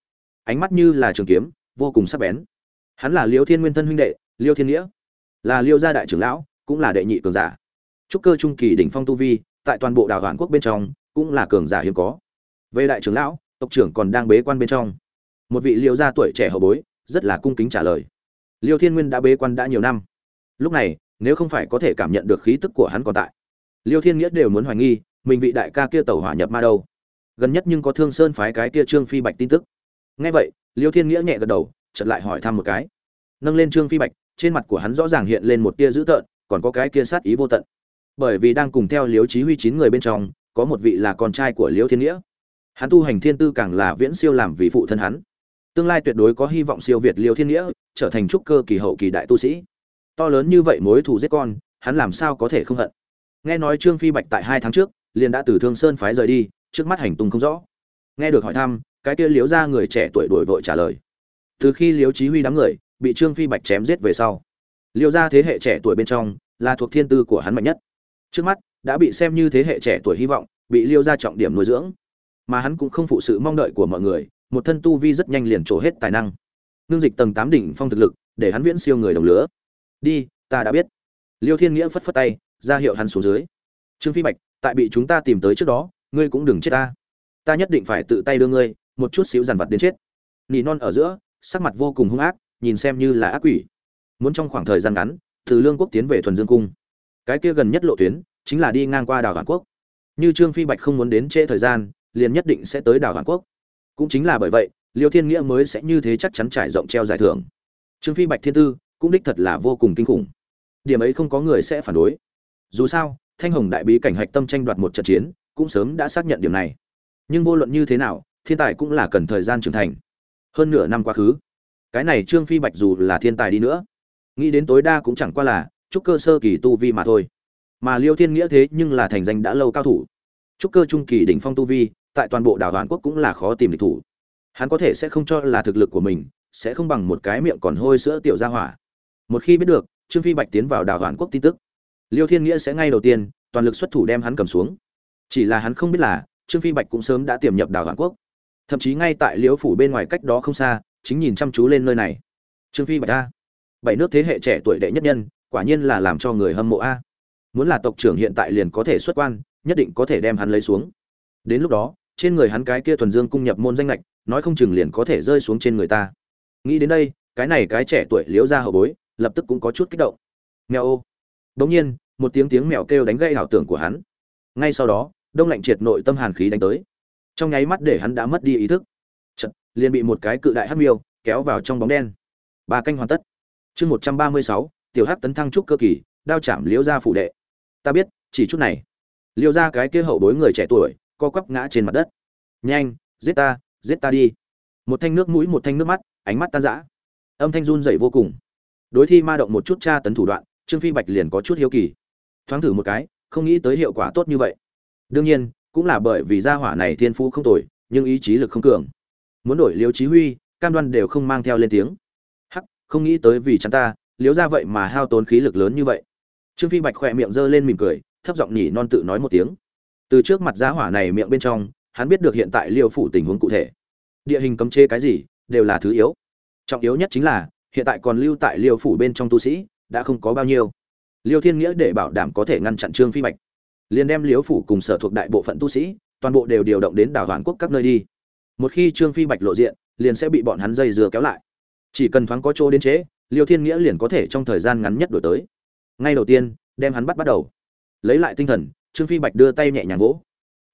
Ánh mắt như là trường kiếm, vô cùng sắc bén. Hắn là liêu thiên nguyên thân huynh đệ, liêu thiên nghĩa. Là liêu gia đại trưởng lão, cũng là đệ nhị cường giả. Trúc cơ trung kỳ đỉnh phong tu vi, tại toàn bộ đảo vạn quốc bên trong, cũng là cường giả hiếm có. Về đại trưởng lão, tộc trưởng còn đang bế quan bên trong. Một vị liêu gia tuổi trẻ hậu bối, rất là cung kính trả lời. Liêu thiên nguyên đã bế quan đã nhiều năm. Lúc này, nếu không phải có thể cảm nhận được khí tức của hắn còn tại liêu thiên nghĩa đều muốn hoài nghi, mình vị đại ca kia tẩu hỏa nhập ma đâu. Gần nhất nhưng có thương sơn phái cái kia trương phi bạch tin tức. Nghe vậy, liêu thiên nghĩa nhẹ gật đầu, chợt lại hỏi thăm một cái. Nâng lên trương phi bạch, trên mặt của hắn rõ ràng hiện lên một tia dữ tợn, còn có cái kia sát ý vô tận. Bởi vì đang cùng theo liêu chí huy chín người bên trong, có một vị là con trai của liêu thiên nghĩa. Hắn tu hành thiên tư càng là viễn siêu làm vì phụ thân hắn. Tương lai tuyệt đối có hy vọng siêu việt liêu thiên nghĩa, trở thành trúc cơ kỳ hậu kỳ đại tu sĩ. To lớn như vậy mối thù giết con, hắn làm sao có thể không hận? Nghe nói trương phi bạch tại hai tháng trước, liền đã từ thương sơn phái rời đi, trước mắt hành tung không rõ. Nghe được hỏi thăm, cái kia liếu ra người trẻ tuổi đổi vội trả lời. Từ khi liếu chí huy đám người bị trương phi bạch chém giết về sau liêu ra thế hệ trẻ tuổi bên trong là thuộc thiên tư của hắn mạnh nhất. Trước mắt, đã bị xem như thế hệ trẻ tuổi hy vọng, bị liêu ra trọng điểm nuôi dưỡng. Mà hắn cũng không phụ sự mong đợi của mọi người, một thân tu vi rất nhanh liền trổ hết tài năng. Nương dịch tầng tám đỉnh phong thực lực, để hắn viễn siêu người đồng lứa. Đi, ta đã biết. Liêu thiên nghĩa phất phất tay ra hiệu hắn xuống dưới. Trương phi bạch, tại bị chúng ta tìm tới trước đó, ngươi cũng đừng chết ta. Ta nhất định phải tự tay đưa ngươi, một chút xíu dằn vặt đến chết. Nỉ non ở giữa, sắc mặt vô cùng hung ác, nhìn xem như là ác quỷ. Muốn trong khoảng thời gian ngắn, từ lương quốc tiến về thuần dương cung. Cái kia gần nhất lộ tuyến, chính là đi ngang qua đảo hàn quốc. Như trương phi bạch không muốn đến trễ thời gian, liền nhất định sẽ tới đảo hàn quốc. Cũng chính là bởi vậy, liêu thiên nghĩa mới sẽ như thế chắc chắn trải rộng treo giải thưởng. Trương phi bạch thiên tư, cũng đích thật là vô cùng kinh khủng. Điểm ấy không có người sẽ phản đối dù sao, thanh hồng đại bí cảnh hạch tâm tranh đoạt một trận chiến, cũng sớm đã xác nhận điểm này. Nhưng vô luận như thế nào, thiên tài cũng là cần thời gian trưởng thành. Hơn nửa năm quá khứ, cái này trương phi bạch dù là thiên tài đi nữa, nghĩ đến tối đa cũng chẳng qua là trúc cơ sơ kỳ tu vi mà thôi. Mà liêu thiên nghĩa thế nhưng là thành danh đã lâu cao thủ. Trúc cơ trung kỳ đỉnh phong tu vi, tại toàn bộ đảo hoàn quốc cũng là khó tìm địch thủ. Hắn có thể sẽ không cho là thực lực của mình, sẽ không bằng một cái miệng còn hôi sữa tiểu gia hỏa. Một khi biết được, trương phi bạch tiến vào đảo hoàn quốc tin tức liêu thiên nghĩa sẽ ngay đầu tiên, toàn lực xuất thủ đem hắn cầm xuống. Chỉ là hắn không biết là, trương phi bạch cũng sớm đã tiềm nhập đảo hoàn quốc. Thậm chí ngay tại liễu phủ bên ngoài cách đó không xa, chính nhìn chăm chú lên nơi này. Trương phi bạch a. Bảy nước thế hệ trẻ tuổi đệ nhất nhân, quả nhiên là làm cho người hâm mộ a. Muốn là tộc trưởng hiện tại liền có thể xuất quan, nhất định có thể đem hắn lấy xuống. Đến lúc đó, trên người hắn cái kia thuần dương cung nhập môn danh lệch nói không chừng liền có thể rơi xuống trên người ta. Nghĩ đến đây, cái này cái trẻ tuổi liễu ra hậu bối, lập tức cũng có chút kích động. Mèo ô. Đống nhiên, một tiếng tiếng mèo kêu đánh gây ảo tưởng của hắn. Ngay sau đó, đông lạnh triệt nội tâm hàn khí đánh tới. Trong nháy mắt để hắn đã mất đi ý thức. Chợt, liền bị một cái cự đại hắc miêu kéo vào trong bóng đen. Ba canh hoàn tất. Chương một trăm ba mươi sáu, tiểu hắc tấn thăng trúc cơ kỳ, đao chạm liễu gia phủ đệ. Ta biết, chỉ chút này. Liễu gia cái kia hậu bối người trẻ tuổi, co quắp ngã trên mặt đất. Nhanh, giết ta giết ta đi. Một thanh nước mũi, một thanh nước mắt, ánh mắt tan rã. Âm thanh run rẩy vô cùng. Đối thi ma động một chút tra tấn thủ đoạn trương phi bạch liền có chút hiếu kỳ. Thoáng thử một cái, không nghĩ tới hiệu quả tốt như vậy. Đương nhiên, cũng là bởi vì gia hỏa này thiên phú không tồi, nhưng ý chí lực không cường. Muốn đổi liêu chí huy, cam đoan đều không mang theo lên tiếng. Hắc, không nghĩ tới vì chắn ta liếu ra vậy mà hao tốn khí lực lớn như vậy. Trương phi bạch khỏe miệng giơ lên mỉm cười, thấp giọng nhỉ non tự nói một tiếng. Từ trước mặt gia hỏa này miệng bên trong, hắn biết được hiện tại liêu phủ tình huống cụ thể. Địa hình cấm chế cái gì, đều là thứ yếu. Trọng yếu nhất chính là, hiện tại còn lưu tại liêu phủ bên trong tu sĩ đã không có bao nhiêu. Liêu thiên nghĩa để bảo đảm có thể ngăn chặn trương phi bạch liền đem liêu phủ cùng sở thuộc đại bộ phận tu sĩ toàn bộ đều điều động đến đảo hoàn quốc các nơi đi. Một khi trương phi bạch lộ diện liền sẽ bị bọn hắn dây dừa kéo lại. Chỉ cần thoáng có chỗ đến chế, liêu thiên nghĩa liền có thể trong thời gian ngắn nhất đổi tới. Ngay đầu tiên đem hắn bắt bắt đầu. Lấy lại tinh thần trương phi bạch đưa tay nhẹ nhàng vỗ.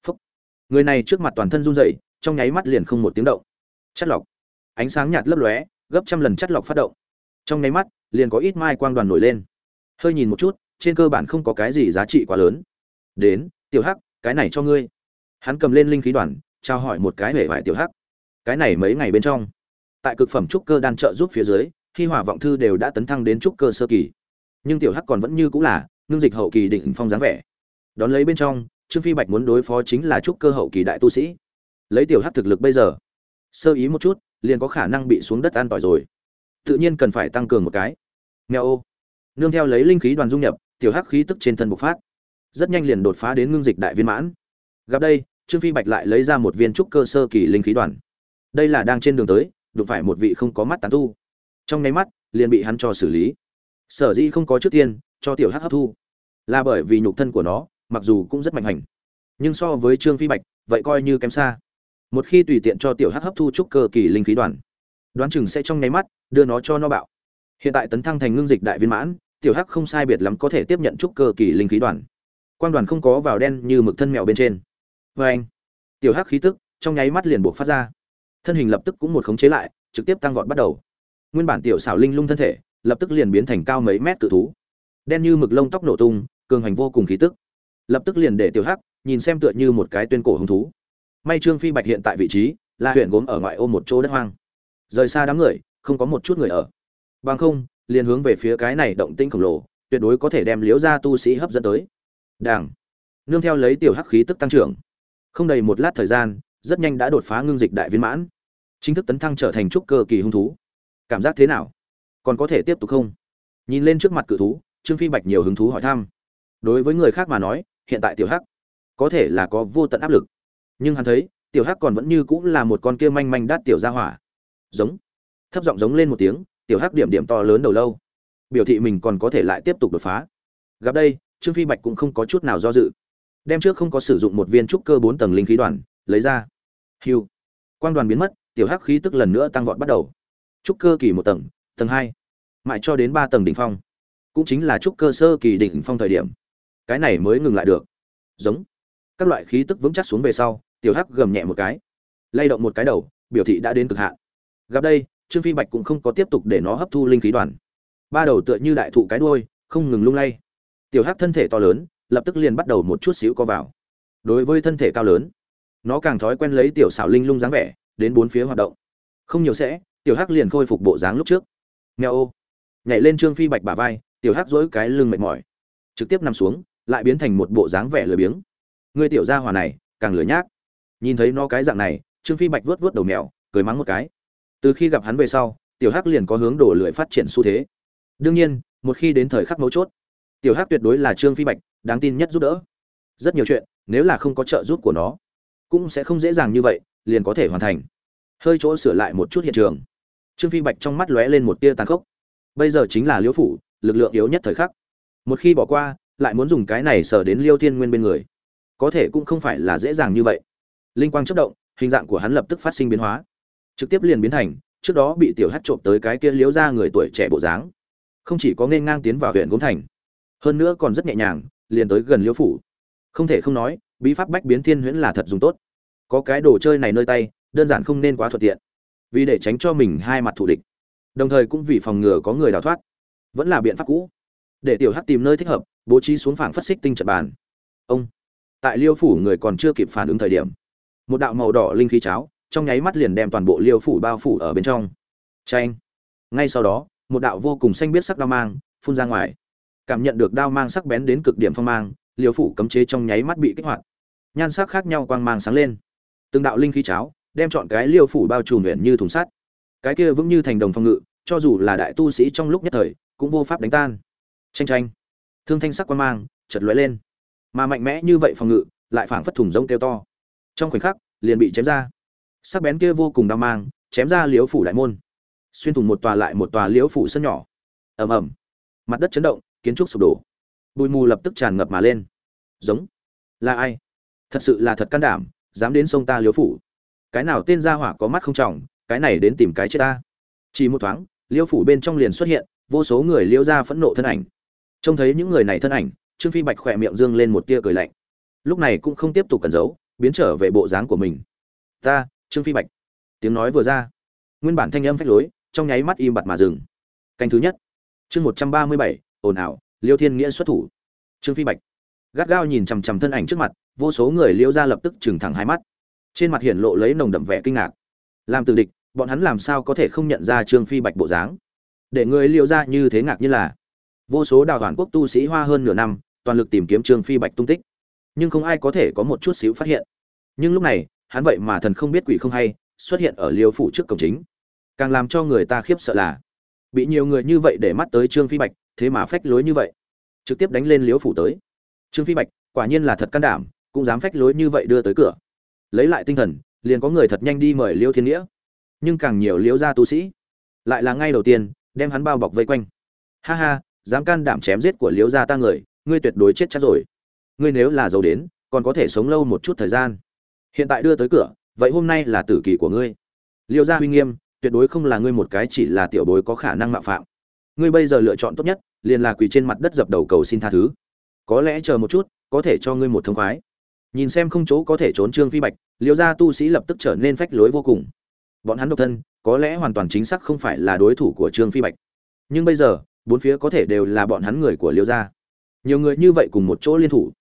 Phúc. Người này trước mặt toàn thân run rẩy trong nháy mắt liền không một tiếng động. Chất lọc. Ánh sáng nhạt lấp lóe gấp trăm lần chất lọc phát động. Trong nháy mắt liền có ít mai quang đoàn nổi lên. Hơi nhìn một chút, trên cơ bản không có cái gì giá trị quá lớn. Đến, tiểu hắc, cái này cho ngươi. Hắn cầm lên linh khí đoàn, trao hỏi một cái hể vải tiểu hắc. Cái này mấy ngày bên trong, tại cực phẩm trúc cơ đan trợ giúp phía dưới, khi hỏa vọng thư đều đã tấn thăng đến trúc cơ sơ kỳ. Nhưng tiểu hắc còn vẫn như cũng là, ngưng dịch hậu kỳ định phong dáng vẻ. Đón lấy bên trong, trương phi bạch muốn đối phó chính là trúc cơ hậu kỳ đại tu sĩ. Lấy tiểu hắc thực lực bây giờ, sơ ý một chút, liền có khả năng bị xuống đất an tỏi rồi. Tự nhiên cần phải tăng cường một cái mèo ô. Nương theo lấy linh khí đoàn dung nhập, tiểu hắc khí tức trên thân bộc phát. Rất nhanh liền đột phá đến ngưng dịch đại viên mãn. Gặp đây, trương phi bạch lại lấy ra một viên trúc cơ sơ kỳ linh khí đoàn. Đây là đang trên đường tới, đụng phải một vị không có mắt tán tu. Trong nháy mắt, liền bị hắn cho xử lý. Sở dĩ không có trước tiên, cho tiểu hắc hấp thu. Là bởi vì nhục thân của nó, mặc dù cũng rất mạnh hành. Nhưng so với trương phi bạch, vậy coi như kém xa. Một khi tùy tiện cho tiểu hắc hấp thu trúc cơ kỳ linh khí đoàn, đoán chừng sẽ trong nháy mắt đưa nó cho nó bạo hiện tại tấn thăng thành ngưng dịch đại viên mãn, tiểu hắc không sai biệt lắm có thể tiếp nhận trúc cơ kỳ linh khí đoàn. Quan đoàn không có vào đen như mực thân mèo bên trên. Vê anh, tiểu hắc khí tức trong nháy mắt liền buộc phát ra. Thân hình lập tức cũng một khống chế lại, trực tiếp tăng vọt bắt đầu. Nguyên bản tiểu xảo linh lung thân thể lập tức liền biến thành cao mấy mét cự thú. Đen như mực lông tóc nổ tung, cường hành vô cùng khí tức. Lập tức liền để tiểu hắc nhìn xem tựa như một cái tuyên cổ hứng thú. May trương phi bạch hiện tại vị trí là huyện gốm ở ngoại ô một chỗ đất hoang. Rời xa đám người, không có một chút người ở bằng không, liền hướng về phía cái này động tĩnh khổng lồ, tuyệt đối có thể đem liếu ra tu sĩ hấp dẫn tới. Đảng nương theo lấy tiểu hắc khí tức tăng trưởng. Không đầy một lát thời gian, rất nhanh đã đột phá ngưng dịch đại viên mãn. Chính thức tấn thăng trở thành trúc cơ kỳ hung thú. Cảm giác thế nào? Còn có thể tiếp tục không? Nhìn lên trước mặt cự thú, trương phi bạch nhiều hứng thú hỏi thăm. Đối với người khác mà nói, hiện tại tiểu hắc có thể là có vô tận áp lực. Nhưng hắn thấy, tiểu hắc còn vẫn như cũng là một con kia manh manh đắt tiểu gia hỏa. Giống. Thấp giọng giống lên một tiếng tiểu hắc điểm điểm to lớn đầu lâu. Biểu thị mình còn có thể lại tiếp tục đột phá. Gặp đây, trương phi bạch cũng không có chút nào do dự. Đem trước không có sử dụng một viên trúc cơ bốn tầng linh khí đoàn, lấy ra. Hiu quang đoàn biến mất, tiểu hắc khí tức lần nữa tăng vọt bắt đầu. Trúc cơ kỳ một tầng tầng hai. Mãi cho đến ba tầng đỉnh phong. Cũng chính là trúc cơ sơ kỳ đỉnh phong thời điểm. Cái này mới ngừng lại được. Giống. Các loại khí tức vững chắc xuống về sau, tiểu hắc gầm nhẹ một cái. Lay động một cái đầu, biểu thị đã đến cực hạn. Gặp đây trương phi bạch cũng không có tiếp tục để nó hấp thu linh khí đoàn. Ba đầu tựa như đại thụ cái đuôi, không ngừng lung lay. Tiểu hắc thân thể to lớn, lập tức liền bắt đầu một chút xíu co vào. Đối với thân thể cao lớn, nó càng thói quen lấy tiểu xảo linh lung dáng vẻ, đến bốn phía hoạt động. Không nhiều sẽ, tiểu hắc liền khôi phục bộ dáng lúc trước. Nghe ô. Nhảy lên trương phi bạch bả vai, tiểu hắc dỗi cái lưng mệt mỏi. Trực tiếp nằm xuống, lại biến thành một bộ dáng vẻ lười biếng. Người tiểu gia hòa này, càng lười nhác. Nhìn thấy nó cái dạng này, trương phi bạch vuốt vuốt đầu mèo, cười mắng một cái từ khi gặp hắn về sau, tiểu hắc liền có hướng đổ lưỡi phát triển xu thế. Đương nhiên, một khi đến thời khắc mấu chốt, tiểu hắc tuyệt đối là trương phi bạch, đáng tin nhất giúp đỡ. Rất nhiều chuyện, nếu là không có trợ giúp của nó, cũng sẽ không dễ dàng như vậy, liền có thể hoàn thành. Hơi chỗ sửa lại một chút hiện trường. Trương phi bạch trong mắt lóe lên một tia tàn khốc. Bây giờ chính là liễu phủ, lực lượng yếu nhất thời khắc. Một khi bỏ qua, lại muốn dùng cái này sờ đến liêu thiên nguyên bên người. Có thể cũng không phải là dễ dàng như vậy. Linh quang chất động, hình dạng của hắn lập tức phát sinh biến hóa trực tiếp liền biến thành, trước đó bị tiểu hát trộm tới cái kia liếu ra người tuổi trẻ bộ dáng. Không chỉ có nên ngang tiến vào huyện gốm thành, hơn nữa còn rất nhẹ nhàng, liền tới gần liễu phủ. Không thể không nói, bí pháp bách biến thiên huyễn là thật dùng tốt. Có cái đồ chơi này nơi tay, đơn giản không nên quá thuận tiện. Vì để tránh cho mình hai mặt thủ địch. Đồng thời cũng vì phòng ngừa có người đào thoát. Vẫn là biện pháp cũ. Để tiểu hắc tìm nơi thích hợp, bố trí xuống phảng phất xích tinh trận bàn. Ông, tại liêu phủ người còn chưa kịp phản ứng thời điểm, một đạo màu đỏ linh khí cháo trong nháy mắt liền đem toàn bộ liêu phủ bao phủ ở bên trong. Tranh ngay sau đó, một đạo vô cùng xanh biết sắc đao mang phun ra ngoài. Cảm nhận được đao mang sắc bén đến cực điểm phong mang, liêu phủ cấm chế trong nháy mắt bị kích hoạt. Nhan sắc khác nhau quang mang sáng lên. Từng đạo linh khí cháo đem chọn cái liêu phủ bao trùm luyện như thùng sắt. Cái kia vững như thành đồng phong ngự, cho dù là đại tu sĩ trong lúc nhất thời, cũng vô pháp đánh tan. Tranh tranh thương thanh sắc quang mang chật lóe lên. Mà mạnh mẽ như vậy phòng ngự, lại phảng phất thủng rông kêu to. Trong khoảnh khắc, liền bị chém ra sắc bén kia vô cùng đau mang, chém ra liếu phủ đại môn. Xuyên thủng một tòa lại một tòa liếu phủ sân nhỏ. Ầm ầm. Mặt đất chấn động, kiến trúc sụp đổ. Bụi mù lập tức tràn ngập mà lên. Giống. Là ai? Thật sự là thật can đảm, dám đến sông ta liếu phủ. Cái nào tên gia hỏa có mắt không trọng, cái này đến tìm cái chết ta. Chỉ một thoáng liêu phủ bên trong liền xuất hiện, vô số người liêu ra phẫn nộ thân ảnh. Trông thấy những người này thân ảnh, trương phi bạch khỏe miệng dương lên một tia cười lạnh. Lúc này cũng không tiếp tục cẩn giấu, biến trở về bộ dáng của mình. Ta trương phi bạch. Tiếng nói vừa ra, nguyên bản thanh âm phách lối, trong nháy mắt im bặt mà dừng. Canh thứ nhất, chương một trăm ba mươi bảy, ồn ào, liêu thiên nghĩa xuất thủ. Trương phi bạch gắt gao nhìn chằm chằm thân ảnh trước mặt, vô số người liêu ra lập tức trừng thẳng hai mắt. Trên mặt hiển lộ lấy nồng đậm vẻ kinh ngạc. Làm từ địch, bọn hắn làm sao có thể không nhận ra trương phi bạch bộ dáng? Để người liêu ra như thế ngạc như là, vô số đào toàn quốc tu sĩ hoa hơn nửa năm, toàn lực tìm kiếm trương phi bạch tung tích. Nhưng không ai có thể có một chút xíu phát hiện. Nhưng lúc này hắn vậy mà thần không biết quỷ không hay, xuất hiện ở liêu phủ trước cổng chính. Càng làm cho người ta khiếp sợ là, bị nhiều người như vậy để mắt tới trương phi bạch, thế mà phách lối như vậy. Trực tiếp đánh lên liêu phủ tới. Trương phi bạch, quả nhiên là thật can đảm, cũng dám phách lối như vậy đưa tới cửa. Lấy lại tinh thần, liền có người thật nhanh đi mời liêu thiên nghĩa. Nhưng càng nhiều liêu gia tu sĩ, lại là ngay đầu tiên, đem hắn bao bọc vây quanh. Ha ha, dám can đảm chém giết của liêu gia ta người, ngươi tuyệt đối chết chắc rồi. Ngươi nếu là giàu đến, còn có thể sống lâu một chút thời gian hiện tại đưa tới cửa, vậy hôm nay là tử kỳ của ngươi. Liêu gia huy nghiêm, tuyệt đối không là ngươi một cái chỉ là tiểu bối có khả năng mạo phạm. Ngươi bây giờ lựa chọn tốt nhất, liền là quỳ trên mặt đất dập đầu cầu xin tha thứ. Có lẽ chờ một chút, có thể cho ngươi một thông khoái. Nhìn xem không chỗ có thể trốn trương phi bạch, liêu gia tu sĩ lập tức trở nên phách lối vô cùng. Bọn hắn độc thân, có lẽ hoàn toàn chính xác không phải là đối thủ của trương phi bạch. Nhưng bây giờ, bốn phía có thể đều là bọn hắn người của liêu gia. Nhiều người như vậy cùng một chỗ liên thủ.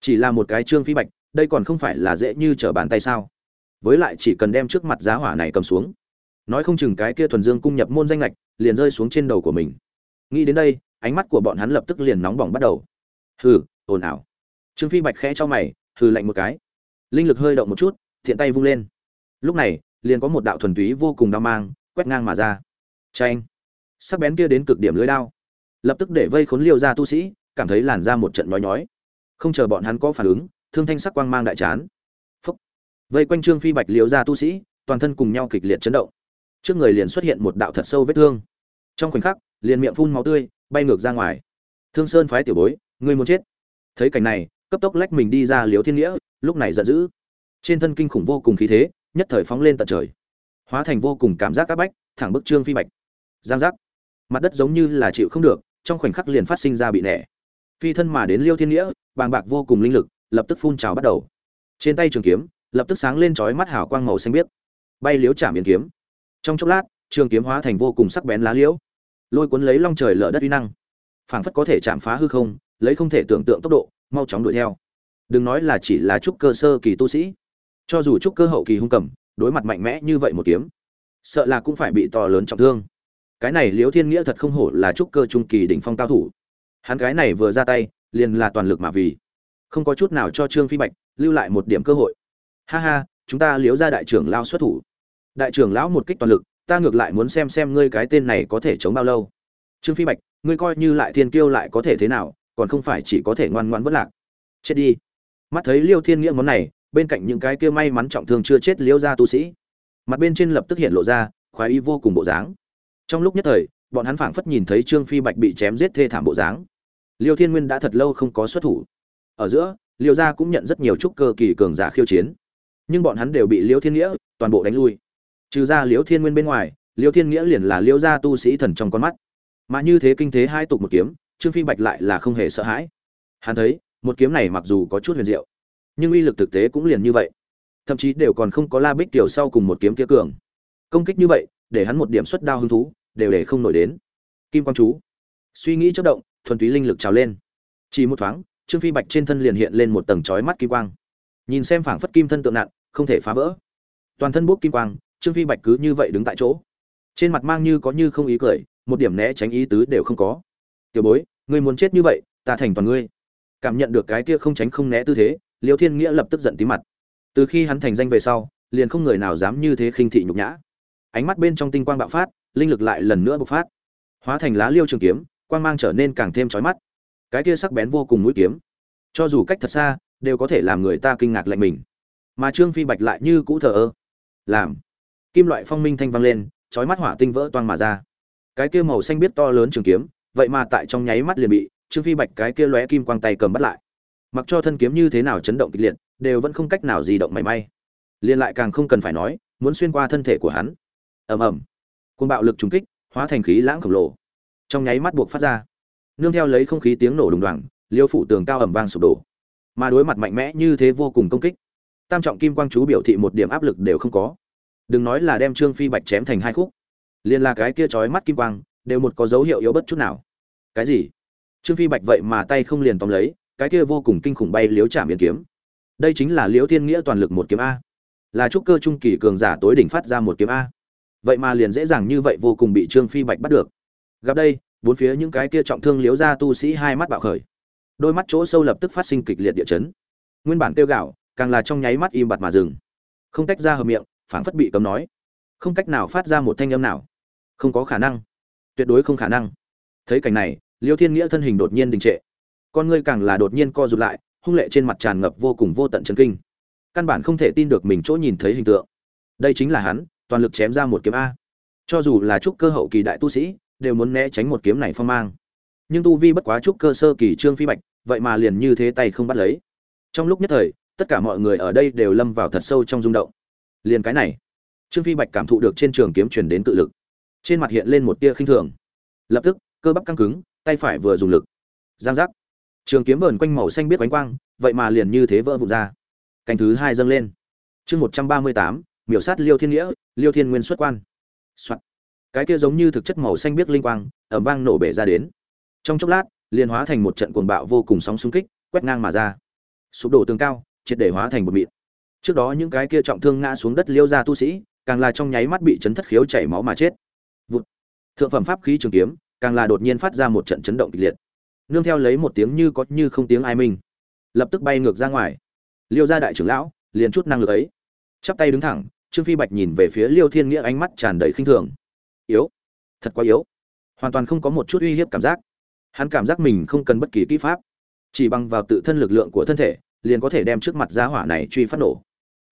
Chỉ là một cái trương phi bạch đây còn không phải là dễ như trở bàn tay sao? Với lại chỉ cần đem trước mặt giá hỏa này cầm xuống. Nói không chừng cái kia thuần dương cung nhập môn danh lệch liền rơi xuống trên đầu của mình. Nghĩ đến đây, ánh mắt của bọn hắn lập tức liền nóng bỏng bắt đầu. Hừ, ồn ào. Trương phi bạch khẽ cho mày, hừ lạnh một cái. Linh lực hơi động một chút, thiện tay vung lên. Lúc này, liền có một đạo thuần túy vô cùng đau mang, quét ngang mà ra. Tranh sắc bén kia đến cực điểm lưới đao. Lập tức để vây khốn liêu ra tu sĩ, cảm thấy làn ra một trận nhói nhói. Không chờ bọn hắn có phản ứng thương thanh sắc quang mang đại chán. Phúc. Vây quanh trương phi bạch liễu ra tu sĩ, toàn thân cùng nhau kịch liệt chấn động. Trước người liền xuất hiện một đạo thật sâu vết thương. Trong khoảnh khắc, liền miệng phun máu tươi, bay ngược ra ngoài. Thương sơn phái tiểu bối, ngươi muốn chết. Thấy cảnh này, cấp tốc lách mình đi ra liếu thiên nghĩa, lúc này giận dữ. Trên thân kinh khủng vô cùng khí thế, nhất thời phóng lên tận trời. Hóa thành vô cùng cảm giác áp bách, thẳng bức trương phi bạch. Giang giác. Mặt đất giống như là chịu không được, trong khoảnh khắc liền phát sinh ra bị nẻ. Phi thân mà đến liêu thiên nghĩa, bàng bạc vô cùng linh lực lập tức phun trào bắt đầu. Trên tay trường kiếm, lập tức sáng lên chói mắt hào quang màu xanh biếc. Bay liếu chạm biến kiếm. Trong chốc lát, trường kiếm hóa thành vô cùng sắc bén lá liễu. Lôi cuốn lấy long trời lở đất uy năng. Phảng phất có thể chạm phá hư không, lấy không thể tưởng tượng tốc độ, mau chóng đuổi theo. Đừng nói là chỉ là trúc cơ sơ kỳ tu sĩ. Cho dù trúc cơ hậu kỳ hung cầm, đối mặt mạnh mẽ như vậy một kiếm, sợ là cũng phải bị to lớn trọng thương. Cái này liễu thiên nghĩa thật không hổ là trúc cơ trung kỳ đỉnh phong cao thủ. Hắn cái này vừa ra tay, liền là toàn lực mà vì không có chút nào cho trương phi bạch lưu lại một điểm cơ hội. Ha ha, chúng ta liếu ra đại trưởng lao xuất thủ. Đại trưởng lão một kích toàn lực, ta ngược lại muốn xem xem ngươi cái tên này có thể chống bao lâu. Trương phi bạch, ngươi coi như lại thiên kiêu lại có thể thế nào, còn không phải chỉ có thể ngoan ngoãn vất lạc. Chết đi. Mắt thấy liêu thiên nghĩa món này, bên cạnh những cái kia may mắn trọng thương chưa chết liêu ra tu sĩ. Mặt bên trên lập tức hiện lộ ra, khoái y vô cùng bộ dáng. Trong lúc nhất thời, bọn hắn phảng phất nhìn thấy trương phi bạch bị chém giết thê thảm bộ dáng. Liêu thiên nguyên đã thật lâu không có xuất thủ ở giữa, liêu gia cũng nhận rất nhiều trúc cơ kỳ cường giả khiêu chiến. Nhưng bọn hắn đều bị liêu thiên nghĩa toàn bộ đánh lui. Trừ ra liêu thiên nguyên bên ngoài, liêu thiên nghĩa liền là liêu gia tu sĩ thần trong con mắt. Mà như thế kinh thế hai tục một kiếm, trương phi bạch lại là không hề sợ hãi. Hắn thấy, một kiếm này mặc dù có chút huyền diệu, nhưng uy lực thực tế cũng liền như vậy. Thậm chí đều còn không có la bích tiểu sau cùng một kiếm kia cường. Công kích như vậy, để hắn một điểm xuất đao hứng thú, đều để không nổi đến. Kim quang chú. Suy nghĩ chất động, thuần túy linh lực trào lên. Chỉ một thoáng trương phi bạch trên thân liền hiện lên một tầng chói mắt kim quang. Nhìn xem phảng phất kim thân tượng nạn, không thể phá vỡ. Toàn thân bốc kim quang trương phi bạch cứ như vậy đứng tại chỗ. Trên mặt mang như có như không ý cười một điểm né tránh ý tứ đều không có. Tiểu bối ngươi muốn chết như vậy ta thành toàn ngươi. Cảm nhận được cái kia không tránh không né tư thế liêu thiên nghĩa lập tức giận tí mặt. Từ khi hắn thành danh về sau liền không người nào dám như thế khinh thị nhục nhã. Ánh mắt bên trong tinh quang bạo phát linh lực lại lần nữa bộc phát. Hóa thành lá liêu trường kiếm quang mang trở nên càng thêm chói mắt cái kia sắc bén vô cùng mũi kiếm. Cho dù cách thật xa, đều có thể làm người ta kinh ngạc lạnh mình. Mà trương phi bạch lại như cũ thờ ơ. Làm. Kim loại phong minh thanh vang lên, chói mắt hỏa tinh vỡ toang mà ra. Cái kia màu xanh biết to lớn trường kiếm, vậy mà tại trong nháy mắt liền bị trương phi bạch cái kia lóe kim quang tay cầm bắt lại. Mặc cho thân kiếm như thế nào chấn động kịch liệt, đều vẫn không cách nào di động mảy may. Liền lại càng không cần phải nói, muốn xuyên qua thân thể của hắn. Ầm ầm. Côn bạo lực trùng kích, hóa thành khí lãng khổng lồ. Trong nháy mắt buộc phát ra nương theo lấy không khí tiếng nổ đùng đoàng, liêu phủ tường cao ẩm vang sụp đổ. Mà đối mặt mạnh mẽ như thế vô cùng công kích, tam trọng kim quang chú biểu thị một điểm áp lực đều không có. Đừng nói là đem trương phi bạch chém thành hai khúc, liền là cái kia trói mắt kim quang, đều một có dấu hiệu yếu bất chút nào. Cái gì? Trương phi bạch vậy mà tay không liền tóm lấy, cái kia vô cùng kinh khủng bay liếu chạm biến kiếm. Đây chính là liễu thiên nghĩa toàn lực một kiếm a. Là trúc cơ trung kỳ cường giả tối đỉnh phát ra một kiếm a. Vậy mà liền dễ dàng như vậy vô cùng bị trương phi bạch bắt được. Gặp đây bốn phía những cái kia trọng thương liếu ra tu sĩ hai mắt bạo khởi. Đôi mắt chỗ sâu lập tức phát sinh kịch liệt địa chấn. Nguyên bản tiêu gạo càng là trong nháy mắt im bặt mà dừng. Không tách ra hợp miệng, phảng phất bị cấm nói. Không cách nào phát ra một thanh âm nào. Không có khả năng. Tuyệt đối không khả năng. Thấy cảnh này, liêu thiên nghĩa thân hình đột nhiên đình trệ. Con ngươi càng là đột nhiên co rụt lại, hung lệ trên mặt tràn ngập vô cùng vô tận chấn kinh. Căn bản không thể tin được mình chỗ nhìn thấy hình tượng. Đây chính là hắn, toàn lực chém ra một kiếm a. Cho dù là trúc cơ hậu kỳ đại tu sĩ đều muốn né tránh một kiếm này phong mang. Nhưng tu vi bất quá chút cơ sơ kỳ trương phi bạch, vậy mà liền như thế tay không bắt lấy. Trong lúc nhất thời, tất cả mọi người ở đây đều lâm vào thật sâu trong rung động. Liền cái này, trương phi bạch cảm thụ được trên trường kiếm truyền đến tự lực. Trên mặt hiện lên một tia khinh thường. Lập tức, cơ bắp căng cứng, tay phải vừa dùng lực. Giang giác. Trường kiếm vờn quanh màu xanh biết bánh quang, vậy mà liền như thế vỡ vụn ra. Cành thứ hai dâng lên. Chương một trăm ba mươi tám, miểu sát liêu thiên nghĩa, liêu thiên nguyên xuất quan. Soạn cái kia giống như thực chất màu xanh biếc linh quang ẩm vang nổ bể ra đến. Trong chốc lát, liền hóa thành một trận cuồng bạo vô cùng sóng xung kích, quét ngang mà ra. Sụp đổ tường cao, triệt để hóa thành một mịn. Trước đó những cái kia trọng thương ngã xuống đất liêu ra tu sĩ, càng là trong nháy mắt bị chấn thất khiếu chảy máu mà chết. Vụt. thượng phẩm pháp khí trường kiếm, càng là đột nhiên phát ra một trận chấn động kịch liệt. Nương theo lấy một tiếng như có như không tiếng ai minh, lập tức bay ngược ra ngoài. Liêu gia đại trưởng lão, liền chút năng lực ấy. Chắp tay đứng thẳng, trương phi bạch nhìn về phía liêu thiên nghĩa ánh mắt tràn đầy khinh thường yếu. Thật quá yếu. Hoàn toàn không có một chút uy hiếp cảm giác. Hắn cảm giác mình không cần bất kỳ kỹ pháp. Chỉ bằng vào tự thân lực lượng của thân thể, liền có thể đem trước mặt giá hỏa này truy phát nổ.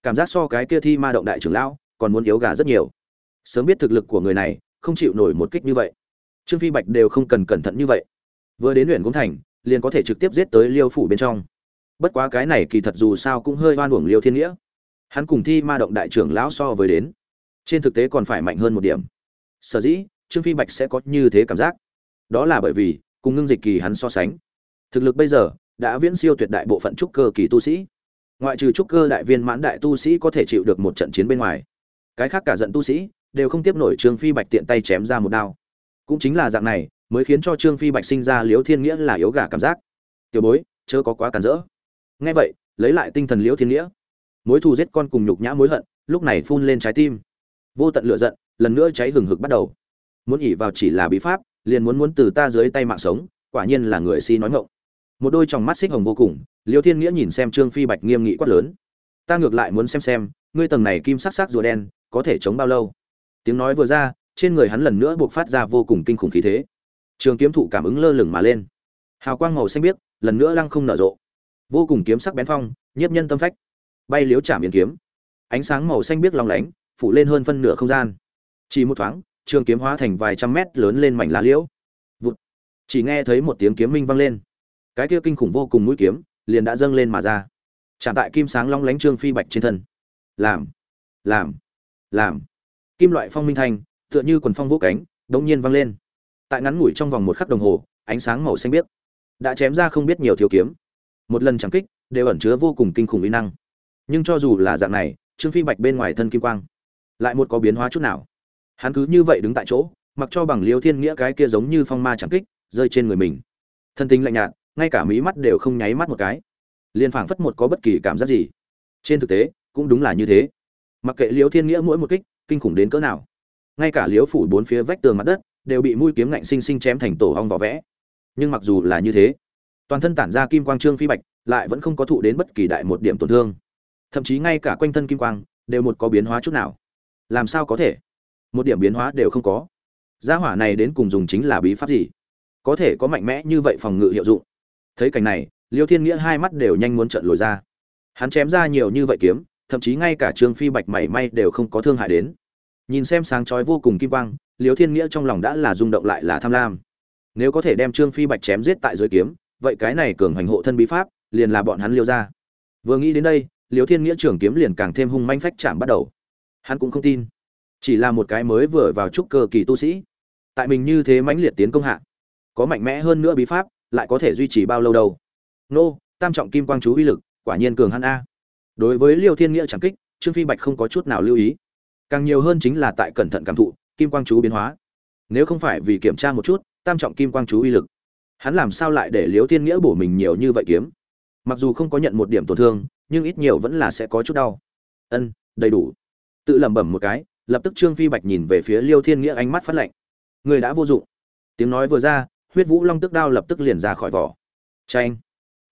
Cảm giác so cái kia thi ma động đại trưởng lão còn muốn yếu gà rất nhiều. Sớm biết thực lực của người này không chịu nổi một kích như vậy. Trương phi bạch đều không cần cẩn thận như vậy. Vừa đến huyện cũng thành, liền có thể trực tiếp giết tới liêu phủ bên trong. Bất quá cái này kỳ thật dù sao cũng hơi oan uổng liêu thiên nghĩa. Hắn cùng thi ma động đại trưởng lão so với đến. Trên thực tế còn phải mạnh hơn một điểm sở dĩ, trương phi bạch sẽ có như thế cảm giác. Đó là bởi vì, cùng ngưng dịch kỳ hắn so sánh. Thực lực bây giờ, đã viễn siêu tuyệt đại bộ phận trúc cơ kỳ tu sĩ. Ngoại trừ trúc cơ đại viên mãn đại tu sĩ có thể chịu được một trận chiến bên ngoài. Cái khác cả giận tu sĩ, đều không tiếp nổi trương phi bạch tiện tay chém ra một đao. Cũng chính là dạng này, mới khiến cho trương phi bạch sinh ra liễu thiên nghĩa là yếu gà cảm giác. Tiểu bối, chớ có quá cản rỡ. Nghe vậy, lấy lại tinh thần liễu thiên nghĩa. Mối thù giết con cùng nhục nhã mối hận, lúc này phun lên trái tim. Vô tận lựa giận lần nữa cháy hừng hực bắt đầu. Muốn ỉ vào chỉ là bí pháp, liền muốn muốn từ ta dưới tay mạng sống, quả nhiên là người si nói ngộng một đôi tròng mắt xích hồng vô cùng, liêu thiên nghĩa nhìn xem trương phi bạch nghiêm nghị quát lớn. Ta ngược lại muốn xem xem, ngươi tầng này kim sắc sắc rùa đen, có thể chống bao lâu? Tiếng nói vừa ra, trên người hắn lần nữa buộc phát ra vô cùng kinh khủng khí thế. Trường kiếm thụ cảm ứng lơ lửng mà lên. Hào quang màu xanh biếc, lần nữa lăng không nở rộ. Vô cùng kiếm sắc bén phong, nhiếp nhân tâm phách. Bay liếu chạm biến kiếm. Ánh sáng màu xanh biếc long lánh, phủ lên hơn phân nửa không gian chỉ một thoáng trường kiếm hóa thành vài trăm mét lớn lên mảnh lá liễu. Vụt. Chỉ nghe thấy một tiếng kiếm minh vang lên. Cái kia kinh khủng vô cùng mũi kiếm liền đã dâng lên mà ra. Chạm tại kim sáng long lánh trương phi bạch trên thân. Làm. Làm. Làm. Kim loại phong minh thành, tựa như quần phong vũ cánh đống nhiên vang lên. Tại ngắn ngủi trong vòng một khắc đồng hồ ánh sáng màu xanh biếc đã chém ra không biết nhiều thiếu kiếm. Một lần chẳng kích đều ẩn chứa vô cùng kinh khủng uy năng. Nhưng cho dù là dạng này trương phi bạch bên ngoài thân kim quang lại một có biến hóa chút nào hắn cứ như vậy đứng tại chỗ, mặc cho bằng liêu thiên nghĩa cái kia giống như phong ma chẳng kích, rơi trên người mình. Thân tính lạnh nhạt, ngay cả mí mắt đều không nháy mắt một cái. Liền phảng phất một có bất kỳ cảm giác gì. Trên thực tế, cũng đúng là như thế. Mặc kệ liêu thiên nghĩa mỗi một kích, kinh khủng đến cỡ nào. Ngay cả liếu phủ bốn phía vách tường mặt đất, đều bị mũi kiếm ngạnh sinh sinh chém thành tổ hong vỏ vẽ. Nhưng mặc dù là như thế, toàn thân tản ra kim quang trương phi bạch, lại vẫn không có thụ đến bất kỳ đại một điểm tổn thương. Thậm chí ngay cả quanh thân kim quang, đều một có biến hóa chút nào. Làm sao có thể? Một điểm biến hóa đều không có. Gia hỏa này đến cùng dùng chính là bí pháp gì? Có thể có mạnh mẽ như vậy phòng ngự hiệu dụng. Thấy cảnh này, liêu thiên nghĩa hai mắt đều nhanh muốn trợn lồi ra. Hắn chém ra nhiều như vậy kiếm, thậm chí ngay cả trương phi bạch mảy may đều không có thương hại đến. Nhìn xem sáng chói vô cùng kim quang, liêu thiên nghĩa trong lòng đã là rung động lại là tham lam. Nếu có thể đem trương phi bạch chém giết tại dưới kiếm, vậy cái này cường hành hộ thân bí pháp, liền là bọn hắn liêu ra vừa nghĩ đến đây, liêu thiên nghĩa trưởng kiếm liền càng thêm hung manh phách chạm bắt đầu. Hắn cũng không tin chỉ là một cái mới vừa vào trúc cơ kỳ tu sĩ. Tại mình như thế mãnh liệt tiến công hạ, có mạnh mẽ hơn nữa bí pháp, lại có thể duy trì bao lâu đâu. Nô, tam trọng kim quang chú uy lực, quả nhiên cường hắn a. Đối với liêu thiên nghĩa chẳng kích, trương phi bạch không có chút nào lưu ý. Càng nhiều hơn chính là tại cẩn thận cảm thụ, kim quang chú biến hóa. Nếu không phải vì kiểm tra một chút, tam trọng kim quang chú uy lực, hắn làm sao lại để liêu thiên nghĩa bổ mình nhiều như vậy kiếm? Mặc dù không có nhận một điểm tổn thương, nhưng ít nhiều vẫn là sẽ có chút đau. Ân, đầy đủ. Tự lẩm bẩm một cái lập tức trương phi bạch nhìn về phía liêu thiên nghĩa ánh mắt phát lạnh. Người đã vô dụng. Tiếng nói vừa ra, huyết vũ long tức đao lập tức liền ra khỏi vỏ. Tranh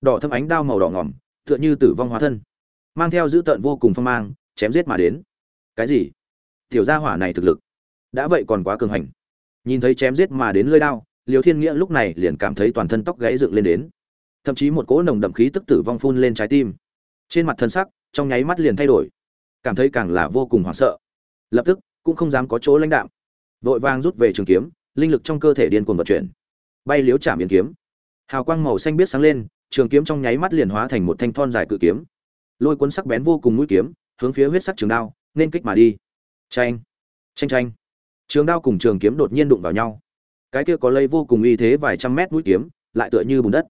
đỏ thâm ánh đao màu đỏ ngỏm, tựa như tử vong hóa thân. Mang theo dữ tợn vô cùng phong mang, chém giết mà đến. Cái gì? Tiểu gia hỏa này thực lực. Đã vậy còn quá cường hành. Nhìn thấy chém giết mà đến lơi đao liều thiên nghĩa lúc này liền cảm thấy toàn thân tóc gãy dựng lên đến. Thậm chí một cỗ nồng đậm khí tức tử vong phun lên trái tim. Trên mặt thân sắc, trong nháy mắt liền thay đổi. Cảm thấy càng là vô cùng hoảng sợ lập tức cũng không dám có chỗ lãnh đạm. Vội vàng rút về trường kiếm, linh lực trong cơ thể điên cuồng vận chuyển. Bay liếu chạm biến kiếm. Hào quang màu xanh biết sáng lên, trường kiếm trong nháy mắt liền hóa thành một thanh thon dài cự kiếm. Lôi cuốn sắc bén vô cùng mũi kiếm, hướng phía huyết sắc trường đao, nên kích mà đi. Tranh tranh tranh trường đao cùng trường kiếm đột nhiên đụng vào nhau. Cái kia có lây vô cùng uy thế vài trăm mét mũi kiếm, lại tựa như bùn đất.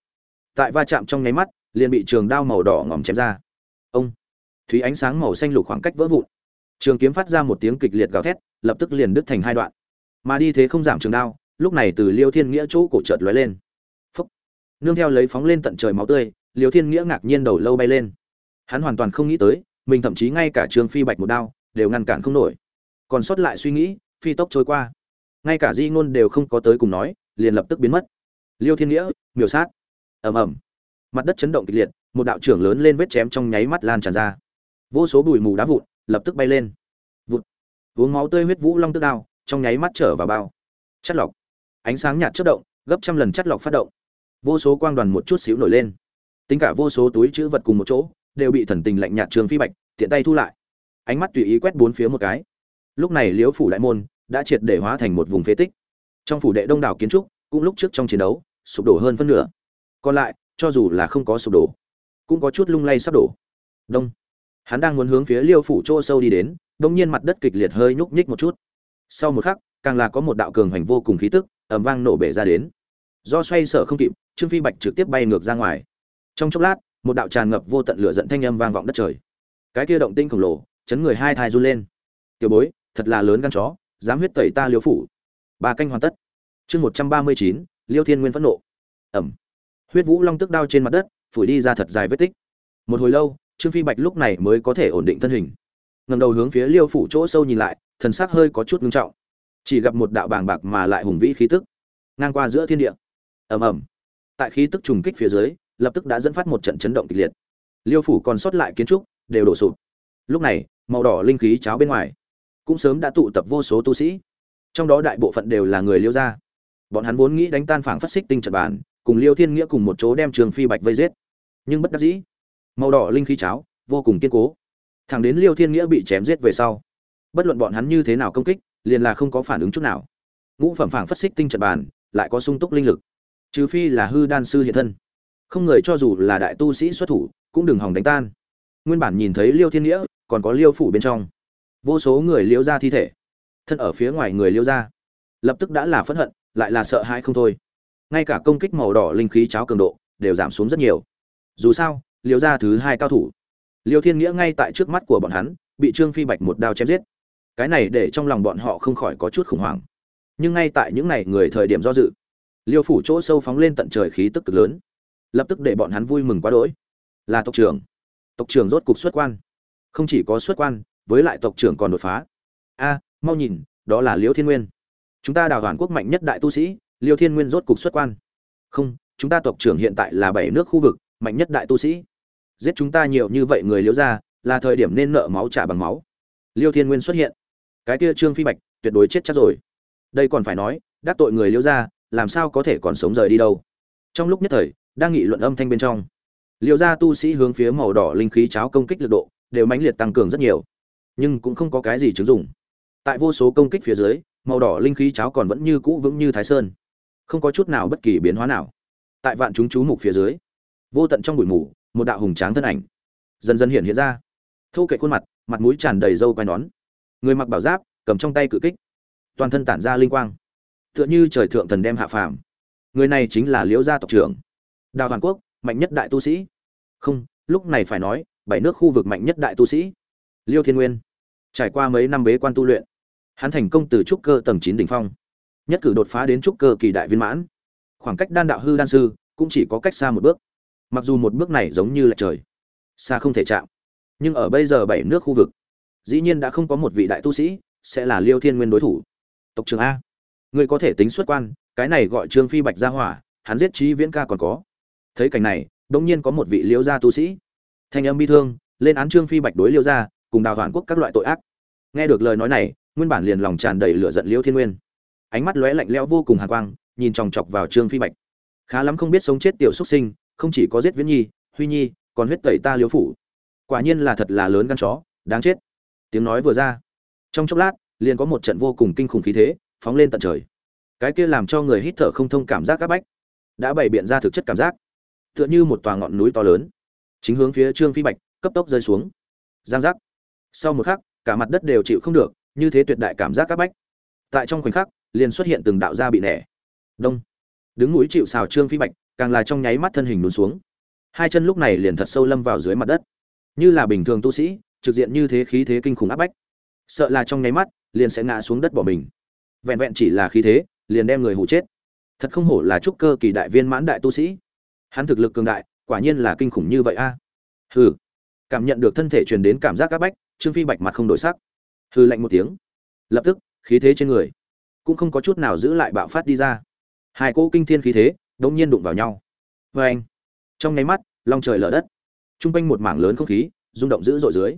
Tại va chạm trong nháy mắt, liền bị trường đao màu đỏ ngòm chém ra. Ông thúy ánh sáng màu xanh lục khoảng cách vỡ vụn trường kiếm phát ra một tiếng kịch liệt gào thét, lập tức liền đứt thành hai đoạn. Mà đi thế không giảm trường đao, lúc này từ liêu thiên nghĩa chỗ cổ chợt lóe lên. Phúc! Nương theo lấy phóng lên tận trời máu tươi, liêu thiên nghĩa ngạc nhiên đầu lâu bay lên. Hắn hoàn toàn không nghĩ tới, mình thậm chí ngay cả trường phi bạch một đao, đều ngăn cản không nổi. Còn sót lại suy nghĩ, phi tốc trôi qua. Ngay cả di ngôn đều không có tới cùng nói, liền lập tức biến mất. Liêu thiên nghĩa, miểu sát. Ầm ầm. Mặt đất chấn động kịch liệt, một đạo trưởng lớn lên vết chém trong nháy mắt lan tràn ra. Vô số bụi mù đá vụn lập tức bay lên. Vụt. Uống máu tươi huyết vũ long tức đao, trong nháy mắt trở vào bao. Chất lọc. Ánh sáng nhạt chất động, gấp trăm lần chất lọc phát động. Vô số quang đoàn một chút xíu nổi lên. Tính cả vô số túi chữ vật cùng một chỗ, đều bị thần tình lạnh nhạt trường phi bạch tiện tay thu lại. Ánh mắt tùy ý quét bốn phía một cái. Lúc này liễu phủ đại môn đã triệt để hóa thành một vùng phế tích. Trong phủ đệ đông đảo kiến trúc, cũng lúc trước trong chiến đấu, sụp đổ hơn phân nửa. Còn lại, cho dù là không có sụp đổ, cũng có chút lung lay sắp đổ. Đông hắn đang muốn hướng phía liêu phủ chỗ sâu đi đến đông nhiên mặt đất kịch liệt hơi nhúc nhích một chút. Sau một khắc, càng là có một đạo cường hành vô cùng khí tức ẩm vang nổ bể ra đến. Do xoay sở không kịp, trương phi bạch trực tiếp bay ngược ra ngoài. Trong chốc lát, một đạo tràn ngập vô tận lửa dẫn thanh âm vang vọng đất trời. Cái kia động tinh khổng lồ, chấn người hai thai run lên. Tiểu bối, thật là lớn gan chó, dám huyết tẩy ta liêu phủ. Ba canh hoàn tất. Chương một trăm ba mươi chín, liêu thiên nguyên phẫn nộ. Ẩm. Huyết vũ long tức đao trên mặt đất, phủi đi ra thật dài vết tích. Một hồi lâu trương phi bạch lúc này mới có thể ổn định thân hình. Ngầm đầu hướng phía liêu phủ chỗ sâu nhìn lại, thần sắc hơi có chút ngưng trọng. Chỉ gặp một đạo bàng bạc mà lại hùng vĩ khí tức, ngang qua giữa thiên địa. Ầm ầm. Tại khí tức trùng kích phía dưới, lập tức đã dẫn phát một trận chấn động kịch liệt. Liêu phủ còn sót lại kiến trúc, đều đổ sụp. Lúc này, màu đỏ linh khí cháo bên ngoài, cũng sớm đã tụ tập vô số tu sĩ. Trong đó đại bộ phận đều là người liêu gia. Bọn hắn vốn nghĩ đánh tan phảng phát xích tinh trận bản cùng liêu thiên nghĩa cùng một chỗ đem trường phi bạch vây giết. Nhưng bất đắc dĩ màu đỏ linh khí cháo, vô cùng kiên cố. Thẳng đến liêu thiên nghĩa bị chém giết về sau, bất luận bọn hắn như thế nào công kích, liền là không có phản ứng chút nào. Ngũ phẩm phảng phất xích tinh trận bàn, lại có sung túc linh lực. Trừ phi là hư đan sư hiện thân. Không người cho dù là đại tu sĩ xuất thủ, cũng đừng hòng đánh tan. Nguyên bản nhìn thấy liêu thiên nghĩa, còn có liêu phủ bên trong. Vô số người liêu ra thi thể. Thân ở phía ngoài người liêu ra. Lập tức đã là phẫn hận, lại là sợ hãi không thôi. Ngay cả công kích màu đỏ linh khí cháo cường độ, đều giảm xuống rất nhiều. Dù sao liêu ra thứ hai cao thủ. Liêu thiên nghĩa ngay tại trước mắt của bọn hắn, bị trương phi bạch một đao chém giết. Cái này để trong lòng bọn họ không khỏi có chút khủng hoảng. Nhưng ngay tại những ngày người thời điểm do dự, liêu phủ chỗ sâu phóng lên tận trời khí tức cực lớn. Lập tức để bọn hắn vui mừng quá đỗi. Là tộc trưởng. Tộc trưởng rốt cục xuất quan. Không chỉ có xuất quan, với lại tộc trưởng còn đột phá. A, mau nhìn, đó là liêu thiên nguyên. Chúng ta đào hoàn quốc mạnh nhất đại tu sĩ, liêu thiên nguyên rốt cục xuất quan. Không, chúng ta tộc trưởng hiện tại là bảy nước khu vực, mạnh nhất đại tu sĩ giết chúng ta nhiều như vậy người liễu ra là thời điểm nên nợ máu trả bằng máu. Liêu thiên nguyên xuất hiện. Cái kia trương phi bạch, tuyệt đối chết chắc rồi. Đây còn phải nói, đắc tội người liễu ra làm sao có thể còn sống rời đi đâu? Trong lúc nhất thời, đang nghị luận âm thanh bên trong, liễu ra tu sĩ hướng phía màu đỏ linh khí cháo công kích lực độ, đều mãnh liệt tăng cường rất nhiều. Nhưng cũng không có cái gì chứng dụng. Tại vô số công kích phía dưới, màu đỏ linh khí cháo còn vẫn như cũ vững như thái sơn. Không có chút nào bất kỳ biến hóa nào. Tại vạn chúng chú mục phía dưới, vô tận trong bụi mù một đạo hùng tráng thân ảnh dần dần hiện hiện ra. Thu kệ khuôn mặt mặt mũi tràn đầy râu quai nón. Người mặc bảo giáp, cầm trong tay cự kích. Toàn thân tản ra linh quang. Tựa như trời thượng thần đem hạ phàm. Người này chính là liễu gia tộc trưởng. Đào toàn quốc, mạnh nhất đại tu sĩ. Không, lúc này phải nói, bảy nước khu vực mạnh nhất đại tu sĩ. Liêu thiên nguyên. Trải qua mấy năm bế quan tu luyện, hắn thành công từ trúc cơ tầng chín đỉnh phong. Nhất cử đột phá đến trúc cơ kỳ đại viên mãn. Khoảng cách đan đạo hư đan sư cũng chỉ có cách xa một bước mặc dù một bước này giống như là trời, xa không thể chạm, nhưng ở bây giờ bảy nước khu vực, dĩ nhiên đã không có một vị đại tu sĩ sẽ là liêu thiên nguyên đối thủ. Tộc trường a, ngươi có thể tính xuất quan, cái này gọi trương phi bạch gia hỏa, hắn giết trí viễn ca còn có. Thấy cảnh này đông nhiên có một vị liêu gia tu sĩ, thanh âm bi thương, lên án trương phi bạch đối liêu gia, cùng đào hoàn quốc các loại tội ác. Nghe được lời nói này, nguyên bản liền lòng tràn đầy lửa giận liêu thiên nguyên. Ánh mắt lóe lạnh lẽo vô cùng hàn quang, nhìn chòng chọc vào trương phi bạch. Khá lắm không biết sống chết tiểu xuất sinh không chỉ có giết viễn nhi, huy nhi, còn huyết tẩy ta liêu phủ. Quả nhiên là thật là lớn gan chó, đáng chết. Tiếng nói vừa ra. Trong chốc lát, liền có một trận vô cùng kinh khủng khí thế, phóng lên tận trời. Cái kia làm cho người hít thở không thông cảm giác áp bách, đã bày biện ra thực chất cảm giác. Tựa như một tòa ngọn núi to lớn, chính hướng phía trương phi bạch, cấp tốc rơi xuống. Giang giác. Sau một khắc, cả mặt đất đều chịu không được, như thế tuyệt đại cảm giác áp bách. Tại trong khoảnh khắc, liền xuất hiện từng đạo ra bị nẻ. Đông. Đứng núi chịu xào trương phi bạch càng là trong nháy mắt thân hình lún xuống. Hai chân lúc này liền thật sâu lâm vào dưới mặt đất. Như là bình thường tu sĩ, trực diện như thế khí thế kinh khủng áp bách. Sợ là trong nháy mắt, liền sẽ ngã xuống đất bỏ mình. Vẹn vẹn chỉ là khí thế, liền đem người hụ chết. Thật không hổ là trúc cơ kỳ đại viên mãn đại tu sĩ. Hắn thực lực cường đại, quả nhiên là kinh khủng như vậy a. Hừ. Cảm nhận được thân thể truyền đến cảm giác áp bách, trương phi bạch mặt không đổi sắc. Hừ lạnh một tiếng. Lập tức, khí thế trên người cũng không có chút nào giữ lại bạo phát đi ra. Hai cỗ kinh thiên khí thế đống nhiên đụng vào nhau. Và anh, trong nháy mắt, long trời lở đất. Trung quanh một mảng lớn không khí, rung động dữ dội dưới.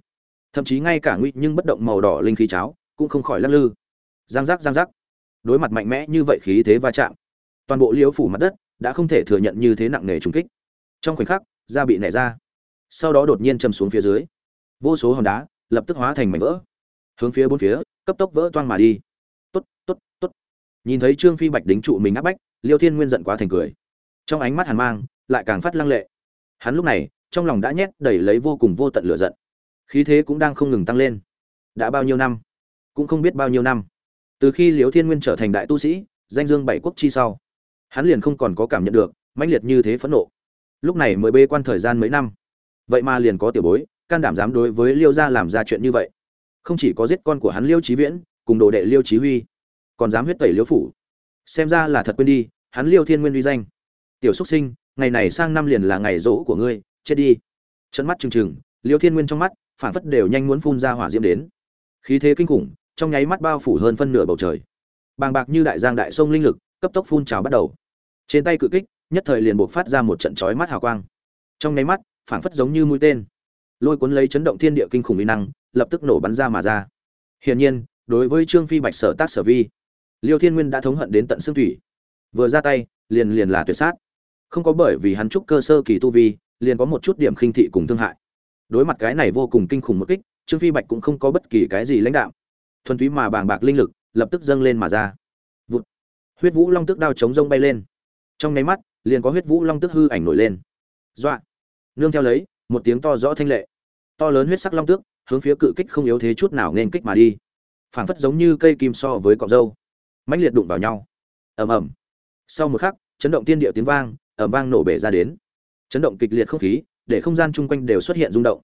Thậm chí ngay cả nguy nhưng bất động màu đỏ linh khí cháo, cũng không khỏi lắc lư. Giang giác giang giác. Đối mặt mạnh mẽ như vậy khí thế va chạm, toàn bộ liễu phủ mặt đất đã không thể thừa nhận như thế nặng nề trùng kích. Trong khoảnh khắc, da bị nảy ra. Sau đó đột nhiên chầm xuống phía dưới. Vô số hòn đá lập tức hóa thành mảnh vỡ. Hướng phía bốn phía, cấp tốc vỡ toang mà đi. Tốt tốt tốt. Nhìn thấy trương phi bạch đính trụ mình áp bách liêu thiên nguyên giận quá thành cười. Trong ánh mắt hàn mang, lại càng phát lăng lệ. Hắn lúc này, trong lòng đã nhét đầy lấy vô cùng vô tận lửa giận. Khí thế cũng đang không ngừng tăng lên. Đã bao nhiêu năm? Cũng không biết bao nhiêu năm. Từ khi liêu thiên nguyên trở thành đại tu sĩ, danh dương bảy quốc chi sau, hắn liền không còn có cảm nhận được mãnh liệt như thế phẫn nộ. Lúc này mới bê quan thời gian mấy năm. Vậy mà liền có tiểu bối, can đảm dám đối với liêu gia làm ra chuyện như vậy. Không chỉ có giết con của hắn liêu trí viễn, cùng đồ đệ liêu trí huy, còn dám huyết tẩy liêu phủ xem ra là thật quên đi, hắn liêu thiên nguyên uy danh. Tiểu xúc sinh, ngày này sang năm liền là ngày rỗ của ngươi, chết đi. Trận mắt trừng trừng, liêu thiên nguyên trong mắt, phản phất đều nhanh muốn phun ra hỏa diễm đến. Khí thế kinh khủng, trong nháy mắt bao phủ hơn phân nửa bầu trời. Bàng bạc như đại giang đại sông linh lực, cấp tốc phun trào bắt đầu. Trên tay cự kích, nhất thời liền buộc phát ra một trận chói mắt hào quang. Trong nháy mắt phảng phất giống như mũi tên. Lôi cuốn lấy chấn động thiên địa kinh khủng uy năng, lập tức nổ bắn ra mà ra. Hiển nhiên, đối với trương phi bạch sở tác sở vi liêu thiên nguyên đã thống hận đến tận xương thủy. Vừa ra tay, liền liền là tuyệt sát. Không có bởi vì hắn trúc cơ sơ kỳ tu vi, liền có một chút điểm khinh thị cùng thương hại. Đối mặt cái này vô cùng kinh khủng một kích, trương phi bạch cũng không có bất kỳ cái gì lãnh đạo thuần túy mà bàng bạc linh lực, lập tức dâng lên mà ra. Vụt. huyết vũ long tức đao chống rông bay lên. Trong nháy mắt, liền có huyết vũ long tức hư ảnh nổi lên. Dọa. Nương theo lấy, một tiếng to rõ thanh lệ. To lớn huyết sắc long tước, hướng phía cự kích không yếu thế chút nào nên kích mà đi. Phảng phất giống như cây kim so với cọng dâu mãnh liệt đụng vào nhau. Ầm ầm. Sau một khắc, chấn động tiên địa tiếng vang, ầm vang nổ bể ra đến. Chấn động kịch liệt không khí, để không gian chung quanh đều xuất hiện rung động.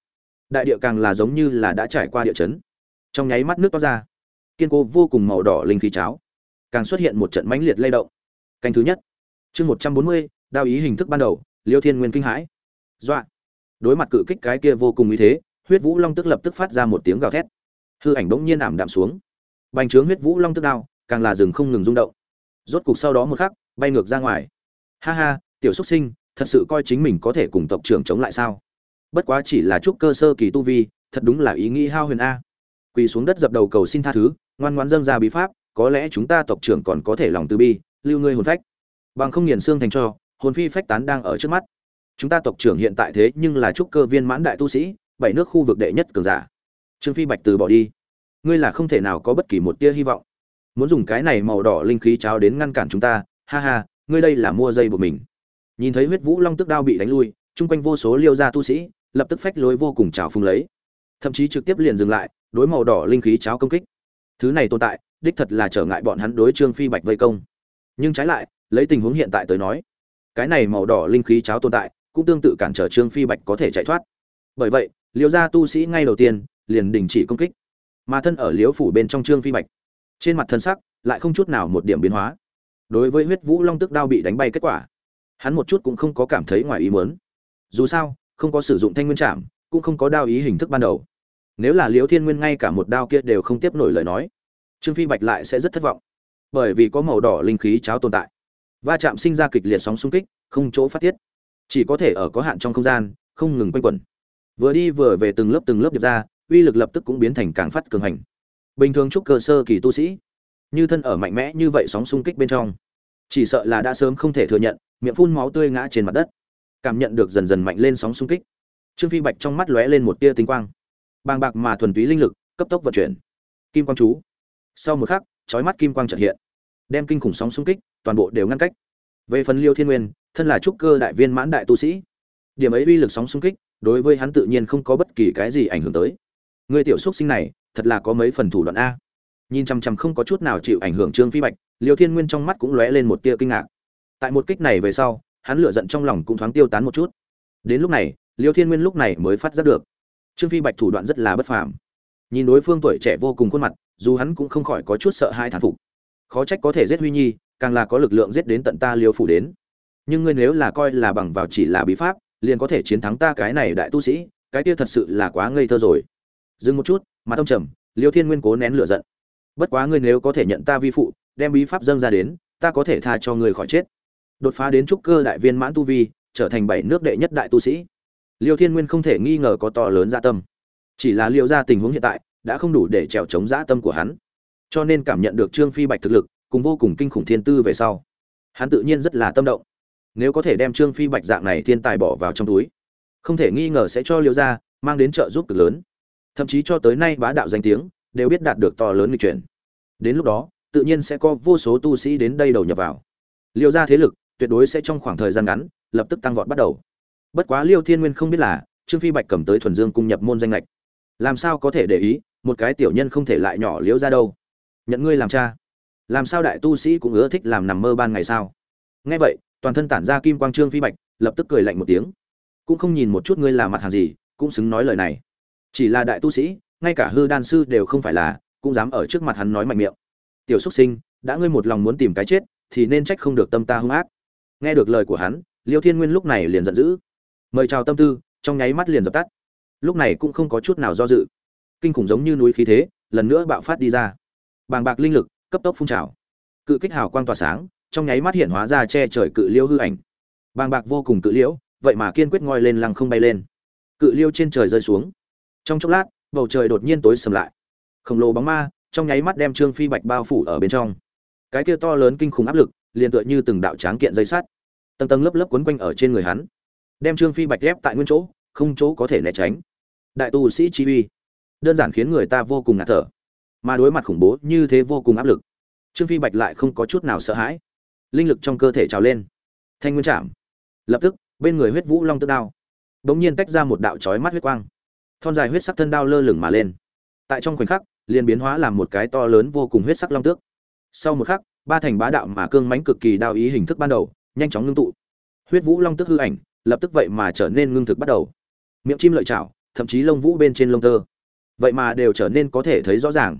Đại địa càng là giống như là đã trải qua địa chấn. Trong nháy mắt nước to ra. Kiên cố vô cùng màu đỏ linh khí cháo. Càng xuất hiện một trận mãnh liệt lay động. Canh thứ nhất. Chương một trăm bốn mươi, đao ý hình thức ban đầu, liêu thiên nguyên kinh hãi. Dọa. Đối mặt cự kích cái kia vô cùng ý thế, huyết vũ long tức lập tức phát ra một tiếng gào thét. Hư ảnh bỗng nhiên ảm đạm xuống. Bành trướng huyết vũ long tức đao càng là rừng không ngừng rung động. Rốt cục sau đó một khắc, bay ngược ra ngoài. Ha ha, tiểu xuất sinh, thật sự coi chính mình có thể cùng tộc trưởng chống lại sao? Bất quá chỉ là chút cơ sơ kỳ tu vi, thật đúng là ý nghĩ hao huyền a. Quỳ xuống đất dập đầu cầu xin tha thứ, ngoan ngoan dâng ra bí pháp, có lẽ chúng ta tộc trưởng còn có thể lòng từ bi, lưu ngươi hồn phách. Bằng không nghiền xương thành cho, hồn phi phách tán đang ở trước mắt. Chúng ta tộc trưởng hiện tại thế nhưng là trúc cơ viên mãn đại tu sĩ, bảy nước khu vực đệ nhất cường giả. Trương phi bạch từ bỏ đi. Ngươi là không thể nào có bất kỳ một tia hy vọng muốn dùng cái này màu đỏ linh khí cháo đến ngăn cản chúng ta, ha ha, ngươi đây là mua dây của mình. Nhìn thấy huyết vũ long tức đao bị đánh lui, chung quanh vô số liêu gia tu sĩ, lập tức phách lối vô cùng trào phung lấy. Thậm chí trực tiếp liền dừng lại, đối màu đỏ linh khí cháo công kích. Thứ này tồn tại, đích thật là trở ngại bọn hắn đối trương phi bạch vây công. Nhưng trái lại, lấy tình huống hiện tại tới nói, cái này màu đỏ linh khí cháo tồn tại, cũng tương tự cản trở trương phi bạch có thể chạy thoát. Bởi vậy, liêu gia tu sĩ ngay đầu tiên, liền đình chỉ công kích. Mà thân ở liếu phủ bên trong trương phi bạch trên mặt thân sắc lại không chút nào một điểm biến hóa. Đối với huyết vũ long tức đao bị đánh bay kết quả, hắn một chút cũng không có cảm thấy ngoài ý muốn. Dù sao, không có sử dụng thanh nguyên chạm, cũng không có đao ý hình thức ban đầu. Nếu là liễu thiên nguyên ngay cả một đao kia đều không tiếp nổi lời nói, trương phi bạch lại sẽ rất thất vọng. Bởi vì có màu đỏ linh khí cháo tồn tại. Va chạm sinh ra kịch liệt sóng xung kích, không chỗ phát tiết. Chỉ có thể ở có hạn trong không gian, không ngừng quanh quẩn. Vừa đi vừa về từng lớp từng lớp điệp ra, uy lực lập tức cũng biến thành càng phát cường hành bình thường trúc cơ sơ kỳ tu sĩ, như thân ở mạnh mẽ như vậy sóng xung kích bên trong, chỉ sợ là đã sớm không thể thừa nhận, miệng phun máu tươi ngã trên mặt đất. Cảm nhận được dần dần mạnh lên sóng xung kích, trương phi bạch trong mắt lóe lên một tia tinh quang. Bàng bạc mà thuần túy linh lực, cấp tốc vận chuyển. Kim quang chú. Sau một khắc, chói mắt kim quang trật hiện, đem kinh khủng sóng xung kích toàn bộ đều ngăn cách. Về phần liêu thiên nguyên, thân là trúc cơ đại viên mãn đại tu sĩ, điểm ấy uy lực sóng xung kích đối với hắn tự nhiên không có bất kỳ cái gì ảnh hưởng tới. Người tiểu xúc sinh này thật là có mấy phần thủ đoạn a. Nhìn chằm chằm không có chút nào chịu ảnh hưởng trương phi bạch, liêu thiên nguyên trong mắt cũng lóe lên một tia kinh ngạc. Tại một kích này về sau, hắn lửa giận trong lòng cũng thoáng tiêu tán một chút. Đến lúc này, liêu thiên nguyên lúc này mới phát giác được, trương phi bạch thủ đoạn rất là bất phàm. Nhìn đối phương tuổi trẻ vô cùng khuôn mặt, dù hắn cũng không khỏi có chút sợ hai thán phục. Khó trách có thể giết huy nhi, càng là có lực lượng giết đến tận ta liêu phủ đến. Nhưng ngươi nếu là coi là bằng vào chỉ là bí pháp, liền có thể chiến thắng ta cái này đại tu sĩ, cái kia thật sự là quá ngây thơ rồi. Dừng một chút mà thông trầm, liêu thiên nguyên cố nén lửa giận. Bất quá ngươi nếu có thể nhận ta vi phụ, đem bí pháp dâng ra đến, ta có thể tha cho ngươi khỏi chết. Đột phá đến trúc cơ đại viên mãn tu vi, trở thành bảy nước đệ nhất đại tu sĩ. Liêu thiên nguyên không thể nghi ngờ có to lớn dạ tâm. Chỉ là liêu ra tình huống hiện tại, đã không đủ để trèo chống dã tâm của hắn. Cho nên cảm nhận được trương phi bạch thực lực, cùng vô cùng kinh khủng thiên tư về sau, hắn tự nhiên rất là tâm động. Nếu có thể đem trương phi bạch dạng này thiên tài bỏ vào trong túi, không thể nghi ngờ sẽ cho liêu gia mang đến trợ giúp cực lớn thậm chí cho tới nay bá đạo danh tiếng đều biết đạt được to lớn lịch chuyển. Đến lúc đó, tự nhiên sẽ có vô số tu sĩ đến đây đầu nhập vào. Liêu gia thế lực tuyệt đối sẽ trong khoảng thời gian ngắn lập tức tăng vọt bắt đầu. Bất quá liêu thiên nguyên không biết là trương phi bạch cầm tới thuần dương cung nhập môn danh lệch làm sao có thể để ý, một cái tiểu nhân không thể lại nhỏ liễu ra đâu. Nhận ngươi làm cha. Làm sao đại tu sĩ cũng ưa thích làm nằm mơ ban ngày sao? Nghe vậy, toàn thân tản ra kim quang trương phi bạch lập tức cười lạnh một tiếng. Cũng không nhìn một chút ngươi là mặt hàng gì, cũng xứng nói lời này chỉ là đại tu sĩ, ngay cả hư đan sư đều không phải là, cũng dám ở trước mặt hắn nói mạnh miệng. Tiểu xuất sinh, đã ngươi một lòng muốn tìm cái chết, thì nên trách không được tâm ta hung ác. Nghe được lời của hắn, liêu thiên nguyên lúc này liền giận dữ. Mời chào tâm tư, trong nháy mắt liền dập tắt. Lúc này cũng không có chút nào do dự. Kinh khủng giống như núi khí thế, lần nữa bạo phát đi ra. Bàng bạc linh lực, cấp tốc phun trào. Cự kích hào quang tỏa sáng, trong nháy mắt hiện hóa ra che trời cự liêu hư ảnh. Bàng bạc vô cùng cự liễu, vậy mà kiên quyết ngoi lên lăng không bay lên. Cự liêu trên trời rơi xuống trong chốc lát, bầu trời đột nhiên tối sầm lại. Khổng lồ bóng ma trong nháy mắt đem trương phi bạch bao phủ ở bên trong. Cái kia to lớn kinh khủng áp lực liền tựa như từng đạo tráng kiện dây sắt, tầng tầng lớp lớp quấn quanh ở trên người hắn, đem trương phi bạch ghép tại nguyên chỗ, không chỗ có thể né tránh. Đại tu sĩ chi uy, đơn giản khiến người ta vô cùng ngạt thở, mà đối mặt khủng bố như thế vô cùng áp lực, trương phi bạch lại không có chút nào sợ hãi. Linh lực trong cơ thể trào lên, thanh nguyên chạm, lập tức, bên người huyết vũ long tức đao, bỗng nhiên tách ra một đạo trói mắt huyết quang thon dài huyết sắc thân đao lơ lửng mà lên. Tại trong khoảnh khắc, liền biến hóa làm một cái to lớn vô cùng huyết sắc long tước. Sau một khắc, ba thành bá đạo mà cương mánh cực kỳ đao ý hình thức ban đầu, nhanh chóng ngưng tụ. Huyết vũ long tức hư ảnh, lập tức vậy mà trở nên ngưng thực bắt đầu. Miệng chim lợi chảo, thậm chí lông vũ bên trên lông tơ. Vậy mà đều trở nên có thể thấy rõ ràng.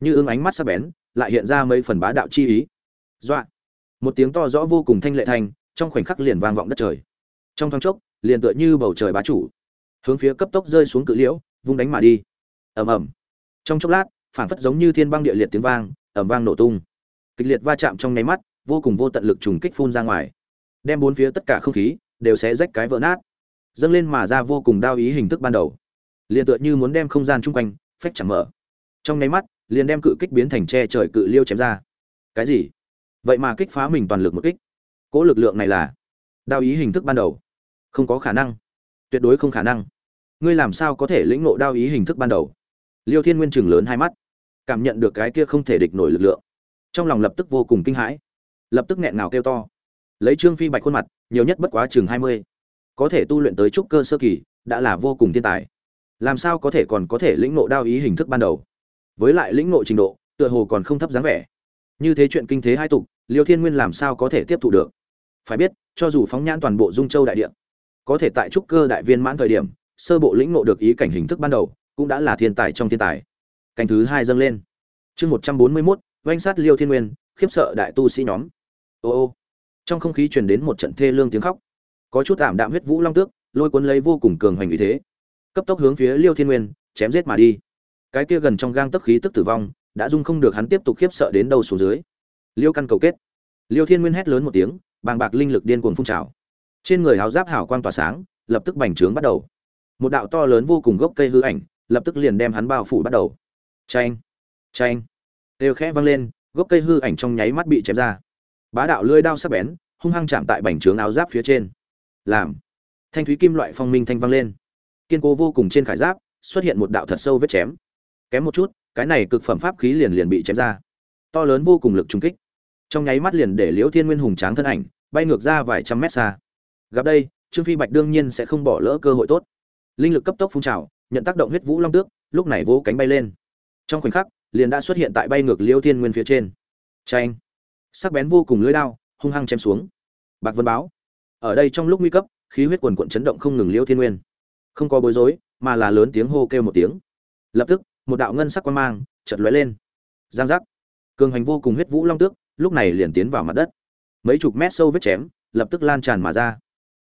Như ưng ánh mắt sắc bén, lại hiện ra mấy phần bá đạo chi ý. Dọa. Một tiếng to rõ vô cùng thanh lệ thanh trong khoảnh khắc liền vang vọng đất trời. Trong thoáng chốc, liền tựa như bầu trời bá chủ hướng phía cấp tốc rơi xuống cự liễu, vung đánh mà đi. Ầm ầm. Trong chốc lát phản phất giống như thiên băng địa liệt tiếng vang, ầm vang nổ tung. Kịch liệt va chạm trong nháy mắt, vô cùng vô tận lực trùng kích phun ra ngoài. Đem bốn phía tất cả không khí, đều sẽ rách cái vỡ nát. Dâng lên mà ra vô cùng đao ý hình thức ban đầu. Liền tựa như muốn đem không gian chung quanh, phách chẳng mở. Trong nháy mắt, liền đem cự kích biến thành che trời cự liêu chém ra. Cái gì? Vậy mà kích phá mình toàn lực một kích. Cỗ lực lượng này là đao ý hình thức ban đầu. Không có khả năng. Tuyệt đối không khả năng ngươi làm sao có thể lĩnh ngộ đao ý hình thức ban đầu? Liêu thiên nguyên chừng lớn hai mắt, cảm nhận được cái kia không thể địch nổi lực lượng. Trong lòng lập tức vô cùng kinh hãi, lập tức nghẹn ngào kêu to. Lấy trương phi bạch khuôn mặt, nhiều nhất bất quá chừng hai mươi, có thể tu luyện tới trúc cơ sơ kỳ, đã là vô cùng thiên tài. Làm sao có thể còn có thể lĩnh ngộ đao ý hình thức ban đầu? Với lại lĩnh ngộ trình độ, tựa hồ còn không thấp dáng vẻ. Như thế chuyện kinh thế hai tục, liêu thiên nguyên làm sao có thể tiếp thụ được? Phải biết, cho dù phóng nhãn toàn bộ dung châu đại địa, có thể tại trúc cơ đại viên mãn thời điểm sơ bộ lĩnh ngộ được ý cảnh hình thức ban đầu, cũng đã là thiên tài trong thiên tài. Cảnh thứ hai dâng lên. Chương một trăm bốn mươi mốt oanh sát liêu thiên nguyên, khiếp sợ đại tu sĩ nhóm. Ô ô. Trong không khí truyền đến một trận thê lương tiếng khóc. Có chút tạm đạm huyết vũ long tước, lôi cuốn lấy vô cùng cường hoành ý thế. Cấp tốc hướng phía liêu thiên nguyên, chém giết mà đi. Cái kia gần trong gang tấc khí tức tử vong, đã dung không được hắn tiếp tục khiếp sợ đến đâu xuống dưới. Liêu căn cầu kết. Liêu thiên nguyên hét lớn một tiếng, bàng bạc linh lực điên cuồng phun trào. Trên người hào giáp hào quang tỏa sáng, lập tức bành trướng bắt đầu một đạo to lớn vô cùng gốc cây hư ảnh, lập tức liền đem hắn bao phủ bắt đầu. Tranh tranh đều khẽ vang lên, gốc cây hư ảnh trong nháy mắt bị chém ra. Bá đạo lưỡi đao sắc bén, hung hăng chạm tại bành trướng áo giáp phía trên. Làm, thanh thúy kim loại phong minh thanh vang lên. Kiên cố vô cùng trên khải giáp, xuất hiện một đạo thật sâu vết chém. Kém một chút, cái này cực phẩm pháp khí liền liền bị chém ra. To lớn vô cùng lực trung kích. Trong nháy mắt liền để liễu thiên nguyên hùng tráng thân ảnh, bay ngược ra vài trăm mét xa. Gặp đây, trương phi bạch đương nhiên sẽ không bỏ lỡ cơ hội tốt linh lực cấp tốc phun trào, nhận tác động huyết vũ long tước, lúc này vỗ cánh bay lên. Trong khoảnh khắc, liền đã xuất hiện tại bay ngược liêu thiên nguyên phía trên. Tranh sắc bén vô cùng lưỡi đao, hung hăng chém xuống. Bạc vân báo, ở đây trong lúc nguy cấp, khí huyết quần quận chấn động không ngừng liêu thiên nguyên. Không có bối rối, mà là lớn tiếng hô kêu một tiếng. Lập tức, một đạo ngân sắc quan mang chợt lóe lên. Giang giác! Cường hành vô cùng huyết vũ long tước, lúc này liền tiến vào mặt đất. Mấy chục mét sâu vết chém, lập tức lan tràn mà ra.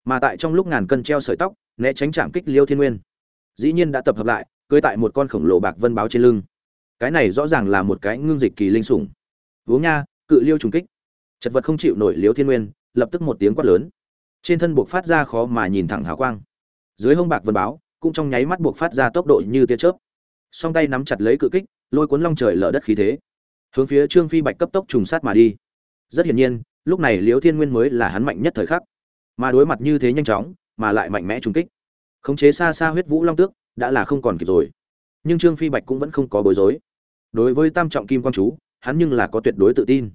Mà tại trong lúc ngàn cân treo sợi tóc né tránh chạm kích liêu thiên nguyên. Dĩ nhiên đã tập hợp lại, cưới tại một con khổng lồ bạc vân báo trên lưng. Cái này rõ ràng là một cái ngưng dịch kỳ linh sủng. Uống nha, cự liêu trùng kích. Chật vật không chịu nổi liêu thiên nguyên, lập tức một tiếng quát lớn. Trên thân buộc phát ra khó mà nhìn thẳng hào quang. Dưới hông bạc vân báo, cũng trong nháy mắt buộc phát ra tốc độ như tia chớp. Song tay nắm chặt lấy cự kích, lôi cuốn long trời lở đất khí thế. Hướng phía trương phi bạch cấp tốc trùng sát mà đi. Rất hiển nhiên, lúc này liêu thiên nguyên mới là hắn mạnh nhất thời khắc. Mà đối mặt như thế nhanh chóng mà lại mạnh mẽ trùng kích. Khống chế xa xa huyết vũ long tước đã là không còn kịp rồi. Nhưng trương phi bạch cũng vẫn không có bối rối. Đối với tam trọng kim quang chú, hắn nhưng là có tuyệt đối tự tin.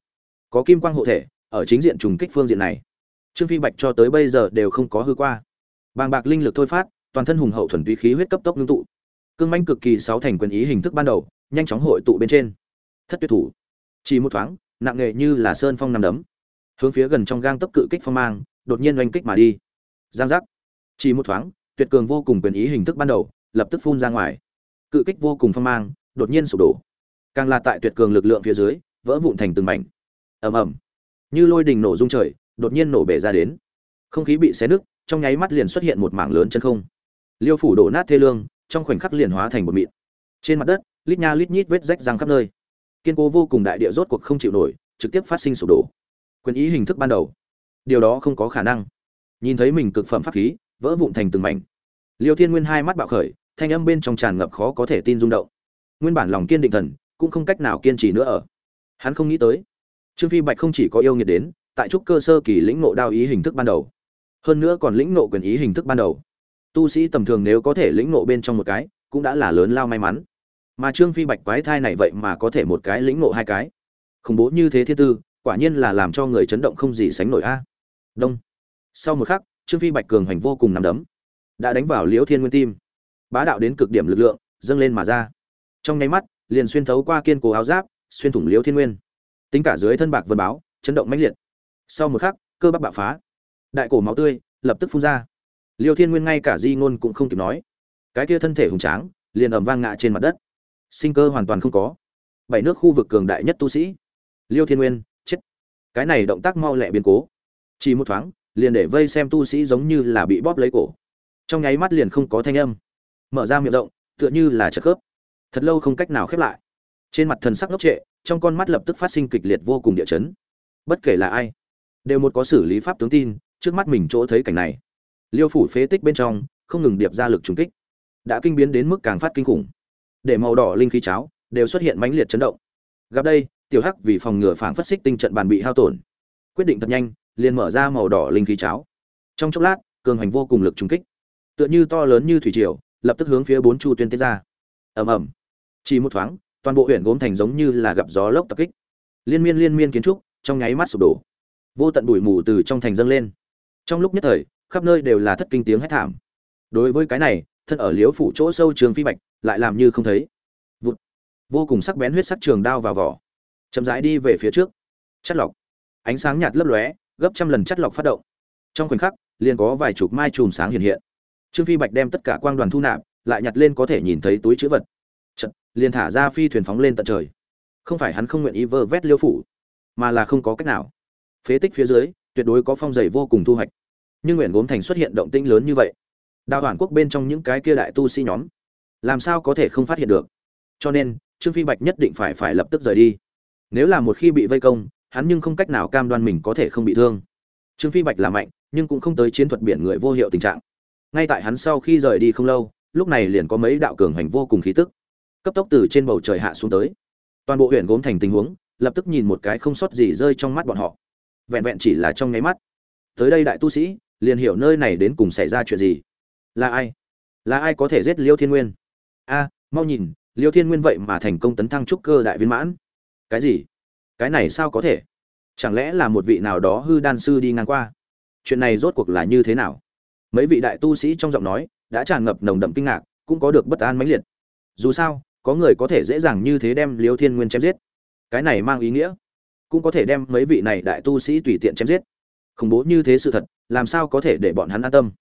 Có kim quang hộ thể, ở chính diện trùng kích phương diện này, trương phi bạch cho tới bây giờ đều không có hư qua. Bàng bạc linh lực thôi phát, toàn thân hùng hậu thuần túy khí huyết cấp tốc ngưng tụ. Cương manh cực kỳ sáu thành quyền ý hình thức ban đầu, nhanh chóng hội tụ bên trên. Thất tuyệt thủ. Chỉ một thoáng, nặng nề như là sơn phong nằm đấm. Hướng phía gần trong gang tấp cự kích phong mang, đột nhiên oanh kích mà đi giang giác. Chỉ một thoáng, tuyệt cường vô cùng quyền ý hình thức ban đầu, lập tức phun ra ngoài. Cự kích vô cùng phong mang, đột nhiên sụp đổ. Càng là tại tuyệt cường lực lượng phía dưới, vỡ vụn thành từng mảnh. Ầm ầm. Như lôi đình nổ rung trời, đột nhiên nổ bể ra đến. Không khí bị xé nứt, trong nháy mắt liền xuất hiện một mảng lớn chân không. Liêu phủ đổ nát thê lương, trong khoảnh khắc liền hóa thành một mịn. Trên mặt đất, lít nha lít nhít vết rách răng khắp nơi. Kiên cố vô cùng đại địa rốt cuộc không chịu nổi, trực tiếp phát sinh sụp đổ. Quyền ý hình thức ban đầu. Điều đó không có khả năng nhìn thấy mình cực phẩm pháp khí, vỡ vụn thành từng mảnh. Liêu thiên nguyên hai mắt bạo khởi, thanh âm bên trong tràn ngập khó có thể tin rung động. Nguyên bản lòng kiên định thần, cũng không cách nào kiên trì nữa ở. Hắn không nghĩ tới, trương phi bạch không chỉ có yêu nghiệt đến, tại trúc cơ sơ kỳ lĩnh nộ đao ý hình thức ban đầu. Hơn nữa còn lĩnh nộ quyền ý hình thức ban đầu. Tu sĩ tầm thường nếu có thể lĩnh nộ bên trong một cái, cũng đã là lớn lao may mắn. Mà trương phi bạch quái thai này vậy mà có thể một cái lĩnh nộ hai cái. Khủng bố như thế thiên tư, quả nhiên là làm cho người chấn động không gì sánh nổi a. Đông sau một khắc, trương phi bạch cường hành vô cùng nằm đấm. Đã đánh vào liễu thiên nguyên tim. Bá đạo đến cực điểm lực lượng, dâng lên mà ra. Trong nháy mắt, liền xuyên thấu qua kiên cố áo giáp, xuyên thủng liễu thiên nguyên. Tính cả dưới thân bạc vân báo, chấn động mãnh liệt. Sau một khắc, cơ bắp bạo phá. Đại cổ máu tươi lập tức phun ra. Liêu thiên nguyên ngay cả di ngôn cũng không kịp nói. Cái kia thân thể hùng tráng, liền ầm vang ngã trên mặt đất. Sinh cơ hoàn toàn không có. Bảy nước khu vực cường đại nhất tu sĩ. Liêu thiên nguyên, chết. Cái này động tác mau lẹ biến cố. Chỉ một thoáng liền để vây xem tu sĩ giống như là bị bóp lấy cổ. Trong nháy mắt liền không có thanh âm. Mở ra miệng rộng, tựa như là chật khớp. Thật lâu không cách nào khép lại. Trên mặt thần sắc ngốc trệ, trong con mắt lập tức phát sinh kịch liệt vô cùng địa chấn. Bất kể là ai, đều một có xử lý pháp tướng tin, trước mắt mình chỗ thấy cảnh này. Liêu phủ phế tích bên trong, không ngừng điệp ra lực trùng kích. Đã kinh biến đến mức càng phát kinh khủng. Để màu đỏ linh khí cháo, đều xuất hiện mãnh liệt chấn động. Gặp đây, tiểu hắc vì phòng ngừa phản phát xích tinh trận bàn bị hao tổn. Quyết định thật nhanh liền mở ra màu đỏ linh khí cháo. Trong chốc lát, cường hành vô cùng lực trùng kích. Tựa như to lớn như thủy triều, lập tức hướng phía bốn chu tuyên tiến ra. Ầm ầm. Chỉ một thoáng, toàn bộ huyện gốm thành giống như là gặp gió lốc tập kích. Liên miên liên miên kiến trúc, trong nháy mắt sụp đổ. Vô tận bụi mù từ trong thành dâng lên. Trong lúc nhất thời, khắp nơi đều là thất kinh tiếng hét thảm. Đối với cái này, thân ở liếu phủ chỗ sâu trường phi bạch, lại làm như không thấy. Vụt. vô cùng sắc bén huyết sắc trường đao vào vỏ. Chậm rãi đi về phía trước. Chất lọc. Ánh sáng nhạt lấp lóe gấp trăm lần chất lọc phát động. Trong khoảnh khắc liền có vài chục mai chùm sáng hiện hiện. Trương phi bạch đem tất cả quang đoàn thu nạp lại nhặt lên có thể nhìn thấy túi chữ vật. Chật, liền thả ra phi thuyền phóng lên tận trời. Không phải hắn không nguyện ý vơ vét liêu phủ mà là không có cách nào. Phế tích phía dưới tuyệt đối có phong dày vô cùng thu hoạch. Nhưng nguyện gốm thành xuất hiện động tĩnh lớn như vậy. Đào đoàn quốc bên trong những cái kia đại tu sĩ nhóm làm sao có thể không phát hiện được? Cho nên trương phi bạch nhất định phải phải lập tức rời đi. Nếu là một khi bị vây công hắn nhưng không cách nào cam đoan mình có thể không bị thương. Trương phi bạch là mạnh, nhưng cũng không tới chiến thuật biển người vô hiệu tình trạng. Ngay tại hắn sau khi rời đi không lâu, lúc này liền có mấy đạo cường hành vô cùng khí tức, cấp tốc từ trên bầu trời hạ xuống tới. Toàn bộ huyện gốm thành tình huống, lập tức nhìn một cái không sót gì rơi trong mắt bọn họ. Vẹn vẹn chỉ là trong nháy mắt. Tới đây đại tu sĩ, liền hiểu nơi này đến cùng xảy ra chuyện gì. Là ai? Là ai có thể giết liêu thiên nguyên? A, mau nhìn, liêu thiên nguyên vậy mà thành công tấn thăng trúc cơ đại viên mãn. Cái gì? Cái này sao có thể? Chẳng lẽ là một vị nào đó hư đan sư đi ngang qua? Chuyện này rốt cuộc là như thế nào? Mấy vị đại tu sĩ trong giọng nói đã tràn ngập nồng đậm kinh ngạc, cũng có được bất an mãnh liệt. Dù sao, có người có thể dễ dàng như thế đem liêu thiên nguyên chém giết. Cái này mang ý nghĩa, cũng có thể đem mấy vị này đại tu sĩ tùy tiện chém giết. Khủng bố như thế sự thật, làm sao có thể để bọn hắn an tâm?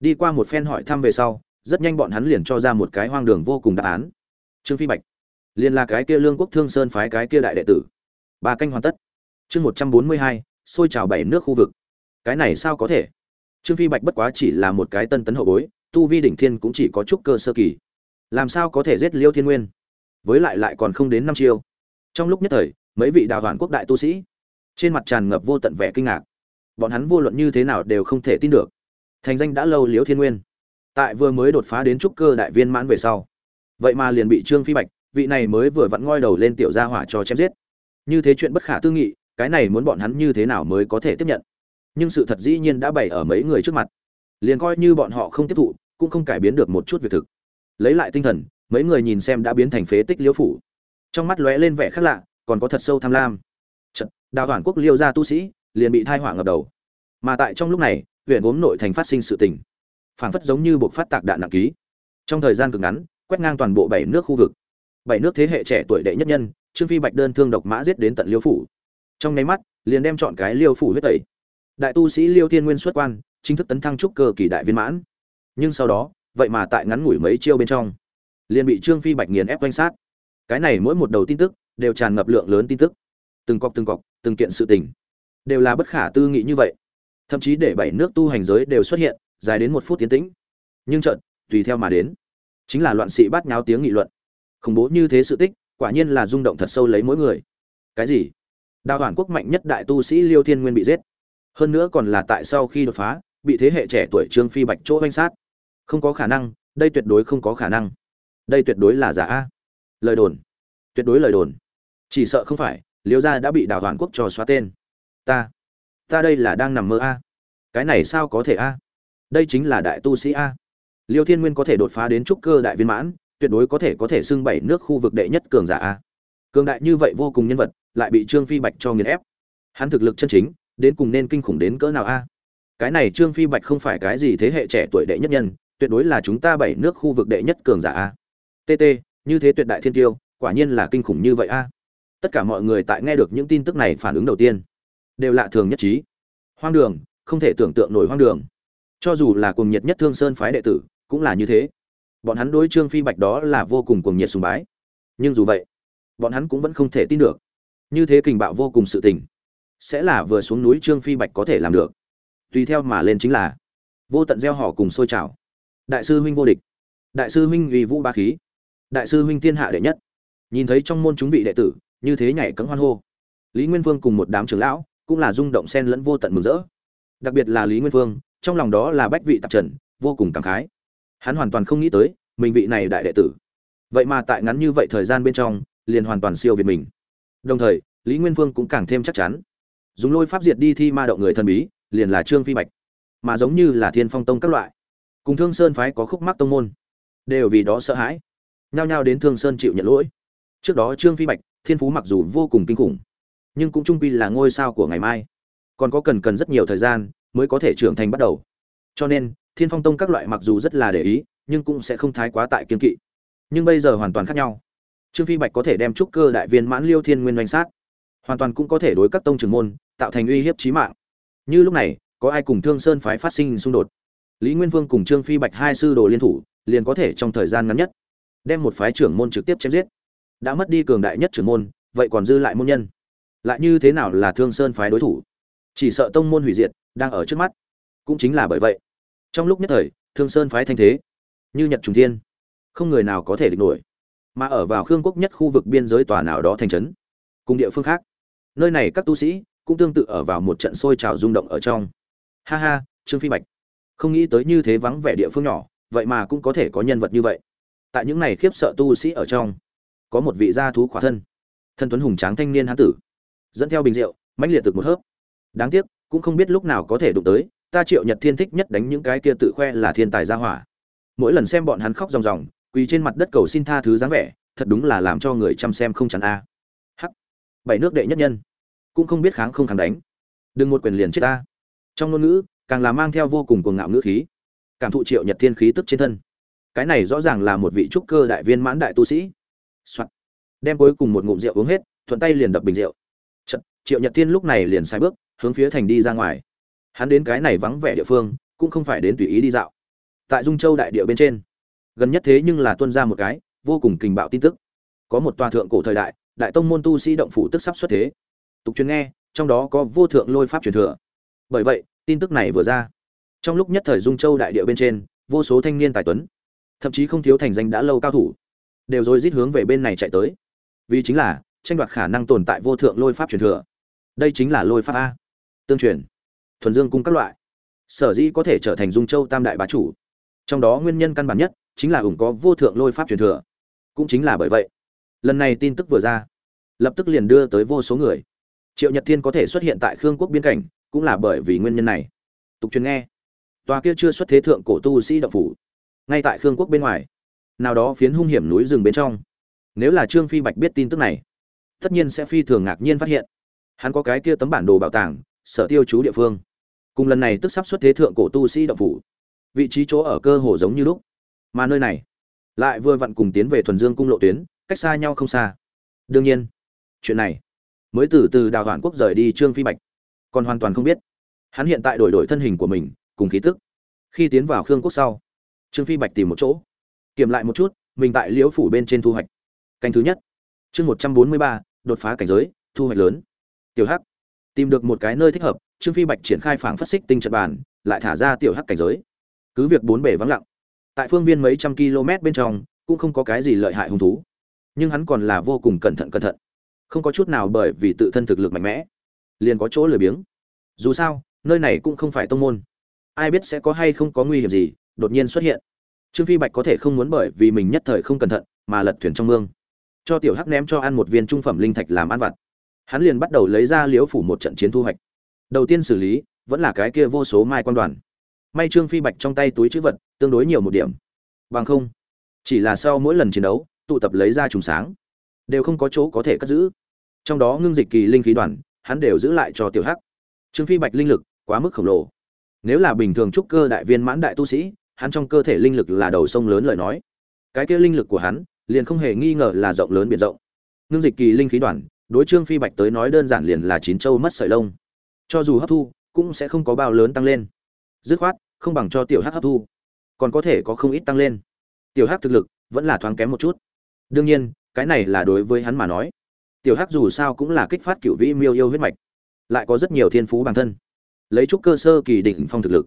Đi qua một phen hỏi thăm về sau, rất nhanh bọn hắn liền cho ra một cái hoang đường vô cùng đáp án. Trương phi bạch, liền là cái kia lương quốc thương sơn phái cái kia đại đệ tử ba canh hoàn tất. Chương một trăm bốn mươi hai, xôi trào bảy nước khu vực. Cái này sao có thể? Trương phi bạch bất quá chỉ là một cái tân tấn hậu bối, tu vi đỉnh thiên cũng chỉ có chút cơ sơ kỳ. Làm sao có thể giết liêu thiên nguyên? Với lại lại còn không đến năm chiêu. Trong lúc nhất thời, mấy vị đào hoàn quốc đại tu sĩ, trên mặt tràn ngập vô tận vẻ kinh ngạc. Bọn hắn vô luận như thế nào đều không thể tin được. Thành danh đã lâu liễu thiên nguyên. Tại vừa mới đột phá đến trúc cơ đại viên mãn về sau. Vậy mà liền bị trương phi bạch, vị này mới vừa vặn ngoi đầu lên tiểu gia hỏa cho chém giết như thế chuyện bất khả tư nghị cái này muốn bọn hắn như thế nào mới có thể tiếp nhận? Nhưng sự thật dĩ nhiên đã bày ở mấy người trước mặt. Liền coi như bọn họ không tiếp thụ cũng không cải biến được một chút việc thực. Lấy lại tinh thần mấy người nhìn xem đã biến thành phế tích liễu phủ. Trong mắt lóe lên vẻ khác lạ còn có thật sâu tham lam. Chật, đào toàn quốc liêu gia tu sĩ liền bị thai hỏa ngập đầu. Mà tại trong lúc này huyện gốm nội thành phát sinh sự tình. Phảng phất giống như buộc phát tạc đạn nặng ký. Trong thời gian cực ngắn quét ngang toàn bộ bảy nước khu vực. Bảy nước thế hệ trẻ tuổi đệ nhất nhân trương phi bạch đơn thương độc mã giết đến tận liêu phủ. Trong nháy mắt, liền đem chọn cái liêu phủ huyết tẩy. Đại tu sĩ liêu thiên nguyên xuất quan, chính thức tấn thăng trúc cơ kỳ đại viên mãn. Nhưng sau đó, vậy mà tại ngắn ngủi mấy chiêu bên trong, liền bị trương phi bạch nghiền ép quanh sát. Cái này mỗi một đầu tin tức, đều tràn ngập lượng lớn tin tức. Từng cọc từng cọc, từng kiện sự tình, đều là bất khả tư nghị như vậy. Thậm chí để bảy nước tu hành giới đều xuất hiện, dài đến một phút tiến tĩnh. Nhưng trận tùy theo mà đến, chính là loạn sĩ bát nháo tiếng nghị luận. Khủng bố như thế sự tích quả nhiên là rung động thật sâu lấy mỗi người. Cái gì? Đào hoàn quốc mạnh nhất đại tu sĩ liêu thiên nguyên bị giết. Hơn nữa còn là tại sau khi đột phá, bị thế hệ trẻ tuổi trương phi bạch chỗ danh sát. Không có khả năng, đây tuyệt đối không có khả năng. Đây tuyệt đối là giả a. Lời đồn. Tuyệt đối lời đồn. Chỉ sợ không phải, liêu gia đã bị đào hoàn quốc cho xóa tên. Ta. Ta đây là đang nằm mơ a. Cái này sao có thể a? Đây chính là đại tu sĩ a. Liêu thiên nguyên có thể đột phá đến trúc cơ đại viên mãn tuyệt đối có thể có thể xưng bảy nước khu vực đệ nhất cường giả a. Cường đại như vậy vô cùng nhân vật, lại bị trương phi bạch cho nghiền ép. Hắn thực lực chân chính, đến cùng nên kinh khủng đến cỡ nào a? Cái này trương phi bạch không phải cái gì thế hệ trẻ tuổi đệ nhất nhân, tuyệt đối là chúng ta bảy nước khu vực đệ nhất cường giả a. Tt như thế tuyệt đại thiên tiêu, quả nhiên là kinh khủng như vậy a. Tất cả mọi người tại nghe được những tin tức này phản ứng đầu tiên, đều lạ thường nhất trí. Hoang đường, không thể tưởng tượng nổi hoang đường. Cho dù là cuồng nhiệt nhất thương sơn phái đệ tử, cũng là như thế bọn hắn đối trương phi bạch đó là vô cùng cuồng nhiệt sùng bái. Nhưng dù vậy, bọn hắn cũng vẫn không thể tin được. Như thế kình bạo vô cùng sự tình, sẽ là vừa xuống núi trương phi bạch có thể làm được. Tùy theo mà lên chính là, vô tận gieo họ cùng sôi trào. Đại sư huynh vô địch, đại sư huynh uy vũ ba khí, đại sư huynh thiên hạ đệ nhất. Nhìn thấy trong môn chúng vị đệ tử, như thế nhảy cấm hoan hô. Lý nguyên vương cùng một đám trưởng lão cũng là rung động sen lẫn vô tận mừng rỡ. Đặc biệt là lý nguyên vương, trong lòng đó là bách vị tạp trần, vô cùng cảm khái hắn hoàn toàn không nghĩ tới, mình vị này đại đệ tử. Vậy mà tại ngắn như vậy thời gian bên trong, liền hoàn toàn siêu việt mình. Đồng thời, lý nguyên vương cũng càng thêm chắc chắn. Dùng lôi pháp diệt đi thi ma động người thần bí, liền là trương phi bạch. Mà giống như là thiên phong tông các loại. Cùng thương sơn phái có khúc mắc tông môn. Đều vì đó sợ hãi. Nhao nhao đến thương sơn chịu nhận lỗi. Trước đó trương phi bạch, thiên phú mặc dù vô cùng kinh khủng, nhưng cũng trung quy là ngôi sao của ngày mai. Còn có cần cần rất nhiều thời gian mới có thể trưởng thành bắt đầu. Cho nên thiên phong tông các loại mặc dù rất là để ý, nhưng cũng sẽ không thái quá tại kiên kỵ. Nhưng bây giờ hoàn toàn khác nhau. Trương phi bạch có thể đem trúc cơ đại viên mãn liêu thiên nguyên doanh sát. Hoàn toàn cũng có thể đối các tông trưởng môn tạo thành uy hiếp chí mạng. Như lúc này, có ai cùng thương sơn phái phát sinh xung đột? Lý nguyên vương cùng trương phi bạch hai sư đồ liên thủ, liền có thể trong thời gian ngắn nhất đem một phái trưởng môn trực tiếp chém giết. Đã mất đi cường đại nhất trưởng môn, vậy còn dư lại môn nhân. Lại như thế nào là thương sơn phái đối thủ? Chỉ sợ tông môn hủy diệt đang ở trước mắt. Cũng chính là bởi vậy trong lúc nhất thời, thương sơn phái thanh thế, như nhật trùng thiên. Không người nào có thể địch nổi. Mà ở vào khương quốc nhất khu vực biên giới tòa nào đó thành trấn, cùng địa phương khác, nơi này các tu sĩ cũng tương tự ở vào một trận sôi trào rung động ở trong. Ha ha, trương phi bạch. Không nghĩ tới như thế vắng vẻ địa phương nhỏ, vậy mà cũng có thể có nhân vật như vậy. Tại những này khiếp sợ tu sĩ ở trong, có một vị gia thú khỏa thân. Thân tuấn hùng tráng thanh niên hán tử. Dẫn theo bình rượu, mãnh liệt thực một hớp. Đáng tiếc, cũng không biết lúc nào có thể đụng tới ta triệu nhật thiên thích nhất đánh những cái kia tự khoe là thiên tài gia hỏa. Mỗi lần xem bọn hắn khóc ròng ròng quỳ trên mặt đất cầu xin tha thứ dáng vẻ thật đúng là làm cho người chăm xem không chắn a. Hắc. Bảy nước đệ nhất nhân. Cũng không biết kháng không kháng đánh. Đừng một quyền liền chết ta. Trong ngôn ngữ càng là mang theo vô cùng cuồng ngạo ngữ khí. Cảm thụ triệu nhật thiên khí tức trên thân. Cái này rõ ràng là một vị trúc cơ đại viên mãn đại tu sĩ、Soạn. đem cuối cùng một ngụm rượu uống hết thuận tay liền đập bình rượu. Chật, triệu nhật thiên lúc này liền sai bước hướng phía thành đi ra ngoài hắn đến cái này vắng vẻ địa phương, cũng không phải đến tùy ý đi dạo. Tại dung châu đại địa bên trên, gần nhất thế nhưng là tuân ra một cái vô cùng kình bạo tin tức. Có một tòa thượng cổ thời đại đại tông môn tu sĩ động phủ tức sắp xuất thế. Tục truyền nghe, trong đó có vô thượng lôi pháp truyền thừa. Bởi vậy, tin tức này vừa ra. Trong lúc nhất thời dung châu đại địa bên trên, vô số thanh niên tài tuấn, thậm chí không thiếu thành danh đã lâu cao thủ, đều rồi rít hướng về bên này chạy tới. Vì chính là, tranh đoạt khả năng tồn tại vô thượng lôi pháp truyền thừa. Đây chính là lôi pháp a. Tương truyền thuần dương cung các loại. Sở dĩ có thể trở thành dung châu tam đại bá chủ. Trong đó nguyên nhân căn bản nhất chính là ủng có vô thượng lôi pháp truyền thừa. Cũng chính là bởi vậy, lần này tin tức vừa ra, lập tức liền đưa tới vô số người. Triệu nhật thiên có thể xuất hiện tại khương quốc biên cảnh, cũng là bởi vì nguyên nhân này. Tục truyền nghe, tòa kia chưa xuất thế thượng cổ tu sĩ động phủ, ngay tại khương quốc bên ngoài, nào đó phiến hung hiểm núi rừng bên trong. Nếu là trương phi bạch biết tin tức này, tất nhiên sẽ phi thường ngạc nhiên phát hiện, hắn có cái kia tấm bản đồ bảo tàng, sở tiêu chú địa phương cùng lần này tức sắp xuất thế thượng cổ tu sĩ động phủ, vị trí chỗ ở cơ hồ giống như lúc. Mà nơi này, lại vừa vặn cùng tiến về thuần dương cung lộ tuyến, cách xa nhau không xa. Đương nhiên, chuyện này mới từ từ đào hoạn quốc rời đi trương phi bạch, còn hoàn toàn không biết. Hắn hiện tại đổi đổi thân hình của mình, cùng khí tức. Khi tiến vào khương quốc sau, trương phi bạch tìm một chỗ, kiểm lại một chút, mình tại liễu phủ bên trên thu hoạch. Canh thứ nhất, chương một trăm bốn mươi ba, đột phá cảnh giới, thu hoạch lớn. Tiểu hắc, tìm được một cái nơi thích hợp trương phi bạch triển khai phảng phất xích tinh trận bàn, lại thả ra tiểu hắc cảnh giới. Cứ việc bốn bể vắng lặng, tại phương viên mấy trăm km bên trong, cũng không có cái gì lợi hại hung thú. Nhưng hắn còn là vô cùng cẩn thận cẩn thận. Không có chút nào bởi vì tự thân thực lực mạnh mẽ, liền có chỗ lười biếng. Dù sao, nơi này cũng không phải tông môn. Ai biết sẽ có hay không có nguy hiểm gì, đột nhiên xuất hiện. Trương phi bạch có thể không muốn bởi vì mình nhất thời không cẩn thận, mà lật thuyền trong mương. Cho tiểu hắc ném cho ăn một viên trung phẩm linh thạch làm ăn vặt. Hắn liền bắt đầu lấy ra liếu phủ một trận chiến thu hoạch đầu tiên xử lý, vẫn là cái kia vô số mai quan đoàn. May trương phi bạch trong tay túi chữ vật, tương đối nhiều một điểm. Bằng không, chỉ là sau mỗi lần chiến đấu, tụ tập lấy ra trùng sáng, đều không có chỗ có thể cất giữ. Trong đó ngưng dịch kỳ linh khí đoàn, hắn đều giữ lại cho tiểu hắc. Trương phi bạch linh lực quá mức khổng lồ. Nếu là bình thường trúc cơ đại viên mãn đại tu sĩ, hắn trong cơ thể linh lực là đầu sông lớn lời nói. Cái kia linh lực của hắn, liền không hề nghi ngờ là rộng lớn biển rộng. Ngưng dịch kỳ linh khí đoàn, đối trương phi bạch tới nói đơn giản liền là chín châu mất sợi lông cho dù hấp thu, cũng sẽ không có bao lớn tăng lên. Dứt khoát, không bằng cho tiểu hắc hấp thu. Còn có thể có không ít tăng lên. Tiểu hắc thực lực vẫn là thoáng kém một chút. Đương nhiên, cái này là đối với hắn mà nói. Tiểu hắc dù sao cũng là kích phát cựu vĩ miêu yêu huyết mạch. Lại có rất nhiều thiên phú bản thân. Lấy chút cơ sơ kỳ đỉnh phong thực lực.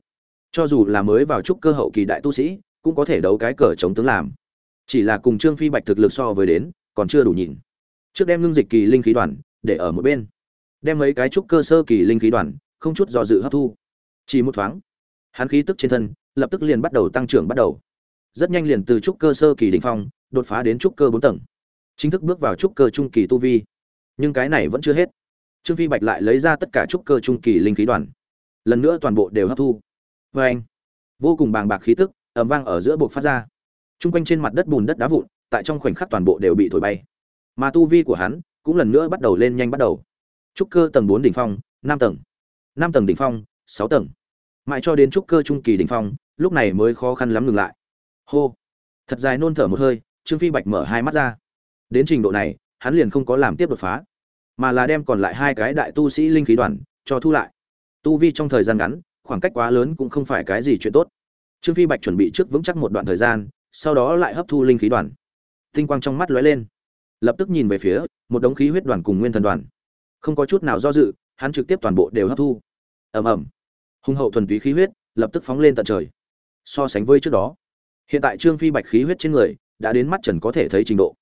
Cho dù là mới vào chút cơ hậu kỳ đại tu sĩ, cũng có thể đấu cái cờ chống tướng làm. Chỉ là cùng trương phi bạch thực lực so với đến, còn chưa đủ nhìn. Trước đem ngưng dịch kỳ linh khí đoàn để ở một bên đem mấy cái trúc cơ sơ kỳ linh khí đoàn, không chút do dự hấp thu. Chỉ một thoáng, hắn khí tức trên thân lập tức liền bắt đầu tăng trưởng bắt đầu. Rất nhanh liền từ trúc cơ sơ kỳ đỉnh phong đột phá đến trúc cơ bốn tầng. Chính thức bước vào trúc cơ trung kỳ tu vi. Nhưng cái này vẫn chưa hết. Trương phi bạch lại lấy ra tất cả trúc cơ trung kỳ linh khí đoàn. Lần nữa toàn bộ đều hấp thu. Vê anh, vô cùng bàng bạc khí tức ầm vang ở giữa buộc phát ra. T r u n g quanh trên mặt đất bùn đất đá vụn, tại trong khoảnh khắc toàn bộ đều bị thổi bay. Mà tu vi của hắn cũng lần nữa bắt đầu lên nhanh bắt đầu trúc cơ tầng bốn đỉnh phong, năm tầng. Năm tầng đỉnh phong, sáu tầng. Mãi cho đến trúc cơ trung kỳ đỉnh phong, lúc này mới khó khăn lắm ngừng lại. Hô. Thật dài nôn thở một hơi, trương phi bạch mở hai mắt ra. Đến trình độ này, hắn liền không có làm tiếp đột phá, mà là đem còn lại hai cái đại tu sĩ linh khí đoàn cho thu lại. Tu vi trong thời gian ngắn, khoảng cách quá lớn cũng không phải cái gì chuyện tốt. Trương phi bạch chuẩn bị trước vững chắc một đoạn thời gian, sau đó lại hấp thu linh khí đoàn. Tinh quang trong mắt lóe lên. Lập tức nhìn về phía, một đống khí huyết đoàn cùng nguyên thần đoàn không có chút nào do dự, hắn trực tiếp toàn bộ đều hấp thu. Ầm ầm. Hung hậu thuần túy khí huyết lập tức phóng lên tận trời. So sánh với trước đó, hiện tại trương phi bạch khí huyết trên người đã đến mắt trần có thể thấy trình độ.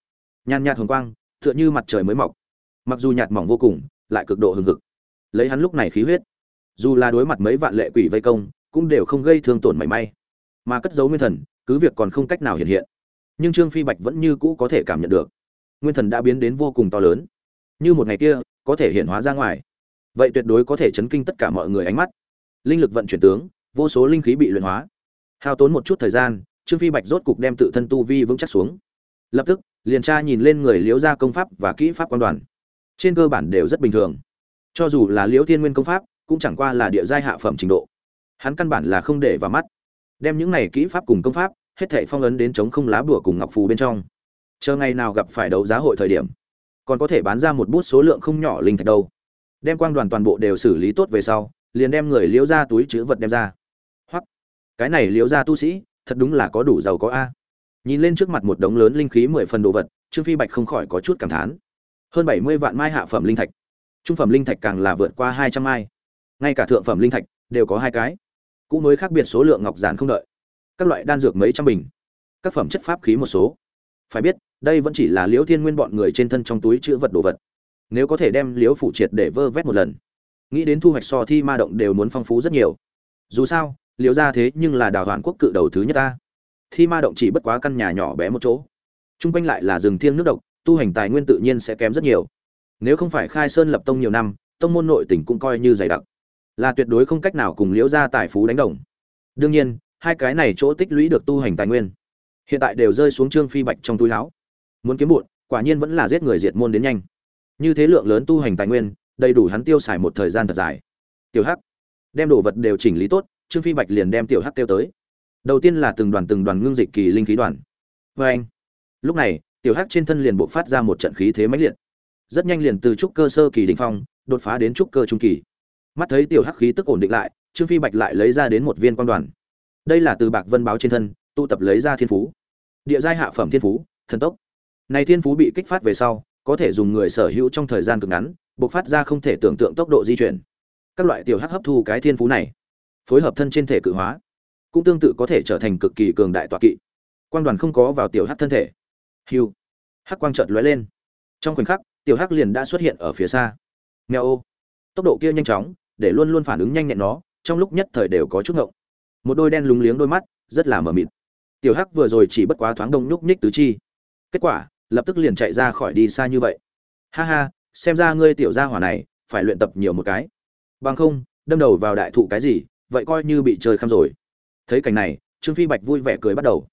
Nhàn nhạt hồng quang, tựa như mặt trời mới mọc. Mặc dù nhạt mỏng vô cùng, lại cực độ hừng hực. Lấy hắn lúc này khí huyết, dù là đối mặt mấy vạn lệ quỷ vây công, cũng đều không gây thương tổn mảy may. Mà cất giấu nguyên thần, cứ việc còn không cách nào hiện hiện. Nhưng trương phi bạch vẫn như cũ có thể cảm nhận được. Nguyên thần đã biến đến vô cùng to lớn. Như một ngày kia có thể hiện hóa ra ngoài. Vậy tuyệt đối có thể chấn kinh tất cả mọi người ánh mắt. Linh lực vận chuyển tướng, vô số linh khí bị luyện hóa. Hao tốn một chút thời gian, trương phi bạch rốt cục đem tự thân tu vi vững chắc xuống. Lập tức, liền tra nhìn lên người liễu gia công pháp và kỹ pháp quan đoàn. Trên cơ bản đều rất bình thường. Cho dù là liễu thiên nguyên công pháp, cũng chẳng qua là địa giai hạ phẩm trình độ. Hắn căn bản là không để vào mắt. Đem những này kỹ pháp cùng công pháp, hết thảy phong ấn đến chống không lá bùa cùng ngọc phù bên trong. Chờ ngày nào gặp phải đấu giá hội thời điểm còn có thể bán ra một bút số lượng không nhỏ linh thạch đâu. Đem quang đoàn toàn bộ đều xử lý tốt về sau, liền đem người liễu ra túi chữ vật đem ra. Hoặc cái này liễu ra tu sĩ, thật đúng là có đủ giàu có a. Nhìn lên trước mặt một đống lớn linh khí mười phần đồ vật, trương phi bạch không khỏi có chút cảm thán. Hơn bảy mươi vạn mai hạ phẩm linh thạch. Trung phẩm linh thạch càng là vượt qua hai trăm mai. Ngay cả thượng phẩm linh thạch đều có hai cái. Cũng mới khác biệt số lượng ngọc giản không đợi. Các loại đan dược mấy trăm bình. Các phẩm chất pháp khí một số phải biết, đây vẫn chỉ là liễu thiên nguyên bọn người trên thân trong túi chữ vật đồ vật. Nếu có thể đem liễu phụ triệt để vơ vét một lần, nghĩ đến thu hoạch so thi ma động đều muốn phong phú rất nhiều. Dù sao, liễu ra thế nhưng là đào hoàn quốc cự đầu thứ nhất ta. Thi ma động chỉ bất quá căn nhà nhỏ bé một chỗ. T r u n g quanh lại là rừng thiêng nước độc, tu hành tài nguyên tự nhiên sẽ kém rất nhiều. Nếu không phải khai sơn lập tông nhiều năm, tông môn nội tỉnh cũng coi như dày đặc. Là tuyệt đối không cách nào cùng liễu ra tài phú đánh đồng. Đương nhiên, hai cái này chỗ tích lũy được tu hành tài nguyên hiện tại đều rơi xuống trương phi bạch trong túi láo. Muốn kiếm bụn, quả nhiên vẫn là giết người diệt môn đến nhanh. Như thế lượng lớn tu hành tài nguyên, đầy đủ hắn tiêu xài một thời gian thật dài. Tiểu hắc, đem đồ vật đều chỉnh lý tốt, trương phi bạch liền đem tiểu hắc kêu tới. Đầu tiên là từng đoàn từng đoàn ngưng dịch kỳ linh khí đoàn. Vê anh, lúc này, tiểu hắc trên thân liền bộ phát ra một trận khí thế mãnh liệt. Rất nhanh liền từ trúc cơ sơ kỳ đỉnh phong, đột phá đến trúc cơ trung kỳ. Mắt thấy tiểu hắc khí tức ổn định lại, trương phi bạch lại lấy ra đến một viên quan đoàn. Đây là từ bạc vân báo trên thân tụ tập lấy ra thiên phú. Địa giai hạ phẩm thiên phú, thần tốc. Này thiên phú bị kích phát về sau, có thể dùng người sở hữu trong thời gian cực ngắn, bộc phát ra không thể tưởng tượng tốc độ di chuyển. Các loại tiểu hắc hấp thu cái thiên phú này, phối hợp thân trên thể cự hóa, cũng tương tự có thể trở thành cực kỳ cường đại tọa kỵ. Quan đoàn không có vào tiểu hắc thân thể. Hiu hắc quang chợt lóe lên. Trong khoảnh khắc, tiểu hắc liền đã xuất hiện ở phía xa. Nghèo ô. Tốc độ kia nhanh chóng, để luôn luôn phản ứng nhanh nhẹn nó, trong lúc nhất thời đều có chút ngộng. Một đôi đen lúng liếng đôi mắt, rất là mờ mịt tiểu hắc vừa rồi chỉ bất quá thoáng đông nhúc nhích tứ chi. Kết quả, lập tức liền chạy ra khỏi đi xa như vậy. Ha ha, xem ra ngươi tiểu gia hỏa này, phải luyện tập nhiều một cái. Bằng không, đâm đầu vào đại thụ cái gì, vậy coi như bị trời khăm rồi. Thấy cảnh này, trương phi bạch vui vẻ cười bắt đầu.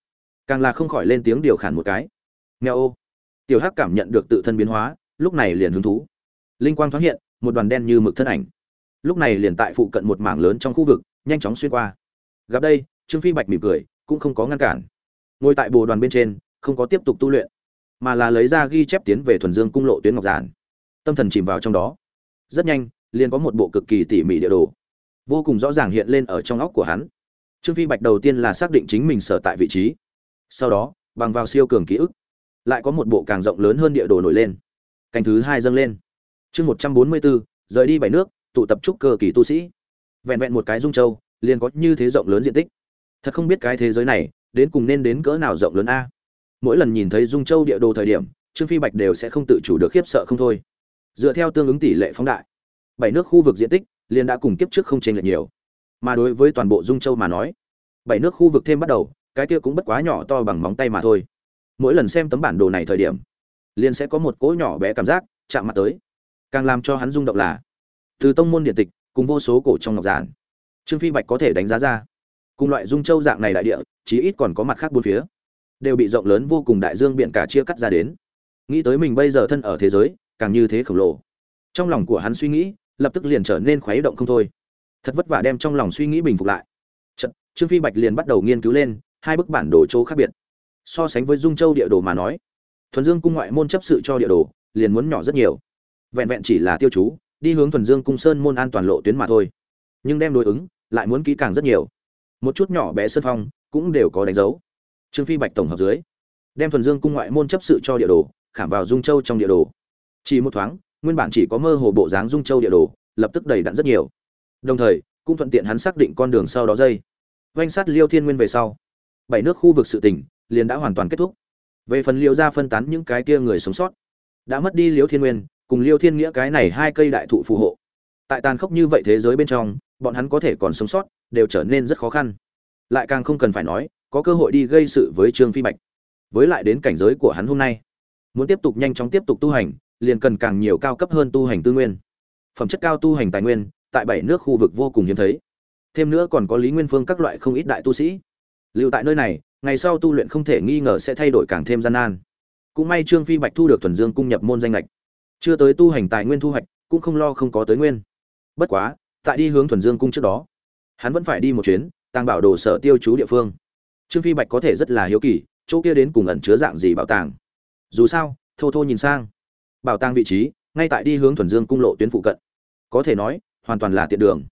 Càng là không khỏi lên tiếng điều khản một cái. Nghe ô. Tiểu hắc cảm nhận được tự thân biến hóa, lúc này liền hứng thú. Linh quang thoáng hiện, một đoàn đen như mực thân ảnh. Lúc này liền tại phụ cận một mảng lớn trong khu vực, nhanh chóng xuyên qua. Gặp đây, trương phi bạch mỉm cười cũng không có ngăn cản. Ngồi tại bồ đoàn bên trên, không có tiếp tục tu luyện, mà là lấy ra ghi chép tiến về thuần dương cung lộ tuyến ngọc giản. Tâm thần chìm vào trong đó. Rất nhanh, liền có một bộ cực kỳ tỉ mỉ địa đồ, vô cùng rõ ràng hiện lên ở trong óc của hắn. Trương phi bạch đầu tiên là xác định chính mình sở tại vị trí, sau đó, bằng vào siêu cường ký ức, lại có một bộ càng rộng lớn hơn địa đồ nổi lên. Cành thứ hai dâng lên. Chương một trăm bốn mươi bốn, rời đi bảy nước, tụ tập trúc cơ kỳ tu sĩ. Vẹn vẹn một cái dung châu, liền có như thế rộng lớn diện tích thật không biết cái thế giới này, đến cùng nên đến cỡ nào rộng lớn a. Mỗi lần nhìn thấy dung châu địa đồ thời điểm, trương phi bạch đều sẽ không tự chủ được khiếp sợ không thôi. Dựa theo tương ứng tỷ lệ phóng đại, bảy nước khu vực diện tích liền đã cùng kiếp trước không chênh lệch nhiều. Mà đối với toàn bộ dung châu mà nói, bảy nước khu vực thêm bắt đầu, cái kia cũng bất quá nhỏ to bằng móng tay mà thôi. Mỗi lần xem tấm bản đồ này thời điểm, liền sẽ có một cỗ nhỏ bé cảm giác chạm mặt tới. Càng làm cho hắn rung động là, từ tông môn điện tịch cùng vô số cổ trong ngọc giản, trương phi bạch có thể đánh giá ra cùng loại dung châu dạng này đại địa chí ít còn có mặt khác bốn phía. Đều bị rộng lớn vô cùng đại dương biển cả chia cắt ra đến. Nghĩ tới mình bây giờ thân ở thế giới càng như thế khổng lồ. Trong lòng của hắn suy nghĩ lập tức liền trở nên khuấy động không thôi. Thật vất vả đem trong lòng suy nghĩ bình phục lại. Chật, trương phi bạch liền bắt đầu nghiên cứu lên hai bức bản đồ chỗ khác biệt. So sánh với dung châu địa đồ mà nói thuần dương cung ngoại môn chấp sự cho địa đồ liền muốn nhỏ rất nhiều. Vẹn vẹn chỉ là tiêu chú đi hướng thuần dương cung sơn môn an toàn lộ tuyến mà thôi. Nhưng đem đối ứng lại muốn kỹ càng rất nhiều một chút nhỏ bé sơn phong cũng đều có đánh dấu. Trương phi bạch tổng hợp dưới, đem thuần dương cung ngoại môn chấp sự cho địa đồ, khảm vào dung châu trong địa đồ. Chỉ một thoáng, nguyên bản chỉ có mơ hồ bộ dáng dung châu địa đồ, lập tức đầy đặn rất nhiều. Đồng thời, cũng thuận tiện hắn xác định con đường sau đó dây. Oanh sát liêu thiên nguyên về sau, bảy nước khu vực sự tỉnh liền đã hoàn toàn kết thúc. Về phần liêu ra phân tán những cái kia người sống sót, đã mất đi liêu thiên nguyên, cùng liêu thiên nghĩa cái này hai cây đại thụ phù hộ. Tại tàn khốc như vậy thế giới bên trong bọn hắn có thể còn sống sót, đều trở nên rất khó khăn. Lại càng không cần phải nói, có cơ hội đi gây sự với trương phi bạch. Với lại đến cảnh giới của hắn hôm nay, muốn tiếp tục nhanh chóng tiếp tục tu hành, liền cần càng nhiều cao cấp hơn tu hành tư nguyên. Phẩm chất cao tu hành tài nguyên, tại bảy nước khu vực vô cùng hiếm thấy. Thêm nữa còn có lý nguyên phương các loại không ít đại tu sĩ. Lưu tại nơi này, ngày sau tu luyện không thể nghi ngờ sẽ thay đổi càng thêm gian nan. Cũng may trương phi bạch thu được thuần dương cung nhập môn danh lệch chưa tới tu hành tài nguyên thu hoạch, cũng không lo không có tới nguyên. Bất quá tại đi hướng thuần dương cung trước đó. Hắn vẫn phải đi một chuyến, tàng bảo đồ sở tiêu chú địa phương. Trương phi bạch có thể rất là hiếu kỳ, chỗ kia đến cùng ẩn chứa dạng gì bảo tàng. Dù sao, thô thô nhìn sang. Bảo tàng vị trí, ngay tại đi hướng thuần dương cung lộ tuyến phụ cận. Có thể nói, hoàn toàn là tiện đường.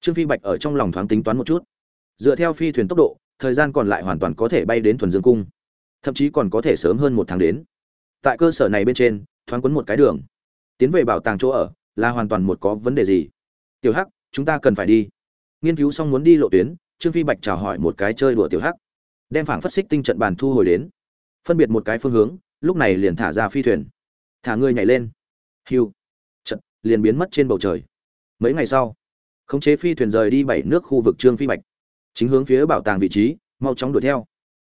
Trương phi bạch ở trong lòng thoáng tính toán một chút. Dựa theo phi thuyền tốc độ, thời gian còn lại hoàn toàn có thể bay đến thuần dương cung. Thậm chí còn có thể sớm hơn một tháng đến. Tại cơ sở này bên trên, thoáng quấn một cái đường. Tiến về bảo tàng chỗ ở, là hoàn toàn một có vấn đề gì tiểu hắc, chúng ta cần phải đi. Nghiên cứu xong muốn đi lộ tuyến, trương phi bạch chào hỏi một cái chơi đùa tiểu hắc. Đem phảng phất xích tinh trận bàn thu hồi đến. Phân biệt một cái phương hướng, lúc này liền thả ra phi thuyền. Thả người nhảy lên. Hiu. Trận liền biến mất trên bầu trời. Mấy ngày sau, khống chế phi thuyền rời đi bảy nước khu vực trương phi bạch. Chính hướng phía bảo tàng vị trí, mau chóng đuổi theo.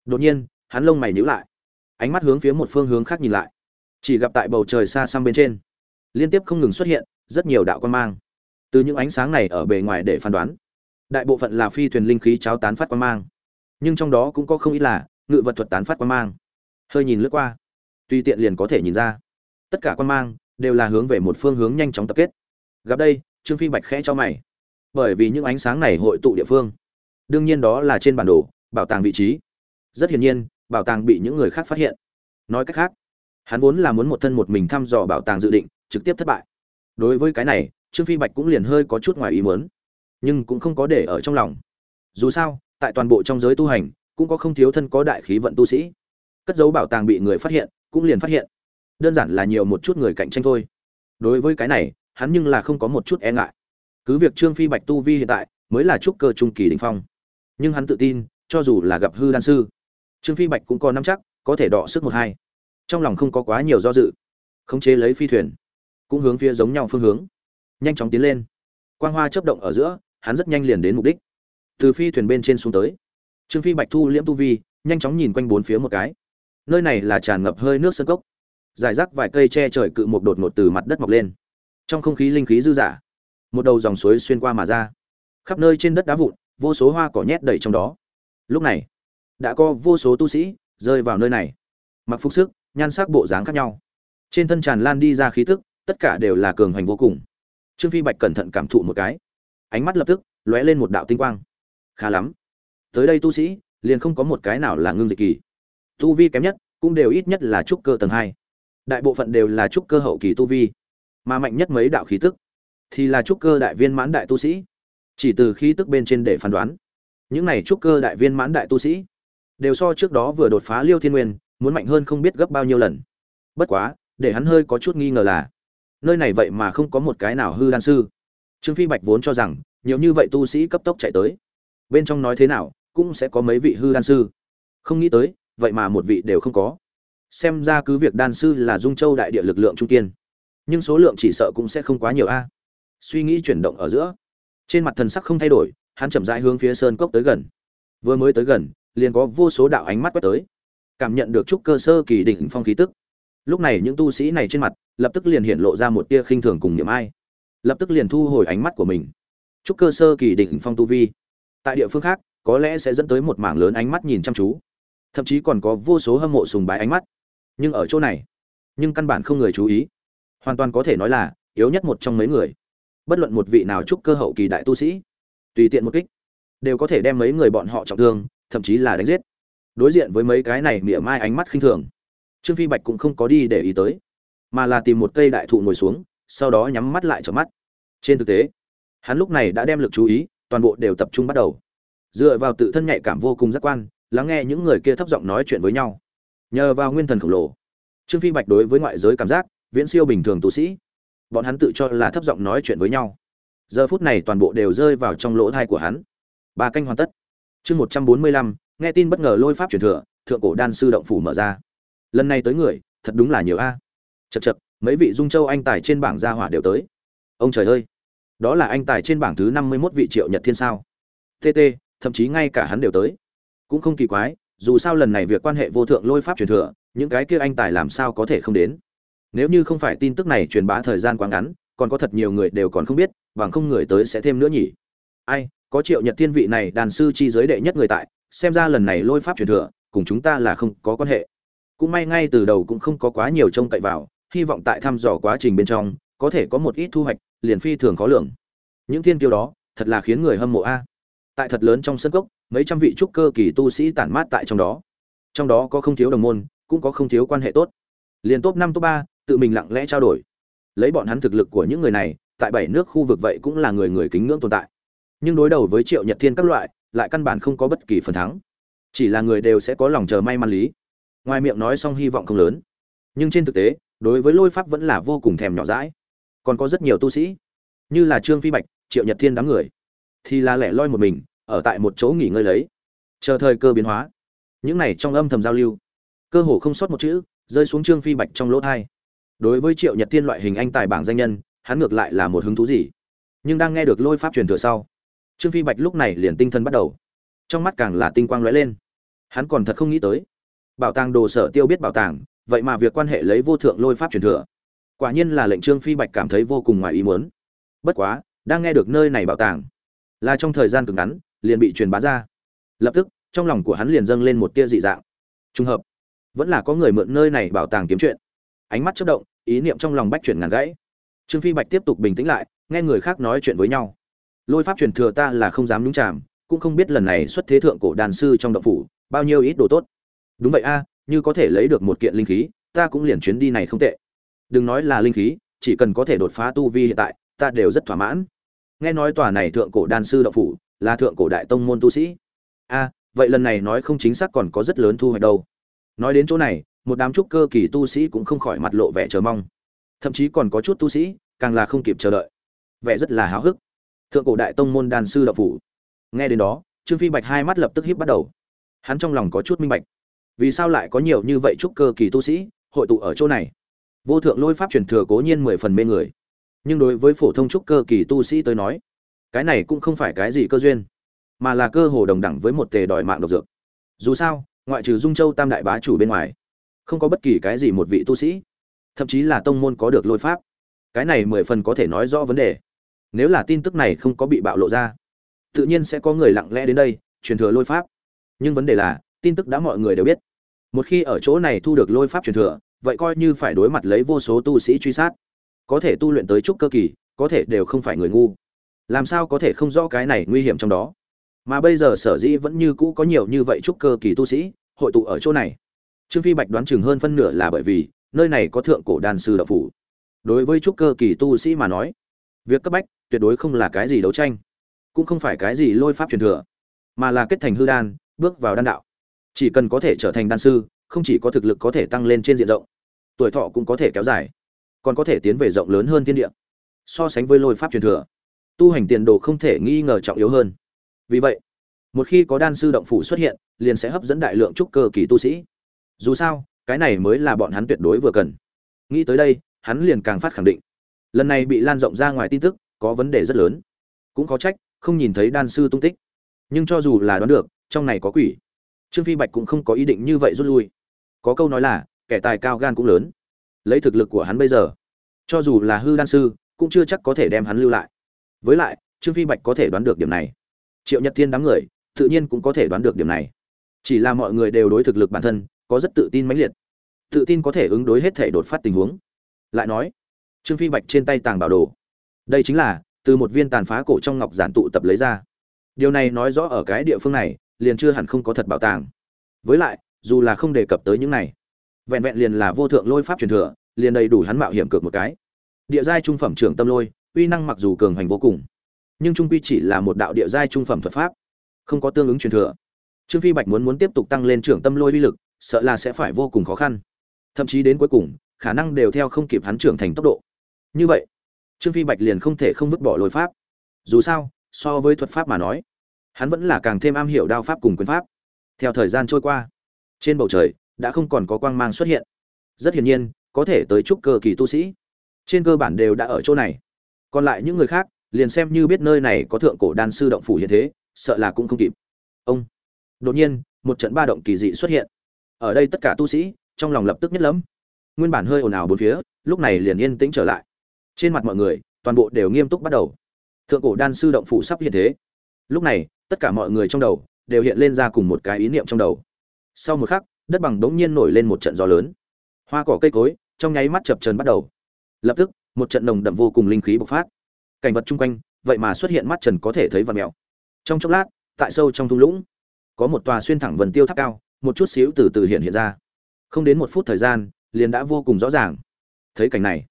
Đột nhiên, hắn lông mày nhíu lại. Ánh mắt hướng phía một phương hướng khác nhìn lại. Chỉ gặp tại bầu trời xa xăm bên trên, liên tiếp không ngừng xuất hiện rất nhiều đạo quan mang từ những ánh sáng này ở bề ngoài để phán đoán. Đại bộ phận là phi thuyền linh khí cháo tán phát quan mang. Nhưng trong đó cũng có không ít là ngự vật thuật tán phát quan mang. Hơi nhìn lướt qua tuy tiện liền có thể nhìn ra. Tất cả quan mang đều là hướng về một phương hướng nhanh chóng tập kết. Gặp đây, trương phi bạch khẽ cho mày. Bởi vì những ánh sáng này hội tụ địa phương. Đương nhiên đó là trên bản đồ, bảo tàng vị trí. Rất hiển nhiên, bảo tàng bị những người khác phát hiện. Nói cách khác, hắn vốn là muốn một thân một mình thăm dò bảo tàng dự định, trực tiếp thất bại. Đối với cái này trương phi bạch cũng liền hơi có chút ngoài ý muốn, nhưng cũng không có để ở trong lòng. Dù sao, tại toàn bộ trong giới tu hành, cũng có không thiếu thân có đại khí vận tu sĩ. Cất dấu bảo tàng bị người phát hiện, cũng liền phát hiện. Đơn giản là nhiều một chút người cạnh tranh thôi. Đối với cái này, hắn nhưng là không có một chút e ngại. Cứ việc trương phi bạch tu vi hiện tại mới là trúc cơ trung kỳ đình phong, nhưng hắn tự tin, cho dù là gặp hư đan sư, trương phi bạch cũng có nắm chắc, có thể đọ sức một hai. Trong lòng không có quá nhiều do dự. Khống chế lấy phi thuyền, cũng hướng phía giống nhau phương hướng nhanh chóng tiến lên. Quang hoa chấp động ở giữa, hắn rất nhanh liền đến mục đích. Từ phi thuyền bên trên xuống tới. Trương phi bạch thu, liễm tu vi, nhanh chóng nhìn quanh bốn phía một cái. Nơi này là tràn ngập hơi nước sân cốc. Giải rác vài cây che trời cự một đột ngột từ mặt đất mọc lên. Trong không khí linh khí dư dả, một đầu dòng suối xuyên qua mà ra. Khắp nơi trên đất đá vụn, vô số hoa cỏ nhét đầy trong đó. Lúc này, đã có vô số tu sĩ rơi vào nơi này. Mặc phục sức, nhan sắc bộ dáng khác nhau. Trên thân tràn lan đi ra khí tức, tất cả đều là cường hoành vô cùng trương phi bạch cẩn thận cảm thụ một cái. Ánh mắt lập tức lóe lên một đạo tinh quang. Khá lắm. Tới đây tu sĩ, liền không có một cái nào là ngưng dịch kỳ. Tu vi kém nhất, cũng đều ít nhất là trúc cơ tầng hai. Đại bộ phận đều là trúc cơ hậu kỳ tu vi, mà mạnh nhất mấy đạo khí tức thì là trúc cơ đại viên mãn đại tu sĩ. Chỉ từ khí tức bên trên để phán đoán, những này trúc cơ đại viên mãn đại tu sĩ đều so trước đó vừa đột phá liêu thiên nguyên muốn mạnh hơn không biết gấp bao nhiêu lần. Bất quá, để hắn hơi có chút nghi ngờ là nơi này vậy mà không có một cái nào hư đan sư. Trương phi bạch vốn cho rằng, nhiều như vậy tu sĩ cấp tốc chạy tới. Bên trong nói thế nào, cũng sẽ có mấy vị hư đan sư. Không nghĩ tới, vậy mà một vị đều không có. Xem ra cứ việc đan sư là dung châu đại địa lực lượng trung kiên, nhưng số lượng chỉ sợ cũng sẽ không quá nhiều a. Suy nghĩ chuyển động ở giữa, trên mặt thần sắc không thay đổi, hắn chậm rãi hướng phía sơn cốc tới gần. Vừa mới tới gần, liền có vô số đạo ánh mắt quét tới. Cảm nhận được chút cơ sơ kỳ đỉnh phong khí tức lúc này những tu sĩ này trên mặt, lập tức liền hiện lộ ra một tia khinh thường cùng niệm ai. Lập tức liền thu hồi ánh mắt của mình. Chúc cơ sơ kỳ đỉnh phong tu vi. Tại địa phương khác, có lẽ sẽ dẫn tới một mảng lớn ánh mắt nhìn chăm chú. Thậm chí còn có vô số hâm mộ sùng bái ánh mắt. Nhưng ở chỗ này, nhưng căn bản không người chú ý. Hoàn toàn có thể nói là, yếu nhất một trong mấy người. Bất luận một vị nào chúc cơ hậu kỳ đại tu sĩ, tùy tiện một kích, đều có thể đem mấy người bọn họ trọng thương, thậm chí là đánh giết. Đối diện với mấy cái này mỉa mai ánh mắt khinh thường trương phi bạch cũng không có đi để ý tới, mà là tìm một cây đại thụ ngồi xuống, sau đó nhắm mắt lại trở mắt. Trên thực tế, hắn lúc này đã đem lực chú ý, toàn bộ đều tập trung bắt đầu. Dựa vào tự thân nhạy cảm vô cùng giác quan, lắng nghe những người kia thấp giọng nói chuyện với nhau. Nhờ vào nguyên thần khổng lồ, trương phi bạch đối với ngoại giới cảm giác, viễn siêu bình thường tu sĩ. Bọn hắn tự cho là thấp giọng nói chuyện với nhau. Giờ phút này toàn bộ đều rơi vào trong lỗ thai của hắn. Ba canh hoàn tất. Chương một trăm bốn mươi lăm, nghe tin bất ngờ lôi pháp truyền thừa, thượng cổ đan sư động phủ mở ra lần này tới người, thật đúng là nhiều a. Chật chật mấy vị dung châu anh tài trên bảng gia hỏa đều tới. Ông trời ơi, đó là anh tài trên bảng thứ năm mươi mốt vị triệu nhật thiên sao? Tt thậm chí ngay cả hắn đều tới. Cũng không kỳ quái, dù sao lần này việc quan hệ vô thượng lôi pháp truyền thừa, những cái kia anh tài làm sao có thể không đến? Nếu như không phải tin tức này truyền bá thời gian quá ngắn, còn có thật nhiều người đều còn không biết, bằng không người tới sẽ thêm nữa nhỉ? Ai, có triệu nhật thiên vị này đàn sư chi giới đệ nhất người tại, xem ra lần này lôi pháp truyền thừa, cùng chúng ta là không có quan hệ cũng may ngay từ đầu cũng không có quá nhiều trông cậy vào, hy vọng tại thăm dò quá trình bên trong, có thể có một ít thu hoạch, liền phi thường khó lường. Những thiên kiêu đó, thật là khiến người hâm mộ a. Tại thật lớn trong sân cốc, mấy trăm vị trúc cơ kỳ tu sĩ tản mát tại trong đó. Trong đó có không thiếu đồng môn, cũng có không thiếu quan hệ tốt. Liền top năm, top ba, tự mình lặng lẽ trao đổi. Lấy bọn hắn thực lực của những người này, tại bảy nước khu vực vậy cũng là người người kính ngưỡng tồn tại. Nhưng đối đầu với triệu nhật thiên các loại, lại căn bản không có bất kỳ phần thắng. Chỉ là người đều sẽ có lòng chờ may mắn lý ngoài miệng nói xong hy vọng không lớn. Nhưng trên thực tế, đối với lôi pháp vẫn là vô cùng thèm nhỏ dãi. Còn có rất nhiều tu sĩ, như là trương phi bạch, triệu nhật thiên đám người, thì là lẻ loi một mình, ở tại một chỗ nghỉ ngơi lấy. Chờ thời cơ biến hóa, những này trong âm thầm giao lưu, cơ hồ không sót một chữ, rơi xuống trương phi bạch trong lỗ thai. Đối với triệu nhật thiên loại hình anh tài bảng danh nhân, hắn ngược lại là một hứng thú gì? Nhưng đang nghe được lôi pháp truyền thừa sau, trương phi bạch lúc này liền tinh thần bắt đầu. Trong mắt càng là tinh quang lóe lên. Hắn còn thật không nghĩ tới bảo tàng đồ sở tiêu biết bảo tàng, vậy mà việc quan hệ lấy vô thượng lôi pháp truyền thừa. Quả nhiên là lệnh trương phi bạch cảm thấy vô cùng ngoài ý muốn. Bất quá, đang nghe được nơi này bảo tàng, là trong thời gian cực ngắn, liền bị truyền bá ra. Lập tức, trong lòng của hắn liền dâng lên một tia dị dạng. Trùng hợp, vẫn là có người mượn nơi này bảo tàng kiếm chuyện. Ánh mắt chất động, ý niệm trong lòng bách chuyển ngàn gãy. Trương phi bạch tiếp tục bình tĩnh lại, nghe người khác nói chuyện với nhau. Lôi pháp truyền thừa ta là không dám nhúng chàm, cũng không biết lần này xuất thế thượng cổ đàn sư trong động phủ, bao nhiêu ít đồ tốt đúng vậy a, như có thể lấy được một kiện linh khí, ta cũng liền chuyến đi này không tệ. Đừng nói là linh khí, chỉ cần có thể đột phá tu vi hiện tại, ta đều rất thỏa mãn. Nghe nói tòa này thượng cổ đan sư đạo phủ là thượng cổ đại tông môn tu sĩ. A, vậy lần này nói không chính xác còn có rất lớn thu hoạch đâu. Nói đến chỗ này, một đám trúc cơ kỳ tu sĩ cũng không khỏi mặt lộ vẻ chờ mong. Thậm chí còn có chút tu sĩ, càng là không kịp chờ đợi. Vẻ rất là háo hức. Thượng cổ đại tông môn đan sư đạo phủ. Nghe đến đó, trương phi bạch hai mắt lập tức híp bắt đầu. Hắn trong lòng có chút minh bạch vì sao lại có nhiều như vậy trúc cơ kỳ tu sĩ hội tụ ở chỗ này? Vô thượng lôi pháp truyền thừa cố nhiên mười phần mê người. Nhưng đối với phổ thông trúc cơ kỳ tu sĩ tới nói, cái này cũng không phải cái gì cơ duyên, mà là cơ hồ đồng đẳng với một tề đòi mạng độc dược. Dù sao, ngoại trừ dung châu tam đại bá chủ bên ngoài, không có bất kỳ cái gì một vị tu sĩ, thậm chí là tông môn có được lôi pháp. Cái này mười phần có thể nói rõ vấn đề. Nếu là tin tức này không có bị bạo lộ ra, tự nhiên sẽ có người lặng lẽ đến đây truyền thừa lôi pháp. Nhưng vấn đề là tin tức đã mọi người đều biết. Một khi ở chỗ này thu được lôi pháp truyền thừa, vậy coi như phải đối mặt lấy vô số tu sĩ truy sát. Có thể tu luyện tới trúc cơ kỳ, có thể đều không phải người ngu. Làm sao có thể không rõ cái này nguy hiểm trong đó? Mà bây giờ sở dĩ vẫn như cũ có nhiều như vậy trúc cơ kỳ tu sĩ, hội tụ ở chỗ này. Trương phi bạch đoán chừng hơn phân nửa là bởi vì, nơi này có thượng cổ đàn sư đạo phủ. Đối với trúc cơ kỳ tu sĩ mà nói, việc cấp bách tuyệt đối không là cái gì đấu tranh, cũng không phải cái gì lôi pháp truyền thừa, mà là kết thành hư đan, bước vào đan đạo chỉ cần có thể trở thành đan sư, không chỉ có thực lực có thể tăng lên trên diện rộng, tuổi thọ cũng có thể kéo dài, còn có thể tiến về rộng lớn hơn thiên địa. So sánh với lôi pháp truyền thừa, tu hành tiền đồ không thể nghi ngờ trọng yếu hơn. Vì vậy, một khi có đan sư động phủ xuất hiện, liền sẽ hấp dẫn đại lượng trúc cơ kỳ tu sĩ. Dù sao, cái này mới là bọn hắn tuyệt đối vừa cần. Nghĩ tới đây, hắn liền càng phát khẳng định. Lần này bị lan rộng ra ngoài tin tức, có vấn đề rất lớn. Cũng có trách, không nhìn thấy đan sư tung tích. Nhưng cho dù là đoán được, trong này có quỷ trương phi bạch cũng không có ý định như vậy rút lui. Có câu nói là, kẻ tài cao gan cũng lớn. Lấy thực lực của hắn bây giờ, cho dù là hư đan sư, cũng chưa chắc có thể đem hắn lưu lại. Với lại, trương phi bạch có thể đoán được điểm này. Triệu nhật thiên đám người, tự nhiên cũng có thể đoán được điểm này. Chỉ là mọi người đều đối thực lực bản thân, có rất tự tin mãnh liệt. Tự tin có thể ứng đối hết thể đột phát tình huống. Lại nói, trương phi bạch trên tay tàng bảo đồ. Đây chính là, từ một viên tàn phá cổ trong ngọc giản tụ tập lấy ra. Điều này nói rõ ở cái địa phương này liền chưa hẳn không có thật bảo tàng. Với lại, dù là không đề cập tới những này, vẹn vẹn liền là vô thượng lôi pháp truyền thừa, liền đầy đủ hắn mạo hiểm cược một cái. Địa giai trung phẩm trưởng tâm lôi, uy năng mặc dù cường hành vô cùng, nhưng trung quy chỉ là một đạo địa giai trung phẩm thuật pháp, không có tương ứng truyền thừa. Trương phi bạch muốn muốn tiếp tục tăng lên trưởng tâm lôi uy lực, sợ là sẽ phải vô cùng khó khăn. Thậm chí đến cuối cùng, khả năng đều theo không kịp hắn trưởng thành tốc độ. Như vậy, trương phi bạch liền không thể không vứt bỏ lôi pháp. Dù sao, so với thuật pháp mà nói hắn vẫn là càng thêm am hiểu đao pháp cùng quyền pháp. Theo thời gian trôi qua, trên bầu trời đã không còn có quang mang xuất hiện. Rất hiển nhiên, có thể tới chúc cơ kỳ tu sĩ. Trên cơ bản đều đã ở chỗ này. Còn lại những người khác, liền xem như biết nơi này có thượng cổ đan sư động phủ hiện thế, sợ là cũng không kịp. Ông. Đột nhiên, một trận ba động kỳ dị xuất hiện. Ở đây tất cả tu sĩ, trong lòng lập tức nhất lắm nguyên bản hơi ồn ào bốn phía, lúc này liền yên tĩnh trở lại. Trên mặt mọi người, toàn bộ đều nghiêm túc bắt đầu. Thượng cổ đan sư động phủ sắp hiện thế lúc này, tất cả mọi người trong đầu đều hiện lên ra cùng một cái ý niệm trong đầu. Sau một khắc, đất bằng đống nhiên nổi lên một trận gió lớn. Hoa cỏ cây cối trong nháy mắt chập trần bắt đầu. Lập tức, một trận nồng đậm vô cùng linh khí bộc phát. Cảnh vật chung quanh, vậy mà xuất hiện mắt trần có thể thấy vật mèo. Trong chốc lát, tại sâu trong thung lũng, có một tòa xuyên thẳng vần tiêu tháp cao, một chút xíu từ từ hiện hiện ra. Không đến một phút thời gian, liền đã vô cùng rõ ràng. Thấy cảnh này,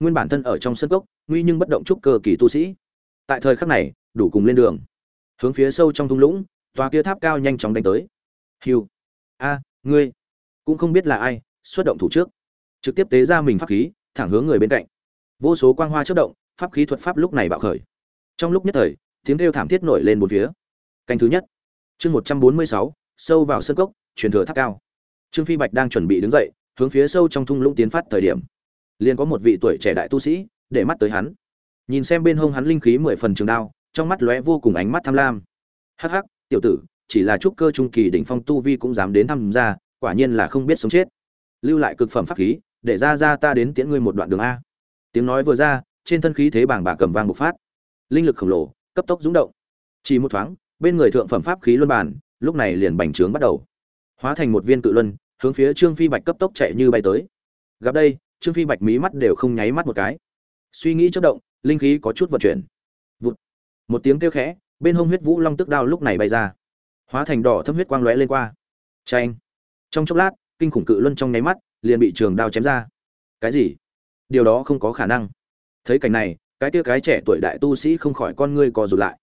nguyên bản thân ở trong sân cốc, nguy nhưng bất động trúc cơ kỳ tu sĩ. Tại thời khắc này, đủ cùng lên đường hướng phía sâu trong thung lũng, tòa kia tháp cao nhanh chóng đánh tới. Hiu a, ngươi. Cũng không biết là ai, xuất động thủ trước. Trực tiếp tế ra mình pháp khí, thẳng hướng người bên cạnh. Vô số quang hoa chất động, pháp khí thuật pháp lúc này bạo khởi. Trong lúc nhất thời, tiếng kêu thảm thiết nổi lên một phía. Canh thứ nhất. Chương một trăm bốn mươi sáu, sâu vào sân cốc, truyền thừa tháp cao. Trương phi bạch đang chuẩn bị đứng dậy, hướng phía sâu trong thung lũng tiến phát thời điểm. Liền có một vị tuổi trẻ đại tu sĩ, để mắt tới hắn. Nhìn xem bên hông hắn linh khí mười phần trường đao trong mắt lóe vô cùng ánh mắt tham lam. Hắc hắc, tiểu tử, chỉ là trúc cơ trung kỳ đỉnh phong tu vi cũng dám đến tham gia, quả nhiên là không biết sống chết. Lưu lại cực phẩm pháp khí, để ra ra ta đến tiễn ngươi một đoạn đường a. Tiếng nói vừa ra, trên thân khí thế bảng bà cầm vang bộc phát. Linh lực khổng lồ, cấp tốc rúng động. Chỉ một thoáng, bên người thượng phẩm pháp khí luân bản lúc này liền bành trướng bắt đầu. Hóa thành một viên cự luân, hướng phía trương phi bạch cấp tốc chạy như bay tới. Gặp đây, trương phi bạch mí mắt đều không nháy mắt một cái. Suy nghĩ chất động, linh khí có chút vận chuyển một tiếng kêu khẽ, bên hông huyết vũ long tức đao lúc này bay ra. Hóa thành đỏ thâm huyết quang lóe lên qua. Tranh trong chốc lát, kinh khủng cự luân trong nháy mắt, liền bị trường đao chém ra. Cái gì? Điều đó không có khả năng. Thấy cảnh này, cái tia cái trẻ tuổi đại tu sĩ không khỏi con ngươi co rụt lại.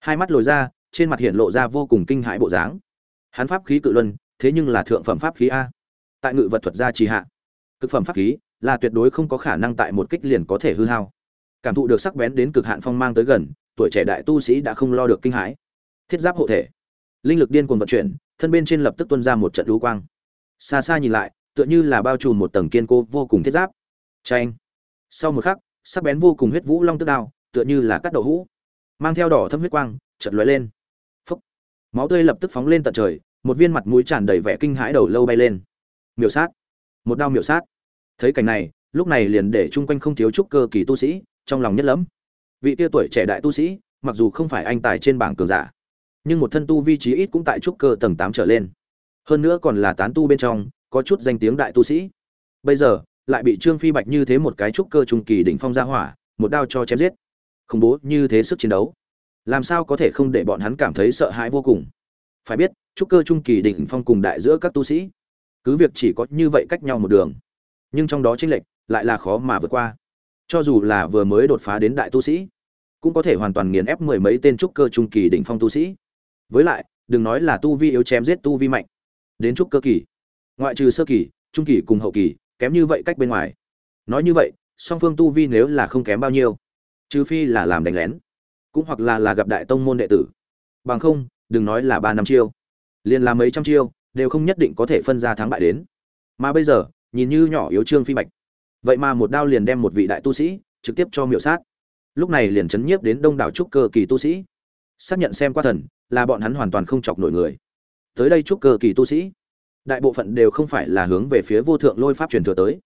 Hai mắt lồi ra, trên mặt hiện lộ ra vô cùng kinh hãi bộ dáng. Hắn pháp khí cự luân, thế nhưng là thượng phẩm pháp khí a. Tại ngự vật thuật gia trì hạ, cực phẩm pháp khí là tuyệt đối không có khả năng tại một kích liền có thể hư hao. Cảm thụ được sắc bén đến cực hạn phong mang tới gần tuổi trẻ đại tu sĩ đã không lo được kinh hãi. Thiết giáp hộ thể. Linh lực điên cuồng vận chuyển, thân bên trên lập tức tuôn ra một trận lũ quang. Xa xa nhìn lại, tựa như là bao trùm một tầng kiên cố vô cùng thiết giáp. Tranh sau một khắc, sắc bén vô cùng huyết vũ long tức đao, tựa như là cắt đậu hũ, mang theo đỏ thâm huyết quang, chợt lóe lên. Phúc máu tươi lập tức phóng lên tận trời, một viên mặt mũi tràn đầy vẻ kinh hãi đầu lâu bay lên. Miểu sát. Một đao miểu sát. Thấy cảnh này, lúc này liền để chung quanh không thiếu trúc cơ kỳ tu sĩ, trong lòng nhất lẫm vị tia tuổi trẻ đại tu sĩ, mặc dù không phải anh tài trên bảng cường giả, nhưng một thân tu vi trí ít cũng tại trúc cơ tầng tám trở lên. Hơn nữa còn là tán tu bên trong, có chút danh tiếng đại tu sĩ. Bây giờ, lại bị trương phi bạch như thế một cái trúc cơ trung kỳ đỉnh phong ra hỏa, một đao cho chém giết. Khủng bố như thế sức chiến đấu. Làm sao có thể không để bọn hắn cảm thấy sợ hãi vô cùng? Phải biết, trúc cơ trung kỳ đỉnh phong cùng đại giữa các tu sĩ, cứ việc chỉ có như vậy cách nhau một đường, nhưng trong đó chênh lệch lại là khó mà vượt qua cho dù là vừa mới đột phá đến đại tu sĩ, cũng có thể hoàn toàn nghiền ép mười mấy tên trúc cơ trung kỳ đỉnh phong tu sĩ. Với lại, đừng nói là tu vi yếu chém giết tu vi mạnh, đến trúc cơ kỳ, ngoại trừ sơ kỳ, trung kỳ cùng hậu kỳ, kém như vậy cách bên ngoài. Nói như vậy, song phương tu vi nếu là không kém bao nhiêu, trừ phi là làm đánh lén, cũng hoặc là là gặp đại tông môn đệ tử. Bằng không, đừng nói là ba năm chiêu, liền là mấy trăm chiêu, đều không nhất định có thể phân ra thắng bại đến. Mà bây giờ, nhìn như nhỏ yếu trương phi bạch vậy mà một đao liền đem một vị đại tu sĩ trực tiếp cho miểu sát. Lúc này liền chấn nhiếp đến đông đảo trúc cơ kỳ tu sĩ. Xác nhận xem qua thần, là bọn hắn hoàn toàn không chọc nổi người. Tới đây trúc cơ kỳ tu sĩ, đại bộ phận đều không phải là hướng về phía vô thượng lôi pháp truyền thừa tới.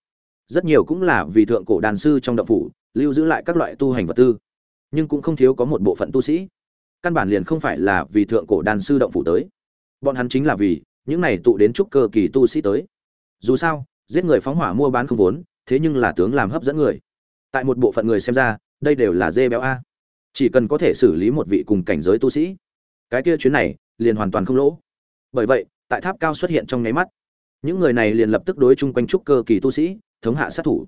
Rất nhiều cũng là vì thượng cổ đàn sư trong động phủ, lưu giữ lại các loại tu hành vật tư. Nhưng cũng không thiếu có một bộ phận tu sĩ. Căn bản liền không phải là vì thượng cổ đàn sư động phủ tới. Bọn hắn chính là vì những này tụ đến trúc cơ kỳ tu sĩ tới. Dù sao, giết người phóng hỏa mua bán không vốn thế nhưng là tướng làm hấp dẫn người. Tại một bộ phận người xem ra, đây đều là dê béo a. Chỉ cần có thể xử lý một vị cùng cảnh giới tu sĩ, cái kia chuyến này liền hoàn toàn không lỗ. Bởi vậy, tại tháp cao xuất hiện trong nháy mắt, những người này liền lập tức đối chung quanh trúc cơ kỳ tu sĩ thống hạ sát thủ.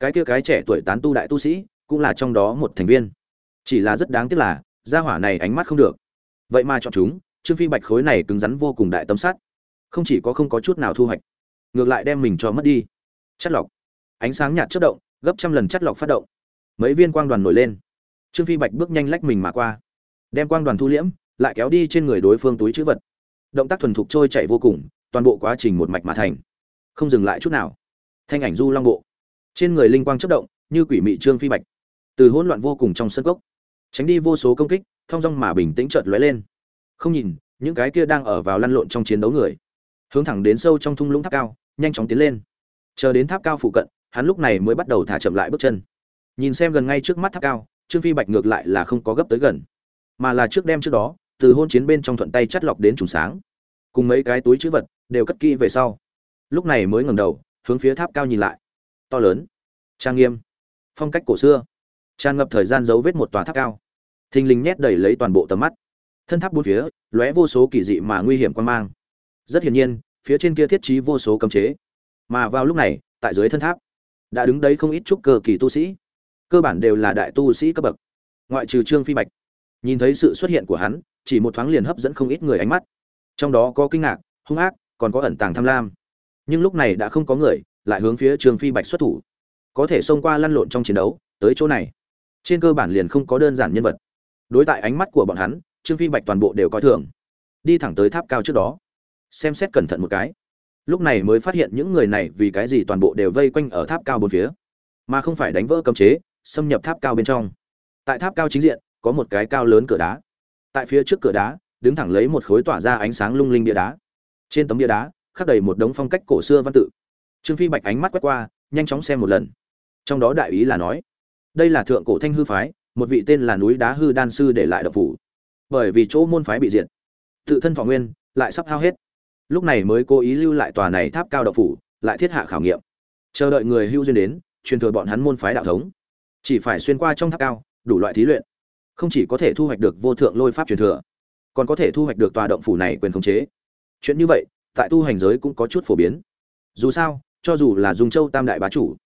Cái kia cái trẻ tuổi tán tu đại tu sĩ cũng là trong đó một thành viên. Chỉ là rất đáng tiếc là, gia hỏa này ánh mắt không được. Vậy mà chọn chúng, trương phi bạch khối này cứng rắn vô cùng đại tâm sát. Không chỉ có không có chút nào thu hoạch, ngược lại đem mình cho mất đi. Chất lọc ánh sáng nhạt chất động, gấp trăm lần chất lọc phát động. Mấy viên quang đoàn nổi lên. Trương phi bạch bước nhanh lách mình mà qua. Đem quang đoàn thu liễm, lại kéo đi trên người đối phương túi chữ vật. Động tác thuần thục trôi chạy vô cùng, toàn bộ quá trình một mạch mà thành. Không dừng lại chút nào. Thanh ảnh du long bộ. Trên người linh quang chất động, như quỷ mị trương phi bạch. Từ hỗn loạn vô cùng trong sân gốc tránh đi vô số công kích, thong dong mà bình tĩnh chợt lóe lên. Không nhìn, những cái kia đang ở vào lăn lộn trong chiến đấu người, hướng thẳng đến sâu trong thung lũng tháp cao, nhanh chóng tiến lên. Chờ đến tháp cao phụ cận hắn lúc này mới bắt đầu thả chậm lại bước chân. Nhìn xem gần ngay trước mắt tháp cao, trương phi bạch ngược lại là không có gấp tới gần, mà là trước đêm trước đó, từ hôn chiến bên trong thuận tay chắt lọc đến trùng sáng. Cùng mấy cái túi chữ vật đều cất kỹ về sau, lúc này mới ngẩng đầu, hướng phía tháp cao nhìn lại. To lớn, trang nghiêm, phong cách cổ xưa, tràn ngập thời gian dấu vết một tòa tháp cao. Thình lình nhét đầy lấy toàn bộ tầm mắt. Thân tháp bốn phía, lóe vô số kỳ dị mà nguy hiểm quan mang. Rất hiển nhiên, phía trên kia thiết trí vô số cấm chế. Mà vào lúc này, tại dưới thân tháp đã đứng đấy không ít trúc cơ kỳ tu sĩ. Cơ bản đều là đại tu sĩ cấp bậc. Ngoại trừ trương phi bạch. Nhìn thấy sự xuất hiện của hắn, chỉ một thoáng liền hấp dẫn không ít người ánh mắt. Trong đó có kinh ngạc, hung ác, còn có ẩn tàng tham lam. Nhưng lúc này đã không có người, lại hướng phía trương phi bạch xuất thủ. Có thể xông qua lăn lộn trong chiến đấu, tới chỗ này. Trên cơ bản liền không có đơn giản nhân vật. Đối tại ánh mắt của bọn hắn, trương phi bạch toàn bộ đều coi thường. Đi thẳng tới tháp cao trước đó. Xem xét cẩn thận một cái lúc này mới phát hiện những người này vì cái gì toàn bộ đều vây quanh ở tháp cao bốn phía, mà không phải đánh vỡ cấm chế, xâm nhập tháp cao bên trong. Tại tháp cao chính diện, có một cái cao lớn cửa đá. Tại phía trước cửa đá, đứng thẳng lấy một khối tỏa ra ánh sáng lung linh bia đá. Trên tấm bia đá, khắc đầy một đống phong cách cổ xưa văn tự. Trương phi bạch ánh mắt quét qua, nhanh chóng xem một lần. Trong đó đại ý là nói, đây là thượng cổ thanh hư phái, một vị tên là núi đá hư đan sư để lại độc phủ. Bởi vì chỗ môn phái bị diệt, tự thân thọ nguyên lại sắp hao hết lúc này mới cố ý lưu lại tòa này tháp cao độc phủ, lại thiết hạ khảo nghiệm. Chờ đợi người hưu duyên đến, truyền thừa bọn hắn môn phái đạo thống. Chỉ phải xuyên qua trong tháp cao, đủ loại thí luyện. Không chỉ có thể thu hoạch được vô thượng lôi pháp truyền thừa, còn có thể thu hoạch được tòa động phủ này quyền khống chế. Chuyện như vậy, tại tu hành giới cũng có chút phổ biến. Dù sao, cho dù là dùng châu tam đại bá chủ,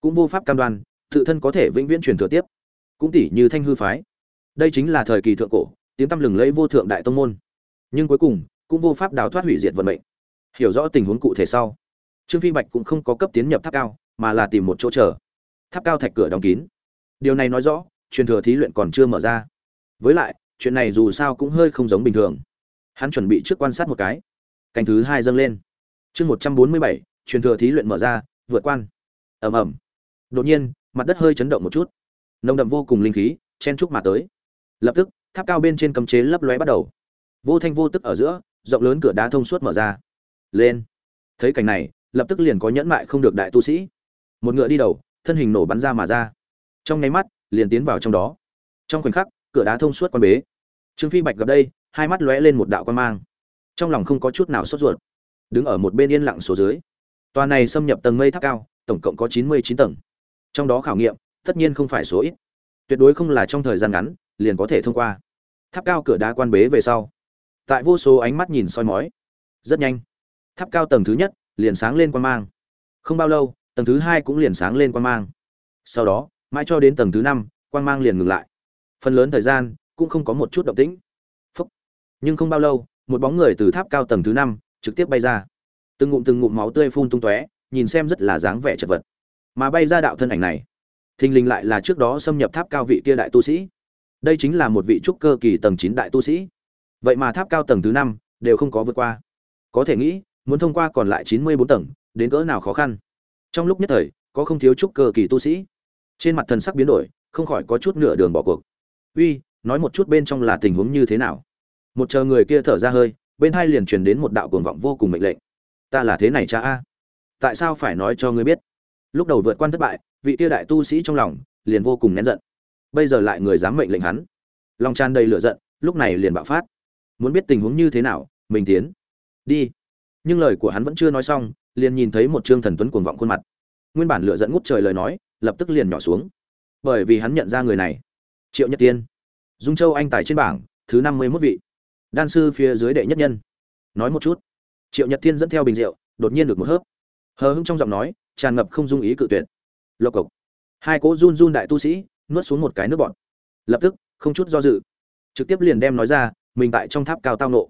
cũng vô pháp cam đoan, tự thân có thể vĩnh viễn truyền thừa tiếp. Cũng tỷ như thanh hư phái. Đây chính là thời kỳ thượng cổ, tiếng tăm lừng lẫy vô thượng đại tông môn. Nhưng cuối cùng cũng vô pháp đào thoát hủy diệt vận mệnh. Hiểu rõ tình huống cụ thể sau, trương phi bạch cũng không có cấp tiến nhập tháp cao, mà là tìm một chỗ chờ. Tháp cao thạch cửa đóng kín. Điều này nói rõ, truyền thừa thí luyện còn chưa mở ra. Với lại, chuyện này dù sao cũng hơi không giống bình thường. Hắn chuẩn bị trước quan sát một cái. Canh thứ hai dâng lên. Chương một trăm bốn mươi bảy, truyền thừa thí luyện mở ra, vượt quan. Ầm ầm. Đột nhiên, mặt đất hơi chấn động một chút. Nồng đậm vô cùng linh khí, chen trúc mà tới. Lập tức, tháp cao bên trên cấm chế lấp lóe bắt đầu. Vô thanh vô tức ở giữa rộng lớn cửa đá thông suốt mở ra. Lên. Thấy cảnh này, lập tức liền có nhẫn mại không được đại tu sĩ. Một ngựa đi đầu, thân hình nổ bắn ra mà ra. Trong nháy mắt, liền tiến vào trong đó. Trong khoảnh khắc, cửa đá thông suốt quan bế. Trương phi bạch gặp đây, hai mắt lóe lên một đạo quan mang. Trong lòng không có chút nào sốt ruột. Đứng ở một bên yên lặng số dưới. Tòa này xâm nhập tầng mây tháp cao, tổng cộng có chín mươi chín tầng. Trong đó khảo nghiệm, tất nhiên không phải số ít. Tuyệt đối không là trong thời gian ngắn, liền có thể thông qua. Tháp cao cửa đá quan bế về sau tại vô số ánh mắt nhìn soi mói. Rất nhanh, tháp cao tầng thứ nhất liền sáng lên quan mang. Không bao lâu, tầng thứ hai cũng liền sáng lên quan mang. Sau đó, mãi cho đến tầng thứ năm, quan mang liền ngừng lại. Phần lớn thời gian cũng không có một chút động tĩnh. Phúc. nhưng không bao lâu, một bóng người từ tháp cao tầng thứ năm trực tiếp bay ra. Từng ngụm từng ngụm máu tươi phun tung tóe, nhìn xem rất là dáng vẻ chật vật. Mà bay ra đạo thân ảnh này, thình lình lại là trước đó xâm nhập tháp cao vị kia đại tu sĩ. Đây chính là một vị trúc cơ kỳ tầng chín đại tu sĩ vậy mà tháp cao tầng thứ năm đều không có vượt qua. Có thể nghĩ, muốn thông qua còn lại chín mươi bốn tầng, đến cỡ nào khó khăn. Trong lúc nhất thời, có không thiếu chút cơ kỳ tu sĩ. Trên mặt thần sắc biến đổi, không khỏi có chút nửa đường bỏ cuộc. Uy, nói một chút bên trong là tình huống như thế nào? Một chờ người kia thở ra hơi, bên hai liền truyền đến một đạo cuồng vọng vô cùng mệnh lệnh. Ta là thế này cha a. Tại sao phải nói cho ngươi biết? Lúc đầu vượt quan thất bại, vị kia đại tu sĩ trong lòng liền vô cùng nén giận. Bây giờ lại người dám mệnh lệnh hắn. Lòng tràn đầy lửa giận, lúc này liền bạo phát muốn biết tình huống như thế nào, mình tiến. Đi. Nhưng lời của hắn vẫn chưa nói xong, liền nhìn thấy một trương thần tuấn cuồng vọng khuôn mặt. Nguyên bản lửa dẫn ngút trời lời nói, lập tức liền nhỏ xuống. Bởi vì hắn nhận ra người này. Triệu nhất tiên. Dung châu anh tài trên bảng, thứ năm mươi mốt vị. Đan sư phía dưới đệ nhất nhân. Nói một chút. Triệu nhật thiên dẫn theo bình rượu, đột nhiên được một hớp. Hờ hững trong giọng nói, tràn ngập không dung ý cự tuyệt. Lộc cộc. Hai cỗ run run đại tu sĩ, nuốt xuống một cái nước bọt. lập tức, không chút do dự. Trực tiếp liền đem nói ra mình tại trong tháp cao tao nộ.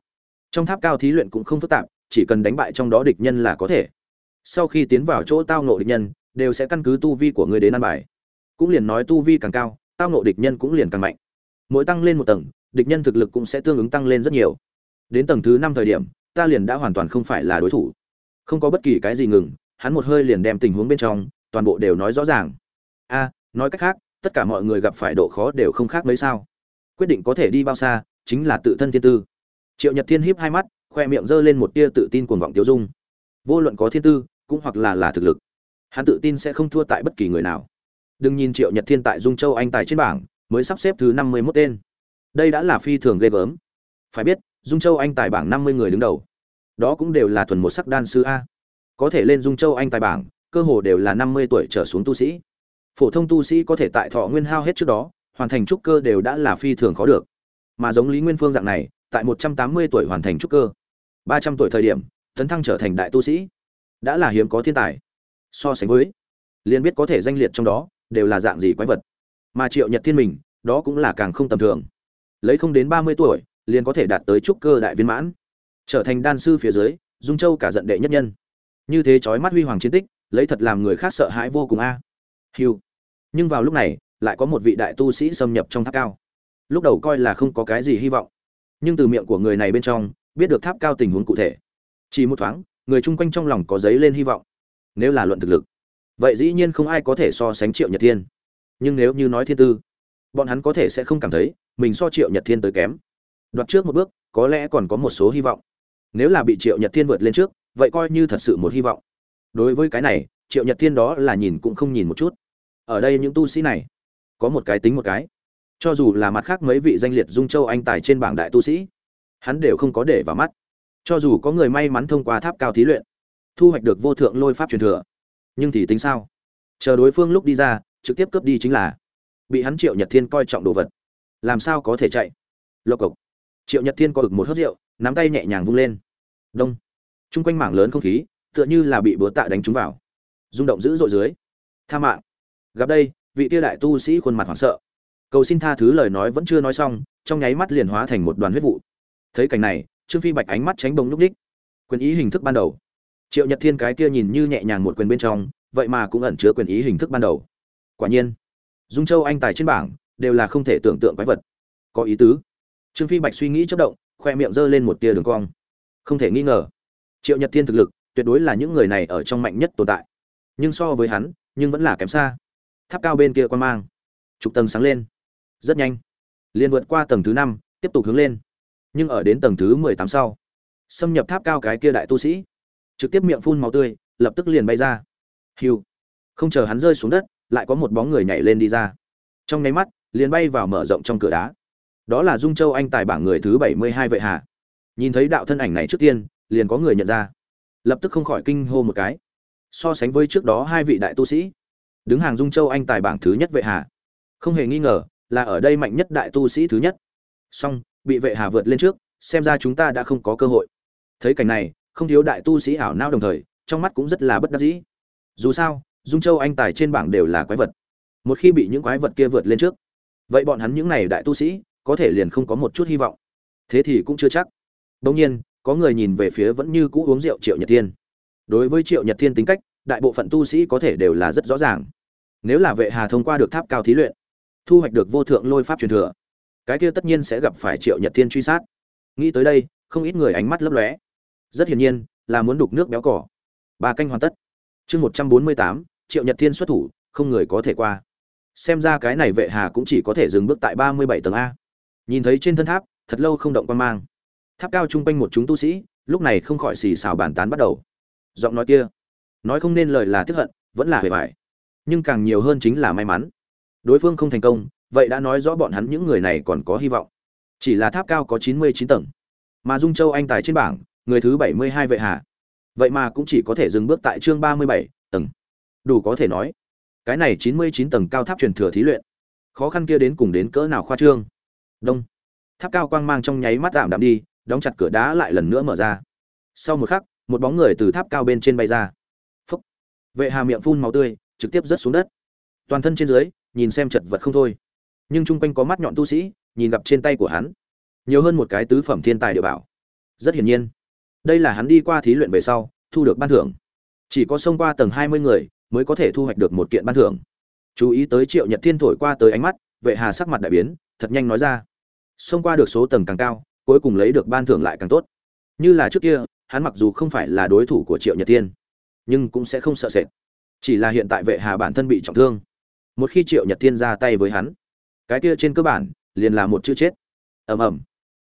Trong tháp cao thí luyện cũng không phức tạp, chỉ cần đánh bại trong đó địch nhân là có thể. Sau khi tiến vào chỗ tao nộ địch nhân, đều sẽ căn cứ tu vi của người đến ăn bài. Cũng liền nói tu vi càng cao, tao nộ địch nhân cũng liền càng mạnh. Mỗi tăng lên một tầng, địch nhân thực lực cũng sẽ tương ứng tăng lên rất nhiều. Đến tầng thứ năm thời điểm, ta liền đã hoàn toàn không phải là đối thủ. Không có bất kỳ cái gì ngừng, hắn một hơi liền đem tình huống bên trong, toàn bộ đều nói rõ ràng. A, nói cách khác, tất cả mọi người gặp phải độ khó đều không khác mấy sao. Quyết định có thể đi bao xa chính là tự thân thiên tư. Triệu nhật thiên híp hai mắt, khoe miệng giơ lên một tia tự tin cuồng vọng tiêu dung. Vô luận có thiên tư, cũng hoặc là là thực lực, hắn tự tin sẽ không thua tại bất kỳ người nào. Đừng nhìn triệu nhật thiên tại dung châu anh tài trên bảng, mới sắp xếp thứ năm mươi mốt tên. Đây đã là phi thường ghê gớm. Phải biết, dung châu anh tài bảng năm mươi người đứng đầu. Đó cũng đều là thuần một sắc đan sư a. Có thể lên dung châu anh tài bảng, cơ hồ đều là năm mươi tuổi trở xuống tu sĩ. Phổ thông tu sĩ có thể tại thọ nguyên hao hết trước đó, hoàn thành trúc cơ đều đã là phi thường khó được mà giống lý nguyên phương dạng này, tại một trăm tám mươi tuổi hoàn thành trúc cơ. Ba trăm tuổi thời điểm, tấn thăng trở thành đại tu sĩ. Đã là hiếm có thiên tài. So sánh với, liền biết có thể danh liệt trong đó, đều là dạng gì quái vật. Mà triệu nhật thiên mình, đó cũng là càng không tầm thường. Lấy không đến ba mươi tuổi, liền có thể đạt tới trúc cơ đại viên mãn. Trở thành đan sư phía dưới, dung châu cả giận đệ nhất nhân. Như thế chói mắt huy hoàng chiến tích, lấy thật làm người khác sợ hãi vô cùng a. À. hiu nhưng vào lúc này, lại có một vị đại tu sĩ xâm nhập trong tháp cao lúc đầu coi là không có cái gì hy vọng. Nhưng từ miệng của người này bên trong, biết được tháp cao tình huống cụ thể. Chỉ một thoáng, người chung quanh trong lòng có giấy lên hy vọng. Nếu là luận thực lực, vậy dĩ nhiên không ai có thể so sánh triệu nhật thiên. Nhưng nếu như nói thiên tư, bọn hắn có thể sẽ không cảm thấy mình so triệu nhật thiên tới kém. Đoạt trước một bước, có lẽ còn có một số hy vọng. Nếu là bị triệu nhật thiên vượt lên trước, vậy coi như thật sự một hy vọng. Đối với cái này, triệu nhật thiên đó là nhìn cũng không nhìn một chút. Ở đây những tu sĩ này, có một cái tính một cái cho dù là mặt khác mấy vị danh liệt dung châu anh tài trên bảng đại tu sĩ, hắn đều không có để vào mắt. Cho dù có người may mắn thông qua tháp cao thí luyện, thu hoạch được vô thượng lôi pháp truyền thừa, nhưng thì tính sao? Chờ đối phương lúc đi ra, trực tiếp cướp đi chính là bị hắn triệu nhật thiên coi trọng đồ vật. Làm sao có thể chạy? Lộc cộc. Triệu nhật thiên có ực một hớt rượu, nắm tay nhẹ nhàng vung lên. Đông. Chung quanh mảng lớn không khí, tựa như là bị búa tạ đánh trúng vào. Rung động dữ dội dưới. Tha mạng. Gặp đây, vị tiêu đại tu sĩ khuôn mặt hoảng sợ cầu xin tha thứ lời nói vẫn chưa nói xong, trong nháy mắt liền hóa thành một đoàn huyết vụ. Thấy cảnh này, trương phi bạch ánh mắt tránh bông núp đích. Quyền ý hình thức ban đầu. Triệu nhật thiên cái kia nhìn như nhẹ nhàng một quyền bên trong, vậy mà cũng ẩn chứa quyền ý hình thức ban đầu. Quả nhiên, dung châu anh tài trên bảng đều là không thể tưởng tượng quái vật. Có ý tứ. Trương phi bạch suy nghĩ chất động, khoe miệng g lên một tia đường cong. Không thể nghi ngờ, triệu nhật thiên thực lực tuyệt đối là những người này ở trong mạnh nhất tồn tại. Nhưng so với hắn, nhưng vẫn là kém xa. Tháp cao bên kia quan mang. Trục tầng sáng lên rất nhanh. Liền vượt qua tầng thứ năm, tiếp tục hướng lên. Nhưng ở đến tầng thứ mười tám sau, xâm nhập tháp cao cái kia đại tu sĩ, trực tiếp miệng phun máu tươi, lập tức liền bay ra. Hiu, không chờ hắn rơi xuống đất, lại có một bóng người nhảy lên đi ra. Trong nháy mắt, liền bay vào mở rộng trong cửa đá. Đó là dung châu anh tài bảng người thứ bảy mươi hai vệ hạ nhìn thấy đạo thân ảnh này trước tiên, liền có người nhận ra. Lập tức không khỏi kinh hô một cái. So sánh với trước đó hai vị đại tu sĩ, đứng hàng dung châu anh tài bảng thứ nhất vệ hà. Không hề nghi ngờ là ở đây mạnh nhất đại tu sĩ thứ nhất. Song bị vệ hà vượt lên trước, xem ra chúng ta đã không có cơ hội. Thấy cảnh này, không thiếu đại tu sĩ ảo não đồng thời, trong mắt cũng rất là bất đắc dĩ. Dù sao, dung châu anh tài trên bảng đều là quái vật. Một khi bị những quái vật kia vượt lên trước, vậy bọn hắn những này đại tu sĩ, có thể liền không có một chút hy vọng. Thế thì cũng chưa chắc. Đông nhiên, có người nhìn về phía vẫn như cũ uống rượu triệu nhật thiên. Đối với triệu nhật thiên tính cách, đại bộ phận tu sĩ có thể đều là rất rõ ràng. Nếu là vệ hà thông qua được tháp cao thí luyện thu hoạch được vô thượng lôi pháp truyền thừa. Cái kia tất nhiên sẽ gặp phải triệu nhật thiên truy sát. Nghĩ tới đây, không ít người ánh mắt lấp lóe. Rất hiển nhiên, là muốn đục nước béo cỏ. Ba canh hoàn tất. Chương một trăm bốn mươi tám, triệu nhật thiên xuất thủ, không người có thể qua. Xem ra cái này vệ hà cũng chỉ có thể dừng bước tại ba mươi bảy tầng a. Nhìn thấy trên thân tháp, thật lâu không động quan mang. Tháp cao chung quanh một chúng tu sĩ, lúc này không khỏi xì xào bàn tán bắt đầu. Giọng nói kia, nói không nên lời là tiếp hận, vẫn là hề vải nhưng càng nhiều hơn chính là may mắn đối phương không thành công, vậy đã nói rõ bọn hắn những người này còn có hy vọng. Chỉ là tháp cao có chín mươi chín tầng, mà dung châu anh tài trên bảng, người thứ bảy mươi hai vệ hạ vậy mà cũng chỉ có thể dừng bước tại chương ba mươi bảy, tầng. Đủ có thể nói, cái này chín mươi chín tầng cao tháp truyền thừa thí luyện, khó khăn kia đến cùng đến cỡ nào khoa trương. Đông. Tháp cao quang mang trong nháy mắt giảm đạm đi, đóng chặt cửa đá lại lần nữa mở ra. Sau một khắc, một bóng người từ tháp cao bên trên bay ra. Phúc. Vệ hà miệng phun máu tươi, trực tiếp rớt xuống đất. Toàn thân trên dưới nhìn xem chật vật không thôi. Nhưng chung quanh có mắt nhọn tu sĩ, nhìn gặp trên tay của hắn, nhiều hơn một cái tứ phẩm thiên tài địa bảo. Rất hiển nhiên, đây là hắn đi qua thí luyện về sau, thu được ban thưởng. Chỉ có xông qua tầng hai mươi người mới có thể thu hoạch được một kiện ban thưởng. Chú ý tới triệu nhật thiên thổi qua tới ánh mắt, vệ hà sắc mặt đại biến, thật nhanh nói ra. Xông qua được số tầng càng cao, cuối cùng lấy được ban thưởng lại càng tốt. Như là trước kia, hắn mặc dù không phải là đối thủ của triệu nhật thiên, nhưng cũng sẽ không sợ sệt. Chỉ là hiện tại vệ hà bản thân bị trọng thương một khi triệu nhật thiên ra tay với hắn, cái kia trên cơ bản liền là một chữ chết. Ầm ầm.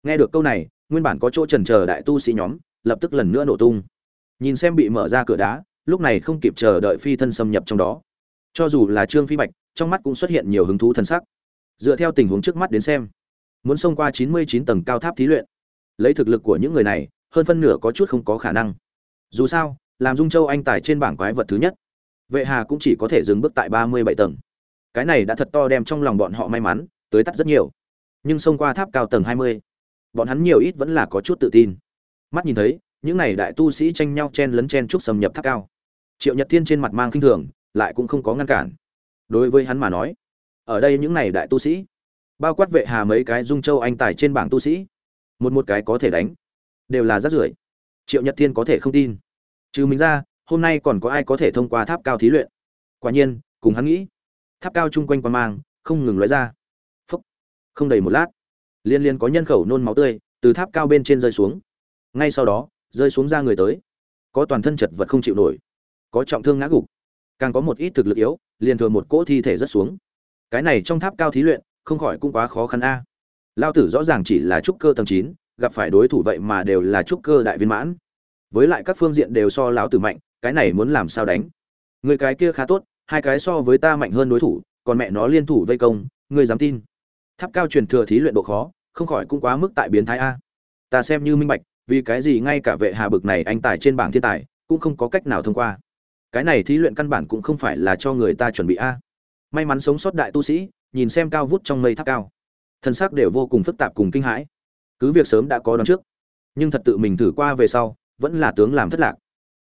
Nghe được câu này, nguyên bản có chỗ trần chờ đại tu sĩ nhóm lập tức lần nữa nổ tung. Nhìn xem bị mở ra cửa đá, lúc này không kịp chờ đợi phi thân xâm nhập trong đó. Cho dù là trương phi bạch, trong mắt cũng xuất hiện nhiều hứng thú thân sắc. Dựa theo tình huống trước mắt đến xem, muốn xông qua chín mươi chín tầng cao tháp thí luyện, lấy thực lực của những người này, hơn phân nửa có chút không có khả năng. Dù sao, làm dung châu anh tài trên bảng quái vật thứ nhất, vệ hà cũng chỉ có thể dừng bước tại ba mươi bảy tầng cái này đã thật to đem trong lòng bọn họ may mắn, tới tắt rất nhiều. Nhưng xông qua tháp cao tầng hai mươi, bọn hắn nhiều ít vẫn là có chút tự tin. Mắt nhìn thấy, những này đại tu sĩ tranh nhau chen lấn chen chúc xâm nhập tháp cao. Triệu nhật thiên trên mặt mang khinh thường, lại cũng không có ngăn cản. Đối với hắn mà nói, ở đây những này đại tu sĩ, bao quát vệ hà mấy cái dung châu anh tài trên bảng tu sĩ, một một cái có thể đánh, đều là rác rưởi. Triệu nhật thiên có thể không tin. Trừ mình ra, hôm nay còn có ai có thể thông qua tháp cao thí luyện? Quả nhiên, cùng hắn nghĩ tháp cao chung quanh quan mang, không ngừng lóe ra. Phúc không đầy một lát, liên liên có nhân khẩu nôn máu tươi từ tháp cao bên trên rơi xuống. Ngay sau đó, rơi xuống ra người tới. Có toàn thân chật vật không chịu nổi, có trọng thương ngã gục, càng có một ít thực lực yếu, liền thừa một cỗ thi thể rất xuống. Cái này trong tháp cao thí luyện, không khỏi cũng quá khó khăn a. Lao tử rõ ràng chỉ là trúc cơ tầng chín, gặp phải đối thủ vậy mà đều là trúc cơ đại viên mãn. Với lại các phương diện đều so lão tử mạnh, cái này muốn làm sao đánh? Người cái kia khá tốt hai cái so với ta mạnh hơn đối thủ, còn mẹ nó liên thủ vây công, ngươi dám tin? Tháp cao truyền thừa thí luyện độ khó, không khỏi cũng quá mức tại biến thái a. Ta xem như minh bạch, vì cái gì ngay cả vệ hà bực này anh tài trên bảng thiên tài, cũng không có cách nào thông qua. Cái này thí luyện căn bản cũng không phải là cho người ta chuẩn bị a. May mắn sống sót đại tu sĩ, nhìn xem cao vút trong mây tháp cao. Thân xác đều vô cùng phức tạp cùng kinh hãi. Cứ việc sớm đã có đón trước, nhưng thật tự mình thử qua về sau, vẫn là tướng làm thất lạc.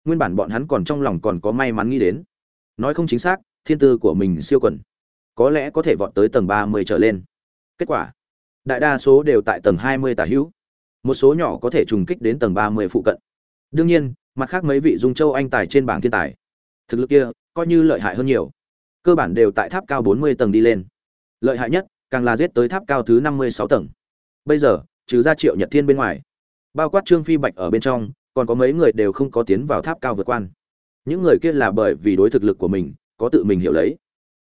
Nguyên bản bọn hắn còn trong lòng còn có may mắn nghĩ đến nói không chính xác, thiên tư của mình siêu quần. Có lẽ có thể vọt tới tầng ba mươi trở lên. Kết quả, đại đa số đều tại tầng hai mươi tả hữu. Một số nhỏ có thể trùng kích đến tầng ba mươi phụ cận. Đương nhiên, mặt khác mấy vị dung châu anh tài trên bảng thiên tài. Thực lực kia, coi như lợi hại hơn nhiều. Cơ bản đều tại tháp cao bốn mươi tầng đi lên. Lợi hại nhất, càng là giết tới tháp cao thứ năm mươi sáu tầng. Bây giờ, trừ ra triệu nhật thiên bên ngoài, bao quát trương phi bạch ở bên trong, còn có mấy người đều không có tiến vào tháp cao vượt quan những người kia là bởi vì đối thực lực của mình, có tự mình hiểu lấy.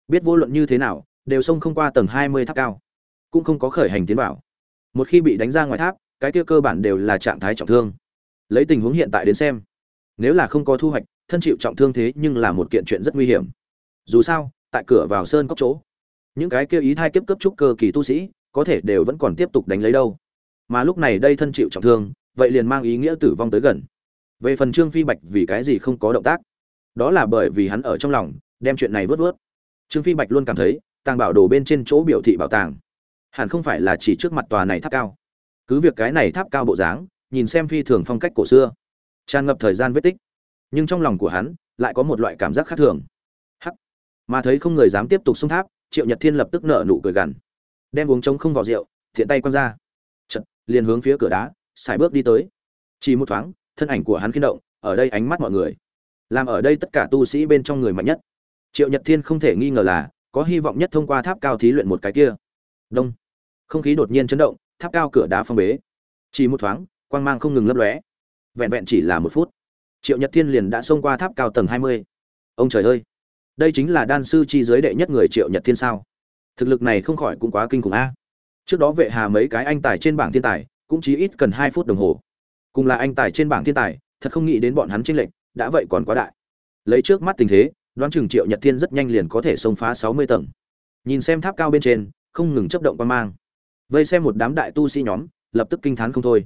Biết vô luận như thế nào, đều xông không qua tầng hai mươi tháp cao. Cũng không có khởi hành tiến vào. Một khi bị đánh ra ngoài tháp, cái kia cơ bản đều là trạng thái trọng thương. Lấy tình huống hiện tại đến xem, nếu là không có thu hoạch, thân chịu trọng thương thế nhưng là một kiện chuyện rất nguy hiểm. Dù sao, tại cửa vào sơn cốc chỗ, những cái kia ý thai kiếp cấp trúc cơ kỳ tu sĩ, có thể đều vẫn còn tiếp tục đánh lấy đâu. Mà lúc này đây thân chịu trọng thương, vậy liền mang ý nghĩa tử vong tới gần. Về phần trương phi bạch vì cái gì không có động tác đó là bởi vì hắn ở trong lòng, đem chuyện này vớt vớt. Trương phi bạch luôn cảm thấy, tàng bảo đồ bên trên chỗ biểu thị bảo tàng, hẳn không phải là chỉ trước mặt tòa này tháp cao. Cứ việc cái này tháp cao bộ dáng, nhìn xem phi thường phong cách cổ xưa, tràn ngập thời gian vết tích, nhưng trong lòng của hắn lại có một loại cảm giác khác thường. Hắc! Mà thấy không người dám tiếp tục xung tháp, triệu nhật thiên lập tức nở nụ cười gằn. Đem uống trống không vào rượu, thiện tay quăng ra. Chật liền hướng phía cửa đá, xài bước đi tới. Chỉ một thoáng, thân ảnh của hắn kinh động, ở đây ánh mắt mọi người làm ở đây tất cả tu sĩ bên trong người mạnh nhất. Triệu nhật thiên không thể nghi ngờ là, có hy vọng nhất thông qua tháp cao thí luyện một cái kia. Đông. Không khí đột nhiên chấn động, tháp cao cửa đá phong bế. Chỉ một thoáng, quang mang không ngừng lấp lóe. Vẹn vẹn chỉ là một phút, triệu nhật thiên liền đã xông qua tháp cao tầng hai mươi. Ông trời ơi! Đây chính là đan sư chi giới đệ nhất người triệu nhật thiên sao? Thực lực này không khỏi cũng quá kinh khủng a. Trước đó vệ hà mấy cái anh tài trên bảng thiên tài, cũng chỉ ít cần hai phút đồng hồ. Cùng là anh tài trên bảng thiên tài, thật không nghĩ đến bọn hắn tranh lệch đã vậy còn quá đại. Lấy trước mắt tình thế, đoán chừng triệu nhật thiên rất nhanh liền có thể xông phá sáu mươi tầng. Nhìn xem tháp cao bên trên, không ngừng chấp động quan mang. Vây xem một đám đại tu sĩ nhóm, lập tức kinh t h á n không thôi.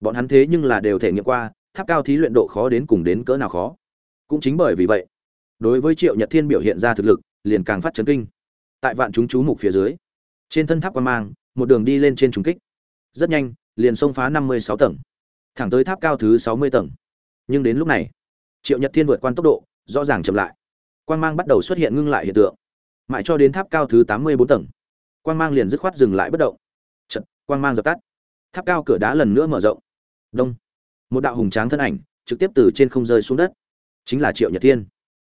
Bọn hắn thế nhưng là đều thể nghiệm qua, tháp cao thí luyện độ khó đến cùng đến cỡ nào khó. Cũng chính bởi vì vậy, đối với triệu nhật thiên biểu hiện ra thực lực, liền càng phát chấn kinh. Tại vạn chúng chú mục phía dưới, trên thân tháp quan mang, một đường đi lên trên trùng kích. Rất nhanh, liền xông phá năm mươi sáu tầng, thẳng tới tháp cao thứ sáu mươi tầng. Nhưng đến lúc này triệu nhật thiên vượt quan tốc độ rõ ràng chậm lại quan mang bắt đầu xuất hiện ngưng lại hiện tượng mãi cho đến tháp cao thứ tám mươi bốn tầng quan mang liền dứt khoát dừng lại bất động Chật, quang mang dập tắt. Tháp cao cửa đá lần nữa mở rộng. Đông. Một đạo hùng tráng thân ảnh trực tiếp từ trên không rơi xuống đất. Chính là Triệu Nhật Thiên.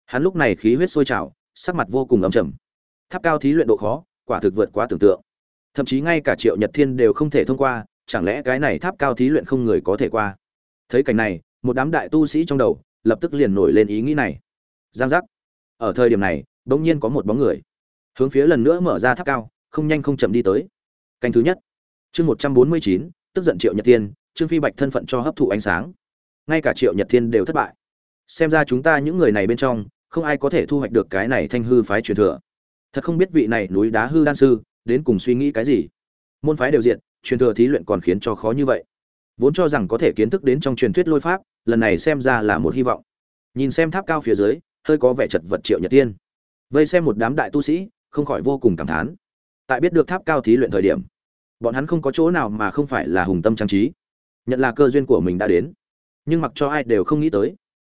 Hắn lúc này khí huyết sôi trào, sắc mặt vô cùng ấm trầm. Tháp cao thí luyện độ khó, quả thực vượt quá tưởng tượng. Thậm chí ngay cả Triệu Nhật Thiên đều không thể thông qua, chẳng lẽ cái này tháp cao thí luyện không người có thể qua. Thấy cảnh này, một đám đại tu sĩ trong đầu lập tức liền nổi lên ý nghĩ này. Giang giác. Ở thời điểm này, bỗng nhiên có một bóng người. Hướng phía lần nữa mở ra tháp cao, không nhanh không chậm đi tới. Canh thứ nhất. Chương một trăm bốn mươi chín tức giận triệu nhật thiên trương phi bạch thân phận cho hấp thụ ánh sáng. Ngay cả triệu nhật thiên đều thất bại. Xem ra chúng ta những người này bên trong không ai có thể thu hoạch được cái này thanh hư phái truyền thừa. Thật không biết vị này núi đá hư đan sư đến cùng suy nghĩ cái gì. Môn phái đều diện truyền thừa thí luyện còn khiến cho khó như vậy vốn cho rằng có thể kiến thức đến trong truyền thuyết lôi pháp, lần này xem ra là một hy vọng. Nhìn xem tháp cao phía dưới, hơi có vẻ chật vật triệu nhật tiên. Vây xem một đám đại tu sĩ, không khỏi vô cùng cảm thán. Tại biết được tháp cao thí luyện thời điểm, bọn hắn không có chỗ nào mà không phải là hùng tâm trang trí. Nhận là cơ duyên của mình đã đến, nhưng mặc cho ai đều không nghĩ tới.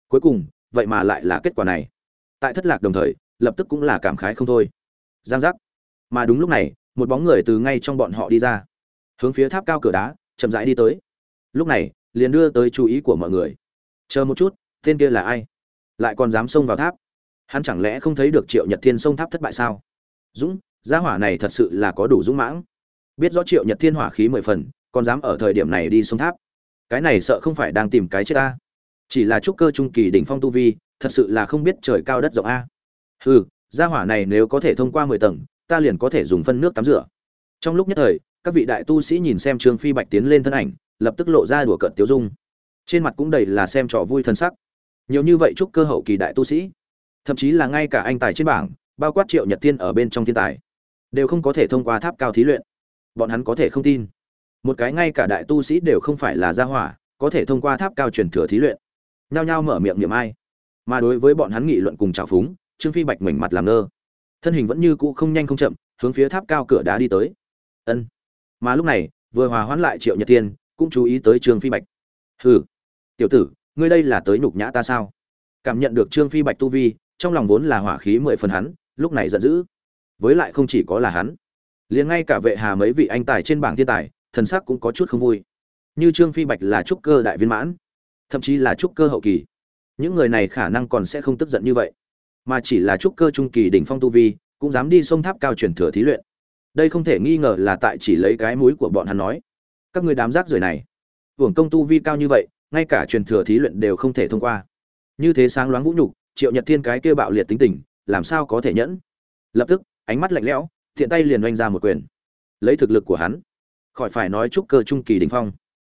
Cuối cùng, vậy mà lại là kết quả này. Tại thất lạc đồng thời, lập tức cũng là cảm khái không thôi. Giang giác. Mà đúng lúc này, một bóng người từ ngay trong bọn họ đi ra. Hướng phía tháp cao cửa đá, chậm rãi đi tới lúc này, liền đưa tới chú ý của mọi người. Chờ một chút, tên kia là ai? Lại còn dám xông vào tháp? Hắn chẳng lẽ không thấy được triệu nhật thiên xông tháp thất bại sao? Dũng, gia hỏa này thật sự là có đủ dũng mãng. Biết rõ triệu nhật thiên hỏa khí mười phần, còn dám ở thời điểm này đi xông tháp. Cái này sợ không phải đang tìm cái chết ta. Chỉ là trúc cơ trung kỳ đỉnh phong tu vi, thật sự là không biết trời cao đất rộng a. Hừ, gia hỏa này nếu có thể thông qua mười tầng, ta liền có thể dùng phân nước tắm rửa. Trong lúc nhất thời, các vị đại tu sĩ nhìn xem trương phi bạch tiến lên thân ảnh lập tức lộ ra đùa cợt tiêu dung. Trên mặt cũng đầy là xem trò vui thân sắc. Nhiều như vậy chúc cơ hậu kỳ đại tu sĩ, thậm chí là ngay cả anh tài trên bảng, bao quát triệu nhật thiên ở bên trong thiên tài, đều không có thể thông qua tháp cao thí luyện. Bọn hắn có thể không tin. Một cái ngay cả đại tu sĩ đều không phải là gia hỏa, có thể thông qua tháp cao truyền thừa thí luyện. Nhao nhao mở miệng niệm ai. Mà đối với bọn hắn nghị luận cùng trào phúng, trương phi bạch mảnh mặt làm ngơ. Thân hình vẫn như cũ không nhanh không chậm, hướng phía tháp cao cửa đá đi tới. Ân. Mà lúc này, vừa hòa hoãn lại triệu nhật thiên cũng chú ý tới trương phi bạch. Hừ, tiểu tử, ngươi đây là tới nhục nhã ta sao? Cảm nhận được trương phi bạch tu vi, trong lòng vốn là hỏa khí mười phần hắn, lúc này giận dữ. Với lại không chỉ có là hắn, liền ngay cả vệ hà mấy vị anh tài trên bảng thiên tài, thần sắc cũng có chút không vui. Như trương phi bạch là trúc cơ đại viên mãn, thậm chí là trúc cơ hậu kỳ, những người này khả năng còn sẽ không tức giận như vậy. Mà chỉ là trúc cơ trung kỳ đỉnh phong tu vi, cũng dám đi sông tháp cao truyền thừa thí luyện. Đây không thể nghi ngờ là tại chỉ lấy cái mũi của bọn hắn nói các người đám rác rưởi này. Hưởng công tu vi cao như vậy, ngay cả truyền thừa thí luyện đều không thể thông qua. Như thế sáng loáng vũ nhục, triệu nhật thiên cái kia bạo liệt tính tình, làm sao có thể nhẫn? Lập tức, ánh mắt lạnh lẽo, thiện tay liền oanh ra một quyền. Lấy thực lực của hắn, khỏi phải nói trúc cơ trung kỳ đình phong.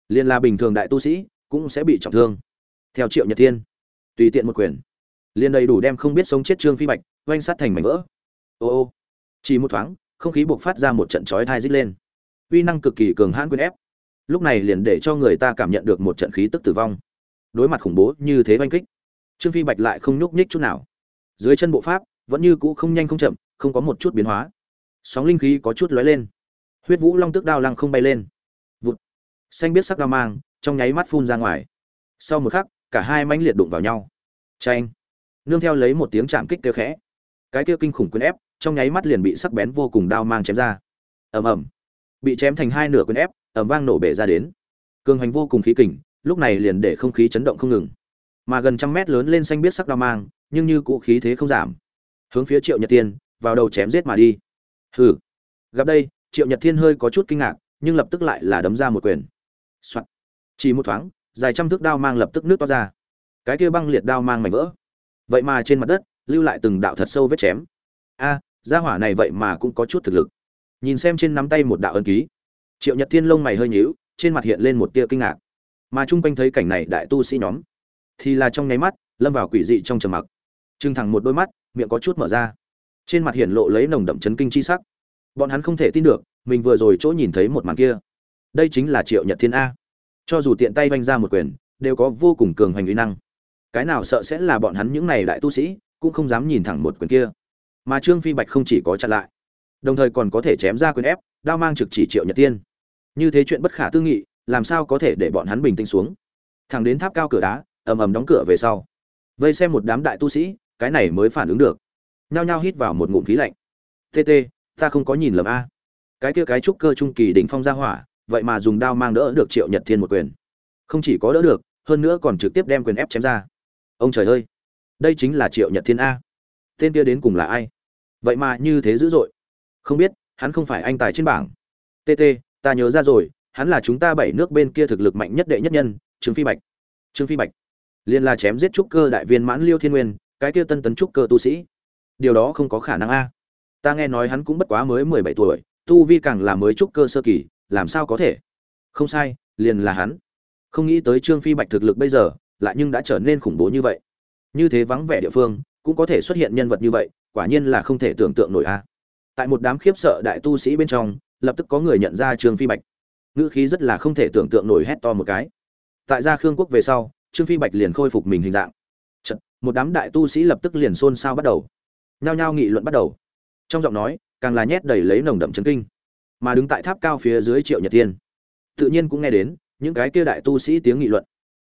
Liền là bình thường đại tu sĩ, cũng sẽ bị trọng thương. Theo triệu nhật thiên, tùy tiện một quyền. Liền đầy đủ đem không biết sống chết trương phi bạch, oanh sát thành mảnh vỡ. Ô ô. Chỉ một thoáng, không khí buộc phát ra một trận chói thai rít lên. Uy năng cực kỳ cường hãn quyền ép lúc này liền để cho người ta cảm nhận được một trận khí tức tử vong. Đối mặt khủng bố như thế oanh kích, trương phi bạch lại không nhúc nhích chút nào. Dưới chân bộ pháp, vẫn như cũ không nhanh không chậm, không có một chút biến hóa. Sóng linh khí có chút lóe lên. Huyết vũ long tức đao lăng không bay lên. Vụt. Xanh biết sắc đao mang, trong nháy mắt phun ra ngoài. Sau một khắc, cả hai mãnh liệt đụng vào nhau. Tranh nương theo lấy một tiếng chạm kích kêu khẽ. Cái kia kinh khủng quyền ép, trong nháy mắt liền bị sắc bén vô cùng đao mang chém ra. Ầm ầm. Bị chém thành hai nửa quyền ép ầm vang nổ bể ra đến. Cường hành vô cùng khí kình, lúc này liền để không khí chấn động không ngừng. Mà gần trăm mét lớn lên xanh biết sắc đao mang, nhưng như cũ khí thế không giảm. Hướng phía triệu nhật tiên vào đầu chém giết mà đi. Hừ. Gặp đây, triệu nhật thiên hơi có chút kinh ngạc, nhưng lập tức lại là đấm ra một quyền. quyền、Soạn. chỉ một thoáng, dài trăm thước đao mang lập tức nước to ra. Cái kia băng liệt đao mang mảnh vỡ. Vậy mà trên mặt đất, lưu lại từng đạo thật sâu vết chém. A, gia hỏa này vậy mà cũng có chút thực lực. Nhìn xem trên nắm tay một đạo ân ký triệu nhật thiên lông mày hơi nhíu, trên mặt hiện lên một tia kinh ngạc. Mà chung quanh thấy cảnh này đại tu sĩ nhóm, thì là trong nháy mắt, lâm vào quỷ dị trong trầm mặc. Trưng thẳng một đôi mắt, miệng có chút mở ra. Trên mặt hiện lộ lấy nồng đậm chấn kinh chi sắc. Bọn hắn không thể tin được, mình vừa rồi chỗ nhìn thấy một màn kia. Đây chính là triệu nhật thiên a. Cho dù tiện tay vanh ra một quyền, đều có vô cùng cường hành uy năng. Cái nào sợ sẽ là bọn hắn những này đại tu sĩ, cũng không dám nhìn thẳng một quyền kia. Mà trương phi bạch không chỉ có chặn lại, đồng thời còn có thể chém ra quyền ép đao mang trực chỉ triệu nhật tiên. Như thế chuyện bất khả tư nghị, làm sao có thể để bọn hắn bình tĩnh xuống? Thẳng đến tháp cao cửa đá, ầm ầm đóng cửa về sau. Vây xem một đám đại tu sĩ, cái này mới phản ứng được. Nhao nhao hít vào một ngụm khí lạnh. Tt ta không có nhìn lầm a. Cái kia cái trúc cơ trung kỳ đỉnh phong ra hỏa, vậy mà dùng đao mang đỡ được triệu nhật thiên một quyền. Không chỉ có đỡ được, hơn nữa còn trực tiếp đem quyền ép chém ra. Ông trời ơi! Đây chính là triệu nhật thiên a. Tên kia đến cùng là ai? Vậy mà như thế dữ dội. Không biết hắn không phải anh tài trên bảng. Tt ta nhớ ra rồi, hắn là chúng ta bảy nước bên kia thực lực mạnh nhất đệ nhất nhân, trương phi bạch. Trương phi bạch. Liên là chém giết trúc cơ đại viên mãn liêu thiên nguyên, cái kia tân tấn trúc cơ tu sĩ. Điều đó không có khả năng a. Ta nghe nói hắn cũng bất quá mới mười bảy tuổi, tu vi càng là mới trúc cơ sơ kỳ, làm sao có thể? Không sai, liền là hắn. Không nghĩ tới trương phi bạch thực lực bây giờ, lại nhưng đã trở nên khủng bố như vậy. Như thế vắng vẻ địa phương, cũng có thể xuất hiện nhân vật như vậy, quả nhiên là không thể tưởng tượng nổi a tại một đám khiếp sợ đại tu sĩ bên trong lập tức có người nhận ra trương phi bạch. Ngữ khí rất là không thể tưởng tượng nổi hét to một cái. Tại gia khương quốc về sau trương phi bạch liền khôi phục mình hình dạng. Chật, một đám đại tu sĩ lập tức liền xôn xao bắt đầu. Nhao nhao nghị luận bắt đầu. Trong giọng nói càng là nhét đầy lấy nồng đậm chấn kinh. Mà đứng tại tháp cao phía dưới triệu nhật thiên tự nhiên cũng nghe đến những cái kia đại tu sĩ tiếng nghị luận.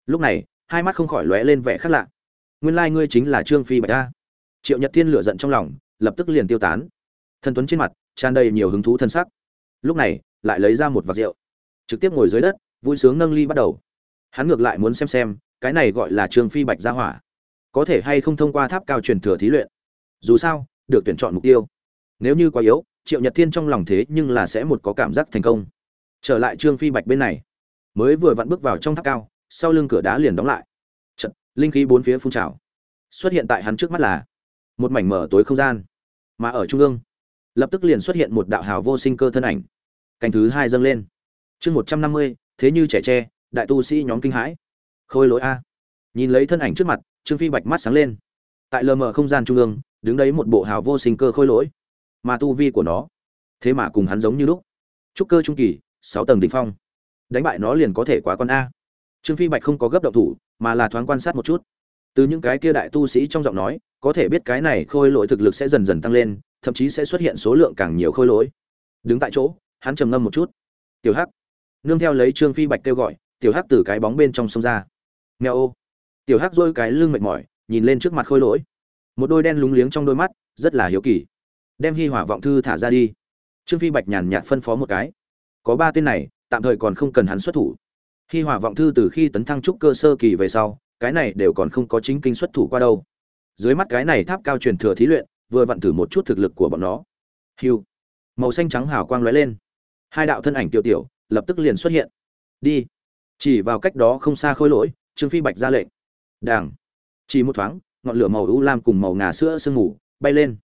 Lúc này hai mắt không khỏi lóe lên vẻ khác lạ. Nguyên lai ngươi chính là trương phi bạch ta triệu nhật thiên lửa giận trong lòng lập tức liền tiêu tán thân tuấn trên mặt tràn đầy nhiều hứng thú thân sắc. Lúc này lại lấy ra một vạt rượu. Trực tiếp ngồi dưới đất vui sướng nâng ly bắt đầu. Hắn ngược lại muốn xem xem cái này gọi là Trường phi bạch gia hỏa. Có thể hay không thông qua tháp cao truyền thừa thí luyện? Dù sao được tuyển chọn mục tiêu. Nếu như quá yếu triệu nhật thiên trong lòng thế nhưng là sẽ một có cảm giác thành công. Trở lại trương phi bạch bên này. Mới vừa vặn bước vào trong tháp cao sau lưng cửa đá liền đóng lại. Chật, linh khí bốn phía phun trào. Xuất hiện tại hắn trước mắt là một mảnh mở tối không gian. Mà ở trung ương lập tức liền xuất hiện một đạo hào vô sinh cơ thân ảnh. Cành thứ hai dâng lên. Chương một trăm năm mươi, thế như trẻ tre, đại tu sĩ nhóm kinh hãi. Khôi lỗi a. Nhìn lấy thân ảnh trước mặt, trương phi bạch mắt sáng lên. Tại lờ mờ không gian trung ương, đứng đấy một bộ hào vô sinh cơ khôi lỗi. Mà tu vi của nó, thế mà cùng hắn giống như lúc. Trúc cơ trung kỳ, sáu tầng đ ỉ n h phong. Đánh bại nó liền có thể quá con a. Trương phi bạch không có gấp động thủ, mà là thoáng quan sát một chút. Từ những cái kia đại tu sĩ trong giọng nói, có thể biết cái này khôi lỗi thực lực sẽ dần dần tăng lên thậm chí sẽ xuất hiện số lượng càng nhiều khôi lỗi. Đứng tại chỗ, hắn trầm ngâm một chút. Tiểu hắc, nương theo lấy trương phi bạch kêu gọi, tiểu hắc từ cái bóng bên trong sông ra. Nghèo ô. Tiểu hắc dôi cái lưng mệt mỏi, nhìn lên trước mặt khôi lỗi. Một đôi đen lúng liếng trong đôi mắt, rất là hiếu kỳ. Đem hi hỏa vọng thư thả ra đi. Trương phi bạch nhàn nhạt phân phó một cái. Có ba tên này, tạm thời còn không cần hắn xuất thủ. Hi hỏa vọng thư từ khi tấn thăng trúc cơ sơ kỳ về sau, cái này đều còn không có chính kinh xuất thủ qua đâu. Dưới mắt cái này tháp cao truyền thừa thí luyện vừa vặn thử một chút thực lực của bọn nó. Hiu. Màu xanh trắng hào quang lóe lên. Hai đạo thân ảnh tiểu tiểu lập tức liền xuất hiện. Đi. Chỉ vào cách đó không xa khôi lỗi, trương phi bạch ra lệnh. Đảng chỉ một thoáng, ngọn lửa màu u lam cùng màu ngà sữa sương mù bay lên.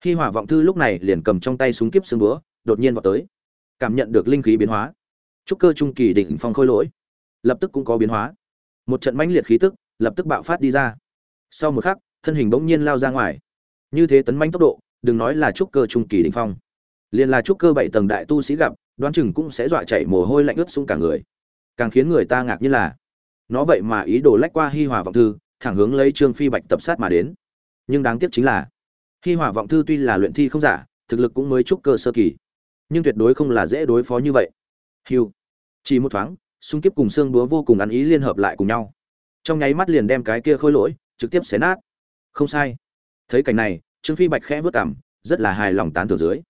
Khi hỏa vọng thư lúc này liền cầm trong tay súng kiếp xương búa, đột nhiên vào tới. Cảm nhận được linh khí biến hóa. Trúc cơ trung kỳ đỉnh phong khôi lỗi. Lập tức cũng có biến hóa. Một trận mãnh liệt khí tức lập tức bạo phát đi ra. Sau một khắc, thân hình bỗng nhiên lao ra ngoài như thế tấn manh tốc độ, đừng nói là trúc cơ trung kỳ đỉnh phong. Liền là trúc cơ bảy tầng đại tu sĩ gặp, đoán chừng cũng sẽ dọa chảy mồ hôi lạnh ướt xuống cả người. Càng khiến người ta ngạc như là, nó vậy mà ý đồ lách qua hi hòa vọng thư, thẳng hướng lấy trương phi bạch tập sát mà đến. Nhưng đáng tiếc chính là, hi hòa vọng thư tuy là luyện thi không giả, thực lực cũng mới trúc cơ sơ kỳ. Nhưng tuyệt đối không là dễ đối phó như vậy. Hiu. Chỉ một thoáng, xung kiếp cùng xương búa vô cùng ăn ý liên hợp lại cùng nhau. Trong nháy mắt liền đem cái kia khôi lỗi, trực tiếp xé nát. Không sai thấy cảnh này, trương phi bạch khẽ vớt cảm rất là hài lòng tán thưởng dưới.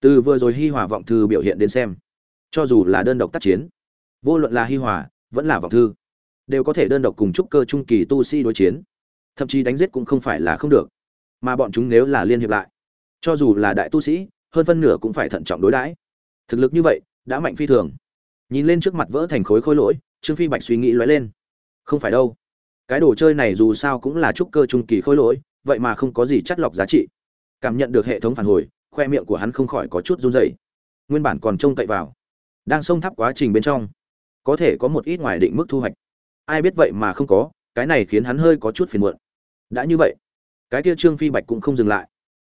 Từ vừa rồi hi hòa vọng thư biểu hiện đến xem, cho dù là đơn độc tác chiến, vô luận là hi hòa, vẫn là vọng thư, đều có thể đơn độc cùng trúc cơ trung kỳ tu sĩ đối chiến. Thậm chí đánh giết cũng không phải là không được, mà bọn chúng nếu là liên hiệp lại, cho dù là đại tu sĩ, hơn phân nửa cũng phải thận trọng đối đãi. Thực lực như vậy, đã mạnh phi thường. Nhìn lên trước mặt vỡ thành khối khối lỗi, trương phi bạch suy nghĩ lóe lên. Không phải đâu. Cái đồ chơi này dù sao cũng là trúc cơ trung kỳ khối lỗi vậy mà không có gì chắt lọc giá trị. Cảm nhận được hệ thống phản hồi, khoe miệng của hắn không khỏi có chút run rẩy. Nguyên bản còn trông cậy vào, đang xông tháp quá trình bên trong, có thể có một ít ngoài định mức thu hoạch. Ai biết vậy mà không có, cái này khiến hắn hơi có chút phiền muộn. Đã như vậy, cái kia trương phi bạch cũng không dừng lại.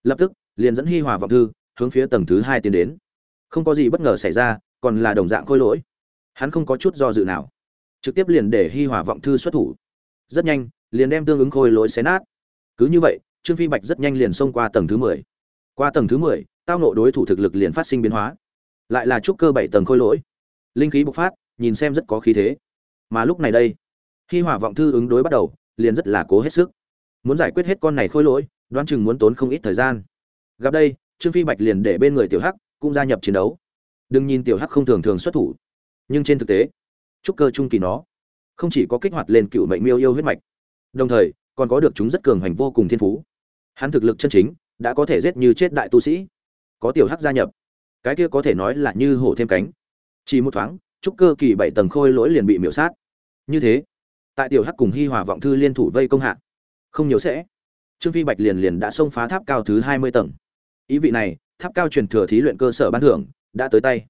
Lập tức, liền dẫn hi hòa vọng thư, hướng phía tầng thứ hai tiến đến. Không có gì bất ngờ xảy ra, còn là đồng dạng khôi lỗi. Hắn không có chút do dự nào, trực tiếp liền để hi hòa vọng thư xuất thủ. Rất nhanh, liền đem tương ứng khôi lỗi xé nát cứ như vậy, trương phi bạch rất nhanh liền xông qua tầng thứ mười. Qua tầng thứ mười, tao nộ đối thủ thực lực liền phát sinh biến hóa. Lại là trúc cơ bảy tầng khôi lỗi. Linh khí bộc phát, nhìn xem rất có khí thế. Mà lúc này đây, khi hỏa vọng thư ứng đối bắt đầu, liền rất là cố hết sức. Muốn giải quyết hết con này khôi lỗi, đoán chừng muốn tốn không ít thời gian. Gặp đây, trương phi bạch liền để bên người tiểu hắc cũng gia nhập chiến đấu. Đừng nhìn tiểu hắc không thường thường xuất thủ, nhưng trên thực tế, trúc cơ trung kỳ nó không chỉ có kích hoạt lên cựu mệnh miêu yêu huyết mạch, đồng thời còn có được chúng rất cường hành vô cùng thiên phú. Hắn thực lực chân chính đã có thể giết như chết đại tu sĩ, có tiểu hắc gia nhập, cái kia có thể nói là như hổ thêm cánh. Chỉ một thoáng, trúc cơ kỳ bảy tầng khôi lỗi liền bị miễu sát. Như thế, tại tiểu hắc cùng hi hòa vọng thư liên thủ vây công hạ, không nhiều sẽ. Trương phi bạch liền liền đã xông phá tháp cao thứ hai mươi tầng. Ý vị này, tháp cao truyền thừa thí luyện cơ sở ban thưởng đã tới tay.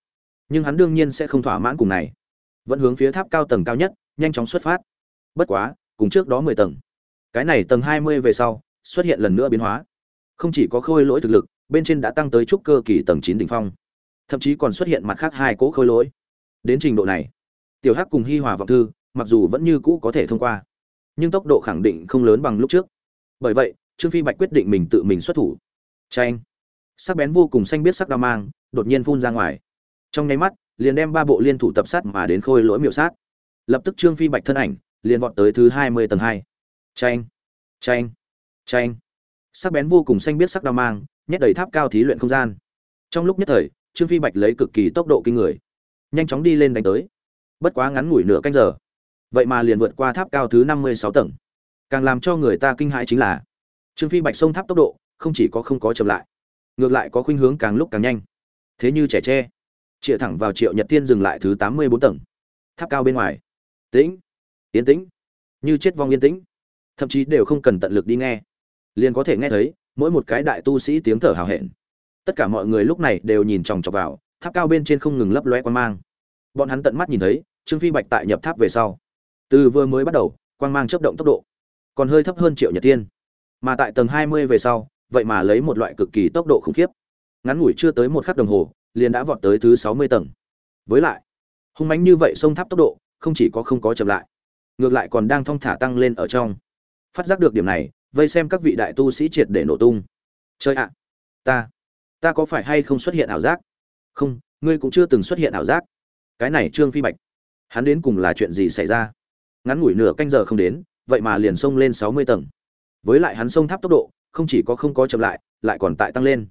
Nhưng hắn đương nhiên sẽ không thỏa mãn cùng này. Vẫn hướng phía tháp cao tầng cao nhất, nhanh chóng xuất phát. Bất quá, cùng trước đó mười tầng cái này tầng hai mươi về sau, xuất hiện lần nữa biến hóa. Không chỉ có khôi lỗi thực lực, bên trên đã tăng tới trúc cơ kỳ tầng chín đỉnh phong. Thậm chí còn xuất hiện mặt khác hai cỗ khôi lỗi. Đến trình độ này, tiểu hắc cùng hi hòa vọng thư, mặc dù vẫn như cũ có thể thông qua, nhưng tốc độ khẳng định không lớn bằng lúc trước. Bởi vậy, trương phi bạch quyết định mình tự mình xuất thủ. Tranh sắc bén vô cùng xanh biết sắc đao mang, đột nhiên phun ra ngoài. Trong nháy mắt, liền đem ba bộ liên thủ tập sát mà đến khôi lỗi miệu sát. Lập tức trương phi bạch thân ảnh, liền vọt tới thứ hai mươi tầng hai tranh tranh tranh sắc bén vô cùng xanh biết sắc đao mang, nhét đầy tháp cao thí luyện không gian. Trong lúc nhất thời, trương phi bạch lấy cực kỳ tốc độ kinh người. Nhanh chóng đi lên đánh tới. Bất quá ngắn ngủi nửa canh giờ. Vậy mà liền vượt qua tháp cao thứ năm mươi sáu tầng. Càng làm cho người ta kinh hãi chính là, trương phi bạch sông tháp tốc độ, không chỉ có không có chậm lại, ngược lại có khuynh hướng càng lúc càng nhanh. Thế như trẻ tre, chĩa thẳng vào triệu nhật tiên dừng lại thứ tám mươi bốn tầng. Tháp cao bên ngoài. Tĩnh, yên tĩnh. Như chết vong yên tĩnh thậm chí đều không cần tận lực đi nghe. Liền có thể nghe thấy, mỗi một cái đại tu sĩ tiếng thở hào hẹn. Tất cả mọi người lúc này đều nhìn chòng chọc vào, tháp cao bên trên không ngừng lấp loe quan mang. Bọn hắn tận mắt nhìn thấy, trương phi bạch tại nhập tháp về sau. Từ vừa mới bắt đầu, quang mang chấp động tốc độ, còn hơi thấp hơn triệu nhật tiên. Mà tại tầng hai mươi về sau, vậy mà lấy một loại cực kỳ tốc độ khủng khiếp. Ngắn ngủi chưa tới một khắc đồng hồ, liền đã vọt tới thứ sáu mươi tầng. Với lại, hung mãnh như vậy sông tháp tốc độ, không chỉ có không có chậm lại, ngược lại còn đang thong thả tăng lên ở trong phát giác được điểm này, vây xem các vị đại tu sĩ triệt để nổ tung. Chơi ạ! Ta ta có phải hay không xuất hiện ảo giác? Không, ngươi cũng chưa từng xuất hiện ảo giác. Cái này trương phi bạch, hắn đến cùng là chuyện gì xảy ra? Ngắn ngủi nửa canh giờ không đến, vậy mà liền xông lên sáu mươi tầng. Với lại hắn xông tháp tốc độ, không chỉ có không có chậm lại lại còn tại tăng lên.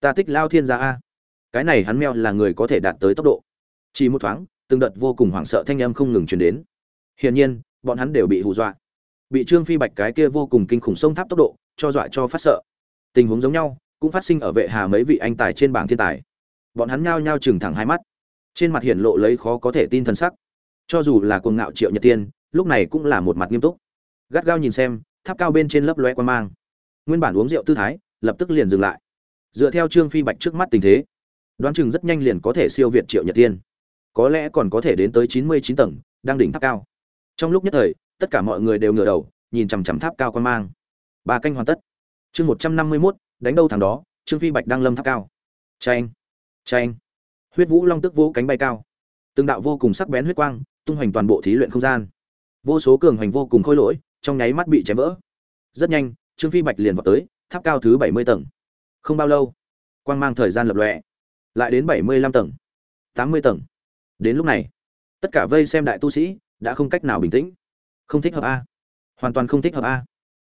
Ta tích lao thiên gia a. Cái này hắn meo là người có thể đạt tới tốc độ. Chỉ một thoáng, từng đợt vô cùng hoảng sợ thanh âm không ngừng truyền đến. Hiển nhiên, bọn hắn đều bị hù dọa bị trương phi bạch cái kia vô cùng kinh khủng sông tháp tốc độ, cho dọa cho phát sợ. Tình huống giống nhau, cũng phát sinh ở vệ hà mấy vị anh tài trên bảng thiên tài. Bọn hắn nhao nhao chừng thẳng hai mắt. Trên mặt hiển lộ lấy khó có thể tin thân sắc. Cho dù là cuồng ngạo triệu nhật tiên, lúc này cũng là một mặt nghiêm túc. Gắt gao nhìn xem, tháp cao bên trên lấp loe quan mang. Nguyên bản uống rượu tư thái, lập tức liền dừng lại. Dựa theo trương phi bạch trước mắt tình thế, đoán chừng rất nhanh liền có thể siêu việt triệu nhật tiên. Có lẽ còn có thể đến tới chín mươi chín tầng, đang đỉnh tháp cao. Trong lúc nhất thời tất cả mọi người đều ngửa đầu, nhìn chằm chằm tháp cao quan mang. Ba canh hoàn tất. Chương một trăm năm mươi mốt, đánh đâu thằng đó, trương phi bạch đang lâm tháp cao. Tranh tranh huyết vũ long tức vũ cánh bay cao. Từng đạo vô cùng sắc bén huyết quang, tung hoành toàn bộ thí luyện không gian. Vô số cường hoành vô cùng khôi lỗi, trong nháy mắt bị chém vỡ. Rất nhanh, trương phi bạch liền vào tới, tháp cao thứ bảy mươi tầng. Không bao lâu, quang mang thời gian lập lọe lại đến bảy mươi lăm tầng, tám mươi tầng. Đến lúc này, tất cả vây xem đại tu sĩ đã không cách nào bình tĩnh không thích hợp a. Hoàn toàn không thích hợp a.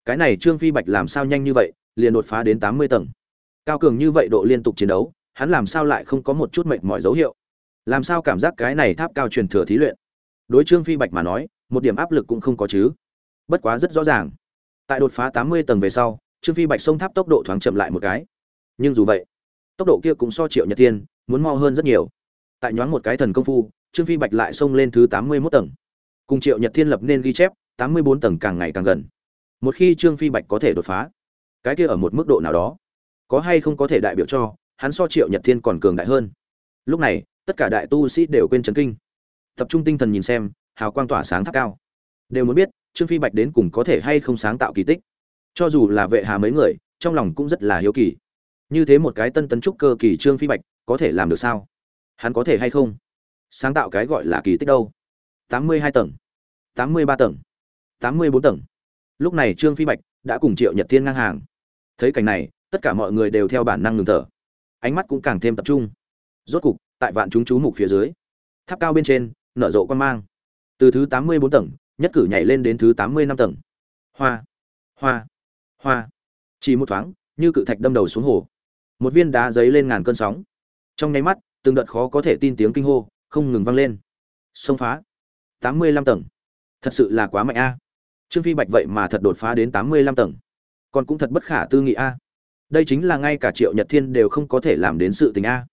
Cái này trương phi bạch làm sao nhanh như vậy, liền đột phá đến tám mươi tầng. Cao cường như vậy độ liên tục chiến đấu, hắn làm sao lại không có một chút mệnh mọi dấu hiệu? Làm sao cảm giác cái này tháp cao truyền thừa thí luyện? Đối trương phi bạch mà nói, một điểm áp lực cũng không có chứ. Bất quá rất rõ ràng. Tại đột phá tám mươi tầng về sau, trương phi bạch sông tháp tốc độ thoáng chậm lại một cái. Nhưng dù vậy, tốc độ kia cũng so triệu nhật tiên muốn mo hơn rất nhiều. Tại nhoáng một cái thần công phu, trương phi bạch lại xông lên thứ tám mươi mốt tầng cùng triệu nhật thiên lập nên ghi chép, tám mươi bốn tầng càng ngày càng gần. Một khi trương phi bạch có thể đột phá, cái kia ở một mức độ nào đó, có hay không có thể đại biểu cho, hắn so triệu nhật thiên còn cường đại hơn. Lúc này, tất cả đại tu sĩ đều quên chấn kinh. Tập trung tinh thần nhìn xem, hào quang tỏa sáng tháp cao. Đều muốn biết, trương phi bạch đến cùng có thể hay không sáng tạo kỳ tích. Cho dù là vệ hà mấy người, trong lòng cũng rất là hiếu kỳ. Như thế một cái tân tấn trúc cơ kỳ trương phi bạch, có thể làm được sao? Hắn có thể hay không? Sáng tạo cái gọi là kỳ tích đâu? Tám mươi hai tầng, tám mươi ba tầng, tám mươi bốn tầng. Lúc này trương phi bạch đã cùng triệu nhật thiên ngang hàng. Thấy cảnh này, tất cả mọi người đều theo bản năng ngừng thở. Ánh mắt cũng càng thêm tập trung. Rốt cục, tại vạn chúng chú mục phía dưới, tháp cao bên trên, nở rộ quan mang. Từ thứ tám mươi bốn tầng, nhất cử nhảy lên đến thứ tám mươi năm tầng. Hoa hoa hoa. Chỉ một thoáng, như cự thạch đâm đầu xuống hồ. Một viên đá giấy lên ngàn cơn sóng. Trong nháy mắt, từng đợt khó có thể tin tiếng kinh hô không ngừng vang lên. Xông phá tám mươi lăm tầng. Thật sự là quá mạnh a. Trương phi bạch vậy mà thật đột phá đến tám mươi lăm tầng. Còn cũng thật bất khả tư nghị a. Đây chính là ngay cả triệu nhật thiên đều không có thể làm đến sự tình a.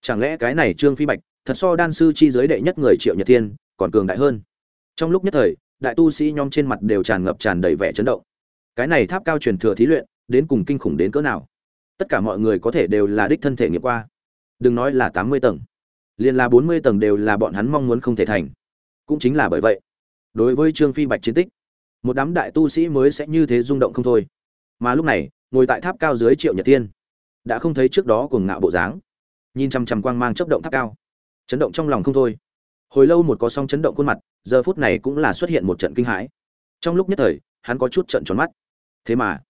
Chẳng lẽ cái này trương phi bạch thật so đan sư chi giới đệ nhất người triệu nhật thiên còn cường đại hơn? Trong lúc nhất thời, đại tu sĩ nhóm trên mặt đều tràn ngập tràn đầy vẻ chấn động. Cái này tháp cao truyền thừa thí luyện, đến cùng kinh khủng đến cỡ nào? Tất cả mọi người có thể đều là đích thân thể nghiệm qua. Đừng nói là tám mươi tầng. Liền là bốn mươi tầng đều là bọn hắn mong muốn không thể thành cũng chính là bởi vậy. Đối với trương phi bạch chiến tích, một đám đại tu sĩ mới sẽ như thế rung động không thôi. Mà lúc này, ngồi tại tháp cao dưới triệu nhật tiên, đã không thấy trước đó cuồng ngạo bộ dáng, nhìn chằm chằm quang mang chấp động tháp cao, chấn động trong lòng không thôi. Hồi lâu một có song chấn động khuôn mặt, giờ phút này cũng là xuất hiện một trận kinh hãi. Trong lúc nhất thời, hắn có chút trận tròn mắt. Thế mà,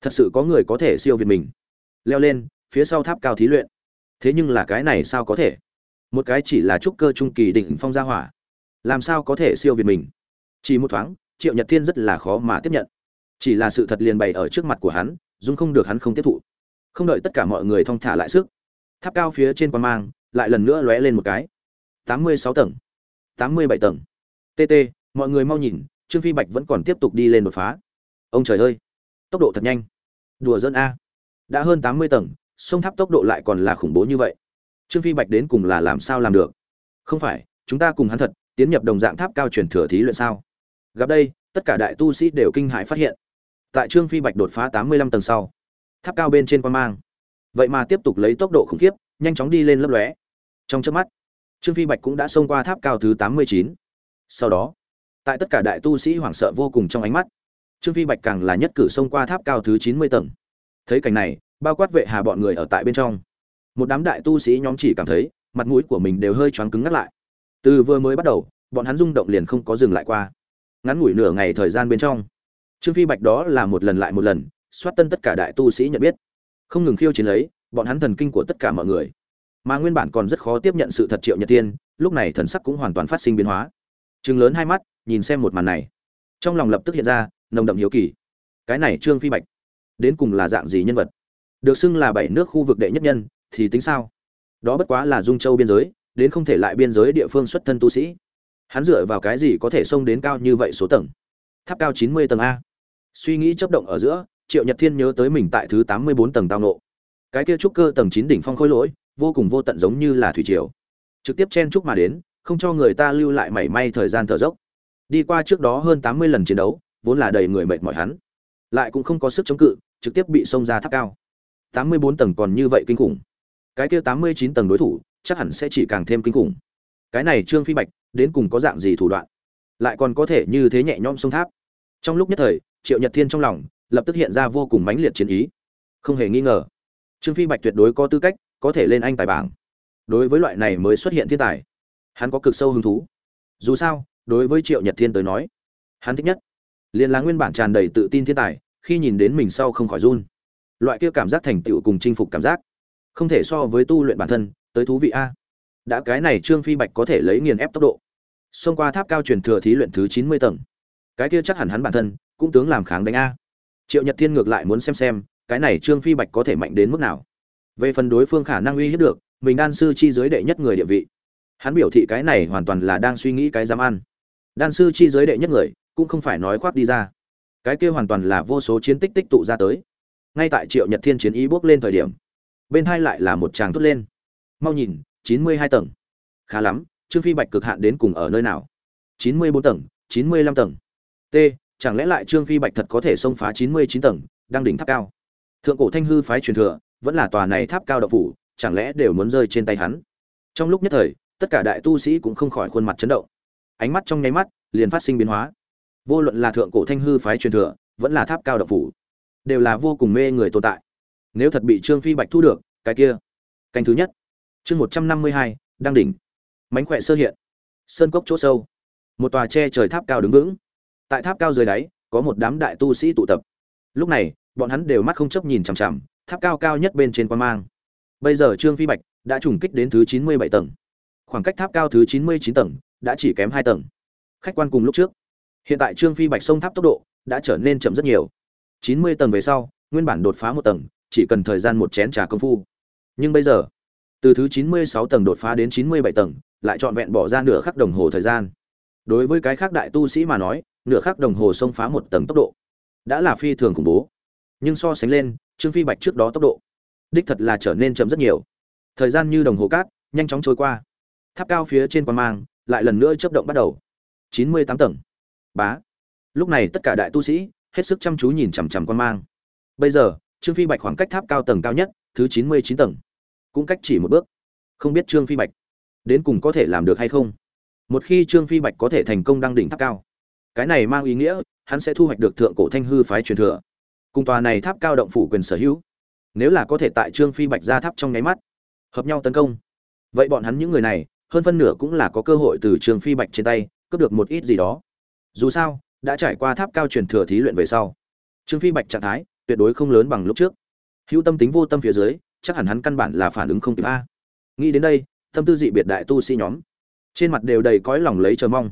thật sự có người có thể siêu việt mình. Leo lên, phía sau tháp cao thí luyện. Thế nhưng là cái này sao có thể? Một cái chỉ là trúc cơ trung kỳ đỉnh phong gia hỏa làm sao có thể siêu việt mình? Chỉ một thoáng, triệu nhật thiên rất là khó mà tiếp nhận. Chỉ là sự thật liền bày ở trước mặt của hắn dung không được hắn không tiếp thụ. Không đợi tất cả mọi người thong thả lại sức, tháp cao phía trên quan mang lại lần nữa lóe lên một cái. Tám mươi sáu tầng. Tám mươi bảy tầng. Tt mọi người mau nhìn, trương phi bạch vẫn còn tiếp tục đi lên đột phá. Ông trời ơi, tốc độ thật nhanh. Đùa dân a. Đã hơn tám mươi tầng, sông tháp tốc độ lại còn là khủng bố như vậy. Trương phi bạch đến cùng là làm sao làm được? Không phải, chúng ta cùng hắn thật tiến nhập đồng dạng tháp cao truyền thừa thí luyện sao? Gặp đây, tất cả đại tu sĩ đều kinh hãi phát hiện. Tại trương phi bạch đột phá tám mươi lăm tầng sau, tháp cao bên trên quan mang. Vậy mà tiếp tục lấy tốc độ khủng khiếp, nhanh chóng đi lên lấp lóe. Trong chớp mắt, trương phi bạch cũng đã xông qua tháp cao thứ tám mươi chín. Sau đó, tại tất cả đại tu sĩ hoảng sợ vô cùng trong ánh mắt, trương phi bạch càng là nhất cử xông qua tháp cao thứ chín mươi tầng. Thấy cảnh này, bao quát vệ hà bọn người ở tại bên trong, một đám đại tu sĩ nhóm chỉ cảm thấy, mặt mũi của mình đều hơi choáng cứng ngắt lại từ vừa mới bắt đầu, bọn hắn rung động liền không có dừng lại qua. Ngắn ngủi nửa ngày thời gian bên trong, trương phi bạch đó là một lần lại một lần xoát tân tất cả đại tu sĩ nhận biết. Không ngừng khiêu chiến lấy, bọn hắn thần kinh của tất cả mọi người. Mà nguyên bản còn rất khó tiếp nhận sự thật triệu nhật tiên, lúc này thần sắc cũng hoàn toàn phát sinh biến hóa. Chừng lớn hai mắt, nhìn xem một màn này. Trong lòng lập tức hiện ra, nồng đậm hiếu kỳ. Cái này trương phi bạch, đến cùng là dạng gì nhân vật? Được xưng là bảy nước khu vực đệ nhất nhân, thì tính sao? Đó bất quá là dung châu biên giới đến không thể lại biên giới địa phương xuất thân tu sĩ. Hắn dựa vào cái gì có thể xông đến cao như vậy số tầng? Tháp cao chín mươi tầng a. Suy nghĩ chấp động ở giữa, triệu nhật thiên nhớ tới mình tại thứ tám mươi bốn tầng tao nộ cái kia trúc cơ tầng chín đỉnh phong khôi lỗi, vô cùng vô tận giống như là thủy triều. Trực tiếp chen chúc mà đến, không cho người ta lưu lại mảy may thời gian thở dốc. Đi qua trước đó hơn tám mươi lần chiến đấu, vốn là đầy người mệt mỏi hắn. Lại cũng không có sức chống cự, trực tiếp bị xông ra tháp cao. tám mươi bốn tầng còn như vậy kinh khủng. Cái kia tám mươi chín tầng đối thủ chắc hẳn sẽ chỉ càng thêm kinh khủng. Cái này trương phi bạch, đến cùng có dạng gì thủ đoạn? Lại còn có thể như thế nhẹ nhõm sông tháp. Trong lúc nhất thời, triệu nhật thiên trong lòng lập tức hiện ra vô cùng mãnh liệt chiến ý. Không hề nghi ngờ, trương phi bạch tuyệt đối có tư cách, có thể lên anh tài bảng. Đối với loại này mới xuất hiện thiên tài, hắn có cực sâu hứng thú. Dù sao, đối với triệu nhật thiên tới nói, hắn thích nhất. Liền là nguyên bản tràn đầy tự tin thiên tài, khi nhìn đến mình sau không khỏi run. Loại kia cảm giác thành tựu cùng chinh phục cảm giác, không thể so với tu luyện bản thân tới thú vị a. Đã cái này trương phi bạch có thể lấy nghiền ép tốc độ. Xông qua tháp cao truyền thừa thí luyện thứ chín mươi tầng. Cái kia chắc hẳn hắn bản thân, cũng tướng làm kháng đánh a. Triệu nhật thiên ngược lại muốn xem xem, cái này trương phi bạch có thể mạnh đến mức nào. Về phần đối phương khả năng uy hiếp được, mình đan sư chi giới đệ nhất người địa vị. Hắn biểu thị cái này hoàn toàn là đang suy nghĩ cái dám ăn. Đan sư chi giới đệ nhất người, cũng không phải nói khoác đi ra. Cái kia hoàn toàn là vô số chiến tích tích tụ ra tới. Ngay tại triệu nhật thiên chiến ý bước lên thời điểm, bên hai lại là một tràng thốt lên mau nhìn, chín mươi hai tầng. Khá lắm, trương phi bạch cực hạn đến cùng ở nơi nào? chín mươi bốn tầng, chín mươi lăm tầng. T, chẳng lẽ lại trương phi bạch thật có thể xông phá chín mươi chín tầng đang đỉnh tháp cao? Thượng cổ thanh hư phái truyền thừa, vẫn là tòa này tháp cao đậu phủ, chẳng lẽ đều muốn rơi trên tay hắn? Trong lúc nhất thời, tất cả đại tu sĩ cũng không khỏi khuôn mặt chấn động. Ánh mắt trong nháy mắt, liền phát sinh biến hóa. Vô luận là thượng cổ thanh hư phái truyền thừa, vẫn là tháp cao đậu phủ, đều là vô cùng mê người tồn tại. Nếu thật bị trương phi bạch thu được, cái kia, canh thứ nhất chương một trăm năm mươi hai đang đỉnh. Mánh khỏe sơ hiện. Sơn cốc chỗ sâu. Một tòa tre trời tháp cao đứng vững. Tại tháp cao dưới đáy, có một đám đại tu sĩ tụ tập. Lúc này, bọn hắn đều mắt không chấp nhìn chằm chằm, tháp cao cao nhất bên trên quan mang. Bây giờ trương phi bạch đã trùng kích đến thứ chín mươi bảy tầng. Khoảng cách tháp cao thứ chín mươi chín tầng đã chỉ kém hai tầng. Khách quan cùng lúc trước. Hiện tại trương phi bạch sông tháp tốc độ đã trở nên chậm rất nhiều. Chín mươi tầng về sau, nguyên bản đột phá một tầng, chỉ cần thời gian một chén trà công phu. Nhưng bây giờ từ thứ chín mươi sáu tầng đột phá đến chín mươi bảy tầng, lại trọn vẹn bỏ ra nửa khắc đồng hồ thời gian. Đối với cái khác đại tu sĩ mà nói, nửa khắc đồng hồ xông phá một tầng tốc độ đã là phi thường khủng bố. Nhưng so sánh lên, trương phi bạch trước đó tốc độ, đích thật là trở nên chậm rất nhiều. Thời gian như đồng hồ cát, nhanh chóng trôi qua. Tháp cao phía trên quan mang, lại lần nữa chấp động bắt đầu. chín mươi tám tầng. Bá. Lúc này tất cả đại tu sĩ, hết sức chăm chú nhìn chằm chằm quan mang. Bây giờ, trương phi bạch khoảng cách tháp cao tầng cao nhất, thứ chín mươi chín tầng cũng cách chỉ một bước không biết trương phi bạch đến cùng có thể làm được hay không một khi trương phi bạch có thể thành công đăng đỉnh tháp cao cái này mang ý nghĩa hắn sẽ thu hoạch được thượng cổ thanh hư phái truyền thừa cùng tòa này tháp cao động phủ quyền sở hữu nếu là có thể tại trương phi bạch ra tháp trong nháy mắt hợp nhau tấn công vậy bọn hắn những người này hơn phân nửa cũng là có cơ hội từ Trương Phi Bạch trên tay cướp được một ít gì đó. Dù sao, đã trải qua tháp cao truyền thừa thí luyện về sau, Trương Phi Bạch trạng thái tuyệt đối không lớn bằng lúc trước. Hữu tâm tính vô tâm phía dưới, chắc hẳn hắn căn bản là phản ứng không kịp a. Nghĩ đến đây, tâm tư dị biệt đại tu sĩ nhóm, trên mặt đều đầy cõi lòng lấy chờ mong.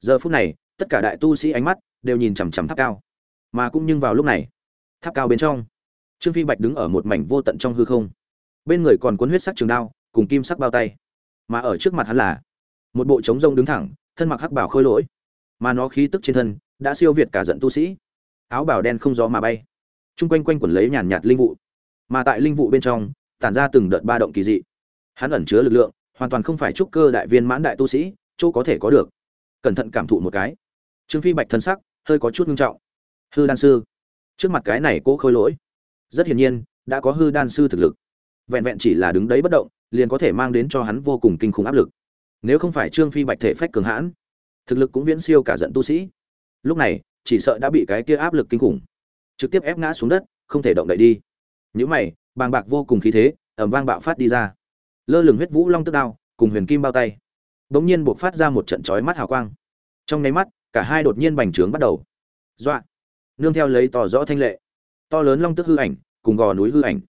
Giờ phút này, tất cả đại tu sĩ ánh mắt đều nhìn chằm chằm tháp cao. Mà cũng nhưng vào lúc này, tháp cao bên trong, Trương Phi Bạch đứng ở một mảnh vô tận trong hư không. Bên người còn cuốn huyết sắc trường đao, cùng kim sắc bao tay. Mà ở trước mặt hắn là một bộ trống rông đứng thẳng, thân mặc hắc bảo khôi lỗi, mà nó khí tức trên thân đã siêu việt cả giận tu sĩ. Áo bào đen không gió mà bay, trung quanh quanh quẩn lấy nhàn nhạt linh vụ, mà tại linh vụ bên trong tản ra từng đợt ba động kỳ dị. Hắn ẩn chứa lực lượng, hoàn toàn không phải trúc cơ đại viên mãn đại tu sĩ, chỗ có thể có được. Cẩn thận cảm thụ một cái. Trương Phi Bạch thân sắc hơi có chút nghiêm trọng. Hư đan sư, trước mặt cái này cố khôi lỗi, rất hiển nhiên đã có hư đan sư thực lực vẹn vẹn chỉ là đứng đấy bất động liền có thể mang đến cho hắn vô cùng kinh khủng áp lực nếu không phải trương phi bạch thể phách cường hãn thực lực cũng viễn siêu cả giận tu sĩ lúc này chỉ sợ đã bị cái kia áp lực kinh khủng trực tiếp ép ngã xuống đất không thể động đậy đi những mày, bàng bạc vô cùng khí thế ẩm vang bạo phát đi ra. Lơ lửng huyết vũ long tức đao, cùng huyền kim bao tay. Bỗng nhiên buộc phát ra một trận chói mắt hào quang. Trong nháy mắt, cả hai đột nhiên bành trướng bắt đầu. Dọa! Nương theo lấy tỏ rõ thanh lệ. To lớn long tức hư ảnh, cùng gò núi hư ảnh,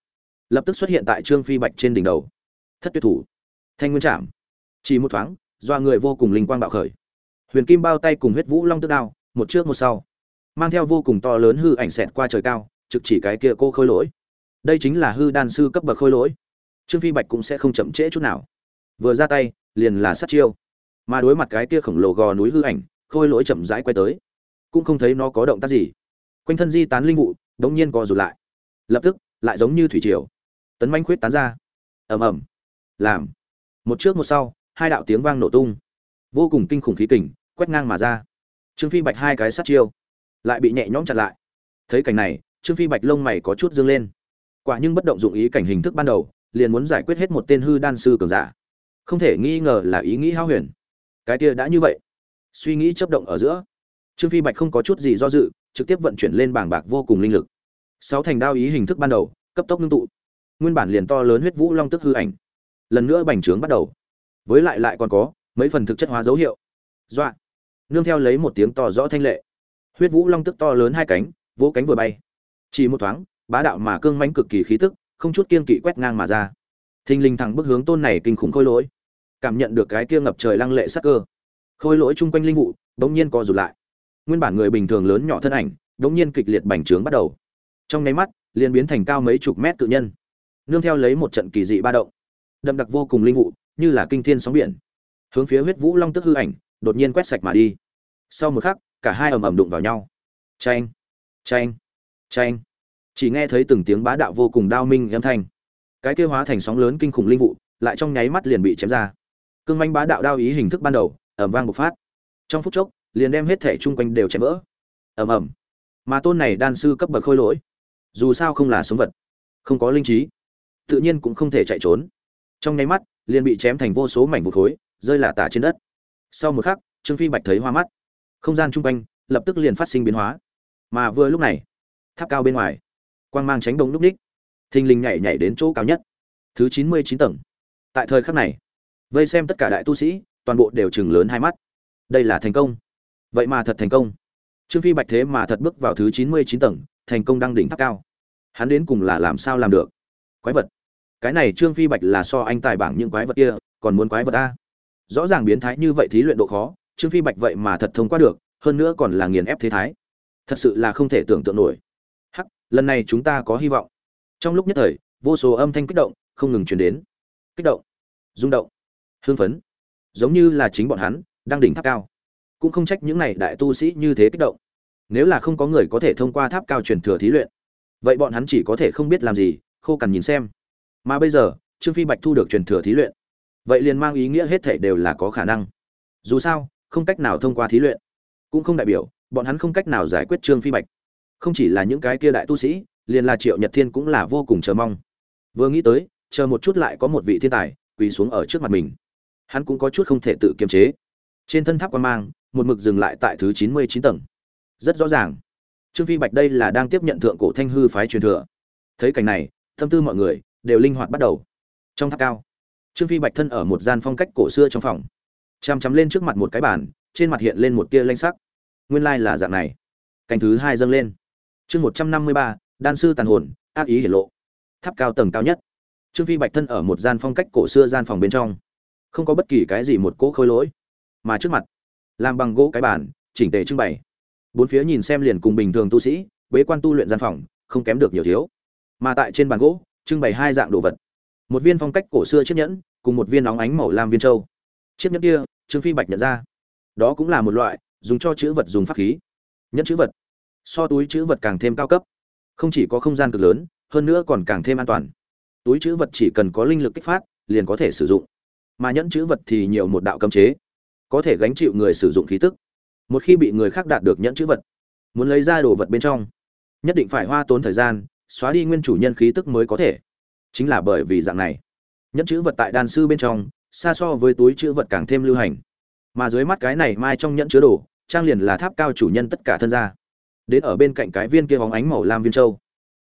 lập tức xuất hiện tại trương phi bạch trên đỉnh đầu. Thất tuyệt thủ. Thanh nguyên trạm chỉ một thoáng doa người vô cùng linh quang bạo khởi. Huyền kim bao tay cùng huyết vũ long tức đao, một trước một sau, mang theo vô cùng to lớn hư ảnh xẹt qua trời cao, trực chỉ cái kia cô khôi lỗi đây chính là hư đan sư cấp bậc khôi lỗi. Trương phi bạch cũng sẽ không chậm trễ chút nào. Vừa ra tay, liền là sát chiêu. Mà đối mặt cái kia khổng lồ gò núi hư ảnh, khôi lỗi chậm rãi quay tới. Cũng không thấy nó có động tác gì. Quanh thân di tán linh vụ, đống nhiên co rụt lại. Lập tức, lại giống như thủy triều. Tấn manh khuyết tán ra. Ầm ầm. Làm. Một trước một sau, hai đạo tiếng vang nổ tung. Vô cùng kinh khủng khí kình, quét ngang mà ra. Trương phi bạch hai cái sát chiêu, lại bị nhẹ nhõm chặn lại. Thấy cảnh này, trương phi bạch lông mày có chút dương lên quả nhưng bất động dụng ý cảnh hình thức ban đầu, liền muốn giải quyết hết một tên hư đan sư cường giả. Không thể nghi ngờ là ý nghĩ hao huyền. Cái kia đã như vậy. Suy nghĩ chấp động ở giữa. Trương phi bạch không có chút gì do dự, trực tiếp vận chuyển lên bảng bạc vô cùng linh lực. Sáu thành đao ý hình thức ban đầu, cấp tốc ngưng tụ. Nguyên bản liền to lớn huyết vũ long tức hư ảnh. Lần nữa bành trướng bắt đầu. Với lại lại còn có, mấy phần thực chất hóa dấu hiệu. Dọa. Nương theo lấy một tiếng to rõ thanh lệ. Huyết vũ long tức to lớn hai cánh, vỗ cánh vừa bay. Chỉ một thoáng bá đạo mà cương mãnh cực kỳ khí tức không chút kiên kỵ quét ngang mà ra. Thinh Linh thẳng bước hướng tôn này kinh khủng khôi lỗi. Cảm nhận được cái kia ngập trời lăng lệ sắc cơ. Khôi lỗi chung quanh linh vụ đống nhiên co rụt lại. Nguyên bản người bình thường lớn nhỏ thân ảnh đống nhiên kịch liệt bành trướng bắt đầu. Trong nháy mắt liền biến thành cao mấy chục mét tự nhân. Nương theo lấy một trận kỳ dị ba động. Đậm đặc vô cùng linh vụ như là kinh thiên sóng biển. Hướng phía huyết vũ long tức hư ảnh đột nhiên quét sạch mà đi. Sau một khắc cả hai ầm ầm đụng vào nhau. Chanh, chanh, chanh chỉ nghe thấy từng tiếng bá đạo vô cùng đao minh âm thanh. Cái kêu hóa thành sóng lớn kinh khủng linh vụ, lại trong nháy mắt liền bị chém ra. Cương manh bá đạo đao ý hình thức ban đầu ẩm vang bộc phát. Trong phút chốc, liền đem hết thể chung quanh đều chém vỡ. Ầm ầm. Mà tôn này đan sư cấp bậc khôi lỗi, dù sao không là sống vật, không có linh trí, tự nhiên cũng không thể chạy trốn. Trong nháy mắt, liền bị chém thành vô số mảnh vụt khối, rơi lả tả trên đất. Sau một khắc, trương phi bạch thấy hoa mắt. Không gian chung quanh, lập tức liền phát sinh biến hóa. Mà vừa lúc này, tháp cao bên ngoài quang mang tránh đông núp ních. Thình lình nhảy nhảy đến chỗ cao nhất. Thứ chín mươi chín tầng. Tại thời khắc này, vây xem tất cả đại tu sĩ, toàn bộ đều chừng lớn hai mắt. Đây là thành công. Vậy mà thật thành công. Trương phi bạch thế mà thật bước vào thứ chín mươi chín tầng, thành công đăng đỉnh tháp cao. Hắn đến cùng là làm sao làm được? Quái vật. Cái này trương phi bạch là so anh tài bảng những quái vật kia, còn muốn quái vật a. Rõ ràng biến thái như vậy thí luyện độ khó, trương phi bạch vậy mà thật thông qua được, hơn nữa còn là nghiền ép thế thái. Thật sự là không thể tưởng tượng nổi lần này chúng ta có hy vọng. Trong lúc nhất thời, vô số âm thanh kích động, không ngừng truyền đến. Kích động, rung động hương phấn. Giống như là chính bọn hắn, đang đỉnh tháp cao. Cũng không trách những này đại tu sĩ như thế kích động. Nếu là không có người có thể thông qua tháp cao truyền thừa thí luyện, vậy bọn hắn chỉ có thể không biết làm gì, khô cằn nhìn xem. Mà bây giờ, trương phi bạch thu được truyền thừa thí luyện, vậy liền mang ý nghĩa hết thể đều là có khả năng. Dù sao, không cách nào thông qua thí luyện. Cũng không đại biểu, bọn hắn không cách nào giải quyết trương phi bạch không chỉ là những cái kia đại tu sĩ, liền là triệu nhật thiên cũng là vô cùng chờ mong. Vừa nghĩ tới, chờ một chút lại có một vị thiên tài quỳ xuống ở trước mặt mình. Hắn cũng có chút không thể tự kiềm chế. Trên thân tháp quan mang, một mực dừng lại tại thứ chín mươi chín tầng. Rất rõ ràng. Trương phi bạch đây là đang tiếp nhận thượng cổ thanh hư phái truyền thừa. Thấy cảnh này, tâm tư mọi người đều linh hoạt bắt đầu. Trong tháp cao, trương phi bạch thân ở một gian phong cách cổ xưa trong phòng. Chằm chằm lên trước mặt một cái bàn, trên mặt hiện lên một tia lanh sắc. Nguyên lai là dạng này. Cảnh thứ hai dâng lên chương một trăm năm mươi ba, đan sư tàn hồn, ác ý hiển lộ. Tháp cao tầng cao nhất. Trương phi bạch thân ở một gian phong cách cổ xưa gian phòng bên trong. Không có bất kỳ cái gì một cỗ khôi lỗi. Mà trước mặt, làm bằng gỗ cái bàn, chỉnh tề trưng bày. Bốn phía nhìn xem liền cùng bình thường tu sĩ, bế quan tu luyện gian phòng, không kém được nhiều thiếu. Mà tại trên bàn gỗ, trưng bày hai dạng đồ vật. Một viên phong cách cổ xưa chiếc nhẫn, cùng một viên nóng ánh màu lam viên châu. Chiếc nhẫn kia, trương phi bạch nhận ra. Đó cũng là một loại, dùng cho chữ vật dùng pháp khí. Nhẫn chữ vật so túi chữ vật càng thêm cao cấp. Không chỉ có không gian cực lớn, hơn nữa còn càng thêm an toàn. Túi chữ vật chỉ cần có linh lực kích phát, liền có thể sử dụng. Mà nhẫn chữ vật thì nhiều một đạo cấm chế. Có thể gánh chịu người sử dụng khí tức. Một khi bị người khác đạt được nhẫn chữ vật, muốn lấy ra đồ vật bên trong, nhất định phải hoa tốn thời gian, xóa đi nguyên chủ nhân khí tức mới có thể. Chính là bởi vì dạng này, nhẫn chữ vật tại đan sư bên trong, xa so với túi chữ vật càng thêm lưu hành. Mà dưới mắt cái này mai trong nhẫn chứa đồ, trang liền là tháp cao chủ nhân tất cả thân gia đến ở bên cạnh cái viên kia bóng ánh màu lam viên châu.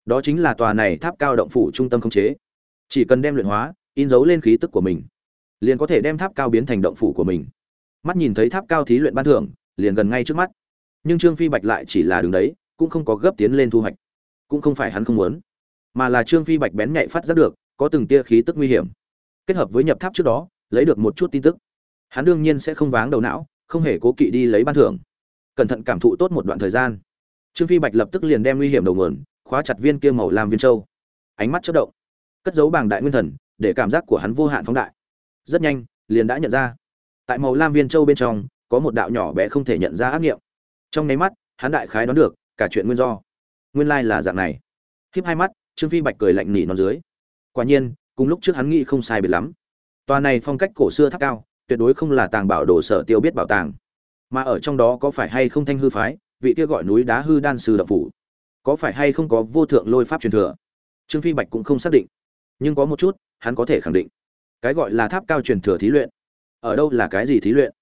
Đó chính là tòa này tháp cao động phủ trung tâm khống chế. Chỉ cần đem luyện hóa, in dấu lên khí tức của mình, liền có thể đem tháp cao biến thành động phủ của mình. Mắt nhìn thấy tháp cao thí luyện ban thưởng, liền gần ngay trước mắt. Nhưng trương phi bạch lại chỉ là đứng đấy, cũng không có gấp tiến lên thu hoạch. Cũng không phải hắn không muốn, mà là trương phi bạch bén nhạy phát giác được, có từng tia khí tức nguy hiểm. Kết hợp với nhập tháp trước đó, lấy được một chút tin tức. Hắn đương nhiên sẽ không váng đầu não, không hề cố kỵ đi lấy ban thưởng. Cẩn thận cảm thụ tốt một đoạn thời gian trương phi bạch lập tức liền đem nguy hiểm đầu nguồn, khóa chặt viên kia màu lam viên châu. Ánh mắt chất động, cất giấu bảng đại nguyên thần, để cảm giác của hắn vô hạn phóng đại. Rất nhanh, liền đã nhận ra, tại màu lam viên châu bên trong, có một đạo nhỏ bé không thể nhận ra ác nghiệm. Trong nháy mắt, hắn đại khái đoán được, cả chuyện nguyên do. Nguyên lai là dạng này. Khiếp hai mắt, trương phi bạch cười lạnh nỉ nó dưới. Quả nhiên, cùng lúc trước hắn nghĩ không sai biệt lắm. Tòa này phong cách cổ xưa tháp cao, tuyệt đối không là tàng bảo đồ sở tiêu biết bảo tàng. Mà ở trong đó có phải hay không thanh hư phái vị kia gọi núi đá hư đan sư đập phủ. Có phải hay không có vô thượng lôi pháp truyền thừa? Trương phi bạch cũng không xác định. Nhưng có một chút, hắn có thể khẳng định. Cái gọi là tháp cao truyền thừa thí luyện. Ở đâu là cái gì thí luyện?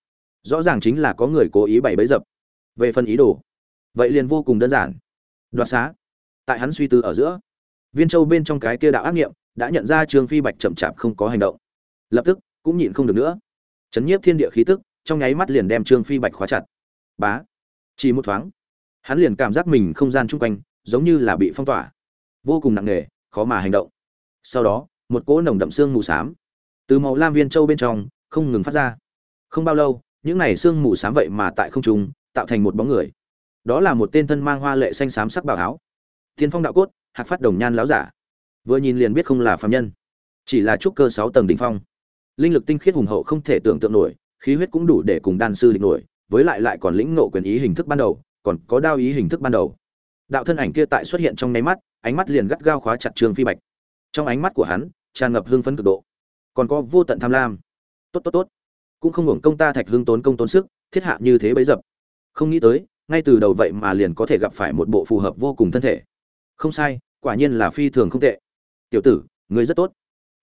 Rõ ràng chính là có người cố ý bày bẫy dập. Về phần ý đồ, vậy liền vô cùng đơn giản. Đoạt xá. Tại hắn suy tư ở giữa, viên châu bên trong cái kia đạo ác nghiệm đã nhận ra trương phi bạch chậm chạp không có hành động. Lập tức, cũng nhịn không được nữa. Chấn nhiếp thiên địa khí tức, trong nháy mắt liền đem trương phi bạch khóa chặt. Bá chỉ một thoáng, hắn liền cảm giác mình không gian chung quanh giống như là bị phong tỏa, vô cùng nặng nề, khó mà hành động. Sau đó, một cỗ nồng đậm xương mù xám từ màu lam viên châu bên trong không ngừng phát ra. Không bao lâu, những này xương mù xám vậy mà tại không trung tạo thành một bóng người. Đó là một tên thân mang hoa lệ xanh xám sắc bảo áo. Thiên phong đạo cốt, hạc phát đồng nhan láo giả. Vừa nhìn liền biết không là phạm nhân, chỉ là trúc cơ sáu tầng đỉnh phong. Linh lực tinh khiết hùng hậu không thể tưởng tượng nổi, khí huyết cũng đủ để cùng đan sư địch nổi với lại lại còn lĩnh ngộ quyền ý hình thức ban đầu, còn có đao ý hình thức ban đầu. Đạo thân ảnh kia tại xuất hiện trong nháy mắt, ánh mắt liền gắt gao khóa chặt trương phi bạch. Trong ánh mắt của hắn, tràn ngập hưng phấn cực độ. Còn có vô tận tham lam. Tốt tốt tốt. Cũng không hưởng công ta thạch hưng tốn công tốn sức, thiết hạ như thế bấy dập. Không nghĩ tới, ngay từ đầu vậy mà liền có thể gặp phải một bộ phù hợp vô cùng thân thể. Không sai, quả nhiên là phi thường không tệ. Tiểu tử, ngươi rất tốt.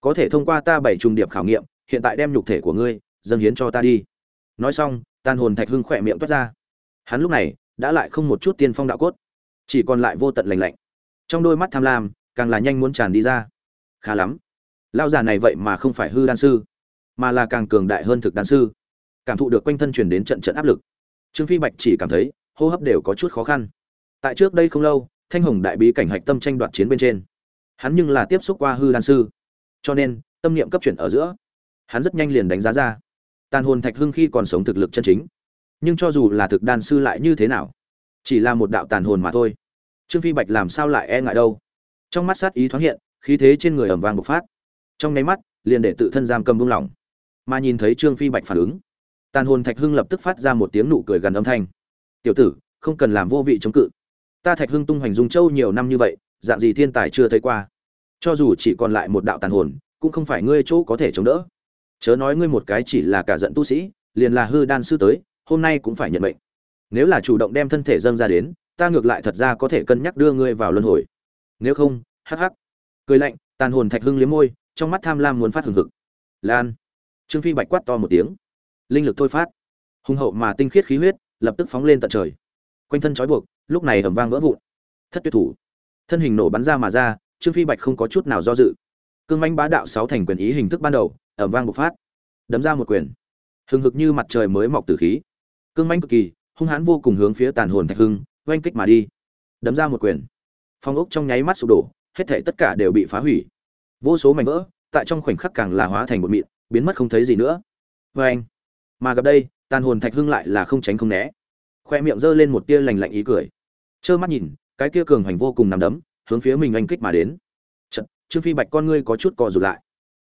Có thể thông qua ta bảy trùng điệp khảo nghiệm, hiện tại đem nhục thể của ngươi, dâng hiến cho ta đi. Nói xong tan hồn thạch hưng khỏe miệng toát ra. Hắn lúc này đã lại không một chút tiên phong đạo cốt, chỉ còn lại vô tận lành lạnh. Trong đôi mắt tham lam, càng là nhanh muốn tràn đi ra. Khá lắm. Lao già này vậy mà không phải hư đan sư, mà là càng cường đại hơn thực đan sư. Cảm thụ được quanh thân truyền đến trận trận áp lực. Trương phi bạch chỉ cảm thấy hô hấp đều có chút khó khăn. Tại trước đây không lâu, thanh hồng đại bí cảnh hạch tâm tranh đoạt chiến bên trên, hắn nhưng là tiếp xúc qua hư đan sư. Cho nên, tâm niệm cấp chuyển ở giữa, hắn rất nhanh liền đánh giá ra tàn hồn thạch hưng khi còn sống thực lực chân chính. Nhưng cho dù là thực đan sư lại như thế nào, chỉ là một đạo tàn hồn mà thôi. Trương phi bạch làm sao lại e ngại đâu? Trong mắt sát ý thoáng hiện, khí thế trên người ẩm vàng bộc phát. Trong nháy mắt, liền để tự thân giam cầm buông lỏng. Mà nhìn thấy trương phi bạch phản ứng, tàn hồn thạch hưng lập tức phát ra một tiếng nụ cười gần âm thanh. Tiểu tử, không cần làm vô vị chống cự. Ta thạch hưng tung hoành dung châu nhiều năm như vậy, dạng gì thiên tài chưa thấy qua. Cho dù chỉ còn lại một đạo tàn hồn, cũng không phải ngươi chỗ có thể chống đỡ chớ nói ngươi một cái chỉ là cả giận tu sĩ, liền là hư đan sư tới, hôm nay cũng phải nhận bệnh nếu là chủ động đem thân thể dâng ra đến, ta ngược lại thật ra có thể cân nhắc đưa ngươi vào luân hồi. Nếu không, hắc hắc. Cười lạnh, tàn hồn thạch hưng liếm môi, trong mắt tham lam muốn phát hừng hực. Lan. Trương phi bạch quát to một tiếng. Linh lực thôi phát. Hùng hậu mà tinh khiết khí huyết, lập tức phóng lên tận trời. Quanh thân trói buộc, lúc này ầm vang vỡ vụn. Thất tuyệt thủ. Thân hình nổ bắn ra mà ra, trương phi bạch không có chút nào do dự. Cương manh bá đạo sáu thành quyền ý hình thức ban đầu ẩm vang bộc phát đấm ra một quyền. Hừng hực như mặt trời mới mọc từ khí. Cương manh cực kỳ hung hãn vô cùng hướng phía tàn hồn thạch hưng oanh kích mà đi. Đấm ra một quyền. Phong ốc trong nháy mắt sụp đổ hết thể tất cả đều bị phá hủy. Vô số mảnh vỡ tại trong khoảnh khắc càng là hóa thành một mịn biến mất không thấy gì nữa. Vê anh mà gặp đây tàn hồn thạch hưng lại là không tránh không né. Khoe miệng g lên một tia lành lạnh ý cười. Trơ mắt nhìn cái kia cường hoành vô cùng nằm đấm hướng phía mình oanh kích mà đến. Chật, trương phi bạch con ngươi có chút co rụt lại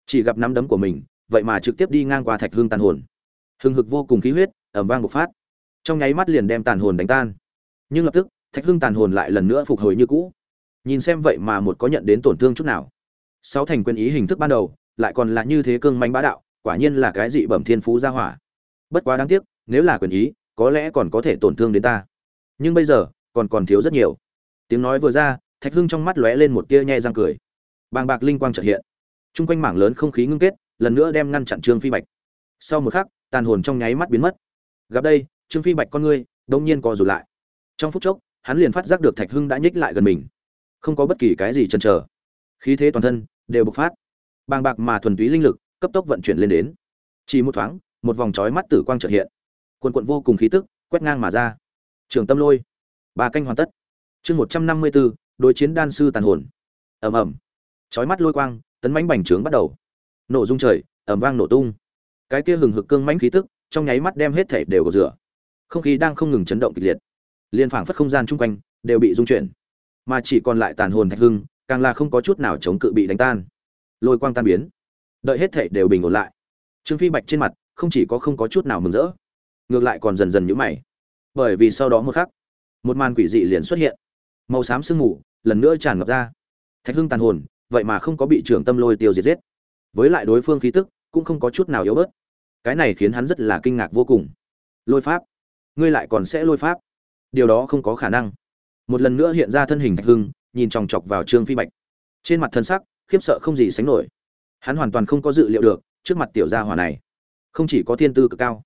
chỉ gặp nắm đấm của mình, vậy mà trực tiếp đi ngang qua thạch hương tàn hồn. Hừng hực vô cùng khí huyết ẩm vang bộc phát. Trong nháy mắt liền đem tàn hồn đánh tan. Nhưng lập tức, thạch hương tàn hồn lại lần nữa phục hồi như cũ. Nhìn xem vậy mà một có nhận đến tổn thương chút nào. Sáu thành quyền ý hình thức ban đầu, lại còn là như thế cương manh bá đạo, quả nhiên là cái dị bẩm thiên phú gia hỏa. Bất quá đáng tiếc, nếu là quyền ý, có lẽ còn có thể tổn thương đến ta. Nhưng bây giờ, còn còn thiếu rất nhiều. Tiếng nói vừa ra, thạch hưng trong mắt lóe lên một tia nhẹ răng cười. Bàng bạc linh quang trợ hiện chung quanh mảng lớn không khí ngưng kết, lần nữa đem ngăn chặn trương phi bạch. Sau một khắc, tàn hồn trong nháy mắt biến mất. Gặp đây, trương phi bạch con ngươi đông nhiên co rụt lại. Trong phút chốc, hắn liền phát giác được thạch hưng đã nhích lại gần mình. Không có bất kỳ cái gì chần chờ. Khí thế toàn thân đều bộc phát. Bàng bạc mà thuần túy linh lực, cấp tốc vận chuyển lên đến. Chỉ một thoáng, một vòng trói mắt tử quang trợ hiện. Quần quận vô cùng khí tức, quét ngang mà ra. Trường tâm lôi. Ba canh hoàn tất. Chương một trăm năm mươi bốn, đối chiến đan sư tàn hồn. Ầm ầm. Chói mắt lôi quang tấn mãnh bành trướng bắt đầu. Nổ dung trời, ầm vang nổ tung. Cái kia hừng hực cương mãnh khí tức, trong nháy mắt đem hết thể đều gột rửa. Không khí đang không ngừng chấn động kịch liệt. Liên phảng phất không gian chung quanh, đều bị dung chuyển. Mà chỉ còn lại tàn hồn thạch hưng, càng là không có chút nào chống cự bị đánh tan. Lôi quang tan biến. Đợi hết thể đều bình ổn lại. Trương phi bạch trên mặt, không chỉ có không có chút nào mừng rỡ, ngược lại còn dần dần nhũ mày. Bởi vì sau đó một khắc, một màn quỷ dị liền xuất hiện. Màu xám sương mù lần nữa tràn ngập ra. Thạch hưng tàn hồn vậy mà không có bị trưởng tâm lôi tiêu diệt giết. Với lại đối phương khí tức cũng không có chút nào yếu bớt. Cái này khiến hắn rất là kinh ngạc vô cùng. Lôi pháp? Ngươi lại còn sẽ lôi pháp? Điều đó không có khả năng. Một lần nữa hiện ra thân hình thạch hưng, nhìn chòng chọc vào trương phi bạch. Trên mặt thân sắc, khiếp sợ không gì sánh nổi. Hắn hoàn toàn không có dự liệu được trước mặt tiểu gia hỏa này. Không chỉ có thiên tư cực cao,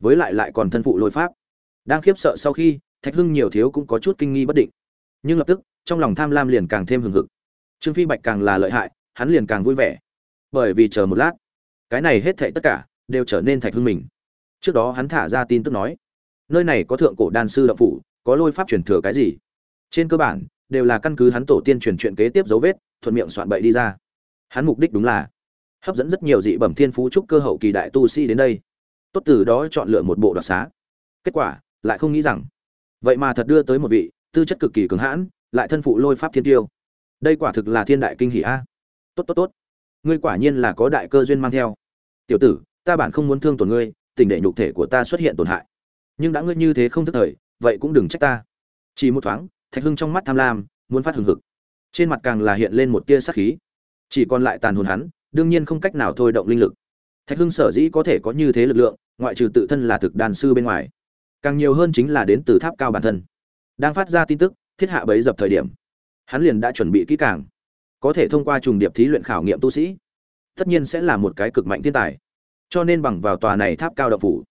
với lại lại còn thân phụ lôi pháp. Đang khiếp sợ sau khi, thạch hưng nhiều thiếu cũng có chút kinh nghi bất định. Nhưng lập tức, trong lòng tham lam liền càng thêm hừng hực trương phi bạch càng là lợi hại, hắn liền càng vui vẻ. Bởi vì chờ một lát, cái này hết thệ tất cả đều trở nên thạch hưng mình. Trước đó hắn thả ra tin tức nói, nơi này có thượng cổ đan sư đậu phủ, có lôi pháp truyền thừa cái gì? Trên cơ bản, đều là căn cứ hắn tổ tiên truyền chuyện kế tiếp dấu vết, thuận miệng soạn bậy đi ra. Hắn mục đích đúng là hấp dẫn rất nhiều dị bẩm thiên phú trúc cơ hậu kỳ đại tu sĩ đến đây. Tốt từ đó chọn lựa một bộ đoạt xá. Kết quả, lại không nghĩ rằng, vậy mà thật đưa tới một vị tư chất cực kỳ cứng hãn, lại thân phụ lôi pháp thiên tiêu đây quả thực là thiên đại kinh hỷ a. Tốt tốt tốt. Ngươi quả nhiên là có đại cơ duyên mang theo. Tiểu tử, ta bản không muốn thương tổn ngươi, tình đệ nhục thể của ta xuất hiện tổn hại. Nhưng đã ngươi như thế không thức thời, vậy cũng đừng trách ta. Chỉ một thoáng, thạch hưng trong mắt tham lam, muốn phát hừng hực. Trên mặt càng là hiện lên một tia sắc khí. Chỉ còn lại tàn hồn hắn, đương nhiên không cách nào thôi động linh lực. Thạch hưng sở dĩ có thể có như thế lực lượng, ngoại trừ tự thân là thực đàn sư bên ngoài. Càng nhiều hơn chính là đến từ tháp cao bản thân. Đang phát ra tin tức, thiết hạ bấy dập thời điểm hắn liền đã chuẩn bị kỹ càng. Có thể thông qua trùng điệp thí luyện khảo nghiệm tu sĩ, tất nhiên sẽ là một cái cực mạnh thiên tài. Cho nên bằng vào tòa này tháp cao đậu phủ,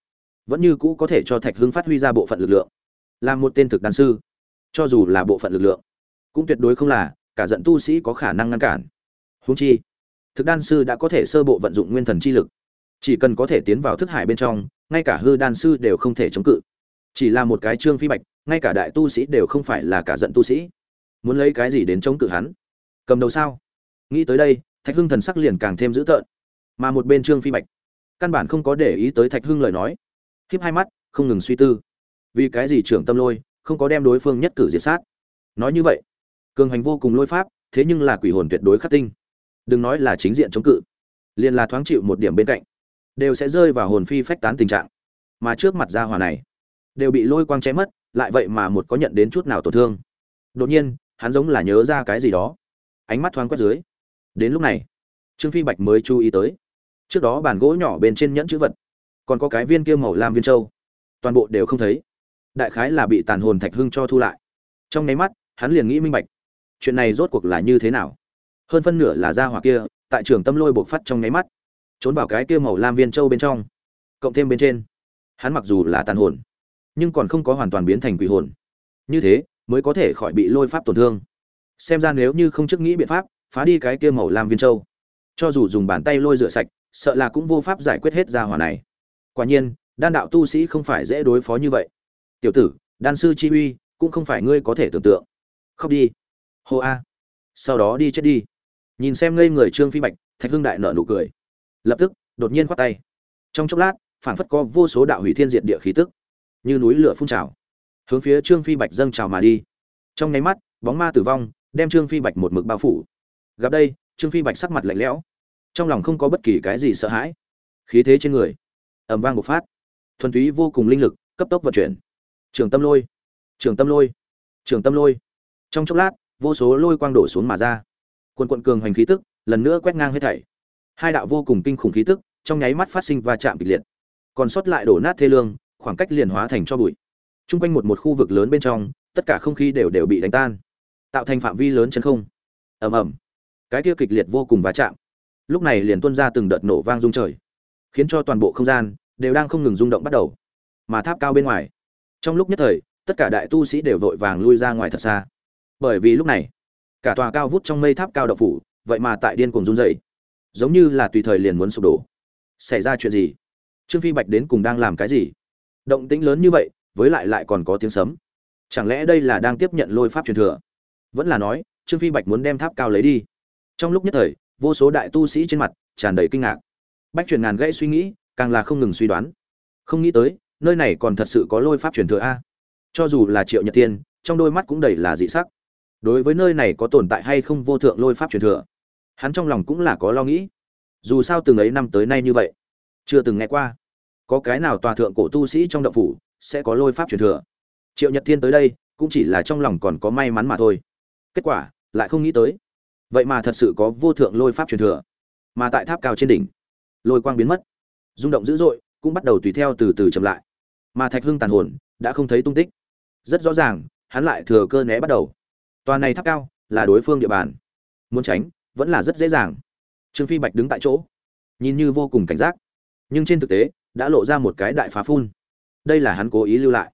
vẫn như cũ có thể cho thạch hưng phát huy ra bộ phận lực lượng. Là một tên thực đàn sư, cho dù là bộ phận lực lượng, cũng tuyệt đối không là, cả giận tu sĩ có khả năng ngăn cản. Húng chi, thực đan sư đã có thể sơ bộ vận dụng nguyên thần chi lực. Chỉ cần có thể tiến vào thức hải bên trong, ngay cả hư đan sư đều không thể chống cự. Chỉ là một cái trương phi bạch, ngay cả đại tu sĩ đều không phải là cả giận tu sĩ muốn lấy cái gì đến chống cự hắn? Cầm đầu sao? Nghĩ tới đây, thạch hưng thần sắc liền càng thêm dữ tợn. Mà một bên trương phi bạch, căn bản không có để ý tới thạch hưng lời nói. Khiếp hai mắt, không ngừng suy tư. Vì cái gì trưởng tâm lôi, không có đem đối phương nhất cử diệt sát? Nói như vậy, cường hành vô cùng lôi pháp, thế nhưng là quỷ hồn tuyệt đối khắc tinh. Đừng nói là chính diện chống cự, liền là thoáng chịu một điểm bên cạnh, đều sẽ rơi vào hồn phi phách tán tình trạng. Mà trước mặt gia hòa này, đều bị lôi quang chém mất, lại vậy mà một có nhận đến chút nào tổn thương. Đột nhiên hắn giống là nhớ ra cái gì đó. Ánh mắt thoáng quét dưới. Đến lúc này, trương phi bạch mới chú ý tới. Trước đó bàn gỗ nhỏ bên trên nhẫn chữ vật, còn có cái viên kia màu lam viên châu. Toàn bộ đều không thấy. Đại khái là bị tàn hồn thạch hưng cho thu lại. Trong nháy mắt, hắn liền nghĩ minh bạch, chuyện này rốt cuộc là như thế nào? Hơn phân nửa là ra hỏa kia, tại trường tâm lôi buộc phát trong nháy mắt, trốn vào cái kia màu lam viên châu bên trong. Cộng thêm bên trên, hắn mặc dù là tàn hồn, nhưng còn không có hoàn toàn biến thành quỷ hồn. Như thế mới có thể khỏi bị lôi pháp tổn thương. Xem ra nếu như không trước nghĩ biện pháp, phá đi cái kia màu lam viên châu. Cho dù dùng bàn tay lôi rửa sạch, sợ là cũng vô pháp giải quyết hết gia hỏa này. Quả nhiên, đan đạo tu sĩ không phải dễ đối phó như vậy. Tiểu tử, đan sư chi uy, cũng không phải ngươi có thể tưởng tượng. Khóc đi. Hô a. Sau đó đi chết đi. Nhìn xem ngây người trương phi bạch, thạch hưng đại nở nụ cười. Lập tức, đột nhiên khoát tay. Trong chốc lát, phảng phất có vô số đạo hủy thiên diệt địa khí tức. Như núi lửa phun trào hướng phía trương phi bạch dâng trào mà đi. Trong nháy mắt, bóng ma tử vong, đem trương phi bạch một mực bao phủ. Gặp đây, trương phi bạch sắc mặt lạnh lẽo. Trong lòng không có bất kỳ cái gì sợ hãi. Khí thế trên người ẩm vang bộc phát. Thuần túy vô cùng linh lực, cấp tốc vận chuyển. Trường tâm lôi, trường tâm lôi, trường tâm lôi. Trong chốc lát, vô số lôi quang đổ xuống mà ra. Quần quận cường hoành khí tức, lần nữa quét ngang hết thảy. Hai đạo vô cùng kinh khủng khí tức, trong nháy mắt phát sinh va chạm kịch liệt. Còn sót lại đổ nát thê lương, khoảng cách liền hóa thành cho bụi t r u n g quanh một một khu vực lớn bên trong, tất cả không khí đều đều bị đánh tan, tạo thành phạm vi lớn chân không. Ầm ầm. Cái kia kịch liệt vô cùng va chạm. Lúc này liền tuôn ra từng đợt nổ vang rung trời, khiến cho toàn bộ không gian đều đang không ngừng rung động bắt đầu, mà tháp cao bên ngoài. Trong lúc nhất thời, tất cả đại tu sĩ đều vội vàng lui ra ngoài thật xa. Bởi vì lúc này, cả tòa cao vút trong mây tháp cao đậu phủ, vậy mà tại điên cuồng run dậy giống như là tùy thời liền muốn sụp đổ. Xảy ra chuyện gì? Trương phi bạch đến cùng đang làm cái gì? Động tĩnh lớn như vậy với lại lại còn có tiếng sấm. Chẳng lẽ đây là đang tiếp nhận lôi pháp truyền thừa? Vẫn là nói, trương phi bạch muốn đem tháp cao lấy đi. Trong lúc nhất thời, vô số đại tu sĩ trên mặt tràn đầy kinh ngạc. Bách truyền ngàn gãy suy nghĩ, càng là không ngừng suy đoán. Không nghĩ tới, nơi này còn thật sự có lôi pháp truyền thừa a. Cho dù là triệu nhật tiên, trong đôi mắt cũng đầy là dị sắc. Đối với nơi này có tồn tại hay không vô thượng lôi pháp truyền thừa, hắn trong lòng cũng là có lo nghĩ. Dù sao từng ấy năm tới nay như vậy, chưa từng nghe qua. Có cái nào tòa thượng cổ tu sĩ trong động phủ sẽ có lôi pháp truyền thừa. Triệu nhật thiên tới đây, cũng chỉ là trong lòng còn có may mắn mà thôi. Kết quả, lại không nghĩ tới. Vậy mà thật sự có vô thượng lôi pháp truyền thừa, mà tại tháp cao trên đỉnh, lôi quang biến mất. Rung động dữ dội, cũng bắt đầu tùy theo từ từ chậm lại. Mà thạch hưng tàn hồn, đã không thấy tung tích. Rất rõ ràng, hắn lại thừa cơ né bắt đầu. Toàn này tháp cao, là đối phương địa bàn. Muốn tránh, vẫn là rất dễ dàng. Trương phi bạch đứng tại chỗ, nhìn như vô cùng cảnh giác. Nhưng trên thực tế, đã lộ ra một cái đại phá phun đây là hắn cố ý lưu lại.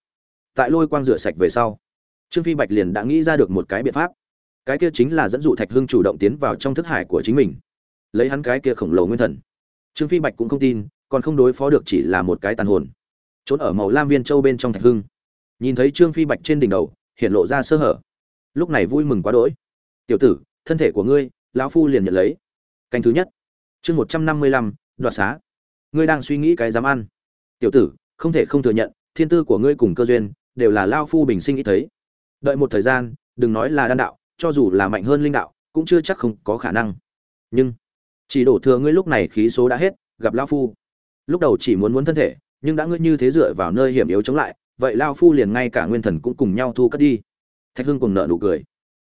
Tại lôi quang rửa sạch về sau, trương phi bạch liền đã nghĩ ra được một cái biện pháp. Cái kia chính là dẫn dụ thạch hưng chủ động tiến vào trong thức hải của chính mình. Lấy hắn cái kia khổng lồ nguyên thần. Trương phi bạch cũng không tin, còn không đối phó được chỉ là một cái tàn hồn. Trốn ở màu lam viên châu bên trong thạch hưng. Nhìn thấy trương phi bạch trên đỉnh đầu, hiện lộ ra sơ hở. Lúc này vui mừng quá đỗi. Tiểu tử, thân thể của ngươi, lão phu liền nhận lấy. Canh thứ nhất. Chương một trăm năm mươi lăm, đoạt xá. Ngươi đang suy nghĩ cái dám ăn. Tiểu tử không thể không thừa nhận, thiên tư của ngươi cùng cơ duyên, đều là lao phu bình sinh ít thấy. Đợi một thời gian, đừng nói là đan đạo, cho dù là mạnh hơn linh đạo, cũng chưa chắc không có khả năng. Nhưng, chỉ đổ thừa ngươi lúc này khí số đã hết, gặp lao phu. Lúc đầu chỉ muốn muốn thân thể, nhưng đã ngươi như thế dựa vào nơi hiểm yếu chống lại, vậy lao phu liền ngay cả nguyên thần cũng cùng nhau thu cất đi. Thạch hưng cùng nợ nụ cười.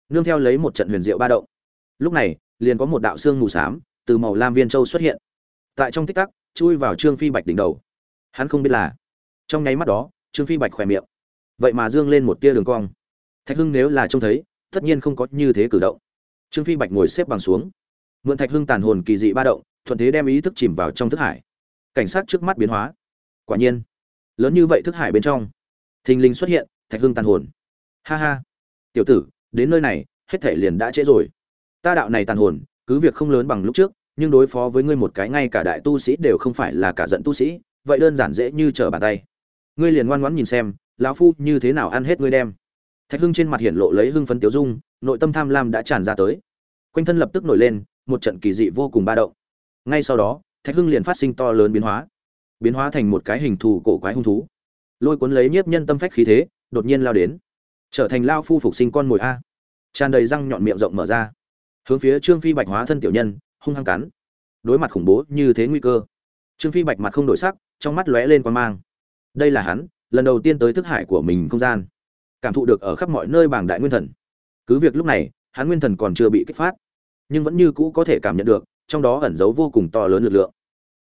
Nương theo lấy một trận huyền diệu ba động. Lúc này, liền có một đạo xương mù xám từ màu lam viên châu xuất hiện. Tại trong tích tắc, chui vào trương phi bạch đỉnh đầu hắn không biết là, trong nháy mắt đó, trương phi bạch khỏe miệng, vậy mà dương lên một tia đường cong. Thạch hưng nếu là trông thấy, tất nhiên không có như thế cử động. Trương phi bạch ngồi xếp bằng xuống. Mượn thạch hưng tàn hồn kỳ dị ba động, thuận thế đem ý thức chìm vào trong thức hải. Cảnh sát trước mắt biến hóa. Quả nhiên, lớn như vậy thức hải bên trong, thình lình xuất hiện thạch hưng tàn hồn. Ha ha. Tiểu tử, đến nơi này, hết thể liền đã trễ rồi. Ta đạo này tàn hồn, cứ việc không lớn bằng lúc trước, nhưng đối phó với ngươi một cái ngay cả đại tu sĩ đều không phải là cả giận tu sĩ vậy đơn giản dễ như trở bàn tay. Ngươi liền ngoan ngoãn nhìn xem, lão phu như thế nào ăn hết ngươi đem. Thạch hưng trên mặt hiện lộ lấy hưng phấn tiêu dung, nội tâm tham lam đã tràn ra tới. Quanh thân lập tức nổi lên một trận kỳ dị vô cùng ba động. Ngay sau đó, thạch hưng liền phát sinh to lớn biến hóa. Biến hóa thành một cái hình thù cổ quái hung thú. Lôi cuốn lấy nhiếp nhân tâm phách khí thế, đột nhiên lao đến. Trở thành lao phu phục sinh con mồi a. Tràn đầy răng nhọn miệng rộng mở ra. Hướng phía trương phi bạch hóa thân tiểu nhân, hung hăng cắn. Đối mặt khủng bố như thế nguy cơ. Trương phi bạch mặt không đổi sắc trong mắt lóe lên quan mang. Đây là hắn, lần đầu tiên tới thức hải của mình không gian. Cảm thụ được ở khắp mọi nơi bảng đại nguyên thần. Cứ việc lúc này, hắn nguyên thần còn chưa bị kích phát, nhưng vẫn như cũ có thể cảm nhận được, trong đó ẩn giấu vô cùng to lớn lực lượng.